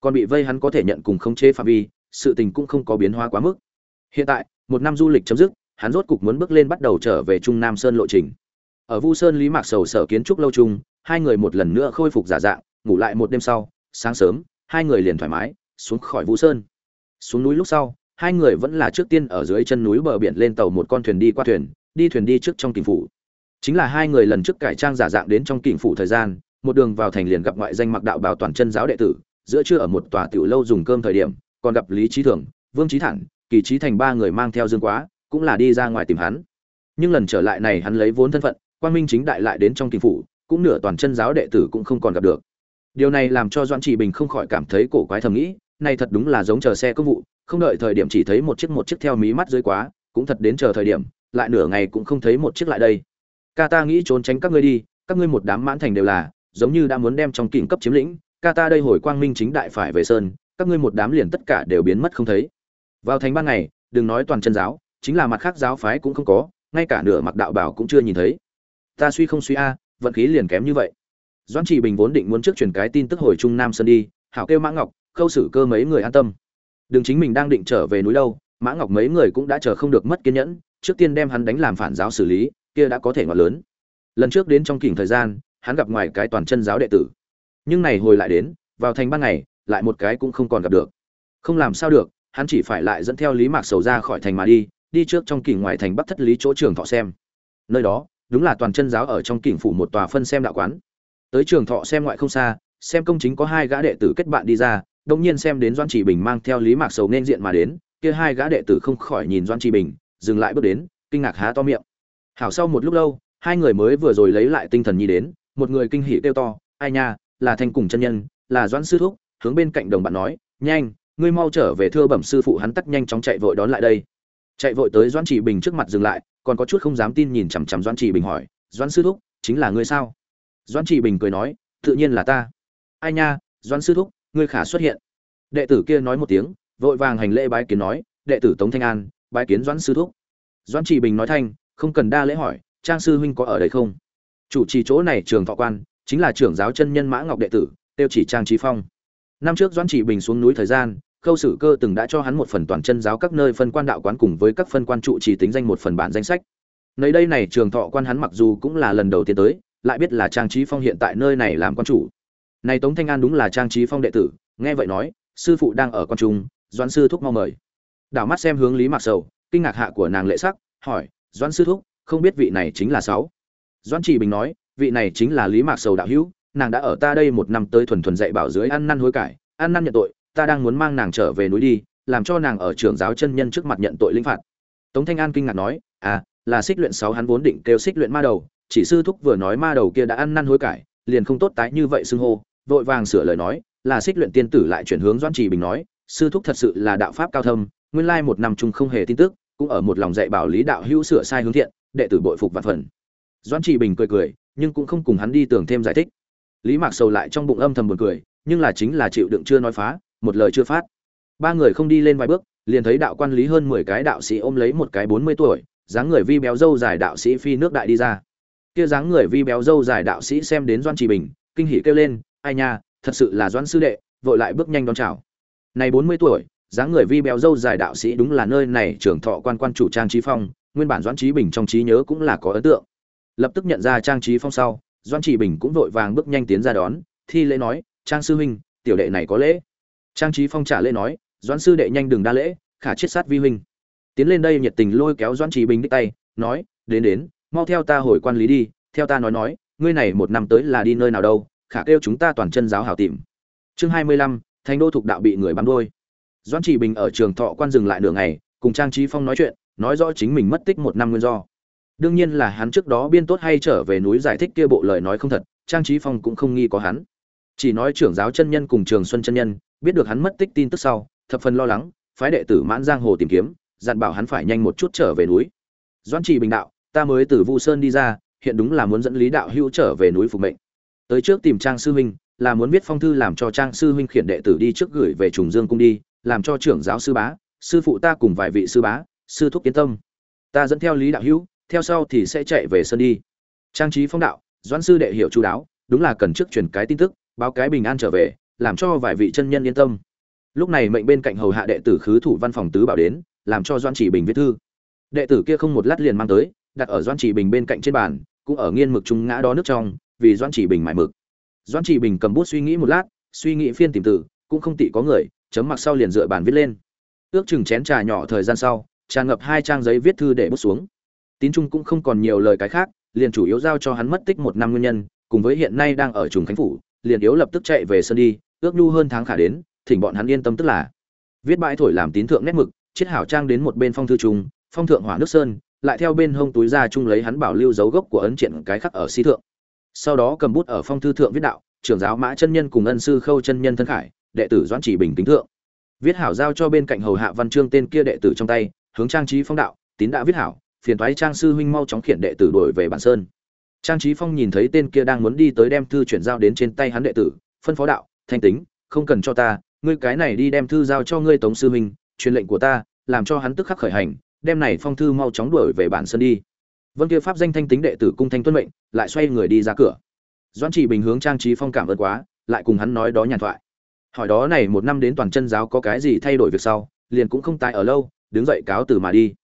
Còn bị vây hắn có thể nhận cùng khống chế phạm vi, sự tình cũng không có biến hóa quá mức. Hiện tại, một năm du lịch chấm dứt, hắn rốt cục muốn bước lên bắt đầu trở về trung nam sơn lộ trình. Ở vu sơn lý mạc sầu sở kiến trúc lâu trung hai người một lần nữa khôi phục giả dạng, ngủ lại một đêm sau, sáng sớm, hai người liền thoải mái, xuống khỏi vu sơn. Xuống núi lúc sau, hai người vẫn là trước tiên ở dưới chân núi bờ biển lên tàu một con thuyền đi qua thuyền, đi thuyền đi trước trong kình phủ chính là hai người lần trước cải trang giả dạng đến trong kình phủ thời gian, một đường vào thành liền gặp ngoại danh mặc đạo bảo toàn chân giáo đệ tử, giữa trưa ở một tòa tiểu lâu dùng cơm thời điểm, còn gặp lý trí thường, vương trí thản, kỳ trí thành ba người mang theo dương quá, cũng là đi ra ngoài tìm hắn. Nhưng lần trở lại này hắn lấy vốn thân phận quan minh chính đại lại đến trong kinh phủ, cũng nửa toàn chân giáo đệ tử cũng không còn gặp được. Điều này làm cho doãn trị bình không khỏi cảm thấy cổ quái thầm nghĩ, này thật đúng là giống chờ xe công vụ, không đợi thời điểm chỉ thấy một chiếc một chiếc theo mí mắt dưới quá, cũng thật đến chờ thời điểm, lại nửa ngày cũng không thấy một chiếc lại đây ca ta nghĩ trốn tránh các ngươi đi, các ngươi một đám mãn thành đều là, giống như đã muốn đem trong kỉnh cấp chiếm lĩnh, ca ta đây hồi quang minh chính đại phải về sơn, các ngươi một đám liền tất cả đều biến mất không thấy. Vào thành ban ngày, đừng nói toàn chân giáo, chính là mặt khác giáo phái cũng không có, ngay cả nửa mặc đạo bảo cũng chưa nhìn thấy. Ta suy không suy a, vận khí liền kém như vậy. Doãn chỉ bình vốn định muốn trước truyền cái tin tức hồi trung nam sơn đi, hảo kêu mã ngọc, khâu xử cơ mấy người an tâm. Đừng chính mình đang định trở về núi đâu, mã ngọc mấy người cũng đã chờ không được mất kiên nhẫn, trước tiên đem hắn đánh làm phản giáo xử lý kia đã có thể ngọt lớn. Lần trước đến trong kỉnh thời gian, hắn gặp ngoài cái toàn chân giáo đệ tử. Nhưng này hồi lại đến, vào thành ban ngày, lại một cái cũng không còn gặp được. Không làm sao được, hắn chỉ phải lại dẫn theo lý mạc sầu ra khỏi thành mà đi đi trước trong kỉnh ngoài thành bắc thất lý chỗ trường thọ xem. Nơi đó, đúng là toàn chân giáo ở trong kỉnh phủ một tòa phân xem đạo quán. Tới trường thọ xem ngoại không xa, xem công chính có hai gã đệ tử kết bạn đi ra đông nhiên xem đến doan chỉ bình mang theo lý mạc sầu nên diện mà đến, kia hai gã đệ tử không khỏi nhìn doan chỉ bình, dừng lại bước đến, kinh ngạc há to miệng hảo sau một lúc lâu, hai người mới vừa rồi lấy lại tinh thần nhi đến, một người kinh hỉ kêu to, ai nha, là thanh cùng chân nhân, là doãn sư thúc. Hướng bên cạnh đồng bạn nói, nhanh, ngươi mau trở về thưa bẩm sư phụ hắn tắt nhanh chóng chạy vội đón lại đây. Chạy vội tới doãn chỉ bình trước mặt dừng lại, còn có chút không dám tin nhìn chằm chằm doãn chỉ bình hỏi, doãn sư thúc, chính là ngươi sao? Doãn chỉ bình cười nói, tự nhiên là ta. Ai nha, doãn sư thúc, ngươi khả xuất hiện. Đệ tử kia nói một tiếng, vội vàng hành lễ bái kiến nói, đệ tử tống thanh an, bái kiến doãn sư thúc. Doãn chỉ bình nói thanh không cần đa lễ hỏi, trang sư huynh có ở đây không? Chủ trì chỗ này trường thọ quan, chính là trưởng giáo chân nhân mã ngọc đệ tử, tiêu chỉ trang trí phong. Năm trước doãn chỉ bình xuống núi thời gian, khâu sử cơ từng đã cho hắn một phần toàn chân giáo các nơi phân quan đạo quán cùng với các phân quan trụ trì tính danh một phần bản danh sách. Nơi đây này trường thọ quan hắn mặc dù cũng là lần đầu tiên tới, lại biết là trang trí phong hiện tại nơi này làm quan chủ. Này tống thanh an đúng là trang trí phong đệ tử, nghe vậy nói, sư phụ đang ở quan trung, doãn sư thúc mau mời. Đảo mắt xem hướng lý mạc sầu, kinh ngạc hạ của nàng lệ sắc, hỏi doãn sư thúc, không biết vị này chính là sáu. Doãn chỉ bình nói, vị này chính là lý mạc sầu đạo hữu, nàng đã ở ta đây một năm tới thuần thuần dạy bảo dưới ăn năn hối cải, ăn năn nhận tội, ta đang muốn mang nàng trở về núi đi, làm cho nàng ở trường giáo chân nhân trước mặt nhận tội linh phạt. Tống thanh an kinh ngạc nói à là xích luyện sáu hắn vốn định kêu xích luyện ma đầu, chỉ sư thúc vừa nói ma đầu kia đã ăn năn hối cải, liền không tốt tái như vậy xưng hô, vội vàng sửa lời nói, là xích luyện tiên tử lại chuyển hướng doãn trì bình nói, sư thúc thật sự là đạo pháp cao thâm, nguyên lai một năm chung không hề tin tức cũng ở một lòng dạy bảo lý đạo hữu sửa sai hướng thiện, đệ tử bội phục và phần. Doãn trị bình cười cười, nhưng cũng không cùng hắn đi tưởng thêm giải thích. Lý mạc sầu lại trong bụng âm thầm buồn cười, nhưng là chính là chịu đựng chưa nói phá, một lời chưa phát. Ba người không đi lên vài bước, liền thấy đạo quan lý hơn mười cái đạo sĩ ôm lấy một cái bốn mươi tuổi, dáng người vi béo dâu dài đạo sĩ phi nước đại đi ra. Kia dáng người vi béo dâu dài đạo sĩ xem đến doan trì bình, kinh hỉ kêu lên, ai nha, thật sự là doan sư đệ, vội lại bước nhanh đón chào. Này bốn mươi tuổi dáng người vi béo dâu dài đạo sĩ đúng là nơi này trưởng thọ quan quan chủ trang trí phong, nguyên bản doãn trí bình trong trí nhớ cũng là có ấn tượng. Lập tức nhận ra trang trí phong sau, doãn trí bình cũng vội vàng bước nhanh tiến ra đón, thi lễ nói, trang sư huynh, tiểu đệ này có lễ. Trang trí phong trả lễ nói, doãn sư đệ nhanh đừng đa lễ, khả chết sát vi huynh. Tiến lên đây nhiệt tình lôi kéo doãn trí bình đích tay, nói, đến đến, mau theo ta hồi quan lý đi, theo ta nói nói, ngươi này một năm tới là đi nơi nào đâu, khả kêu chúng ta toàn chân giáo hảo tìm. Chương hai mươi lăm thành đô thuộc đạo bị người bắn đôi doãn chỉ bình ở trường thọ quan dừng lại nửa ngày, cùng trang trí phong nói chuyện, nói rõ chính mình mất tích một năm nguyên do. Đương nhiên là hắn trước đó biên tốt hay trở về núi giải thích kia bộ lời nói không thật, trang trí phong cũng không nghi có hắn. Chỉ nói trưởng giáo chân nhân cùng trường xuân chân nhân, biết được hắn mất tích tin tức sau, thập phần lo lắng, phái đệ tử mãn giang hồ tìm kiếm, dặn bảo hắn phải nhanh một chút trở về núi. Doãn chỉ bình đạo, ta mới từ vu sơn đi ra, hiện đúng là muốn dẫn lý đạo hữu trở về núi phục mệnh. Tới trước tìm trang sư huynh, là muốn viết phong thư làm cho trang sư huynh khiển đệ tử đi trước gửi về trùng dương cung đi làm cho trưởng giáo sư bá, sư phụ ta cùng vài vị sư bá, sư thúc yên tâm. Ta dẫn theo lý đạo hữu, theo sau thì sẽ chạy về sân đi. Trang trí phong đạo, doãn sư đệ hiểu chú đáo, đúng là cần trước truyền cái tin tức, báo cái bình an trở về, làm cho vài vị chân nhân yên tâm. Lúc này mệnh bên cạnh hầu hạ đệ tử khứ thủ văn phòng tứ bảo đến, làm cho doãn chỉ bình viết thư. Đệ tử kia không một lát liền mang tới, đặt ở doãn chỉ bình bên cạnh trên bàn, cũng ở nghiên mực trung ngã đó nước trong, vì doãn chỉ bình mải mực. Doãn chỉ bình cầm bút suy nghĩ một lát, suy nghĩ phiên tìm tử, cũng không tị có người chấm mặc sau liền dựa bàn viết lên. Ước chừng chén trà nhỏ thời gian sau tràn ngập hai trang giấy viết thư để bút xuống. Tín trung cũng không còn nhiều lời cái khác, liền chủ yếu giao cho hắn mất tích một năm nguyên nhân, cùng với hiện nay đang ở trùng khánh phủ, liền yếu lập tức chạy về sân đi, ước nhu hơn tháng khả đến, thỉnh bọn hắn yên tâm tức là. Viết bãi thổi làm tín thượng nét mực, chiết hảo trang đến một bên phong thư trung, phong thượng hỏa nước sơn, lại theo bên hông túi ra chung lấy hắn bảo lưu dấu gốc của ấn triện cái khắc ở si thượng. Sau đó cầm bút ở phong thư thượng viết đạo, trưởng giáo mã chân nhân cùng ân sư khâu chân nhân thân khải đệ tử doãn chỉ bình kính thượng. Viết hảo giao cho bên cạnh hầu hạ văn chương tên kia đệ tử trong tay, hướng trang trí phong đạo, tín đã viết hảo, phiền thoái trang sư huynh mau chóng khiển đệ tử đổi về bản sơn. Trang trí phong nhìn thấy tên kia đang muốn đi tới đem thư chuyển giao đến trên tay hắn đệ tử, phân phó đạo, thanh tính, không cần cho ta, ngươi cái này đi đem thư giao cho ngươi tống sư huynh, truyền lệnh của ta, làm cho hắn tức khắc khởi hành, đem này phong thư mau chóng đuổi về bản sơn đi. Vân kia pháp danh thanh tính đệ tử cung thanh tuân mệnh, lại xoay người đi ra cửa. Doãn chỉ bình hướng trang trí phong cảm ơn quá, lại cùng hắn nói đó nhàn thoại hỏi đó này một năm đến toàn chân giáo có cái gì thay đổi việc sau, liền cũng không tại ở lâu, đứng dậy cáo từ mà đi.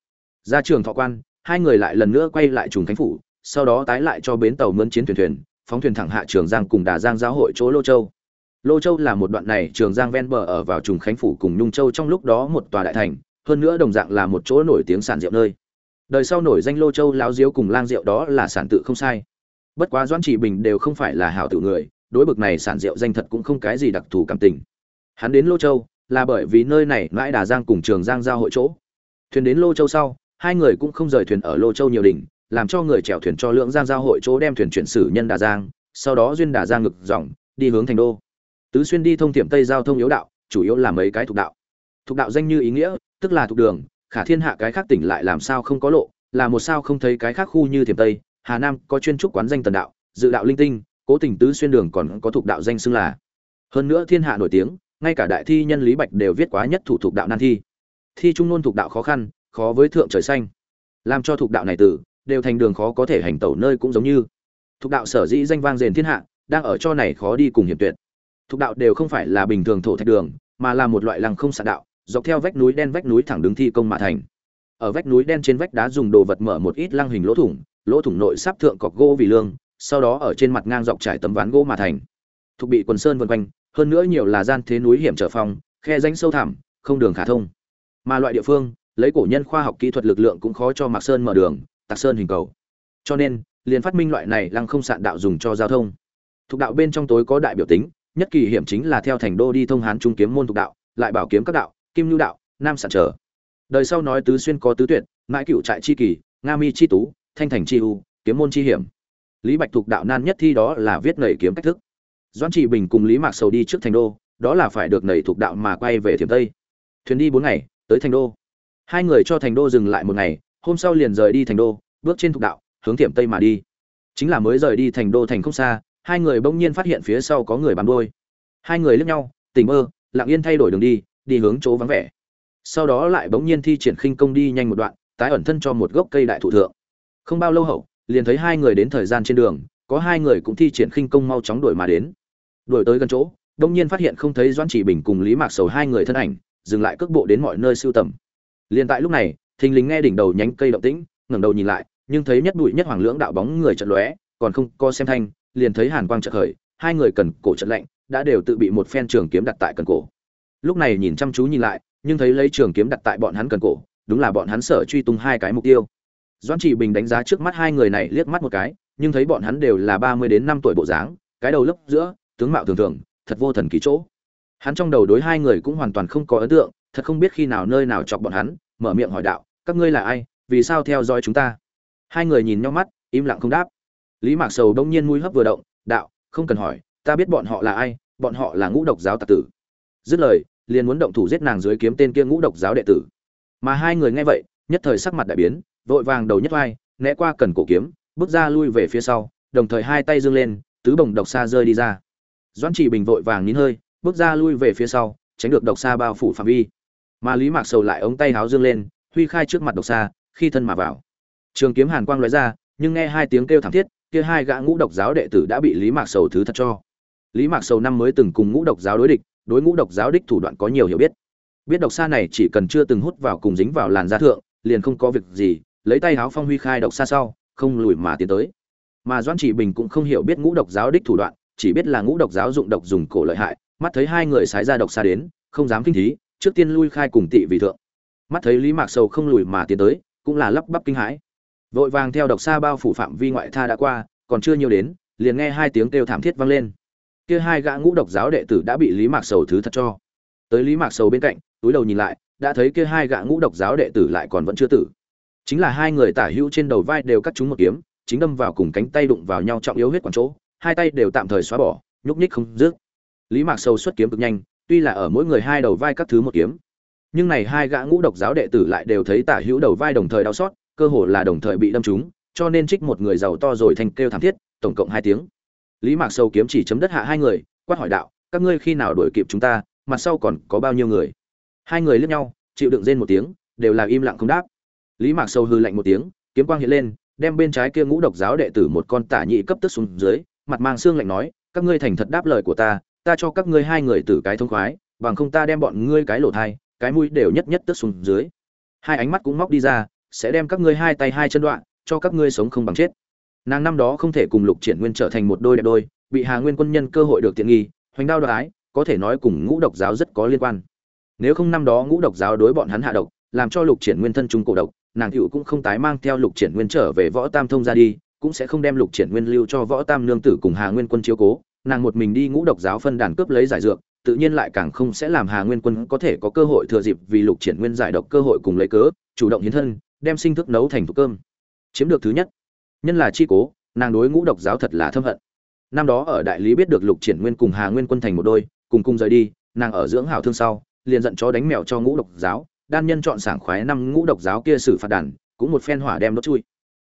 Ra trường thọ quan, hai người lại lần nữa quay lại trùng khánh phủ, sau đó tái lại cho bến tàu mướn chiến thuyền thuyền, phóng thuyền thẳng hạ trường giang cùng đà giang giáo hội chỗ lô châu. Lô châu là một đoạn này trường giang ven bờ ở vào trùng khánh phủ cùng nhung châu trong lúc đó một tòa đại thành, hơn nữa đồng dạng là một chỗ nổi tiếng sản rượu nơi. Đời sau nổi danh lô châu láo diếu cùng lang rượu đó là sản tự không sai. Bất quá doãn chỉ bình đều không phải là hảo tự người đối bực này sản rượu danh thật cũng không cái gì đặc thù cảm tình. Hắn đến lô châu là bởi vì nơi này mãi đà giang cùng trường giang giao hội chỗ. Thuyền đến lô châu sau, hai người cũng không rời thuyền ở lô châu nhiều đỉnh, làm cho người chèo thuyền cho lưỡng giang giao hội chỗ đem thuyền chuyển sử nhân đà giang, sau đó duyên đà giang ngực dòng, đi hướng thành đô. Tứ xuyên đi thông tiệm tây giao thông yếu đạo, chủ yếu là mấy cái thuộc đạo. Thuộc đạo danh như ý nghĩa, tức là thuộc đường, khả thiên hạ cái khác tỉnh lại làm sao không có lộ, là một sao không thấy cái khác khu như thiểm tây, hà nam có chuyên trúc quán danh tần đạo, dự đạo linh tinh cố tình tứ xuyên đường còn có thuộc đạo danh xưng là. Hơn nữa thiên hạ nổi tiếng, ngay cả đại thi nhân lý bạch đều viết quá nhất thủ thuộc đạo nan thi. Thi trung nôn thuộc đạo khó khăn, khó với thượng trời xanh. Làm cho thuộc đạo này tử, đều thành đường khó có thể hành tẩu nơi cũng giống như. Thuộc đạo sở dĩ danh vang rền thiên hạ, đang ở cho này khó đi cùng hiểm tuyệt. Thuộc đạo đều không phải là bình thường thổ thạch đường, mà là một loại lăng không xạ đạo, dọc theo vách núi đen vách núi thẳng đứng thi công mà thành. Ở vách núi đen trên vách đá dùng đồ vật mở một ít lăng hình lỗ thủng lỗ thủng nội sắp thượng cọc gỗ vì lương sau đó ở trên mặt ngang dọc trải tấm ván gỗ mà thành. Thuộc bị quần sơn vân quanh, hơn nữa nhiều là gian thế núi hiểm trở phong, khe rãnh sâu thẳm, không đường khả thông. Mà loại địa phương, lấy cổ nhân khoa học kỹ thuật lực lượng cũng khó cho mạc sơn mở đường, tạc sơn hình cầu. Cho nên, liền phát minh loại này lăng không sạn đạo dùng cho giao thông. Thuộc đạo bên trong tối có đại biểu tính, nhất kỳ hiểm chính là theo thành đô đi thông hán trung kiếm môn thuộc đạo, lại bảo kiếm các đạo, kim nhu đạo, nam sản trở. Đời sau nói tứ xuyên có tứ tuyệt, mãi cựu trại chi kỳ, nga mi chi tú, thanh thành chi u, kiếm môn chi hiểm lý bạch thuộc đạo nan nhất thi đó là viết nảy kiếm cách thức. Doãn trị bình cùng lý mạc sầu đi trước thành đô, đó là phải được nảy thuộc đạo mà quay về thiểm tây. Thuyền đi bốn ngày, tới thành đô. Hai người cho thành đô dừng lại một ngày, hôm sau liền rời đi thành đô, bước trên thuộc đạo, hướng thiểm tây mà đi. Chính là mới rời đi thành đô thành không xa, hai người bỗng nhiên phát hiện phía sau có người bám đôi hai người lướt nhau, tỉnh mơ, lặng yên thay đổi đường đi đi hướng chỗ vắng vẻ. Sau đó lại bỗng nhiên thi triển khinh công đi nhanh một đoạn, tái ẩn thân cho một gốc cây đại thụ thượng. Không bao lâu hậu liền thấy hai người đến thời gian trên đường, có hai người cũng thi triển khinh công mau chóng đuổi mà đến. Đuổi tới gần chỗ, đông nhiên phát hiện không thấy doãn chỉ bình cùng lý mạc sầu hai người thân ảnh, dừng lại cước bộ đến mọi nơi siêu tầm. Liền tại lúc này, thình lình nghe đỉnh đầu nhánh cây động tĩnh, ngẩng đầu nhìn lại, nhưng thấy nhất bụi nhất hoàng lưỡng đạo bóng người chợt lóe, còn không co xem thanh, liền thấy hàn quang chợt khởi, hai người cần cổ chợt lạnh, đã đều tự bị một phen trường kiếm đặt tại cần cổ. Lúc này nhìn chăm chú nhìn lại, nhưng thấy lấy trường kiếm đặt tại bọn hắn cần cổ, đúng là bọn hắn sở truy tung hai cái mục tiêu doãn chỉ bình đánh giá trước mắt hai người này liếc mắt một cái, nhưng thấy bọn hắn đều là ba mươi đến năm tuổi bộ dáng, cái đầu lấp giữa, tướng mạo thường thường, thật vô thần kỳ chỗ. Hắn trong đầu đối hai người cũng hoàn toàn không có ấn tượng, thật không biết khi nào nơi nào chọc bọn hắn, mở miệng hỏi đạo, các ngươi là ai? Vì sao theo dõi chúng ta? Hai người nhìn nhau mắt, im lặng không đáp. Lý mạc sầu đông nhiên mũi hấp vừa động, đạo, không cần hỏi, ta biết bọn họ là ai, bọn họ là ngũ độc giáo tạc tử. Dứt lời, liền muốn động thủ giết nàng dưới kiếm tên kia ngũ độc giáo đệ tử. Mà hai người nghe vậy, nhất thời sắc mặt đại biến vội vàng đầu nhất vai, né qua cần cổ kiếm, bước ra lui về phía sau, đồng thời hai tay dương lên, tứ bồng độc xa rơi đi ra. Doãn Chỉ bình vội vàng nín hơi, bước ra lui về phía sau, tránh được độc xa bao phủ phạm vi. Mà lý mạc sầu lại ống tay háo dương lên, huy khai trước mặt độc xa khi thân mà vào. Trường kiếm hàn quang lóe ra, nhưng nghe hai tiếng kêu thảm thiết, kia hai gã ngũ độc giáo đệ tử đã bị lý mạc sầu thứ thật cho. Lý mạc sầu năm mới từng cùng ngũ độc giáo đối địch, đối ngũ độc giáo đích thủ đoạn có nhiều hiểu biết. Biết độc xa này chỉ cần chưa từng hút vào cùng dính vào làn da thượng, liền không có việc gì lấy tay háo phong huy khai độc xa sau, không lùi mà tiến tới. Mà doãn chỉ bình cũng không hiểu biết ngũ độc giáo đích thủ đoạn, chỉ biết là ngũ độc giáo dụng độc dùng cổ lợi hại, mắt thấy hai người sái ra độc xa đến, không dám kinh thí, trước tiên lui khai cùng tị vì thượng. Mắt thấy lý mạc sầu không lùi mà tiến tới, cũng là lắp bắp kinh hãi. Vội vàng theo độc xa bao phủ phạm vi ngoại tha đã qua, còn chưa nhiều đến, liền nghe hai tiếng kêu thảm thiết vang lên. Kia hai gã ngũ độc giáo đệ tử đã bị lý mạc sầu thứ thật cho. Tới lý mạc sầu bên cạnh, túi đầu nhìn lại, đã thấy kia hai gã ngũ độc giáo đệ tử lại còn vẫn chưa tử chính là hai người tả hữu trên đầu vai đều cắt chúng một kiếm, chính đâm vào cùng cánh tay đụng vào nhau trọng yếu huyết quản chỗ, hai tay đều tạm thời xóa bỏ, nhúc nhích không dứt. Lý mạc sầu xuất kiếm cực nhanh, tuy là ở mỗi người hai đầu vai các thứ một kiếm. Nhưng này hai gã ngũ độc giáo đệ tử lại đều thấy tả hữu đầu vai đồng thời đau xót, cơ hồ là đồng thời bị đâm trúng, cho nên trích một người giàu to rồi thành kêu thảm thiết, tổng cộng hai tiếng. Lý mạc sầu kiếm chỉ chấm đất hạ hai người, quát hỏi đạo, các ngươi khi nào đuổi kịp chúng ta, mặt sau còn có bao nhiêu người? Hai người liếc nhau, chịu đựng rên một tiếng, đều là im lặng không đáp lý mạc sâu hư lạnh một tiếng, kiếm quang hiện lên, đem bên trái kia ngũ độc giáo đệ tử một con tả nhị cấp tức xuống dưới, mặt mang xương lạnh nói, các ngươi thành thật đáp lời của ta ta cho các ngươi hai người tử cái thông khoái, bằng không ta đem bọn ngươi cái lỗ thai cái mũi đều nhất nhất tức xuống dưới. Hai ánh mắt cũng móc đi ra, sẽ đem các ngươi hai tay hai chân đoạn cho các ngươi sống không bằng chết. Nàng năm đó không thể cùng lục triển nguyên trở thành một đôi đẹp đôi, bị hà nguyên quân nhân cơ hội được tiện nghi, hoành đao đoái có thể nói cùng ngũ độc giáo rất có liên quan. Nếu không năm đó ngũ độc giáo đối bọn hắn hạ độc, làm cho lục triển nguyên thân trung cổ độc nàng cựu cũng không tái mang theo lục triển nguyên trở về võ tam thông ra đi, cũng sẽ không đem lục triển nguyên lưu cho võ tam nương tử cùng hà nguyên quân chiếu cố. Nàng một mình đi ngũ độc giáo phân đàn cướp lấy giải dược, tự nhiên lại càng không sẽ làm hà nguyên quân có thể có cơ hội thừa dịp vì lục triển nguyên giải độc cơ hội cùng lấy cớ, chủ động hiến thân, đem sinh thức nấu thành thuốc cơm. Chiếm được thứ nhất. Nhân là chi cố, nàng đối ngũ độc giáo thật là thâm hận. Năm đó ở đại lý biết được lục triển nguyên cùng hà nguyên quân thành một đôi, cùng cùng rời đi, nàng ở dưỡng hảo thương sau, liền giận chó đánh mèo cho ngũ độc giáo đan nhân chọn sảng khoái năm ngũ độc giáo kia xử phạt đàn cũng một phen hỏa đem đốt chui.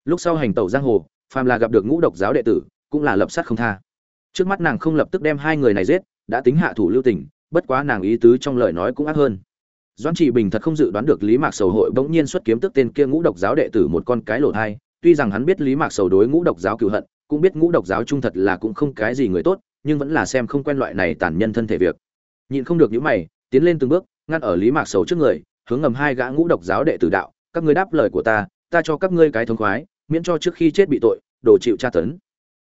Lúc sau hành tẩu giang hồ phàm là gặp được ngũ độc giáo đệ tử cũng là lập sát không tha. Trước mắt nàng không lập tức đem hai người này giết đã tính hạ thủ lưu tình bất quá nàng ý tứ trong lời nói cũng ác hơn. Doãn trị bình thật không dự đoán được lý mạc sầu hội bỗng nhiên xuất kiếm tức tên kia ngũ độc giáo đệ tử một con cái lỗ hai, tuy rằng hắn biết lý mạc sầu đối ngũ độc giáo cựu hận cũng biết ngũ độc giáo trung thật là cũng không cái gì người tốt nhưng vẫn là xem không quen loại này tàn nhân thân thể việc. Nhịn không được những mày tiến lên từng bước ngăn ở lý mạc sầu trước người hướng ngầm hai gã ngũ độc giáo đệ tử đạo các ngươi đáp lời của ta ta cho các ngươi cái thống khoái miễn cho trước khi chết bị tội đồ chịu tra tấn.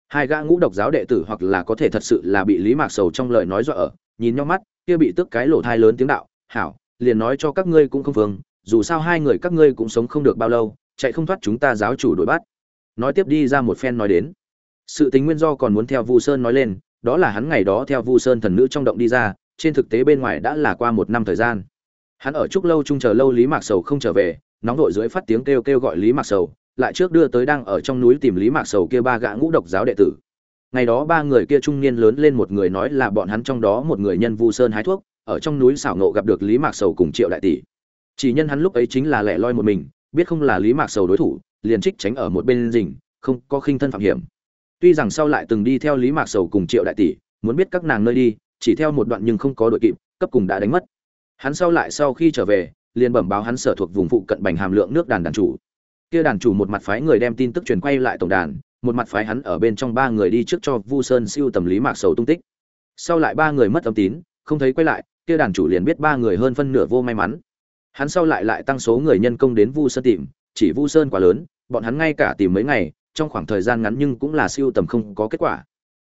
Hai gã ngũ độc giáo đệ tử hoặc là có thể thật sự là bị lý mạc sầu trong lời nói dọa ở nhìn nhau mắt kia bị tức cái lỗ thai lớn tiếng đạo hảo liền nói cho các ngươi cũng không vương, dù sao hai người các ngươi cũng sống không được bao lâu chạy không thoát chúng ta giáo chủ đuổi bắt. Nói tiếp đi ra một phen nói đến. Sự tính nguyên do còn muốn theo vu sơn nói lên đó là hắn ngày đó theo vu sơn thần nữ trong động đi ra trên thực tế bên ngoài đã là qua một năm thời gian hắn ở trúc lâu chung chờ lâu lý mạc sầu không trở về, nóng vội dưới phát tiếng kêu kêu gọi lý mạc sầu, lại trước đưa tới đang ở trong núi tìm lý mạc sầu kia ba gã ngũ độc giáo đệ tử. Ngày đó ba người kia trung niên lớn lên một người nói là bọn hắn trong đó một người nhân vu sơn hái thuốc, ở trong núi xảo nộ gặp được lý mạc sầu cùng triệu đại tỷ. Chỉ nhân hắn lúc ấy chính là lẻ loi một mình, biết không là lý mạc sầu đối thủ, liền trích tránh ở một bên rình, không có khinh thân phạm hiểm. Tuy rằng sau lại từng đi theo lý mạc sầu cùng triệu đại tỷ, muốn biết các nàng nơi đi, chỉ theo một đoạn nhưng không có đội kịp, cấp cùng đã đánh mất hắn sau lại sau khi trở về, liền bẩm báo hắn sở thuộc vùng phụ cận bành hàm lượng nước đàn đàn chủ. Kia đàn chủ một mặt phái người đem tin tức truyền quay lại tổng đàn, một mặt phái hắn ở bên trong ba người đi trước cho vu sơn siêu tầm lý mạc sầu tung tích. Sau lại ba người mất âm tín, không thấy quay lại, kia đàn chủ liền biết ba người hơn phân nửa vô may mắn. Hắn sau lại lại tăng số người nhân công đến vu sơn tìm, chỉ vu sơn quá lớn, bọn hắn ngay cả tìm mấy ngày, trong khoảng thời gian ngắn nhưng cũng là siêu tầm không có kết quả.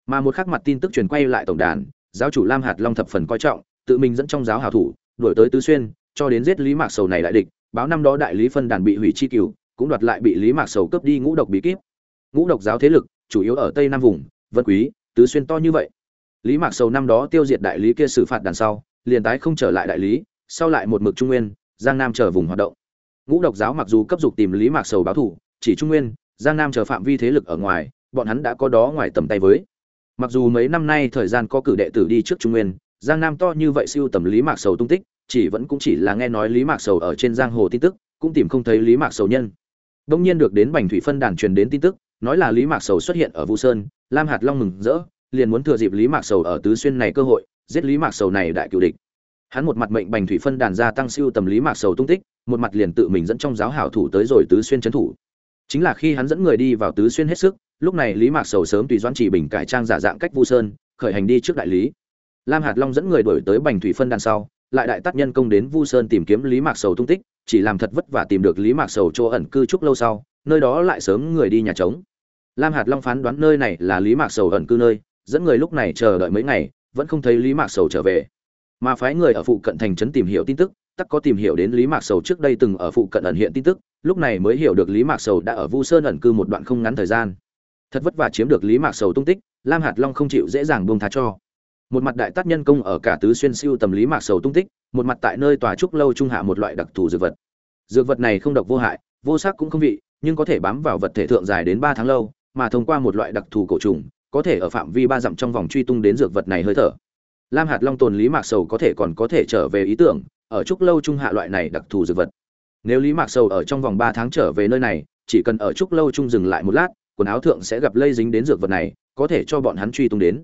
Mà một khắc mặt tin tức truyền quay lại tổng đàn, giáo chủ lam hạt long thập phần coi trọng, tự mình dẫn trong giáo hảo thủ đuổi tới tứ xuyên, cho đến giết lý mạc sầu này đại địch, báo năm đó đại lý phân đàn bị hủy chi cửu, cũng đoạt lại bị lý mạc sầu cướp đi ngũ độc bí kíp. Ngũ độc giáo thế lực, chủ yếu ở tây nam vùng, vân quý, tứ xuyên to như vậy. Lý mạc sầu năm đó tiêu diệt đại lý kia xử phạt đàn sau, liền tái không trở lại đại lý, sau lại một mực trung nguyên, giang nam chờ vùng hoạt động. Ngũ độc giáo mặc dù cấp dục tìm lý mạc sầu báo thủ chỉ trung nguyên, giang nam chờ phạm vi thế lực ở ngoài, bọn hắn đã có đó ngoài tầm tay với. Mặc dù mấy năm nay thời gian có cử đệ tử đi trước trung nguyên giang nam to như vậy siêu tầm lý mạc sầu tung tích, chỉ vẫn cũng chỉ là nghe nói lý mạc sầu ở trên giang hồ tin tức, cũng tìm không thấy lý mạc sầu nhân. Đông nhiên được đến bành thủy phân đàn truyền đến tin tức, nói là lý mạc sầu xuất hiện ở vu sơn, lam hạt long mừng rỡ, liền muốn thừa dịp lý mạc sầu ở tứ xuyên này cơ hội, giết lý mạc sầu này đại cựu địch. Hắn một mặt mệnh bành thủy phân đàn gia tăng siêu tầm lý mạc sầu tung tích, một mặt liền tự mình dẫn trong giáo hảo thủ tới rồi tứ xuyên trấn thủ. Chính là khi hắn dẫn người đi vào tứ xuyên hết sức, lúc này lý mạc sầu sớm tùy doãn chỉ bình cải trang giả dạng cách vu sơn, khởi hành đi trước đại lý lam hạt long dẫn người đổi tới bành thủy phân đằng sau, lại đại tác nhân công đến vu sơn tìm kiếm lý mạc sầu tung tích, chỉ làm thật vất vả tìm được lý mạc sầu chỗ ẩn cư trúc lâu sau, nơi đó lại sớm người đi nhà trống. Lam hạt long phán đoán nơi này là lý mạc sầu ẩn cư nơi, dẫn người lúc này chờ đợi mấy ngày, vẫn không thấy lý mạc sầu trở về. Mà phái người ở phụ cận thành trấn tìm hiểu tin tức, tắc có tìm hiểu đến lý mạc sầu trước đây từng ở phụ cận ẩn hiện tin tức, lúc này mới hiểu được lý mạc sầu đã ở vu sơn ẩn cư một đoạn không ngắn thời gian. Thật vất vả chiếm được lý mạc sầu tung tích, lam hạt long không chịu dễ dàng buông tha cho một mặt đại tác nhân công ở cả tứ xuyên siêu tầm lý mạc sầu tung tích, một mặt tại nơi tòa trúc lâu trung hạ một loại đặc thù dược vật. Dược vật này không độc vô hại, vô sắc cũng không vị, nhưng có thể bám vào vật thể thượng dài đến ba tháng lâu, mà thông qua một loại đặc thù cổ trùng, có thể ở phạm vi ba dặm trong vòng truy tung đến dược vật này hơi thở. Lam hạt long tồn lý mạc sầu có thể còn có thể trở về ý tưởng, ở trúc lâu trung hạ loại này đặc thù dược vật. Nếu lý mạc sầu ở trong vòng ba tháng trở về nơi này, chỉ cần ở trúc lâu trung dừng lại một lát, quần áo thượng sẽ gặp lây dính đến dược vật này, có thể cho bọn hắn truy tung đến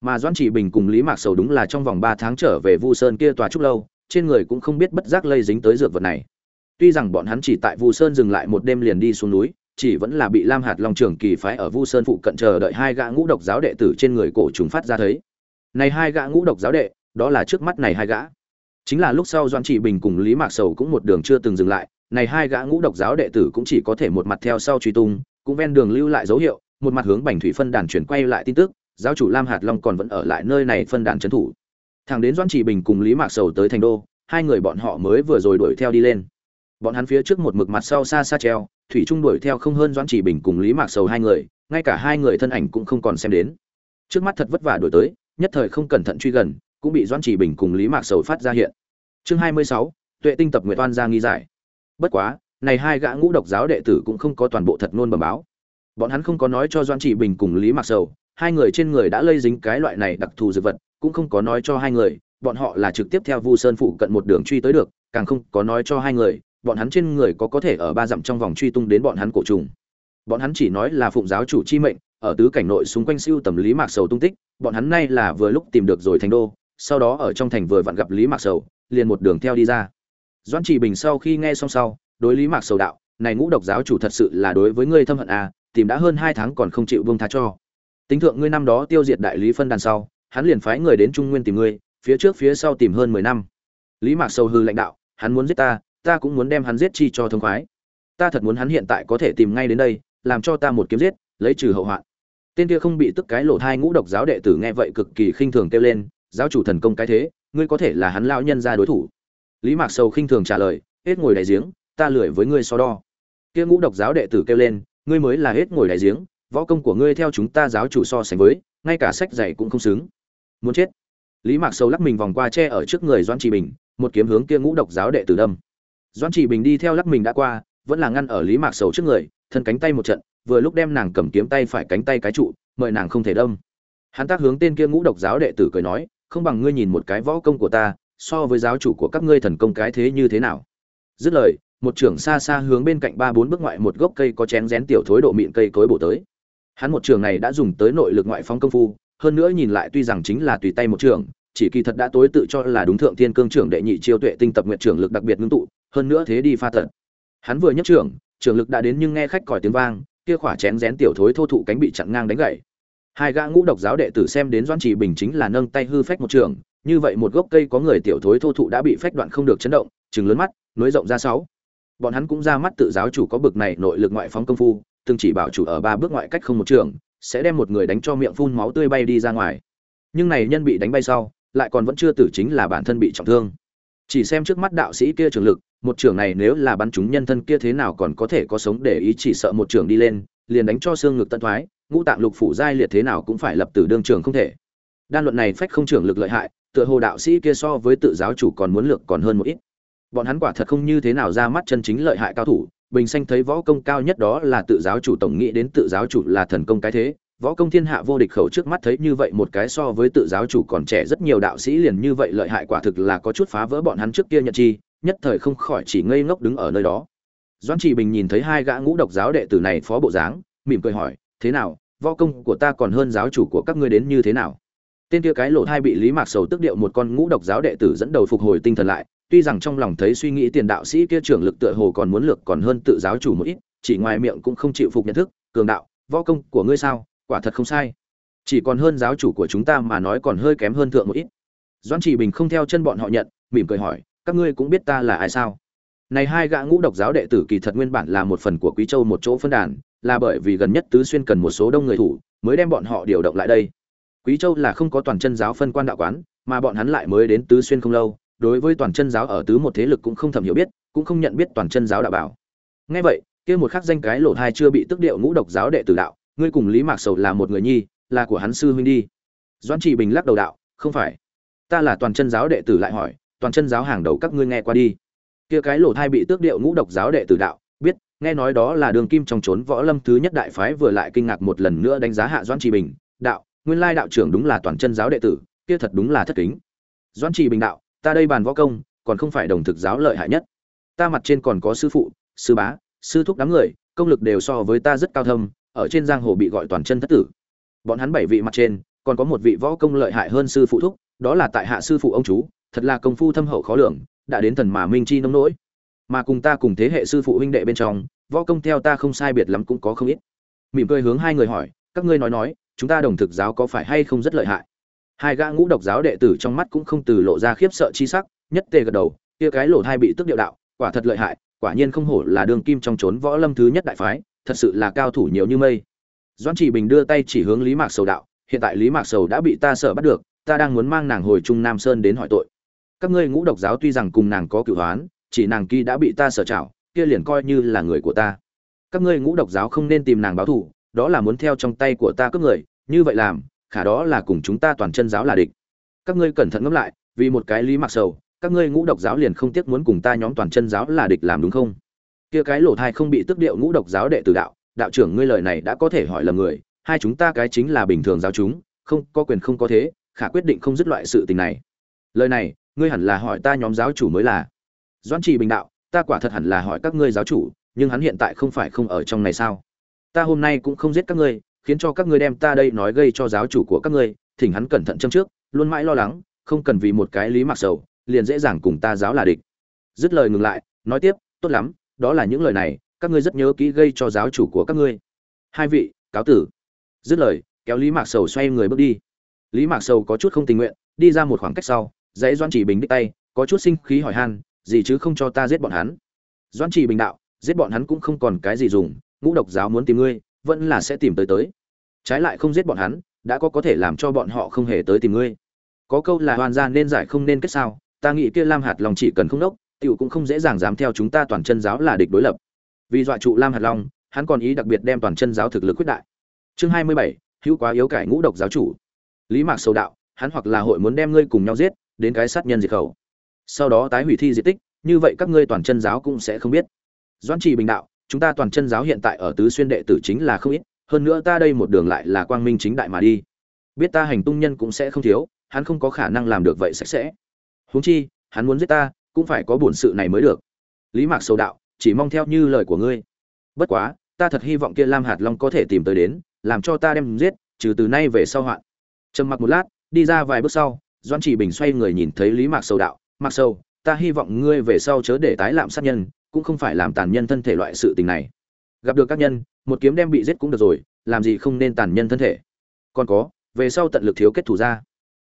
mà doãn chỉ bình cùng lý mạc sầu đúng là trong vòng ba tháng trở về vu sơn kia tòa trúc lâu, trên người cũng không biết bất giác lây dính tới dược vật này. Tuy rằng bọn hắn chỉ tại vu sơn dừng lại một đêm liền đi xuống núi, chỉ vẫn là bị lam hạt long trưởng kỳ phái ở vu sơn phụ cận chờ đợi hai gã ngũ độc giáo đệ tử trên người cổ chúng phát ra thấy. Này hai gã ngũ độc giáo đệ, đó là trước mắt này hai gã. Chính là lúc sau Doãn Chỉ bình cùng lý mạc sầu cũng một đường chưa từng dừng lại, này hai gã ngũ độc giáo đệ tử cũng chỉ có thể một mặt theo sau truy tung, cũng ven đường lưu lại dấu hiệu, một mặt hướng bành thủy phân đàn chuyển quay lại tin tức giáo chủ lam hạt long còn vẫn ở lại nơi này phân đàn trấn thủ. Thằng đến doan Chỉ bình cùng lý mạc sầu tới thành đô, hai người bọn họ mới vừa rồi đuổi theo đi lên. Bọn hắn phía trước một mực mặt sau xa xa treo, thủy trung đuổi theo không hơn doãn chỉ bình cùng lý mạc sầu hai người, ngay cả hai người thân ảnh cũng không còn xem đến. Trước mắt thật vất vả đuổi tới, nhất thời không cẩn thận truy gần, cũng bị doãn chỉ bình cùng lý mạc sầu phát ra hiện. Chương hai mươi sáu, tuệ tinh tập nguyệt oan ra nghi giải. Bất quá, này hai gã ngũ độc giáo đệ tử cũng không có toàn bộ thật nôn bẩm báo. Bọn hắn không có nói cho doãn chỉ bình cùng lý mạc sầu hai người trên người đã lây dính cái loại này đặc thù dược vật, cũng không có nói cho hai người, bọn họ là trực tiếp theo vu sơn phụ cận một đường truy tới được, càng không có nói cho hai người, bọn hắn trên người có có thể ở ba dặm trong vòng truy tung đến bọn hắn cổ trùng. Bọn hắn chỉ nói là phụng giáo chủ chi mệnh, ở tứ cảnh nội xung quanh siêu tầm lý mạc sầu tung tích, bọn hắn nay là vừa lúc tìm được rồi thành đô, sau đó ở trong thành vừa vặn gặp lý mạc sầu, liền một đường theo đi ra. Doãn chỉ bình sau khi nghe xong sau, đối lý mạc sầu đạo, này ngũ độc giáo chủ thật sự là đối với ngươi thâm hận à tìm đã hơn hai tháng còn không chịu vương tha cho tính thượng ngươi năm đó tiêu diệt đại lý phân đàn sau, hắn liền phái người đến trung nguyên tìm ngươi, phía trước phía sau tìm hơn mười năm. Lý mạc Sâu hư lãnh đạo, hắn muốn giết ta ta cũng muốn đem hắn giết chi cho thông khoái. Ta thật muốn hắn hiện tại có thể tìm ngay đến đây, làm cho ta một kiếm giết, lấy trừ hậu hoạn. Tên kia không bị tức cái lộ thai ngũ độc giáo đệ tử nghe vậy cực kỳ khinh thường kêu lên, giáo chủ thần công cái thế, ngươi có thể là hắn lão nhân ra đối thủ. Lý mạc sầu khinh thường trả lời, hết ngồi đại giếng, ta lười với ngươi so đo. Kia ngũ độc giáo đệ tử kêu lên, ngươi mới là hết ngồi đại giếng võ công của ngươi theo chúng ta giáo chủ so sánh với, ngay cả sách dạy cũng không xứng. Muốn chết. Lý mạc sầu lắc mình vòng qua che ở trước người doan trì bình, một kiếm hướng kia ngũ độc giáo đệ tử đâm. Doan chỉ bình đi theo lắc mình đã qua, vẫn là ngăn ở lý mạc sầu trước người, thân cánh tay một trận, vừa lúc đem nàng cầm kiếm tay phải cánh tay cái trụ, mời nàng không thể đâm. Hắn tác hướng tên kia ngũ độc giáo đệ tử cười nói, không bằng ngươi nhìn một cái võ công của ta, so với giáo chủ của các ngươi thần công cái thế như thế nào? Dứt lời, một trưởng xa xa hướng bên cạnh ba bốn bước ngoại một gốc cây có chén rén tiểu thối độ mịn cây cối bổ tới hắn một trường này đã dùng tới nội lực ngoại phóng công phu, hơn nữa nhìn lại tuy rằng chính là tùy tay một trường, chỉ kỳ thật đã tối tự cho là đúng thượng thiên cương trưởng đệ nhị chiêu tuệ tinh tập nguyện trưởng lực đặc biệt ngưng tụ, hơn nữa thế đi pha tận. Hắn vừa nhấc trưởng trưởng lực đã đến nhưng nghe khách còi tiếng vang, kia khỏa chén rén tiểu thối thô thụ cánh bị chặn ngang đánh gãy hai gã ngũ độc giáo đệ tử xem đến doãn trì bình chính là nâng tay hư phách một trường, như vậy một gốc cây có người tiểu thối thô thụ đã bị phách đoạn không được chấn động, trừng lớn mắt, nối rộng ra sáu. Bọn hắn cũng ra mắt tự giáo chủ có bực này nội lực ngoại phóng công phu từng chỉ bảo chủ ở ba bước ngoại cách không một trường, sẽ đem một người đánh cho miệng phun máu tươi bay đi ra ngoài. Nhưng này nhân bị đánh bay sau, lại còn vẫn chưa tử chính là bản thân bị trọng thương. Chỉ xem trước mắt đạo sĩ kia trường lực, một trường này nếu là bắn chúng nhân thân kia thế nào còn có thể có sống để ý chỉ sợ một trường đi lên, liền đánh cho xương ngực tân thoái, ngũ tạng lục phủ giai liệt thế nào cũng phải lập tử đương trường không thể. Đan luận này phách không trường lực lợi hại, tựa hồ đạo sĩ kia so với tự giáo chủ còn muốn lược còn hơn một ít. Bọn hắn quả thật không như thế nào ra mắt chân chính lợi hại cao thủ bình xanh thấy võ công cao nhất đó là tự giáo chủ tổng nghĩ đến tự giáo chủ là thần công cái thế. Võ công thiên hạ vô địch khẩu trước mắt thấy như vậy một cái so với tự giáo chủ còn trẻ rất nhiều đạo sĩ liền như vậy lợi hại quả thực là có chút phá vỡ bọn hắn trước kia nhận chi, nhất thời không khỏi chỉ ngây ngốc đứng ở nơi đó. Doãn trị bình nhìn thấy hai gã ngũ độc giáo đệ tử này phó bộ dáng, mỉm cười hỏi, thế nào, võ công của ta còn hơn giáo chủ của các ngươi đến như thế nào? Tên kia cái lộ hai bị lý mạc sầu tức điệu một con ngũ độc giáo đệ tử dẫn đầu phục hồi tinh thần lại tuy rằng trong lòng thấy suy nghĩ tiền đạo sĩ kia trưởng lực tựa hồ còn muốn lược còn hơn tự giáo chủ một ít, chỉ ngoài miệng cũng không chịu phục nhận thức, cường đạo, võ công của ngươi sao, quả thật không sai. Chỉ còn hơn giáo chủ của chúng ta mà nói còn hơi kém hơn thượng một ít. Doãn chỉ bình không theo chân bọn họ nhận, mỉm cười hỏi, các ngươi cũng biết ta là ai sao? Này hai gã ngũ độc giáo đệ tử kỳ thật nguyên bản là một phần của quý châu một chỗ phân đàn, là bởi vì gần nhất tứ xuyên cần một số đông người thủ, mới đem bọn họ điều động lại đây. Quý châu là không có toàn chân giáo phân quan đạo quán, mà bọn hắn lại mới đến tứ xuyên không lâu đối với toàn chân giáo ở tứ một thế lực cũng không thầm hiểu biết, cũng không nhận biết toàn chân giáo đạo bảo. Nghe vậy, kia một khắc danh cái lộ thai chưa bị tức điệu ngũ độc giáo đệ tử đạo, ngươi cùng lý mạc sầu là một người nhi, là của hắn sư huynh đi. Doãn trì bình lắc đầu đạo, không phải. Ta là toàn chân giáo đệ tử lại hỏi, toàn chân giáo hàng đầu các ngươi nghe qua đi. Kia cái lộ thai bị tước điệu ngũ độc giáo đệ tử đạo, biết, nghe nói đó là đường kim trong trốn võ lâm thứ nhất đại phái vừa lại kinh ngạc một lần nữa đánh giá hạ doãn trì bình, đạo, nguyên lai đạo trưởng đúng là toàn chân giáo đệ tử, kia thật đúng là thất kính. Doãn trì bình đạo ta đây bàn võ công, còn không phải đồng thực giáo lợi hại nhất. Ta mặt trên còn có sư phụ, sư bá, sư thúc đám người, công lực đều so với ta rất cao thâm, ở trên giang hồ bị gọi toàn chân thất tử. Bọn hắn bảy vị mặt trên, còn có một vị võ công lợi hại hơn sư phụ thúc, đó là tại hạ sư phụ ông chú, thật là công phu thâm hậu khó lường, đã đến thần mà minh chi nông nỗi. Mà cùng ta cùng thế hệ sư phụ huynh đệ bên trong, võ công theo ta không sai biệt lắm cũng có không ít. Mỉm cười hướng hai người hỏi, các ngươi nói nói, chúng ta đồng thực giáo có phải hay không rất lợi hại? Hai gã ngũ độc giáo đệ tử trong mắt cũng không từ lộ ra khiếp sợ chi sắc, nhất tề gật đầu, kia cái lỗ thai bị tức điệu đạo, quả thật lợi hại, quả nhiên không hổ là đường kim trong trốn võ lâm thứ nhất đại phái, thật sự là cao thủ nhiều như mây. Doãn chỉ bình đưa tay chỉ hướng lý mạc sầu đạo, hiện tại lý mạc sầu đã bị ta sợ bắt được, ta đang muốn mang nàng hồi trung nam sơn đến hỏi tội. Các ngươi ngũ độc giáo tuy rằng cùng nàng có cửu hoán, chỉ nàng kia đã bị ta sợ chảo, kia liền coi như là người của ta. Các ngươi ngũ độc giáo không nên tìm nàng báo thù, đó là muốn theo trong tay của ta cướp người, như vậy làm khả đó là cùng chúng ta toàn chân giáo là địch. Các ngươi cẩn thận ngẫm lại, vì một cái lý mặc sầu, các ngươi ngũ độc giáo liền không tiếc muốn cùng ta nhóm toàn chân giáo là địch làm đúng không? Kia cái lỗ thai không bị tức điệu ngũ độc giáo đệ tử đạo đạo trưởng ngươi lời này đã có thể hỏi lầm người, hai chúng ta cái chính là bình thường giáo chúng, không, có quyền không có thế, khả quyết định không dứt loại sự tình này. Lời này, ngươi hẳn là hỏi ta nhóm giáo chủ mới là. Doãn trì bình đạo, ta quả thật hẳn là hỏi các ngươi giáo chủ, nhưng hắn hiện tại không phải không ở trong này sao? Ta hôm nay cũng không giết các ngươi khiến cho các ngươi đem ta đây nói gây cho giáo chủ của các ngươi, thỉnh hắn cẩn thận châm trước, luôn mãi lo lắng, không cần vì một cái lý mặc sầu, liền dễ dàng cùng ta giáo là địch. Dứt lời ngừng lại, nói tiếp, tốt lắm, đó là những lời này, các ngươi rất nhớ kỹ gây cho giáo chủ của các ngươi. Hai vị, cáo tử. Dứt lời, kéo lý mạc sầu xoay người bước đi. Lý mạc sầu có chút không tình nguyện, đi ra một khoảng cách sau, dãy doan chỉ bình đích tay, có chút sinh khí hỏi han, gì chứ không cho ta giết bọn hắn. Doan chỉ bình đạo, giết bọn hắn cũng không còn cái gì dùng, ngũ độc giáo muốn tìm ngươi vẫn là sẽ tìm tới tới. Trái lại không giết bọn hắn, đã có có thể làm cho bọn họ không hề tới tìm ngươi. Có câu là hoàn gia nên giải không nên kết sao, ta nghĩ kia lam hạt long chỉ cần không đốc, tiểu cũng không dễ dàng dám theo chúng ta toàn chân giáo là địch đối lập. Vì dọa trụ lam hạt long, hắn còn ý đặc biệt đem toàn chân giáo thực lực quyết đại. Chương hai mươi bảy, hữu quá yếu cải ngũ độc giáo chủ. Lý mạc sầu đạo, hắn hoặc là hội muốn đem ngươi cùng nhau giết, đến cái sát nhân diệt khẩu. Sau đó tái hủy thi di tích, như vậy các ngươi toàn chân giáo cũng sẽ không biết. Doãn trì bình đạo chúng ta toàn chân giáo hiện tại ở tứ xuyên đệ tử chính là không ít, hơn nữa ta đây một đường lại là quang minh chính đại mà đi. Biết ta hành tung nhân cũng sẽ không thiếu, hắn không có khả năng làm được vậy sạch sẽ. Huống chi, hắn muốn giết ta, cũng phải có bổn sự này mới được. Lý mạc sầu đạo, chỉ mong theo như lời của ngươi. Bất quá, ta thật hy vọng kia lam hạt long có thể tìm tới đến, làm cho ta đem giết, trừ từ nay về sau hoạn. Trầm mặc một lát, đi ra vài bước sau doan chỉ bình xoay người nhìn thấy lý mạc sầu đạo. Mạc sầu, ta hy vọng ngươi về sau chớ để tái lạm sát nhân cũng không phải làm tàn nhân thân thể loại sự tình này. Gặp được các nhân, một kiếm đem bị giết cũng được rồi, làm gì không nên tàn nhân thân thể? Còn có, về sau tận lực thiếu kết thủ ra.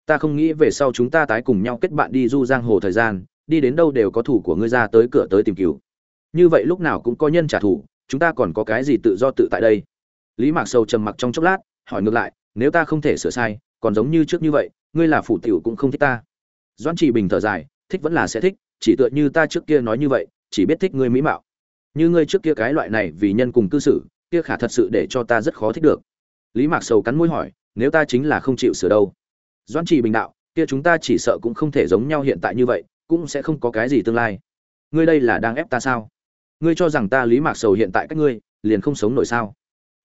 Ta không nghĩ về sau chúng ta tái cùng nhau kết bạn đi du giang hồ thời gian, đi đến đâu đều có thủ của ngươi ra tới cửa tới tìm cứu. Như vậy lúc nào cũng có nhân trả thù, chúng ta còn có cái gì tự do tự tại đây? Lý mạc sầu trầm mặc trong chốc lát, hỏi ngược lại, nếu ta không thể sửa sai, còn giống như trước như vậy, ngươi là phủ tiểu cũng không thích ta. Doan Chỉ bình thở dài, thích vẫn là sẽ thích, chỉ tựa như ta trước kia nói như vậy chỉ biết thích ngươi mỹ mạo. Như ngươi trước kia cái loại này vì nhân cùng cư xử, kia khả thật sự để cho ta rất khó thích được. Lý mạc sầu cắn môi hỏi, nếu ta chính là không chịu sửa đâu? Doan trì bình đạo, kia chúng ta chỉ sợ cũng không thể giống nhau hiện tại như vậy, cũng sẽ không có cái gì tương lai. Ngươi đây là đang ép ta sao? Ngươi cho rằng ta lý mạc sầu hiện tại các ngươi, liền không sống nổi sao?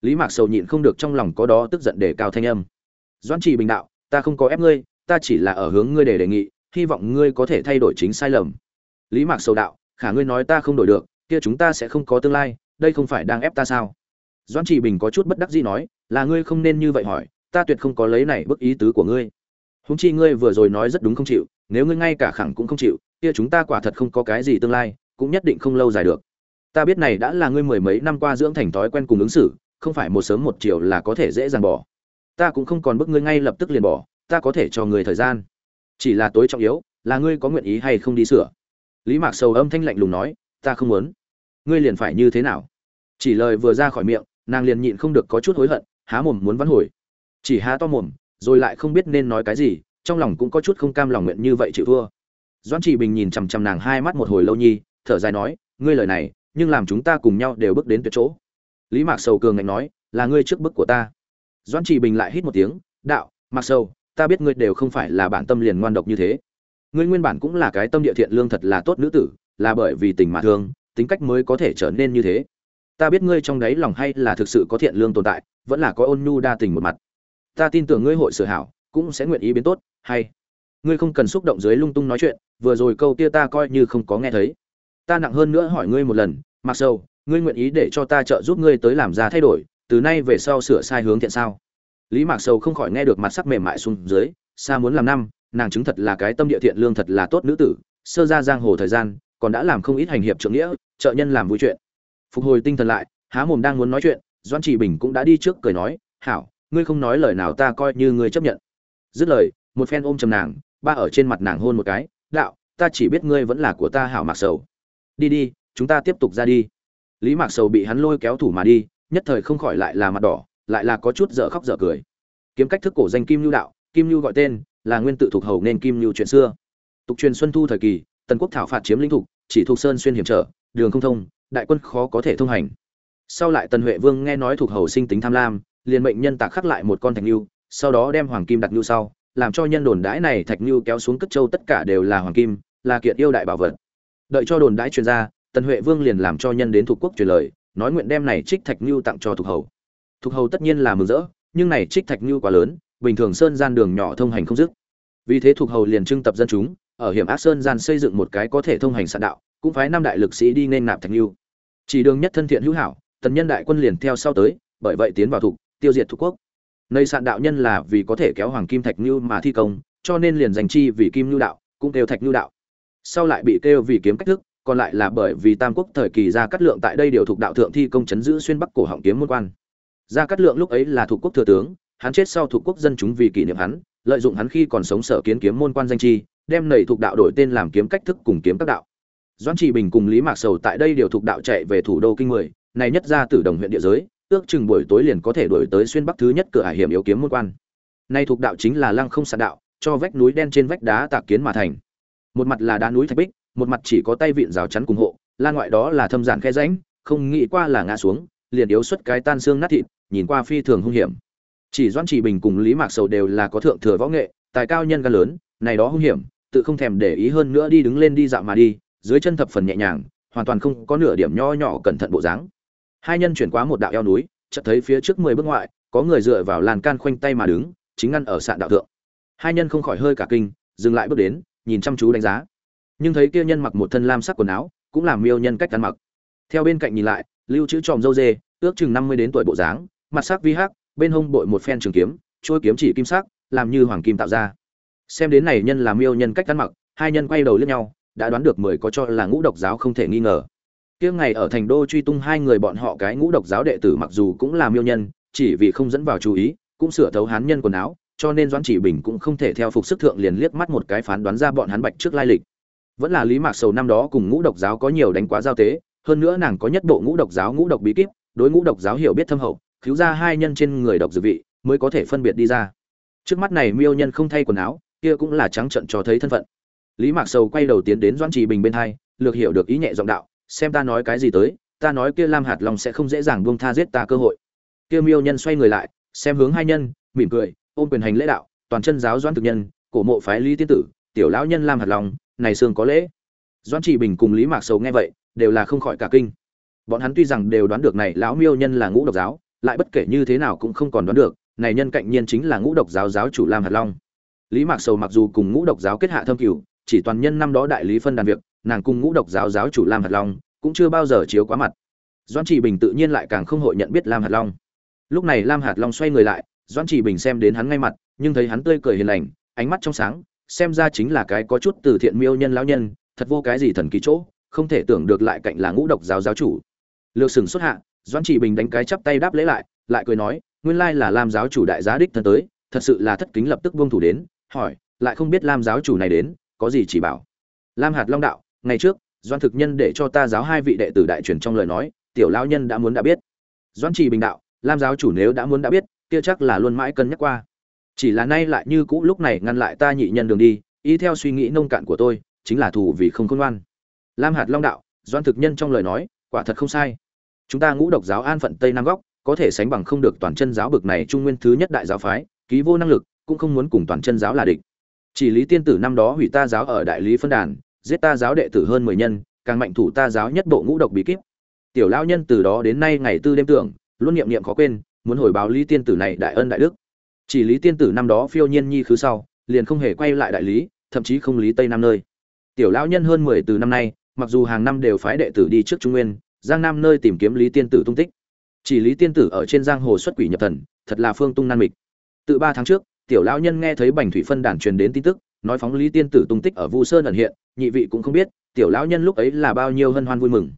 Lý mạc sầu nhịn không được trong lòng có đó tức giận để cao thanh âm. Doan trì bình đạo, ta không có ép ngươi, ta chỉ là ở hướng ngươi để đề nghị, hy vọng ngươi có thể thay đổi chính sai lầm. Lý mạc sầu đạo khả ngươi nói ta không đổi được, kia chúng ta sẽ không có tương lai, đây không phải đang ép ta sao? Doãn chỉ bình có chút bất đắc dĩ nói, là ngươi không nên như vậy hỏi, ta tuyệt không có lấy này bức ý tứ của ngươi. Húng chi ngươi vừa rồi nói rất đúng không chịu, nếu ngươi ngay cả khẳng cũng không chịu, kia chúng ta quả thật không có cái gì tương lai, cũng nhất định không lâu dài được. Ta biết này đã là ngươi mười mấy năm qua dưỡng thành thói quen cùng ứng xử, không phải một sớm một chiều là có thể dễ dàng bỏ. Ta cũng không còn bức ngươi ngay lập tức liền bỏ, ta có thể cho người thời gian. Chỉ là tối trọng yếu, là ngươi có nguyện ý hay không đi sửa lý mạc sầu âm thanh lạnh lùng nói, ta không muốn. Ngươi liền phải như thế nào? Chỉ lời vừa ra khỏi miệng, nàng liền nhịn không được có chút hối hận, há mồm muốn vắn hồi. Chỉ há to mồm, rồi lại không biết nên nói cái gì, trong lòng cũng có chút không cam lòng nguyện như vậy chịu thua. Doãn trị bình nhìn chằm chằm nàng hai mắt một hồi lâu nhi, thở dài nói, ngươi lời này, nhưng làm chúng ta cùng nhau đều bước đến tuyệt chỗ. Lý mạc sầu cường ngạnh nói, là ngươi trước bức của ta. Doãn trị bình lại hít một tiếng, đạo, mạc sầu, ta biết ngươi đều không phải là bản tâm liền ngoan độc như thế ngươi nguyên bản cũng là cái tâm địa thiện lương thật là tốt nữ tử, là bởi vì tình mà thương, tính cách mới có thể trở nên như thế. Ta biết ngươi trong đáy lòng hay là thực sự có thiện lương tồn tại, vẫn là có ôn nhu đa tình một mặt. Ta tin tưởng ngươi hội sửa hảo, cũng sẽ nguyện ý biến tốt, hay. Ngươi không cần xúc động dưới lung tung nói chuyện, vừa rồi câu kia ta coi như không có nghe thấy. Ta nặng hơn nữa hỏi ngươi một lần, mặc sâu ngươi nguyện ý để cho ta trợ giúp ngươi tới làm ra thay đổi, từ nay về sau sửa sai hướng thiện sao? Lý mạc sầu không khỏi nghe được mặt sắc mềm mại xuống dưới, xa muốn làm năm nàng chứng thật là cái tâm địa thiện lương thật là tốt nữ tử, sơ ra giang hồ thời gian, còn đã làm không ít hành hiệp trượng nghĩa, trợ nhân làm vui chuyện. Phục hồi tinh thần lại, há mồm đang muốn nói chuyện doan trị bình cũng đã đi trước cười nói, hảo, ngươi không nói lời nào ta coi như ngươi chấp nhận. Dứt lời, một phen ôm chầm nàng, ba ở trên mặt nàng hôn một cái, đạo, ta chỉ biết ngươi vẫn là của ta hảo mạc sầu. Đi đi, chúng ta tiếp tục ra đi. Lý mạc sầu bị hắn lôi kéo thủ mà đi, nhất thời không khỏi lại là mặt đỏ, lại là có chút dở khóc dở cười. Kiếm cách thức cổ danh kim lưu đạo, kim lưu gọi tên là nguyên tự thuộc hầu nên kim lưu chuyện xưa. Tục truyền xuân thu thời kỳ, tần quốc thảo phạt chiếm lĩnh thục, chỉ thuộc sơn xuyên hiểm trở, đường không thông, đại quân khó có thể thông hành. Sau lại tần huệ vương nghe nói thuộc hầu sinh tính tham lam, liền mệnh nhân tạc khắc lại một con thạch lưu sau đó đem hoàng kim đặt lưu sau, làm cho nhân đồn đãi này thạch lưu kéo xuống cất châu tất cả đều là hoàng kim, là kiện yêu đại bảo vật. Đợi cho đồn đãi truyền ra, tần huệ vương liền làm cho nhân đến thuộc quốc truyền lời, nói nguyện đem này trích thạch lưu tặng cho thuộc hầu. Thuộc hầu tất nhiên là mừng rỡ, nhưng này trích thạch lưu quá lớn, bình thường sơn gian đường nhỏ thông hành không dứt vì thế thuộc hầu liền trưng tập dân chúng, ở hiểm ác sơn gian xây dựng một cái có thể thông hành sạn đạo, cũng phái năm đại lực sĩ đi nên nạp thạch lưu. Chỉ đường nhất thân thiện hữu hảo, tần nhân đại quân liền theo sau tới, bởi vậy tiến vào thuộc, tiêu diệt thuộc quốc. Nơi sạn đạo nhân là vì có thể kéo hoàng kim thạch lưu mà thi công, cho nên liền dành chi vì kim lưu đạo, cũng kêu thạch lưu đạo. Sau lại bị kêu vì kiếm cách thức, còn lại là bởi vì tam quốc thời kỳ ra cắt lượng tại đây điều thuộc đạo thượng thi công chấn giữ xuyên bắc cổ họng kiếm môn quan. Ra cắt lượng lúc ấy là thuộc quốc thừa tướng, hắn chết sau thuộc quốc dân chúng vì kỷ niệm hắn lợi dụng hắn khi còn sống sở kiến kiếm môn quan danh chi, đem nảy thuộc đạo đổi tên làm kiếm cách thức cùng kiếm các đạo. Doãn trị bình cùng lý mạc sầu tại đây điều thuộc đạo chạy về thủ đô kinh mười, này nhất ra từ đồng huyện địa giới, ước chừng buổi tối liền có thể đổi tới xuyên bắc thứ nhất cửa hải hiểm yếu kiếm môn quan. Nay thuộc đạo chính là lăng không sạn đạo, cho vách núi đen trên vách đá tạc kiến mà thành. Một mặt là đá núi thạch bích, một mặt chỉ có tay vịn rào chắn cùng hộ lan ngoại đó là thâm giản khe rãnh, không nghĩ qua là ngã xuống, liền yếu xuất cái tan xương nát thịt, nhìn qua phi thường hung hiểm chỉ doãn chỉ bình cùng lý mạc sầu đều là có thượng thừa võ nghệ, tài cao nhân gan lớn, này đó hung hiểm, tự không thèm để ý hơn nữa đi đứng lên đi dạo mà đi, dưới chân thập phần nhẹ nhàng, hoàn toàn không có nửa điểm nho nhỏ cẩn thận bộ dáng. Hai nhân chuyển qua một đạo eo núi, chợt thấy phía trước mười bước ngoại, có người dựa vào làn can khoanh tay mà đứng, chính ngăn ở sạn đạo thượng. Hai nhân không khỏi hơi cả kinh, dừng lại bước đến, nhìn chăm chú đánh giá. Nhưng thấy kia nhân mặc một thân lam sắc quần áo, cũng làm miêu nhân cách ăn mặc. Theo bên cạnh nhìn lại, lưu chữ tròm dâu dê, ước chừng năm mươi đến tuổi bộ dáng, mặt sắc vi hắc bên hông bội một phen trường kiếm trôi kiếm chỉ kim sắc, làm như hoàng kim tạo ra. Xem đến này nhân là miêu nhân cách ăn mặc, hai nhân quay đầu liếc nhau, đã đoán được mười có cho là ngũ độc giáo không thể nghi ngờ. Kia ngày ở thành đô truy tung hai người bọn họ cái ngũ độc giáo đệ tử mặc dù cũng là miêu nhân, chỉ vì không dẫn vào chú ý, cũng sửa thấu hán nhân quần áo, cho nên doãn chỉ bình cũng không thể theo phục sức thượng liền liếc mắt một cái phán đoán ra bọn hắn bạch trước lai lịch. Vẫn là lý mạc sầu năm đó cùng ngũ độc giáo có nhiều đánh quá giao tế, hơn nữa nàng có nhất bộ ngũ độc giáo ngũ độc bí kíp, đối ngũ độc giáo hiểu biết thâm hậu cứu ra hai nhân trên người độc dược vị, mới có thể phân biệt đi ra. Trước mắt này miêu nhân không thay quần áo, kia cũng là trắng trận cho thấy thân phận. Lý mạc sầu quay đầu tiến đến doãn trì bình bên hai, lược hiểu được ý nhẹ giọng đạo, xem ta nói cái gì tới, ta nói kia lam hạt lòng sẽ không dễ dàng buông tha giết ta cơ hội. Kia miêu nhân xoay người lại, xem hướng hai nhân, mỉm cười, ôm quyền hành lễ đạo, toàn chân giáo doãn thực nhân, cổ mộ phái lý tiên tử, tiểu lão nhân lam hạt lòng này xương có lễ. Doãn trì bình cùng lý mạc sầu nghe vậy, đều là không khỏi cả kinh. Bọn hắn tuy rằng đều đoán được này lão miêu nhân là ngũ độc giáo lại bất kể như thế nào cũng không còn đoán được, này nhân cạnh nhiên chính là ngũ độc giáo giáo chủ lam hạt long. Lý mạc sầu mặc dù cùng ngũ độc giáo kết hạ thâm cửu, chỉ toàn nhân năm đó đại lý phân đàn việc, nàng cùng ngũ độc giáo giáo chủ lam hạt long cũng chưa bao giờ chiếu quá mặt. Doãn chỉ bình tự nhiên lại càng không hội nhận biết lam hạt long. Lúc này lam hạt long xoay người lại, doãn chỉ bình xem đến hắn ngay mặt, nhưng thấy hắn tươi cười hiền lành, ánh mắt trong sáng, xem ra chính là cái có chút từ thiện miêu nhân lão nhân, thật vô cái gì thần kỳ chỗ, không thể tưởng được lại cạnh là ngũ độc giáo giáo chủ. Lược sừng xuất hạ doãn chỉ bình đánh cái chắp tay đáp lễ lại lại cười nói, nguyên lai là lam giáo chủ đại giá đích thân tới, thật sự là thất kính lập tức buông thủ đến, hỏi, lại không biết lam giáo chủ này đến, có gì chỉ bảo? Lam hạt long đạo, ngày trước doan thực nhân để cho ta giáo hai vị đệ tử đại truyền trong lời nói, tiểu lão nhân đã muốn đã biết. Doan trì bình đạo, lam giáo chủ nếu đã muốn đã biết, kia chắc là luôn mãi cân nhắc qua. Chỉ là nay lại như cũ lúc này ngăn lại ta nhị nhân đường đi ý theo suy nghĩ nông cạn của tôi, chính là thù vì không khôn ngoan. Lam hạt long đạo doan thực nhân trong lời nói, quả thật không sai chúng ta ngũ độc giáo an phận tây nam góc, có thể sánh bằng không được toàn chân giáo bực này trung nguyên thứ nhất đại giáo phái, ký vô năng lực, cũng không muốn cùng toàn chân giáo là địch. Chỉ lý tiên tử năm đó hủy ta giáo ở đại lý phân đàn, giết ta giáo đệ tử hơn mười nhân, càng mạnh thủ ta giáo nhất bộ ngũ độc bí kíp. Tiểu lão nhân từ đó đến nay ngày tư đêm tưởng, luôn niệm niệm khó quên, muốn hồi báo lý tiên tử này đại ân đại đức. Chỉ lý tiên tử năm đó phiêu nhiên nhi khứ sau, liền không hề quay lại đại lý, thậm chí không lý tây nam nơi. Tiểu lão nhân hơn mười từ năm nay, mặc dù hàng năm đều phái đệ tử đi trước trung nguyên giang nam nơi tìm kiếm lý tiên tử tung tích. Chỉ lý tiên tử ở trên giang hồ xuất quỷ nhập thần, thật là phương tung nan mịch. Từ ba tháng trước, tiểu lão nhân nghe thấy bành thủy phân đàn truyền đến tin tức, nói phóng lý tiên tử tung tích ở vu sơn ẩn hiện, nhị vị cũng không biết, tiểu lão nhân lúc ấy là bao nhiêu hân hoan vui mừng.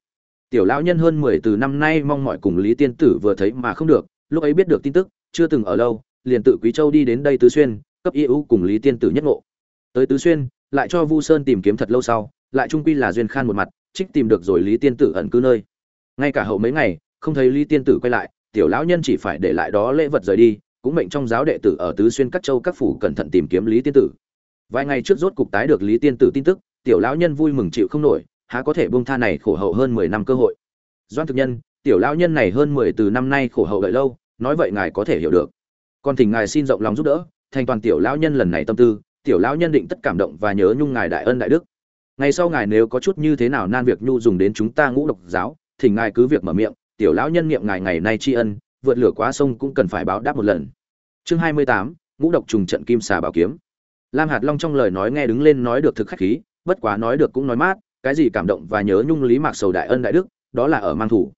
Tiểu lão nhân hơn mười từ năm nay mong mọi cùng lý tiên tử vừa thấy mà không được, lúc ấy biết được tin tức, chưa từng ở lâu, liền tự quý châu đi đến đây tứ xuyên, cấp y ưu cùng lý tiên tử nhất ngộ. Tới tứ xuyên, lại cho vu sơn tìm kiếm thật lâu sau, lại trung quy là duyên khan một mặt trích tìm được rồi lý tiên tử ẩn cư nơi. Ngay cả hậu mấy ngày, không thấy lý tiên tử quay lại, tiểu lão nhân chỉ phải để lại đó lễ vật rời đi, cũng mệnh trong giáo đệ tử ở tứ xuyên các châu các phủ cẩn thận tìm kiếm lý tiên tử. Vài ngày trước rốt cục tái được lý tiên tử tin tức, tiểu lão nhân vui mừng chịu không nổi, há có thể buông tha này khổ hậu hơn mười năm cơ hội. Doan thực nhân, tiểu lão nhân này hơn mười từ năm nay khổ hậu đợi lâu, nói vậy ngài có thể hiểu được. Còn thỉnh ngài xin rộng lòng giúp đỡ, thành toàn tiểu lão nhân lần này tâm tư, tiểu lão nhân định tất cảm động và nhớ nhung ngài đại ân đại đức ngày sau ngài nếu có chút như thế nào nan việc nhu dùng đến chúng ta ngũ độc giáo, thì ngài cứ việc mở miệng, tiểu lão nhân niệm ngài ngày nay tri ân, vượt lửa quá sông cũng cần phải báo đáp một lần. Chương hai mươi tám, ngũ độc trùng trận kim xà bảo kiếm. Lam hạt long trong lời nói nghe đứng lên nói được thực khách khí, bất quá nói được cũng nói mát, cái gì cảm động và nhớ nhung lý mạc sầu đại ân đại đức, đó là ở mang thủ.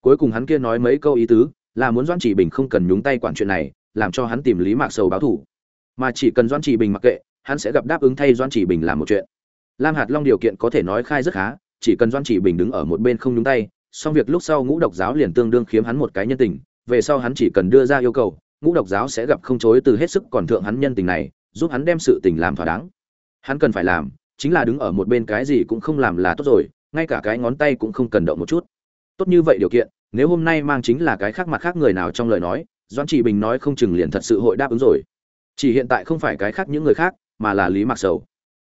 Cuối cùng hắn kia nói mấy câu ý tứ, là muốn doãn chỉ bình không cần nhúng tay quản chuyện này, làm cho hắn tìm lý mạc sầu báo thủ. Mà chỉ cần doãn chỉ bình mặc kệ, hắn sẽ gặp đáp ứng thay doãn chỉ bình làm một chuyện lam hạt long điều kiện có thể nói khai rất khá, chỉ cần doãn chỉ bình đứng ở một bên không nhúng tay, xong việc lúc sau ngũ độc giáo liền tương đương khiếm hắn một cái nhân tình, về sau hắn chỉ cần đưa ra yêu cầu, ngũ độc giáo sẽ gặp không chối từ hết sức còn thượng hắn nhân tình này, giúp hắn đem sự tình làm thỏa đáng. Hắn cần phải làm, chính là đứng ở một bên cái gì cũng không làm là tốt rồi, ngay cả cái ngón tay cũng không cần động một chút. Tốt như vậy điều kiện, nếu hôm nay mang chính là cái khác mặt khác người nào trong lời nói doãn chỉ bình nói không chừng liền thật sự hội đáp ứng rồi. Chỉ hiện tại không phải cái khác những người khác, mà là lý Mặc sầu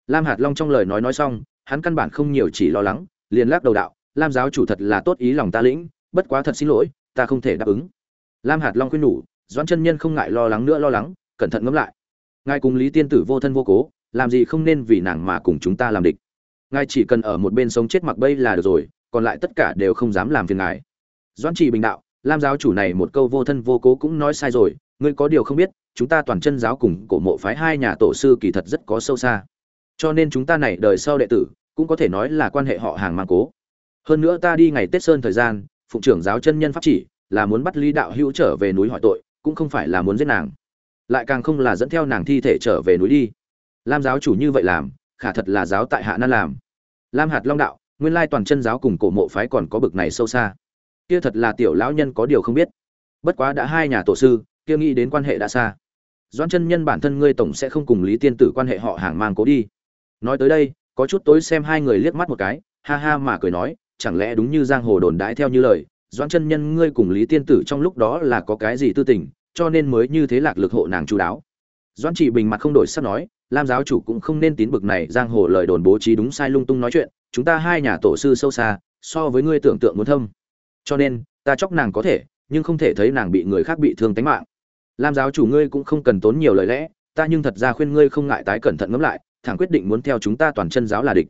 lam hạt long trong lời nói nói xong, hắn căn bản không nhiều chỉ lo lắng, liền lắc đầu đạo, lam giáo chủ thật là tốt ý lòng ta lĩnh, bất quá thật xin lỗi, ta không thể đáp ứng. Lam hạt long khuyên nhủ, doãn chân nhân không ngại lo lắng nữa lo lắng, cẩn thận ngẫm lại. Ngài cùng lý tiên tử vô thân vô cố, làm gì không nên vì nàng mà cùng chúng ta làm địch. Ngài chỉ cần ở một bên sống chết mặc bây là được rồi, còn lại tất cả đều không dám làm phiền ngài. Doãn chỉ bình đạo, lam giáo chủ này một câu vô thân vô cố cũng nói sai rồi, ngươi có điều không biết, chúng ta toàn chân giáo cùng cổ mộ phái hai nhà tổ sư kỳ thật rất có sâu xa cho nên chúng ta này đời sau đệ tử, cũng có thể nói là quan hệ họ hàng mang cố. Hơn nữa ta đi ngày tết sơn thời gian, phụng trưởng giáo chân nhân pháp chỉ, là muốn bắt lý đạo hữu trở về núi hỏi tội, cũng không phải là muốn giết nàng. Lại càng không là dẫn theo nàng thi thể trở về núi đi. Lam giáo chủ như vậy làm, khả thật là giáo tại hạ nan làm. Lam hạt long đạo, nguyên lai toàn chân giáo cùng cổ mộ phái còn có bực này sâu xa. Kia thật là tiểu lão nhân có điều không biết. Bất quá đã hai nhà tổ sư, kia nghĩ đến quan hệ đã xa. Doan chân nhân bản thân ngươi tổng sẽ không cùng lý tiên tử quan hệ họ hàng mang cố đi nói tới đây, có chút tối xem hai người liếc mắt một cái, ha ha mà cười nói, chẳng lẽ đúng như giang hồ đồn đãi theo như lời, doãn chân nhân ngươi cùng lý tiên tử trong lúc đó là có cái gì tư tình, cho nên mới như thế lạc lực hộ nàng chú đáo. Doãn chỉ bình mặt không đổi sắc nói, lam giáo chủ cũng không nên tín bực này, giang hồ lời đồn bố trí đúng sai lung tung nói chuyện, chúng ta hai nhà tổ sư sâu xa, so với ngươi tưởng tượng muốn thâm. Cho nên, ta chóc nàng có thể, nhưng không thể thấy nàng bị người khác bị thương tính mạng. Lam giáo chủ ngươi cũng không cần tốn nhiều lời lẽ, ta nhưng thật ra khuyên ngươi không ngại tái cẩn thận ngẫm lại thẳng quyết định muốn theo chúng ta toàn chân giáo là địch.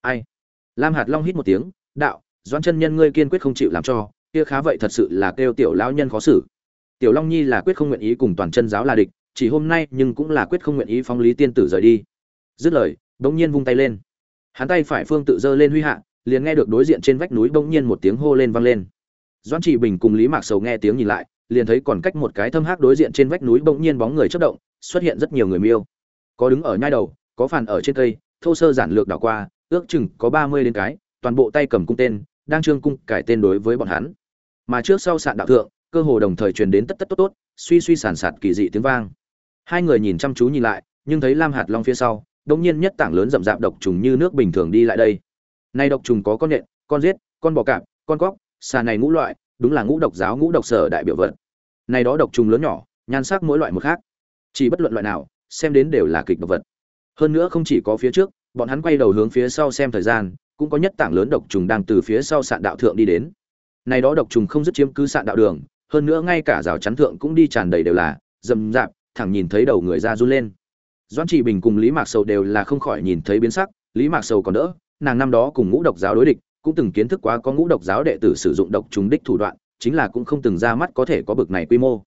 Ai? Lam hạt long hít một tiếng, đạo, doãn chân nhân ngươi kiên quyết không chịu làm cho, kia khá vậy thật sự là kêu tiểu lão nhân khó xử. Tiểu long nhi là quyết không nguyện ý cùng toàn chân giáo là địch, chỉ hôm nay nhưng cũng là quyết không nguyện ý phóng lý tiên tử rời đi. Dứt lời, bỗng nhiên vung tay lên. Hắn tay phải phương tự giơ lên huy hạ, liền nghe được đối diện trên vách núi bỗng nhiên một tiếng hô lên vang lên. Doãn chỉ bình cùng lý mạc sầu nghe tiếng nhìn lại, liền thấy còn cách một cái thâm hắc đối diện trên vách núi bỗng nhiên bóng người chớp động, xuất hiện rất nhiều người miêu. Có đứng ở nhai đầu có phản ở trên cây, thô sơ giản lược đảo qua, ước chừng có ba mươi đến cái, toàn bộ tay cầm cung tên, đang trương cung cải tên đối với bọn hắn. Mà trước sau sạn đạo thượng, cơ hồ đồng thời truyền đến tất tất tốt tốt, suy suy sản sạt kỳ dị tiếng vang. Hai người nhìn chăm chú nhìn lại, nhưng thấy lam hạt long phía sau, đột nhiên nhất tảng lớn rậm rạp độc trùng như nước bình thường đi lại đây. Nay độc trùng có con nhện, con giết, con bò cạp, con cóc, xà này ngũ loại, đúng là ngũ độc giáo, ngũ độc sở đại biểu vật. Này đó độc trùng lớn nhỏ, nhan sắc mỗi loại một khác. Chỉ bất luận loại nào, xem đến đều là kịch độc vật hơn nữa không chỉ có phía trước, bọn hắn quay đầu hướng phía sau xem thời gian, cũng có nhất tảng lớn độc trùng đang từ phía sau sạn đạo thượng đi đến. Này đó độc trùng không dứt chiếm cứ sạn đạo đường, hơn nữa ngay cả rào chắn thượng cũng đi tràn đầy đều là dầm dạp thẳng nhìn thấy đầu người ra run lên. Doãn trị bình cùng lý mạc sầu đều là không khỏi nhìn thấy biến sắc, lý mạc sầu còn đỡ, nàng năm đó cùng ngũ độc giáo đối địch, cũng từng kiến thức quá có ngũ độc giáo đệ tử sử dụng độc trùng đích thủ đoạn, chính là cũng không từng ra mắt có thể có bực này quy mô.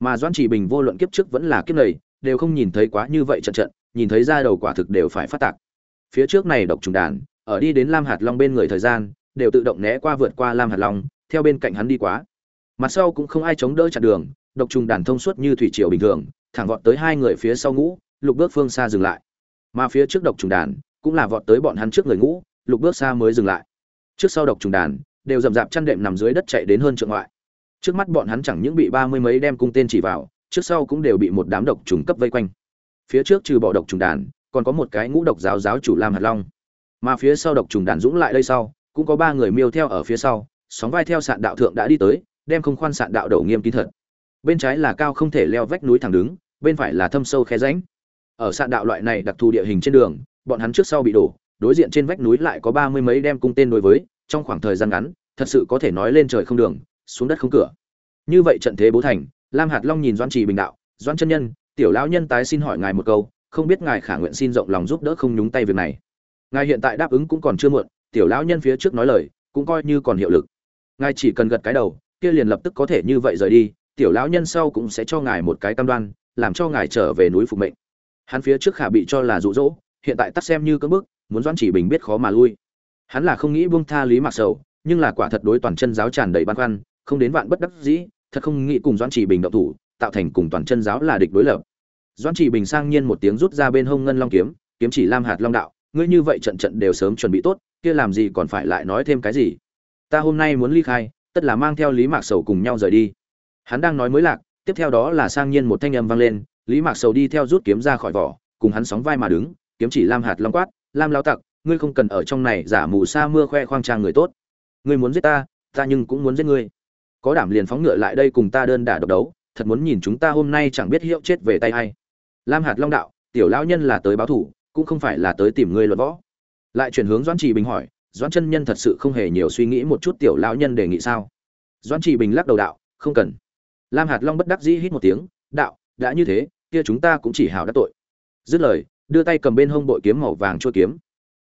Mà doãn trị bình vô luận kiếp trước vẫn là kiếp này, đều không nhìn thấy quá như vậy trận trận nhìn thấy ra đầu quả thực đều phải phát tạc. Phía trước này độc trùng đàn, ở đi đến lam hạt long bên người thời gian, đều tự động né qua vượt qua lam hạt long, theo bên cạnh hắn đi quá. Mặt sau cũng không ai chống đỡ chặn đường, độc trùng đàn thông suốt như thủy triều bình thường, thẳng vọt tới hai người phía sau ngũ, lục bước phương xa dừng lại. Mà phía trước độc trùng đàn, cũng là vọt tới bọn hắn trước người ngũ, lục bước xa mới dừng lại. Trước sau độc trùng đàn, đều rậm rạp chăn đệm nằm dưới đất chạy đến hơn trượng ngoại. Trước mắt bọn hắn chẳng những bị ba mươi mấy đem cung tên chỉ vào, trước sau cũng đều bị một đám độc trùng cấp vây quanh phía trước trừ bỏ độc trùng đàn, còn có một cái ngũ độc giáo giáo chủ lam hạt long. Mà phía sau độc trùng đàn dũng lại đây sau, cũng có ba người miêu theo ở phía sau, sóng vai theo sạn đạo thượng đã đi tới, đem không khoan sạn đạo đầu nghiêm kín thật. Bên trái là cao không thể leo vách núi thẳng đứng, bên phải là thâm sâu khe ránh ở sạn đạo loại này đặc thù địa hình trên đường, bọn hắn trước sau bị đổ, đối diện trên vách núi lại có ba mươi mấy đem cung tên đối với, trong khoảng thời gian ngắn, thật sự có thể nói lên trời không đường, xuống đất không cửa. Như vậy trận thế bố thành, lam hạt long nhìn doan trì bình đạo doan chân nhân tiểu lão nhân tái xin hỏi ngài một câu, không biết ngài khả nguyện xin rộng lòng giúp đỡ không nhúng tay việc này. Ngài hiện tại đáp ứng cũng còn chưa muộn, tiểu lão nhân phía trước nói lời, cũng coi như còn hiệu lực. Ngài chỉ cần gật cái đầu, kia liền lập tức có thể như vậy rời đi, tiểu lão nhân sau cũng sẽ cho ngài một cái cam đoan, làm cho ngài trở về núi phục mệnh. Hắn phía trước khả bị cho là rụ rỗ hiện tại tắt xem như cỡ bức muốn doãn chỉ bình biết khó mà lui. Hắn là không nghĩ buông tha lý mạc sầu, nhưng là quả thật đối toàn chân giáo tràn đầy băn khoăn, không đến vạn bất đắc dĩ, thật không nghĩ cùng doãn chỉ bình động thủ tạo thành cùng toàn chân giáo là địch đối lập. Doãn chỉ bình sang nhiên một tiếng rút ra bên hông ngân long kiếm kiếm chỉ lam hạt long đạo, ngươi như vậy trận trận đều sớm chuẩn bị tốt, kia làm gì còn phải lại nói thêm cái gì? Ta hôm nay muốn ly khai, tất là mang theo lý mạc sầu cùng nhau rời đi. Hắn đang nói mới lạc, tiếp theo đó là sang nhiên một thanh âm vang lên, lý mạc sầu đi theo rút kiếm ra khỏi vỏ, cùng hắn sóng vai mà đứng, kiếm chỉ lam hạt long quát, lam lao tặc, ngươi không cần ở trong này giả mù sa mưa khoe khoang trang người tốt. Ngươi muốn giết ta ta nhưng cũng muốn giết ngươi. Có đảm liền phóng ngựa lại đây cùng ta đơn đả độc đấu thật muốn nhìn chúng ta hôm nay chẳng biết hiệu chết về tay hay lam hạt long đạo, tiểu lão nhân là tới báo thủ, cũng không phải là tới tìm ngươi luận võ. Lại chuyển hướng doãn trì bình hỏi, doãn chân nhân thật sự không hề nhiều suy nghĩ một chút tiểu lão nhân đề nghị sao? Doãn trì bình lắc đầu đạo, không cần. Lam hạt long bất đắc dĩ hít một tiếng, đạo, đã như thế, kia chúng ta cũng chỉ hào đắc tội. Dứt lời, đưa tay cầm bên hông bội kiếm màu vàng chua kiếm.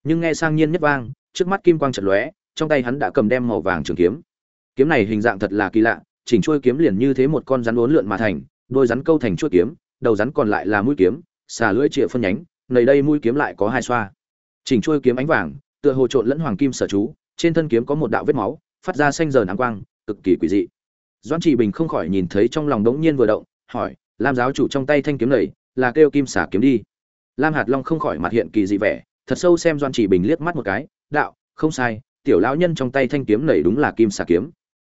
Nhưng nghe sang nhiên nhất vang, trước mắt kim quang chật lóe, trong tay hắn đã cầm đem màu vàng trường kiếm. Kiếm này hình dạng thật là kỳ lạ chỉnh chuôi kiếm liền như thế một con rắn uốn lượn mà thành, đôi rắn câu thành chuôi kiếm, đầu rắn còn lại là mũi kiếm, xà lưỡi chĩa phân nhánh nầy đây mũi kiếm lại có hai xoa. Chỉnh chuôi kiếm ánh vàng, tựa hồ trộn lẫn hoàng kim sở chú, trên thân kiếm có một đạo vết máu, phát ra xanh rờn ánh quang, cực kỳ quỷ dị. Doãn Chỉ bình không khỏi nhìn thấy trong lòng đống nhiên vừa động, hỏi, lam giáo chủ trong tay thanh kiếm này, là kêu kim xả kiếm đi? Lam hạt long không khỏi mặt hiện kỳ dị vẻ, thật sâu xem Doãn chỉ bình liếc mắt một cái, đạo, không sai, tiểu lão nhân trong tay thanh kiếm này đúng là kim xà kiếm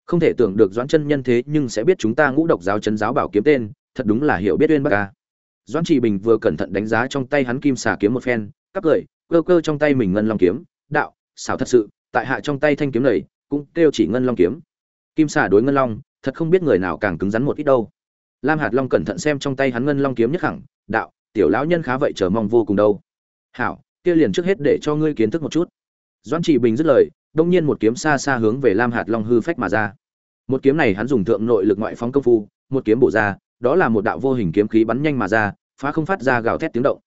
không thể tưởng được doãn chân nhân thế nhưng sẽ biết chúng ta ngũ độc giáo chân giáo bảo kiếm tên, thật đúng là hiểu biết uyên bác ca doãn trì bình vừa cẩn thận đánh giá trong tay hắn kim xà kiếm một phen, cắp cười cơ cơ trong tay mình ngân long kiếm, đạo, xảo thật sự, tại hạ trong tay thanh kiếm này, cũng kêu chỉ ngân long kiếm. Kim xà đối ngân long, thật không biết người nào càng cứng rắn một ít đâu. Lam hạt long cẩn thận xem trong tay hắn ngân long kiếm nhất khẳng đạo, tiểu lão nhân khá vậy chờ mong vô cùng đâu. Hảo, kia liền trước hết để cho ngươi kiến thức một chút. Doãn trị bình dứt lời đông nhiên một kiếm xa xa hướng về lam hạt long hư phách mà ra. Một kiếm này hắn dùng thượng nội lực ngoại phóng công phu một kiếm bổ ra đó là một đạo vô hình kiếm khí bắn nhanh mà ra phá không phát ra gào thét tiếng động.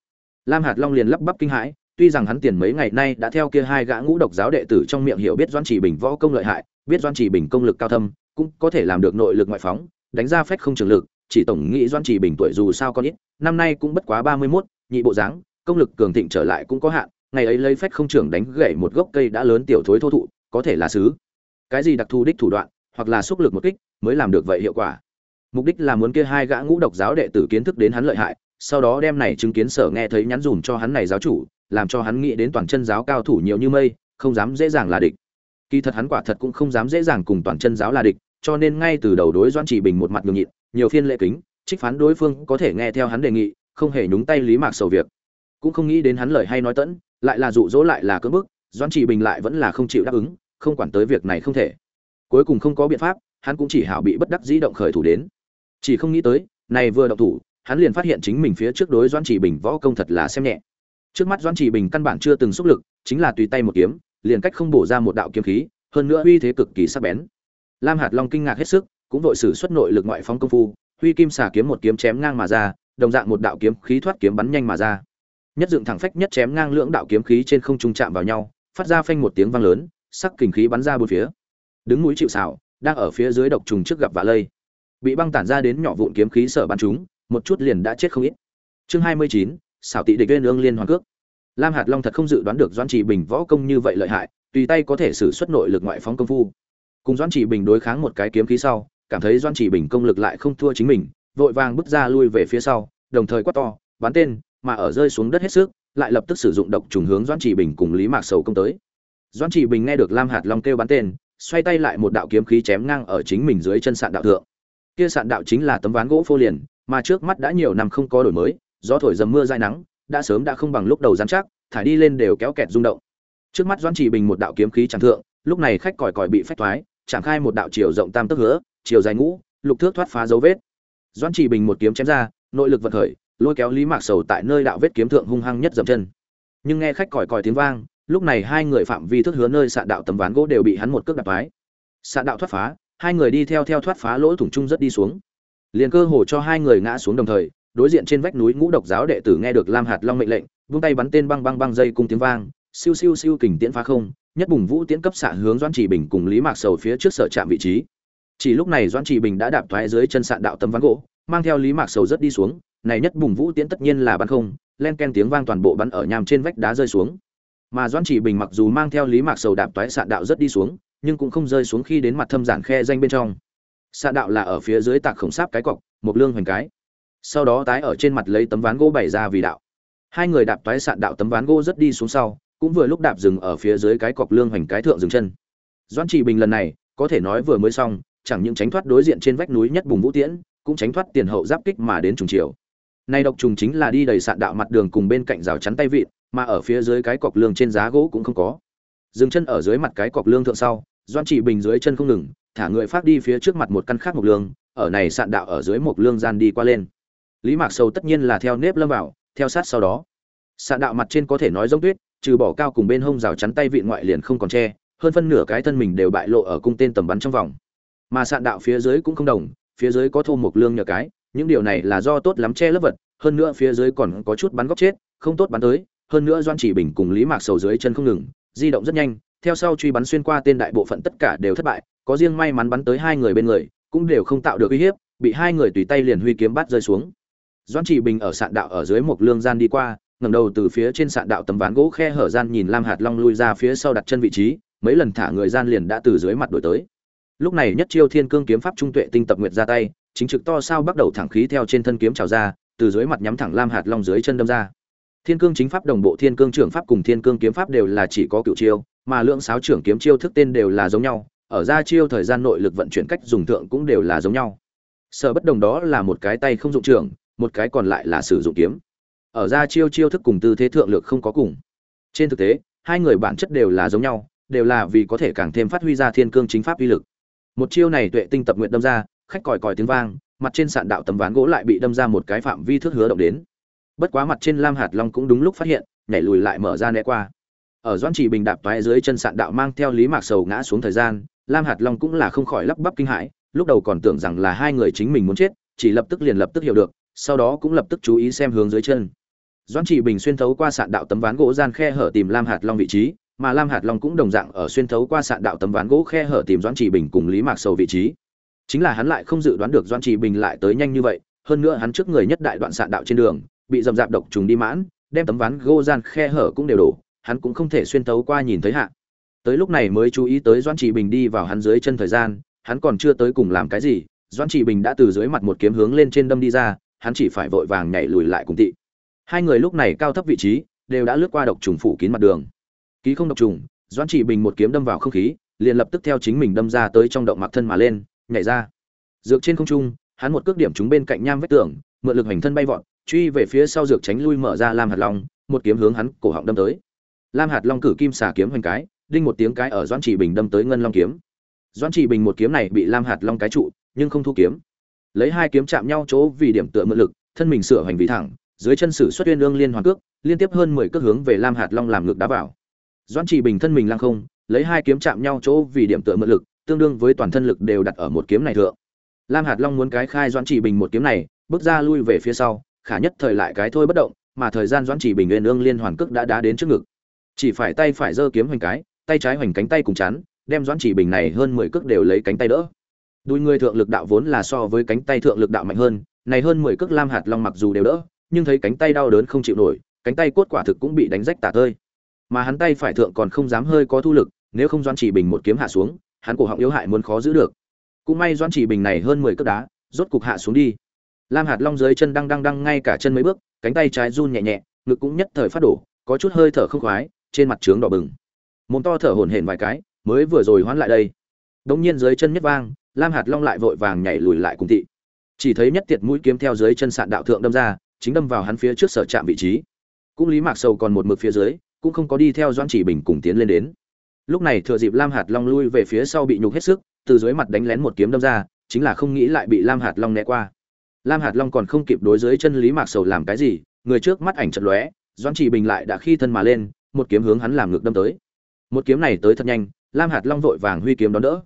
Lam hạt long liền lắp bắp kinh hãi tuy rằng hắn tiền mấy ngày nay đã theo kia hai gã ngũ độc giáo đệ tử trong miệng hiểu biết doãn chỉ bình võ công lợi hại biết doãn chỉ bình công lực cao thâm cũng có thể làm được nội lực ngoại phóng đánh ra phách không trường lực chỉ tổng nghĩ doãn chỉ bình tuổi dù sao con ít năm nay cũng bất quá ba mươi 31, nhị bộ dáng công lực cường thịnh trở lại cũng có hạn ngày ấy lấy phách không trưởng đánh gãy một gốc cây đã lớn tiểu thối thô thụ, có thể là sứ. Cái gì đặc thù đích thủ đoạn, hoặc là xúc lực một kích, mới làm được vậy hiệu quả. Mục đích là muốn kia hai gã ngũ độc giáo đệ tử kiến thức đến hắn lợi hại, sau đó đem này chứng kiến sở nghe thấy nhắn dùm cho hắn này giáo chủ, làm cho hắn nghĩ đến toàn chân giáo cao thủ nhiều như mây, không dám dễ dàng là địch. Kỳ thật hắn quả thật cũng không dám dễ dàng cùng toàn chân giáo là địch, cho nên ngay từ đầu đối doãn chỉ bình một mặt ngừng nhịn, nhiều phiên lệ kính, trích phán đối phương có thể nghe theo hắn đề nghị, không hề nhúng tay lý mạc sầu việc. Cũng không nghĩ đến hắn lời hay nói tẫn lại là dụ dỗ lại là cưỡng bức, doãn chỉ bình lại vẫn là không chịu đáp ứng, không quản tới việc này không thể. Cuối cùng không có biện pháp, hắn cũng chỉ hảo bị bất đắc dĩ động khởi thủ đến. Chỉ không nghĩ tới, này vừa động thủ, hắn liền phát hiện chính mình phía trước đối doãn chỉ bình võ công thật là xem nhẹ. Trước mắt doãn chỉ bình căn bản chưa từng xúc lực, chính là tùy tay một kiếm, liền cách không bổ ra một đạo kiếm khí, hơn nữa uy thế cực kỳ sắc bén. Lam hạt long kinh ngạc hết sức, cũng vội sử xuất nội lực ngoại phóng công phu, huy kim xà kiếm một kiếm chém ngang mà ra, đồng dạng một đạo kiếm khí thoát kiếm bắn nhanh mà ra nhất dựng thẳng phách nhất chém ngang lưỡng đạo kiếm khí trên không trung chạm vào nhau, phát ra phanh một tiếng vang lớn, sắc kình khí bắn ra bốn phía. Đứng núi chịu xảo đang ở phía dưới độc trùng trước gặp vạ lây. Bị băng tản ra đến nhỏ vụn kiếm khí sở bắn chúng, một chút liền đã chết không ít. Chương hai mươi chín, xảo tị địch viên ương liên hoàn cước. Lam hạt long thật không dự đoán được doãn trì bình võ công như vậy lợi hại, tùy tay có thể sử xuất nội lực ngoại phóng công phu. Cùng doãn trì bình đối kháng một cái kiếm khí sau, cảm thấy doãn trì bình công lực lại không thua chính mình, vội vàng bước ra lui về phía sau, đồng thời quát to, bắn tên mà ở rơi xuống đất hết sức, lại lập tức sử dụng độc trùng hướng doãn trì bình cùng lý mạc sầu công tới. Doãn trì bình nghe được lam hạt long kêu bắn tên, xoay tay lại một đạo kiếm khí chém ngang ở chính mình dưới chân sạn đạo thượng. Kia sạn đạo chính là tấm ván gỗ phô liền, mà trước mắt đã nhiều năm không có đổi mới, gió thổi dầm mưa dai nắng, đã sớm đã không bằng lúc đầu dán chắc, thải đi lên đều kéo kẹt rung động. Trước mắt doãn chỉ bình một đạo kiếm khí chẳng thượng, lúc này khách còi còi bị phách thoái, chẳng khai một đạo chiều rộng tam tấc hứa, chiều dài ngũ, lục thước thoát phá dấu vết. Doãn chỉ bình một kiếm chém ra, nội lực vận khởi lôi kéo lý mạc sầu tại nơi đạo vết kiếm thượng hung hăng nhất dậm chân. Nhưng nghe khách còi còi tiếng vang, lúc này hai người phạm vi thước hứa nơi sạn đạo tấm ván gỗ đều bị hắn một cước đạp mái sạn đạo thoát phá, hai người đi theo theo thoát phá lỗ thủng chung rất đi xuống. Liền cơ hồ cho hai người ngã xuống đồng thời, đối diện trên vách núi ngũ độc giáo đệ tử nghe được lam hạt long mệnh lệnh, vung tay bắn tên băng băng băng dây cung tiếng vang, siêu siêu siêu kình tiễn phá không, nhất bùng vũ tiễn cấp xạ hướng doãn chỉ bình cùng lý mạc sầu phía trước sở trạm vị trí. Chỉ lúc này doãn chỉ bình đã đạp thoái dưới chân sạn đạo tấm ván gỗ, mang theo lý mạc sầu rất đi xuống này nhất bùng vũ tiễn tất nhiên là bắn không, len ken tiếng vang toàn bộ bắn ở nham trên vách đá rơi xuống. Mà doãn chỉ bình mặc dù mang theo lý mạc sầu đạp toái sạn đạo rất đi xuống, nhưng cũng không rơi xuống khi đến mặt thâm giản khe danh bên trong. Sạn đạo là ở phía dưới tạc khổng sáp cái cọc, một lương hoành cái. Sau đó tái ở trên mặt lấy tấm ván gỗ bày ra vì đạo. Hai người đạp toái sạn đạo tấm ván gỗ rất đi xuống sau, cũng vừa lúc đạp dừng ở phía dưới cái cọc lương hoành cái thượng dừng chân. Doan chỉ bình lần này, có thể nói vừa mới xong, chẳng những tránh thoát đối diện trên vách núi nhất bùng vũ tiễn, cũng tránh thoát tiền hậu giáp kích mà đến trùng chiều nay độc trùng chính là đi đầy sạn đạo mặt đường cùng bên cạnh rào chắn tay vịt mà ở phía dưới cái cọc lương trên giá gỗ cũng không có. Dừng chân ở dưới mặt cái cọc lương thượng sau doan trị bình dưới chân không ngừng, thả người phát đi phía trước mặt một căn khác một lương, ở này sạn đạo ở dưới một lương gian đi qua lên. Lý mạc sầu tất nhiên là theo nếp lâm vào, theo sát sau đó. Sạn đạo mặt trên có thể nói giống tuyết, trừ bỏ cao cùng bên hông rào chắn tay vị ngoại liền không còn che, hơn phân nửa cái thân mình đều bại lộ ở cung tên tầm bắn trong vòng. Mà sạn đạo phía dưới cũng không đồng, phía dưới có thô một lương nhờ cái những điều này là do tốt lắm che lớp vật, hơn nữa phía dưới còn có chút bắn góc chết, không tốt bắn tới, hơn nữa doan chỉ bình cùng lý mạc sầu dưới chân không ngừng, di động rất nhanh, theo sau truy bắn xuyên qua tên đại bộ phận tất cả đều thất bại, có riêng may mắn bắn tới hai người bên người, cũng đều không tạo được uy hiếp, bị hai người tùy tay liền huy kiếm bắt rơi xuống. Doan chỉ bình ở sạn đạo ở dưới một lương gian đi qua, ngẩng đầu từ phía trên sạn đạo tấm ván gỗ khe hở gian nhìn lam hạt long lui ra phía sau đặt chân vị trí, mấy lần thả người gian liền đã từ dưới mặt đổi tới. Lúc này nhất chiêu thiên cương kiếm pháp trung tuệ tinh tập nguyệt ra tay chính trực to sao bắt đầu thẳng khí theo trên thân kiếm trào ra, từ dưới mặt nhắm thẳng lam hạt long dưới chân đâm ra. Thiên cương chính pháp đồng bộ, thiên cương trưởng pháp cùng thiên cương kiếm pháp đều là chỉ có cựu chiêu, mà lượng sáo trưởng kiếm chiêu thức tên đều là giống nhau, ở ra chiêu thời gian nội lực vận chuyển cách dùng thượng cũng đều là giống nhau. Sở bất đồng đó là một cái tay không dụng trưởng một cái còn lại là sử dụng kiếm. Ở ra chiêu chiêu thức cùng tư thế thượng lược không có cùng. Trên thực tế, hai người bản chất đều là giống nhau, đều là vì có thể càng thêm phát huy ra thiên cương chính pháp uy lực. Một chiêu này tuệ tinh tập nguyện đâm ra khách còi còi tiếng vang, mặt trên sạn đạo tấm ván gỗ lại bị đâm ra một cái phạm vi thước hứa động đến. Bất quá mặt trên lam hạt long cũng đúng lúc phát hiện, nhảy lùi lại mở ra né qua. Ở doãn chỉ bình đạp toái dưới chân sạn đạo mang theo lý mạc sầu ngã xuống thời gian, lam hạt long cũng là không khỏi lắp bắp kinh hãi, lúc đầu còn tưởng rằng là hai người chính mình muốn chết, chỉ lập tức liền lập tức hiểu được, sau đó cũng lập tức chú ý xem hướng dưới chân. Doãn chỉ bình xuyên thấu qua sạn đạo tấm ván gỗ gian khe hở tìm lam hạt long vị trí, mà lam hạt long cũng đồng dạng ở xuyên thấu qua sạn đạo tấm ván gỗ khe hở tìm doãn chỉ bình cùng lý mạc sầu vị trí chính là hắn lại không dự đoán được Doan chỉ bình lại tới nhanh như vậy, hơn nữa hắn trước người nhất đại đoạn sạn đạo trên đường, bị dầm dạp độc trùng đi mãn, đem tấm ván gô gian khe hở cũng đều đổ, hắn cũng không thể xuyên thấu qua nhìn thấy hạ. Tới lúc này mới chú ý tới Doan chỉ bình đi vào hắn dưới chân thời gian, hắn còn chưa tới cùng làm cái gì doan trì bình đã từ dưới mặt một kiếm hướng lên trên đâm đi ra, hắn chỉ phải vội vàng nhảy lùi lại cùng tị. Hai người lúc này cao thấp vị trí, đều đã lướt qua độc trùng phủ kín mặt đường. Ký không độc trùng doan trì bình một kiếm đâm vào không khí, liền lập tức theo chính mình đâm ra tới trong động mặc thân mà lên nhảy ra. Dược trên không trung, hắn một cước điểm trúng bên cạnh nham vách tường, mượn lực hành thân bay vọt, truy về phía sau dược tránh lui mở ra lam hạt long, một kiếm hướng hắn cổ họng đâm tới. Lam hạt long cử kim xà kiếm hoành cái, đinh một tiếng cái ở doãn chỉ bình đâm tới ngân long kiếm. Doãn chỉ bình một kiếm này bị lam hạt long cái trụ, nhưng không thu kiếm. Lấy hai kiếm chạm nhau chỗ vì điểm tựa mượn lực, thân mình sửa hành vị thẳng, dưới chân sử xuất uyên lương liên hoàn cước, liên tiếp hơn mười cước hướng về lam hạt long làm ngược đá vào. Doãn chỉ bình thân mình lăng không lấy hai kiếm chạm nhau chỗ vì điểm tựa mượn lực, tương đương với toàn thân lực đều đặt ở một kiếm này thượng. Lam hạt long muốn cái khai doãn chỉ bình một kiếm này, bước ra lui về phía sau, khả nhất thời lại cái thôi bất động, mà thời gian doãn chỉ bình nguyên ương liên hoàn cước đã đá đến trước ngực. Chỉ phải tay phải giơ kiếm hoành cái, tay trái hoành cánh tay cùng chắn đem doãn chỉ bình này hơn mười cước đều lấy cánh tay đỡ. Đùi người thượng lực đạo vốn là so với cánh tay thượng lực đạo mạnh hơn, này hơn mười cước lam hạt long mặc dù đều đỡ, nhưng thấy cánh tay đau đớn không chịu nổi, cánh tay cốt quả thực cũng bị đánh rách tả tơi mà hắn tay phải thượng còn không dám hơi có thu lực, nếu không doãn chỉ bình một kiếm hạ xuống, hắn cổ họng yếu hại muốn khó giữ được. Cũng may doãn chỉ bình này hơn mười cước đá, rốt cục hạ xuống đi. Lam hạt long dưới chân đang đang đang ngay cả chân mấy bước, cánh tay trái run nhẹ nhẹ, ngực cũng nhất thời phát đổ, có chút hơi thở không khoái, trên mặt trướng đỏ bừng. Mồm to thở hổn hển vài cái, mới vừa rồi hoán lại đây. Đống nhiên dưới chân nhất vang, lam hạt long lại vội vàng nhảy lùi lại cùng thị. Chỉ thấy nhất tiệt mũi kiếm theo dưới chân sạn đạo thượng đâm ra, chính đâm vào hắn phía trước sở trạm vị trí. Cũng lý mạc sầu còn một mực phía dưới cũng không có đi theo doãn chỉ bình cùng tiến lên đến. Lúc này thừa dịp lam hạt long lui về phía sau bị nhục hết sức, từ dưới mặt đánh lén một kiếm đâm ra, chính là không nghĩ lại bị lam hạt long né qua. Lam hạt long còn không kịp đối dưới chân lý mạc sầu làm cái gì, người trước mắt ảnh chật lóe, doãn chỉ bình lại đã khi thân mà lên, một kiếm hướng hắn làm ngược đâm tới. Một kiếm này tới thật nhanh, lam hạt long vội vàng huy kiếm đón đỡ.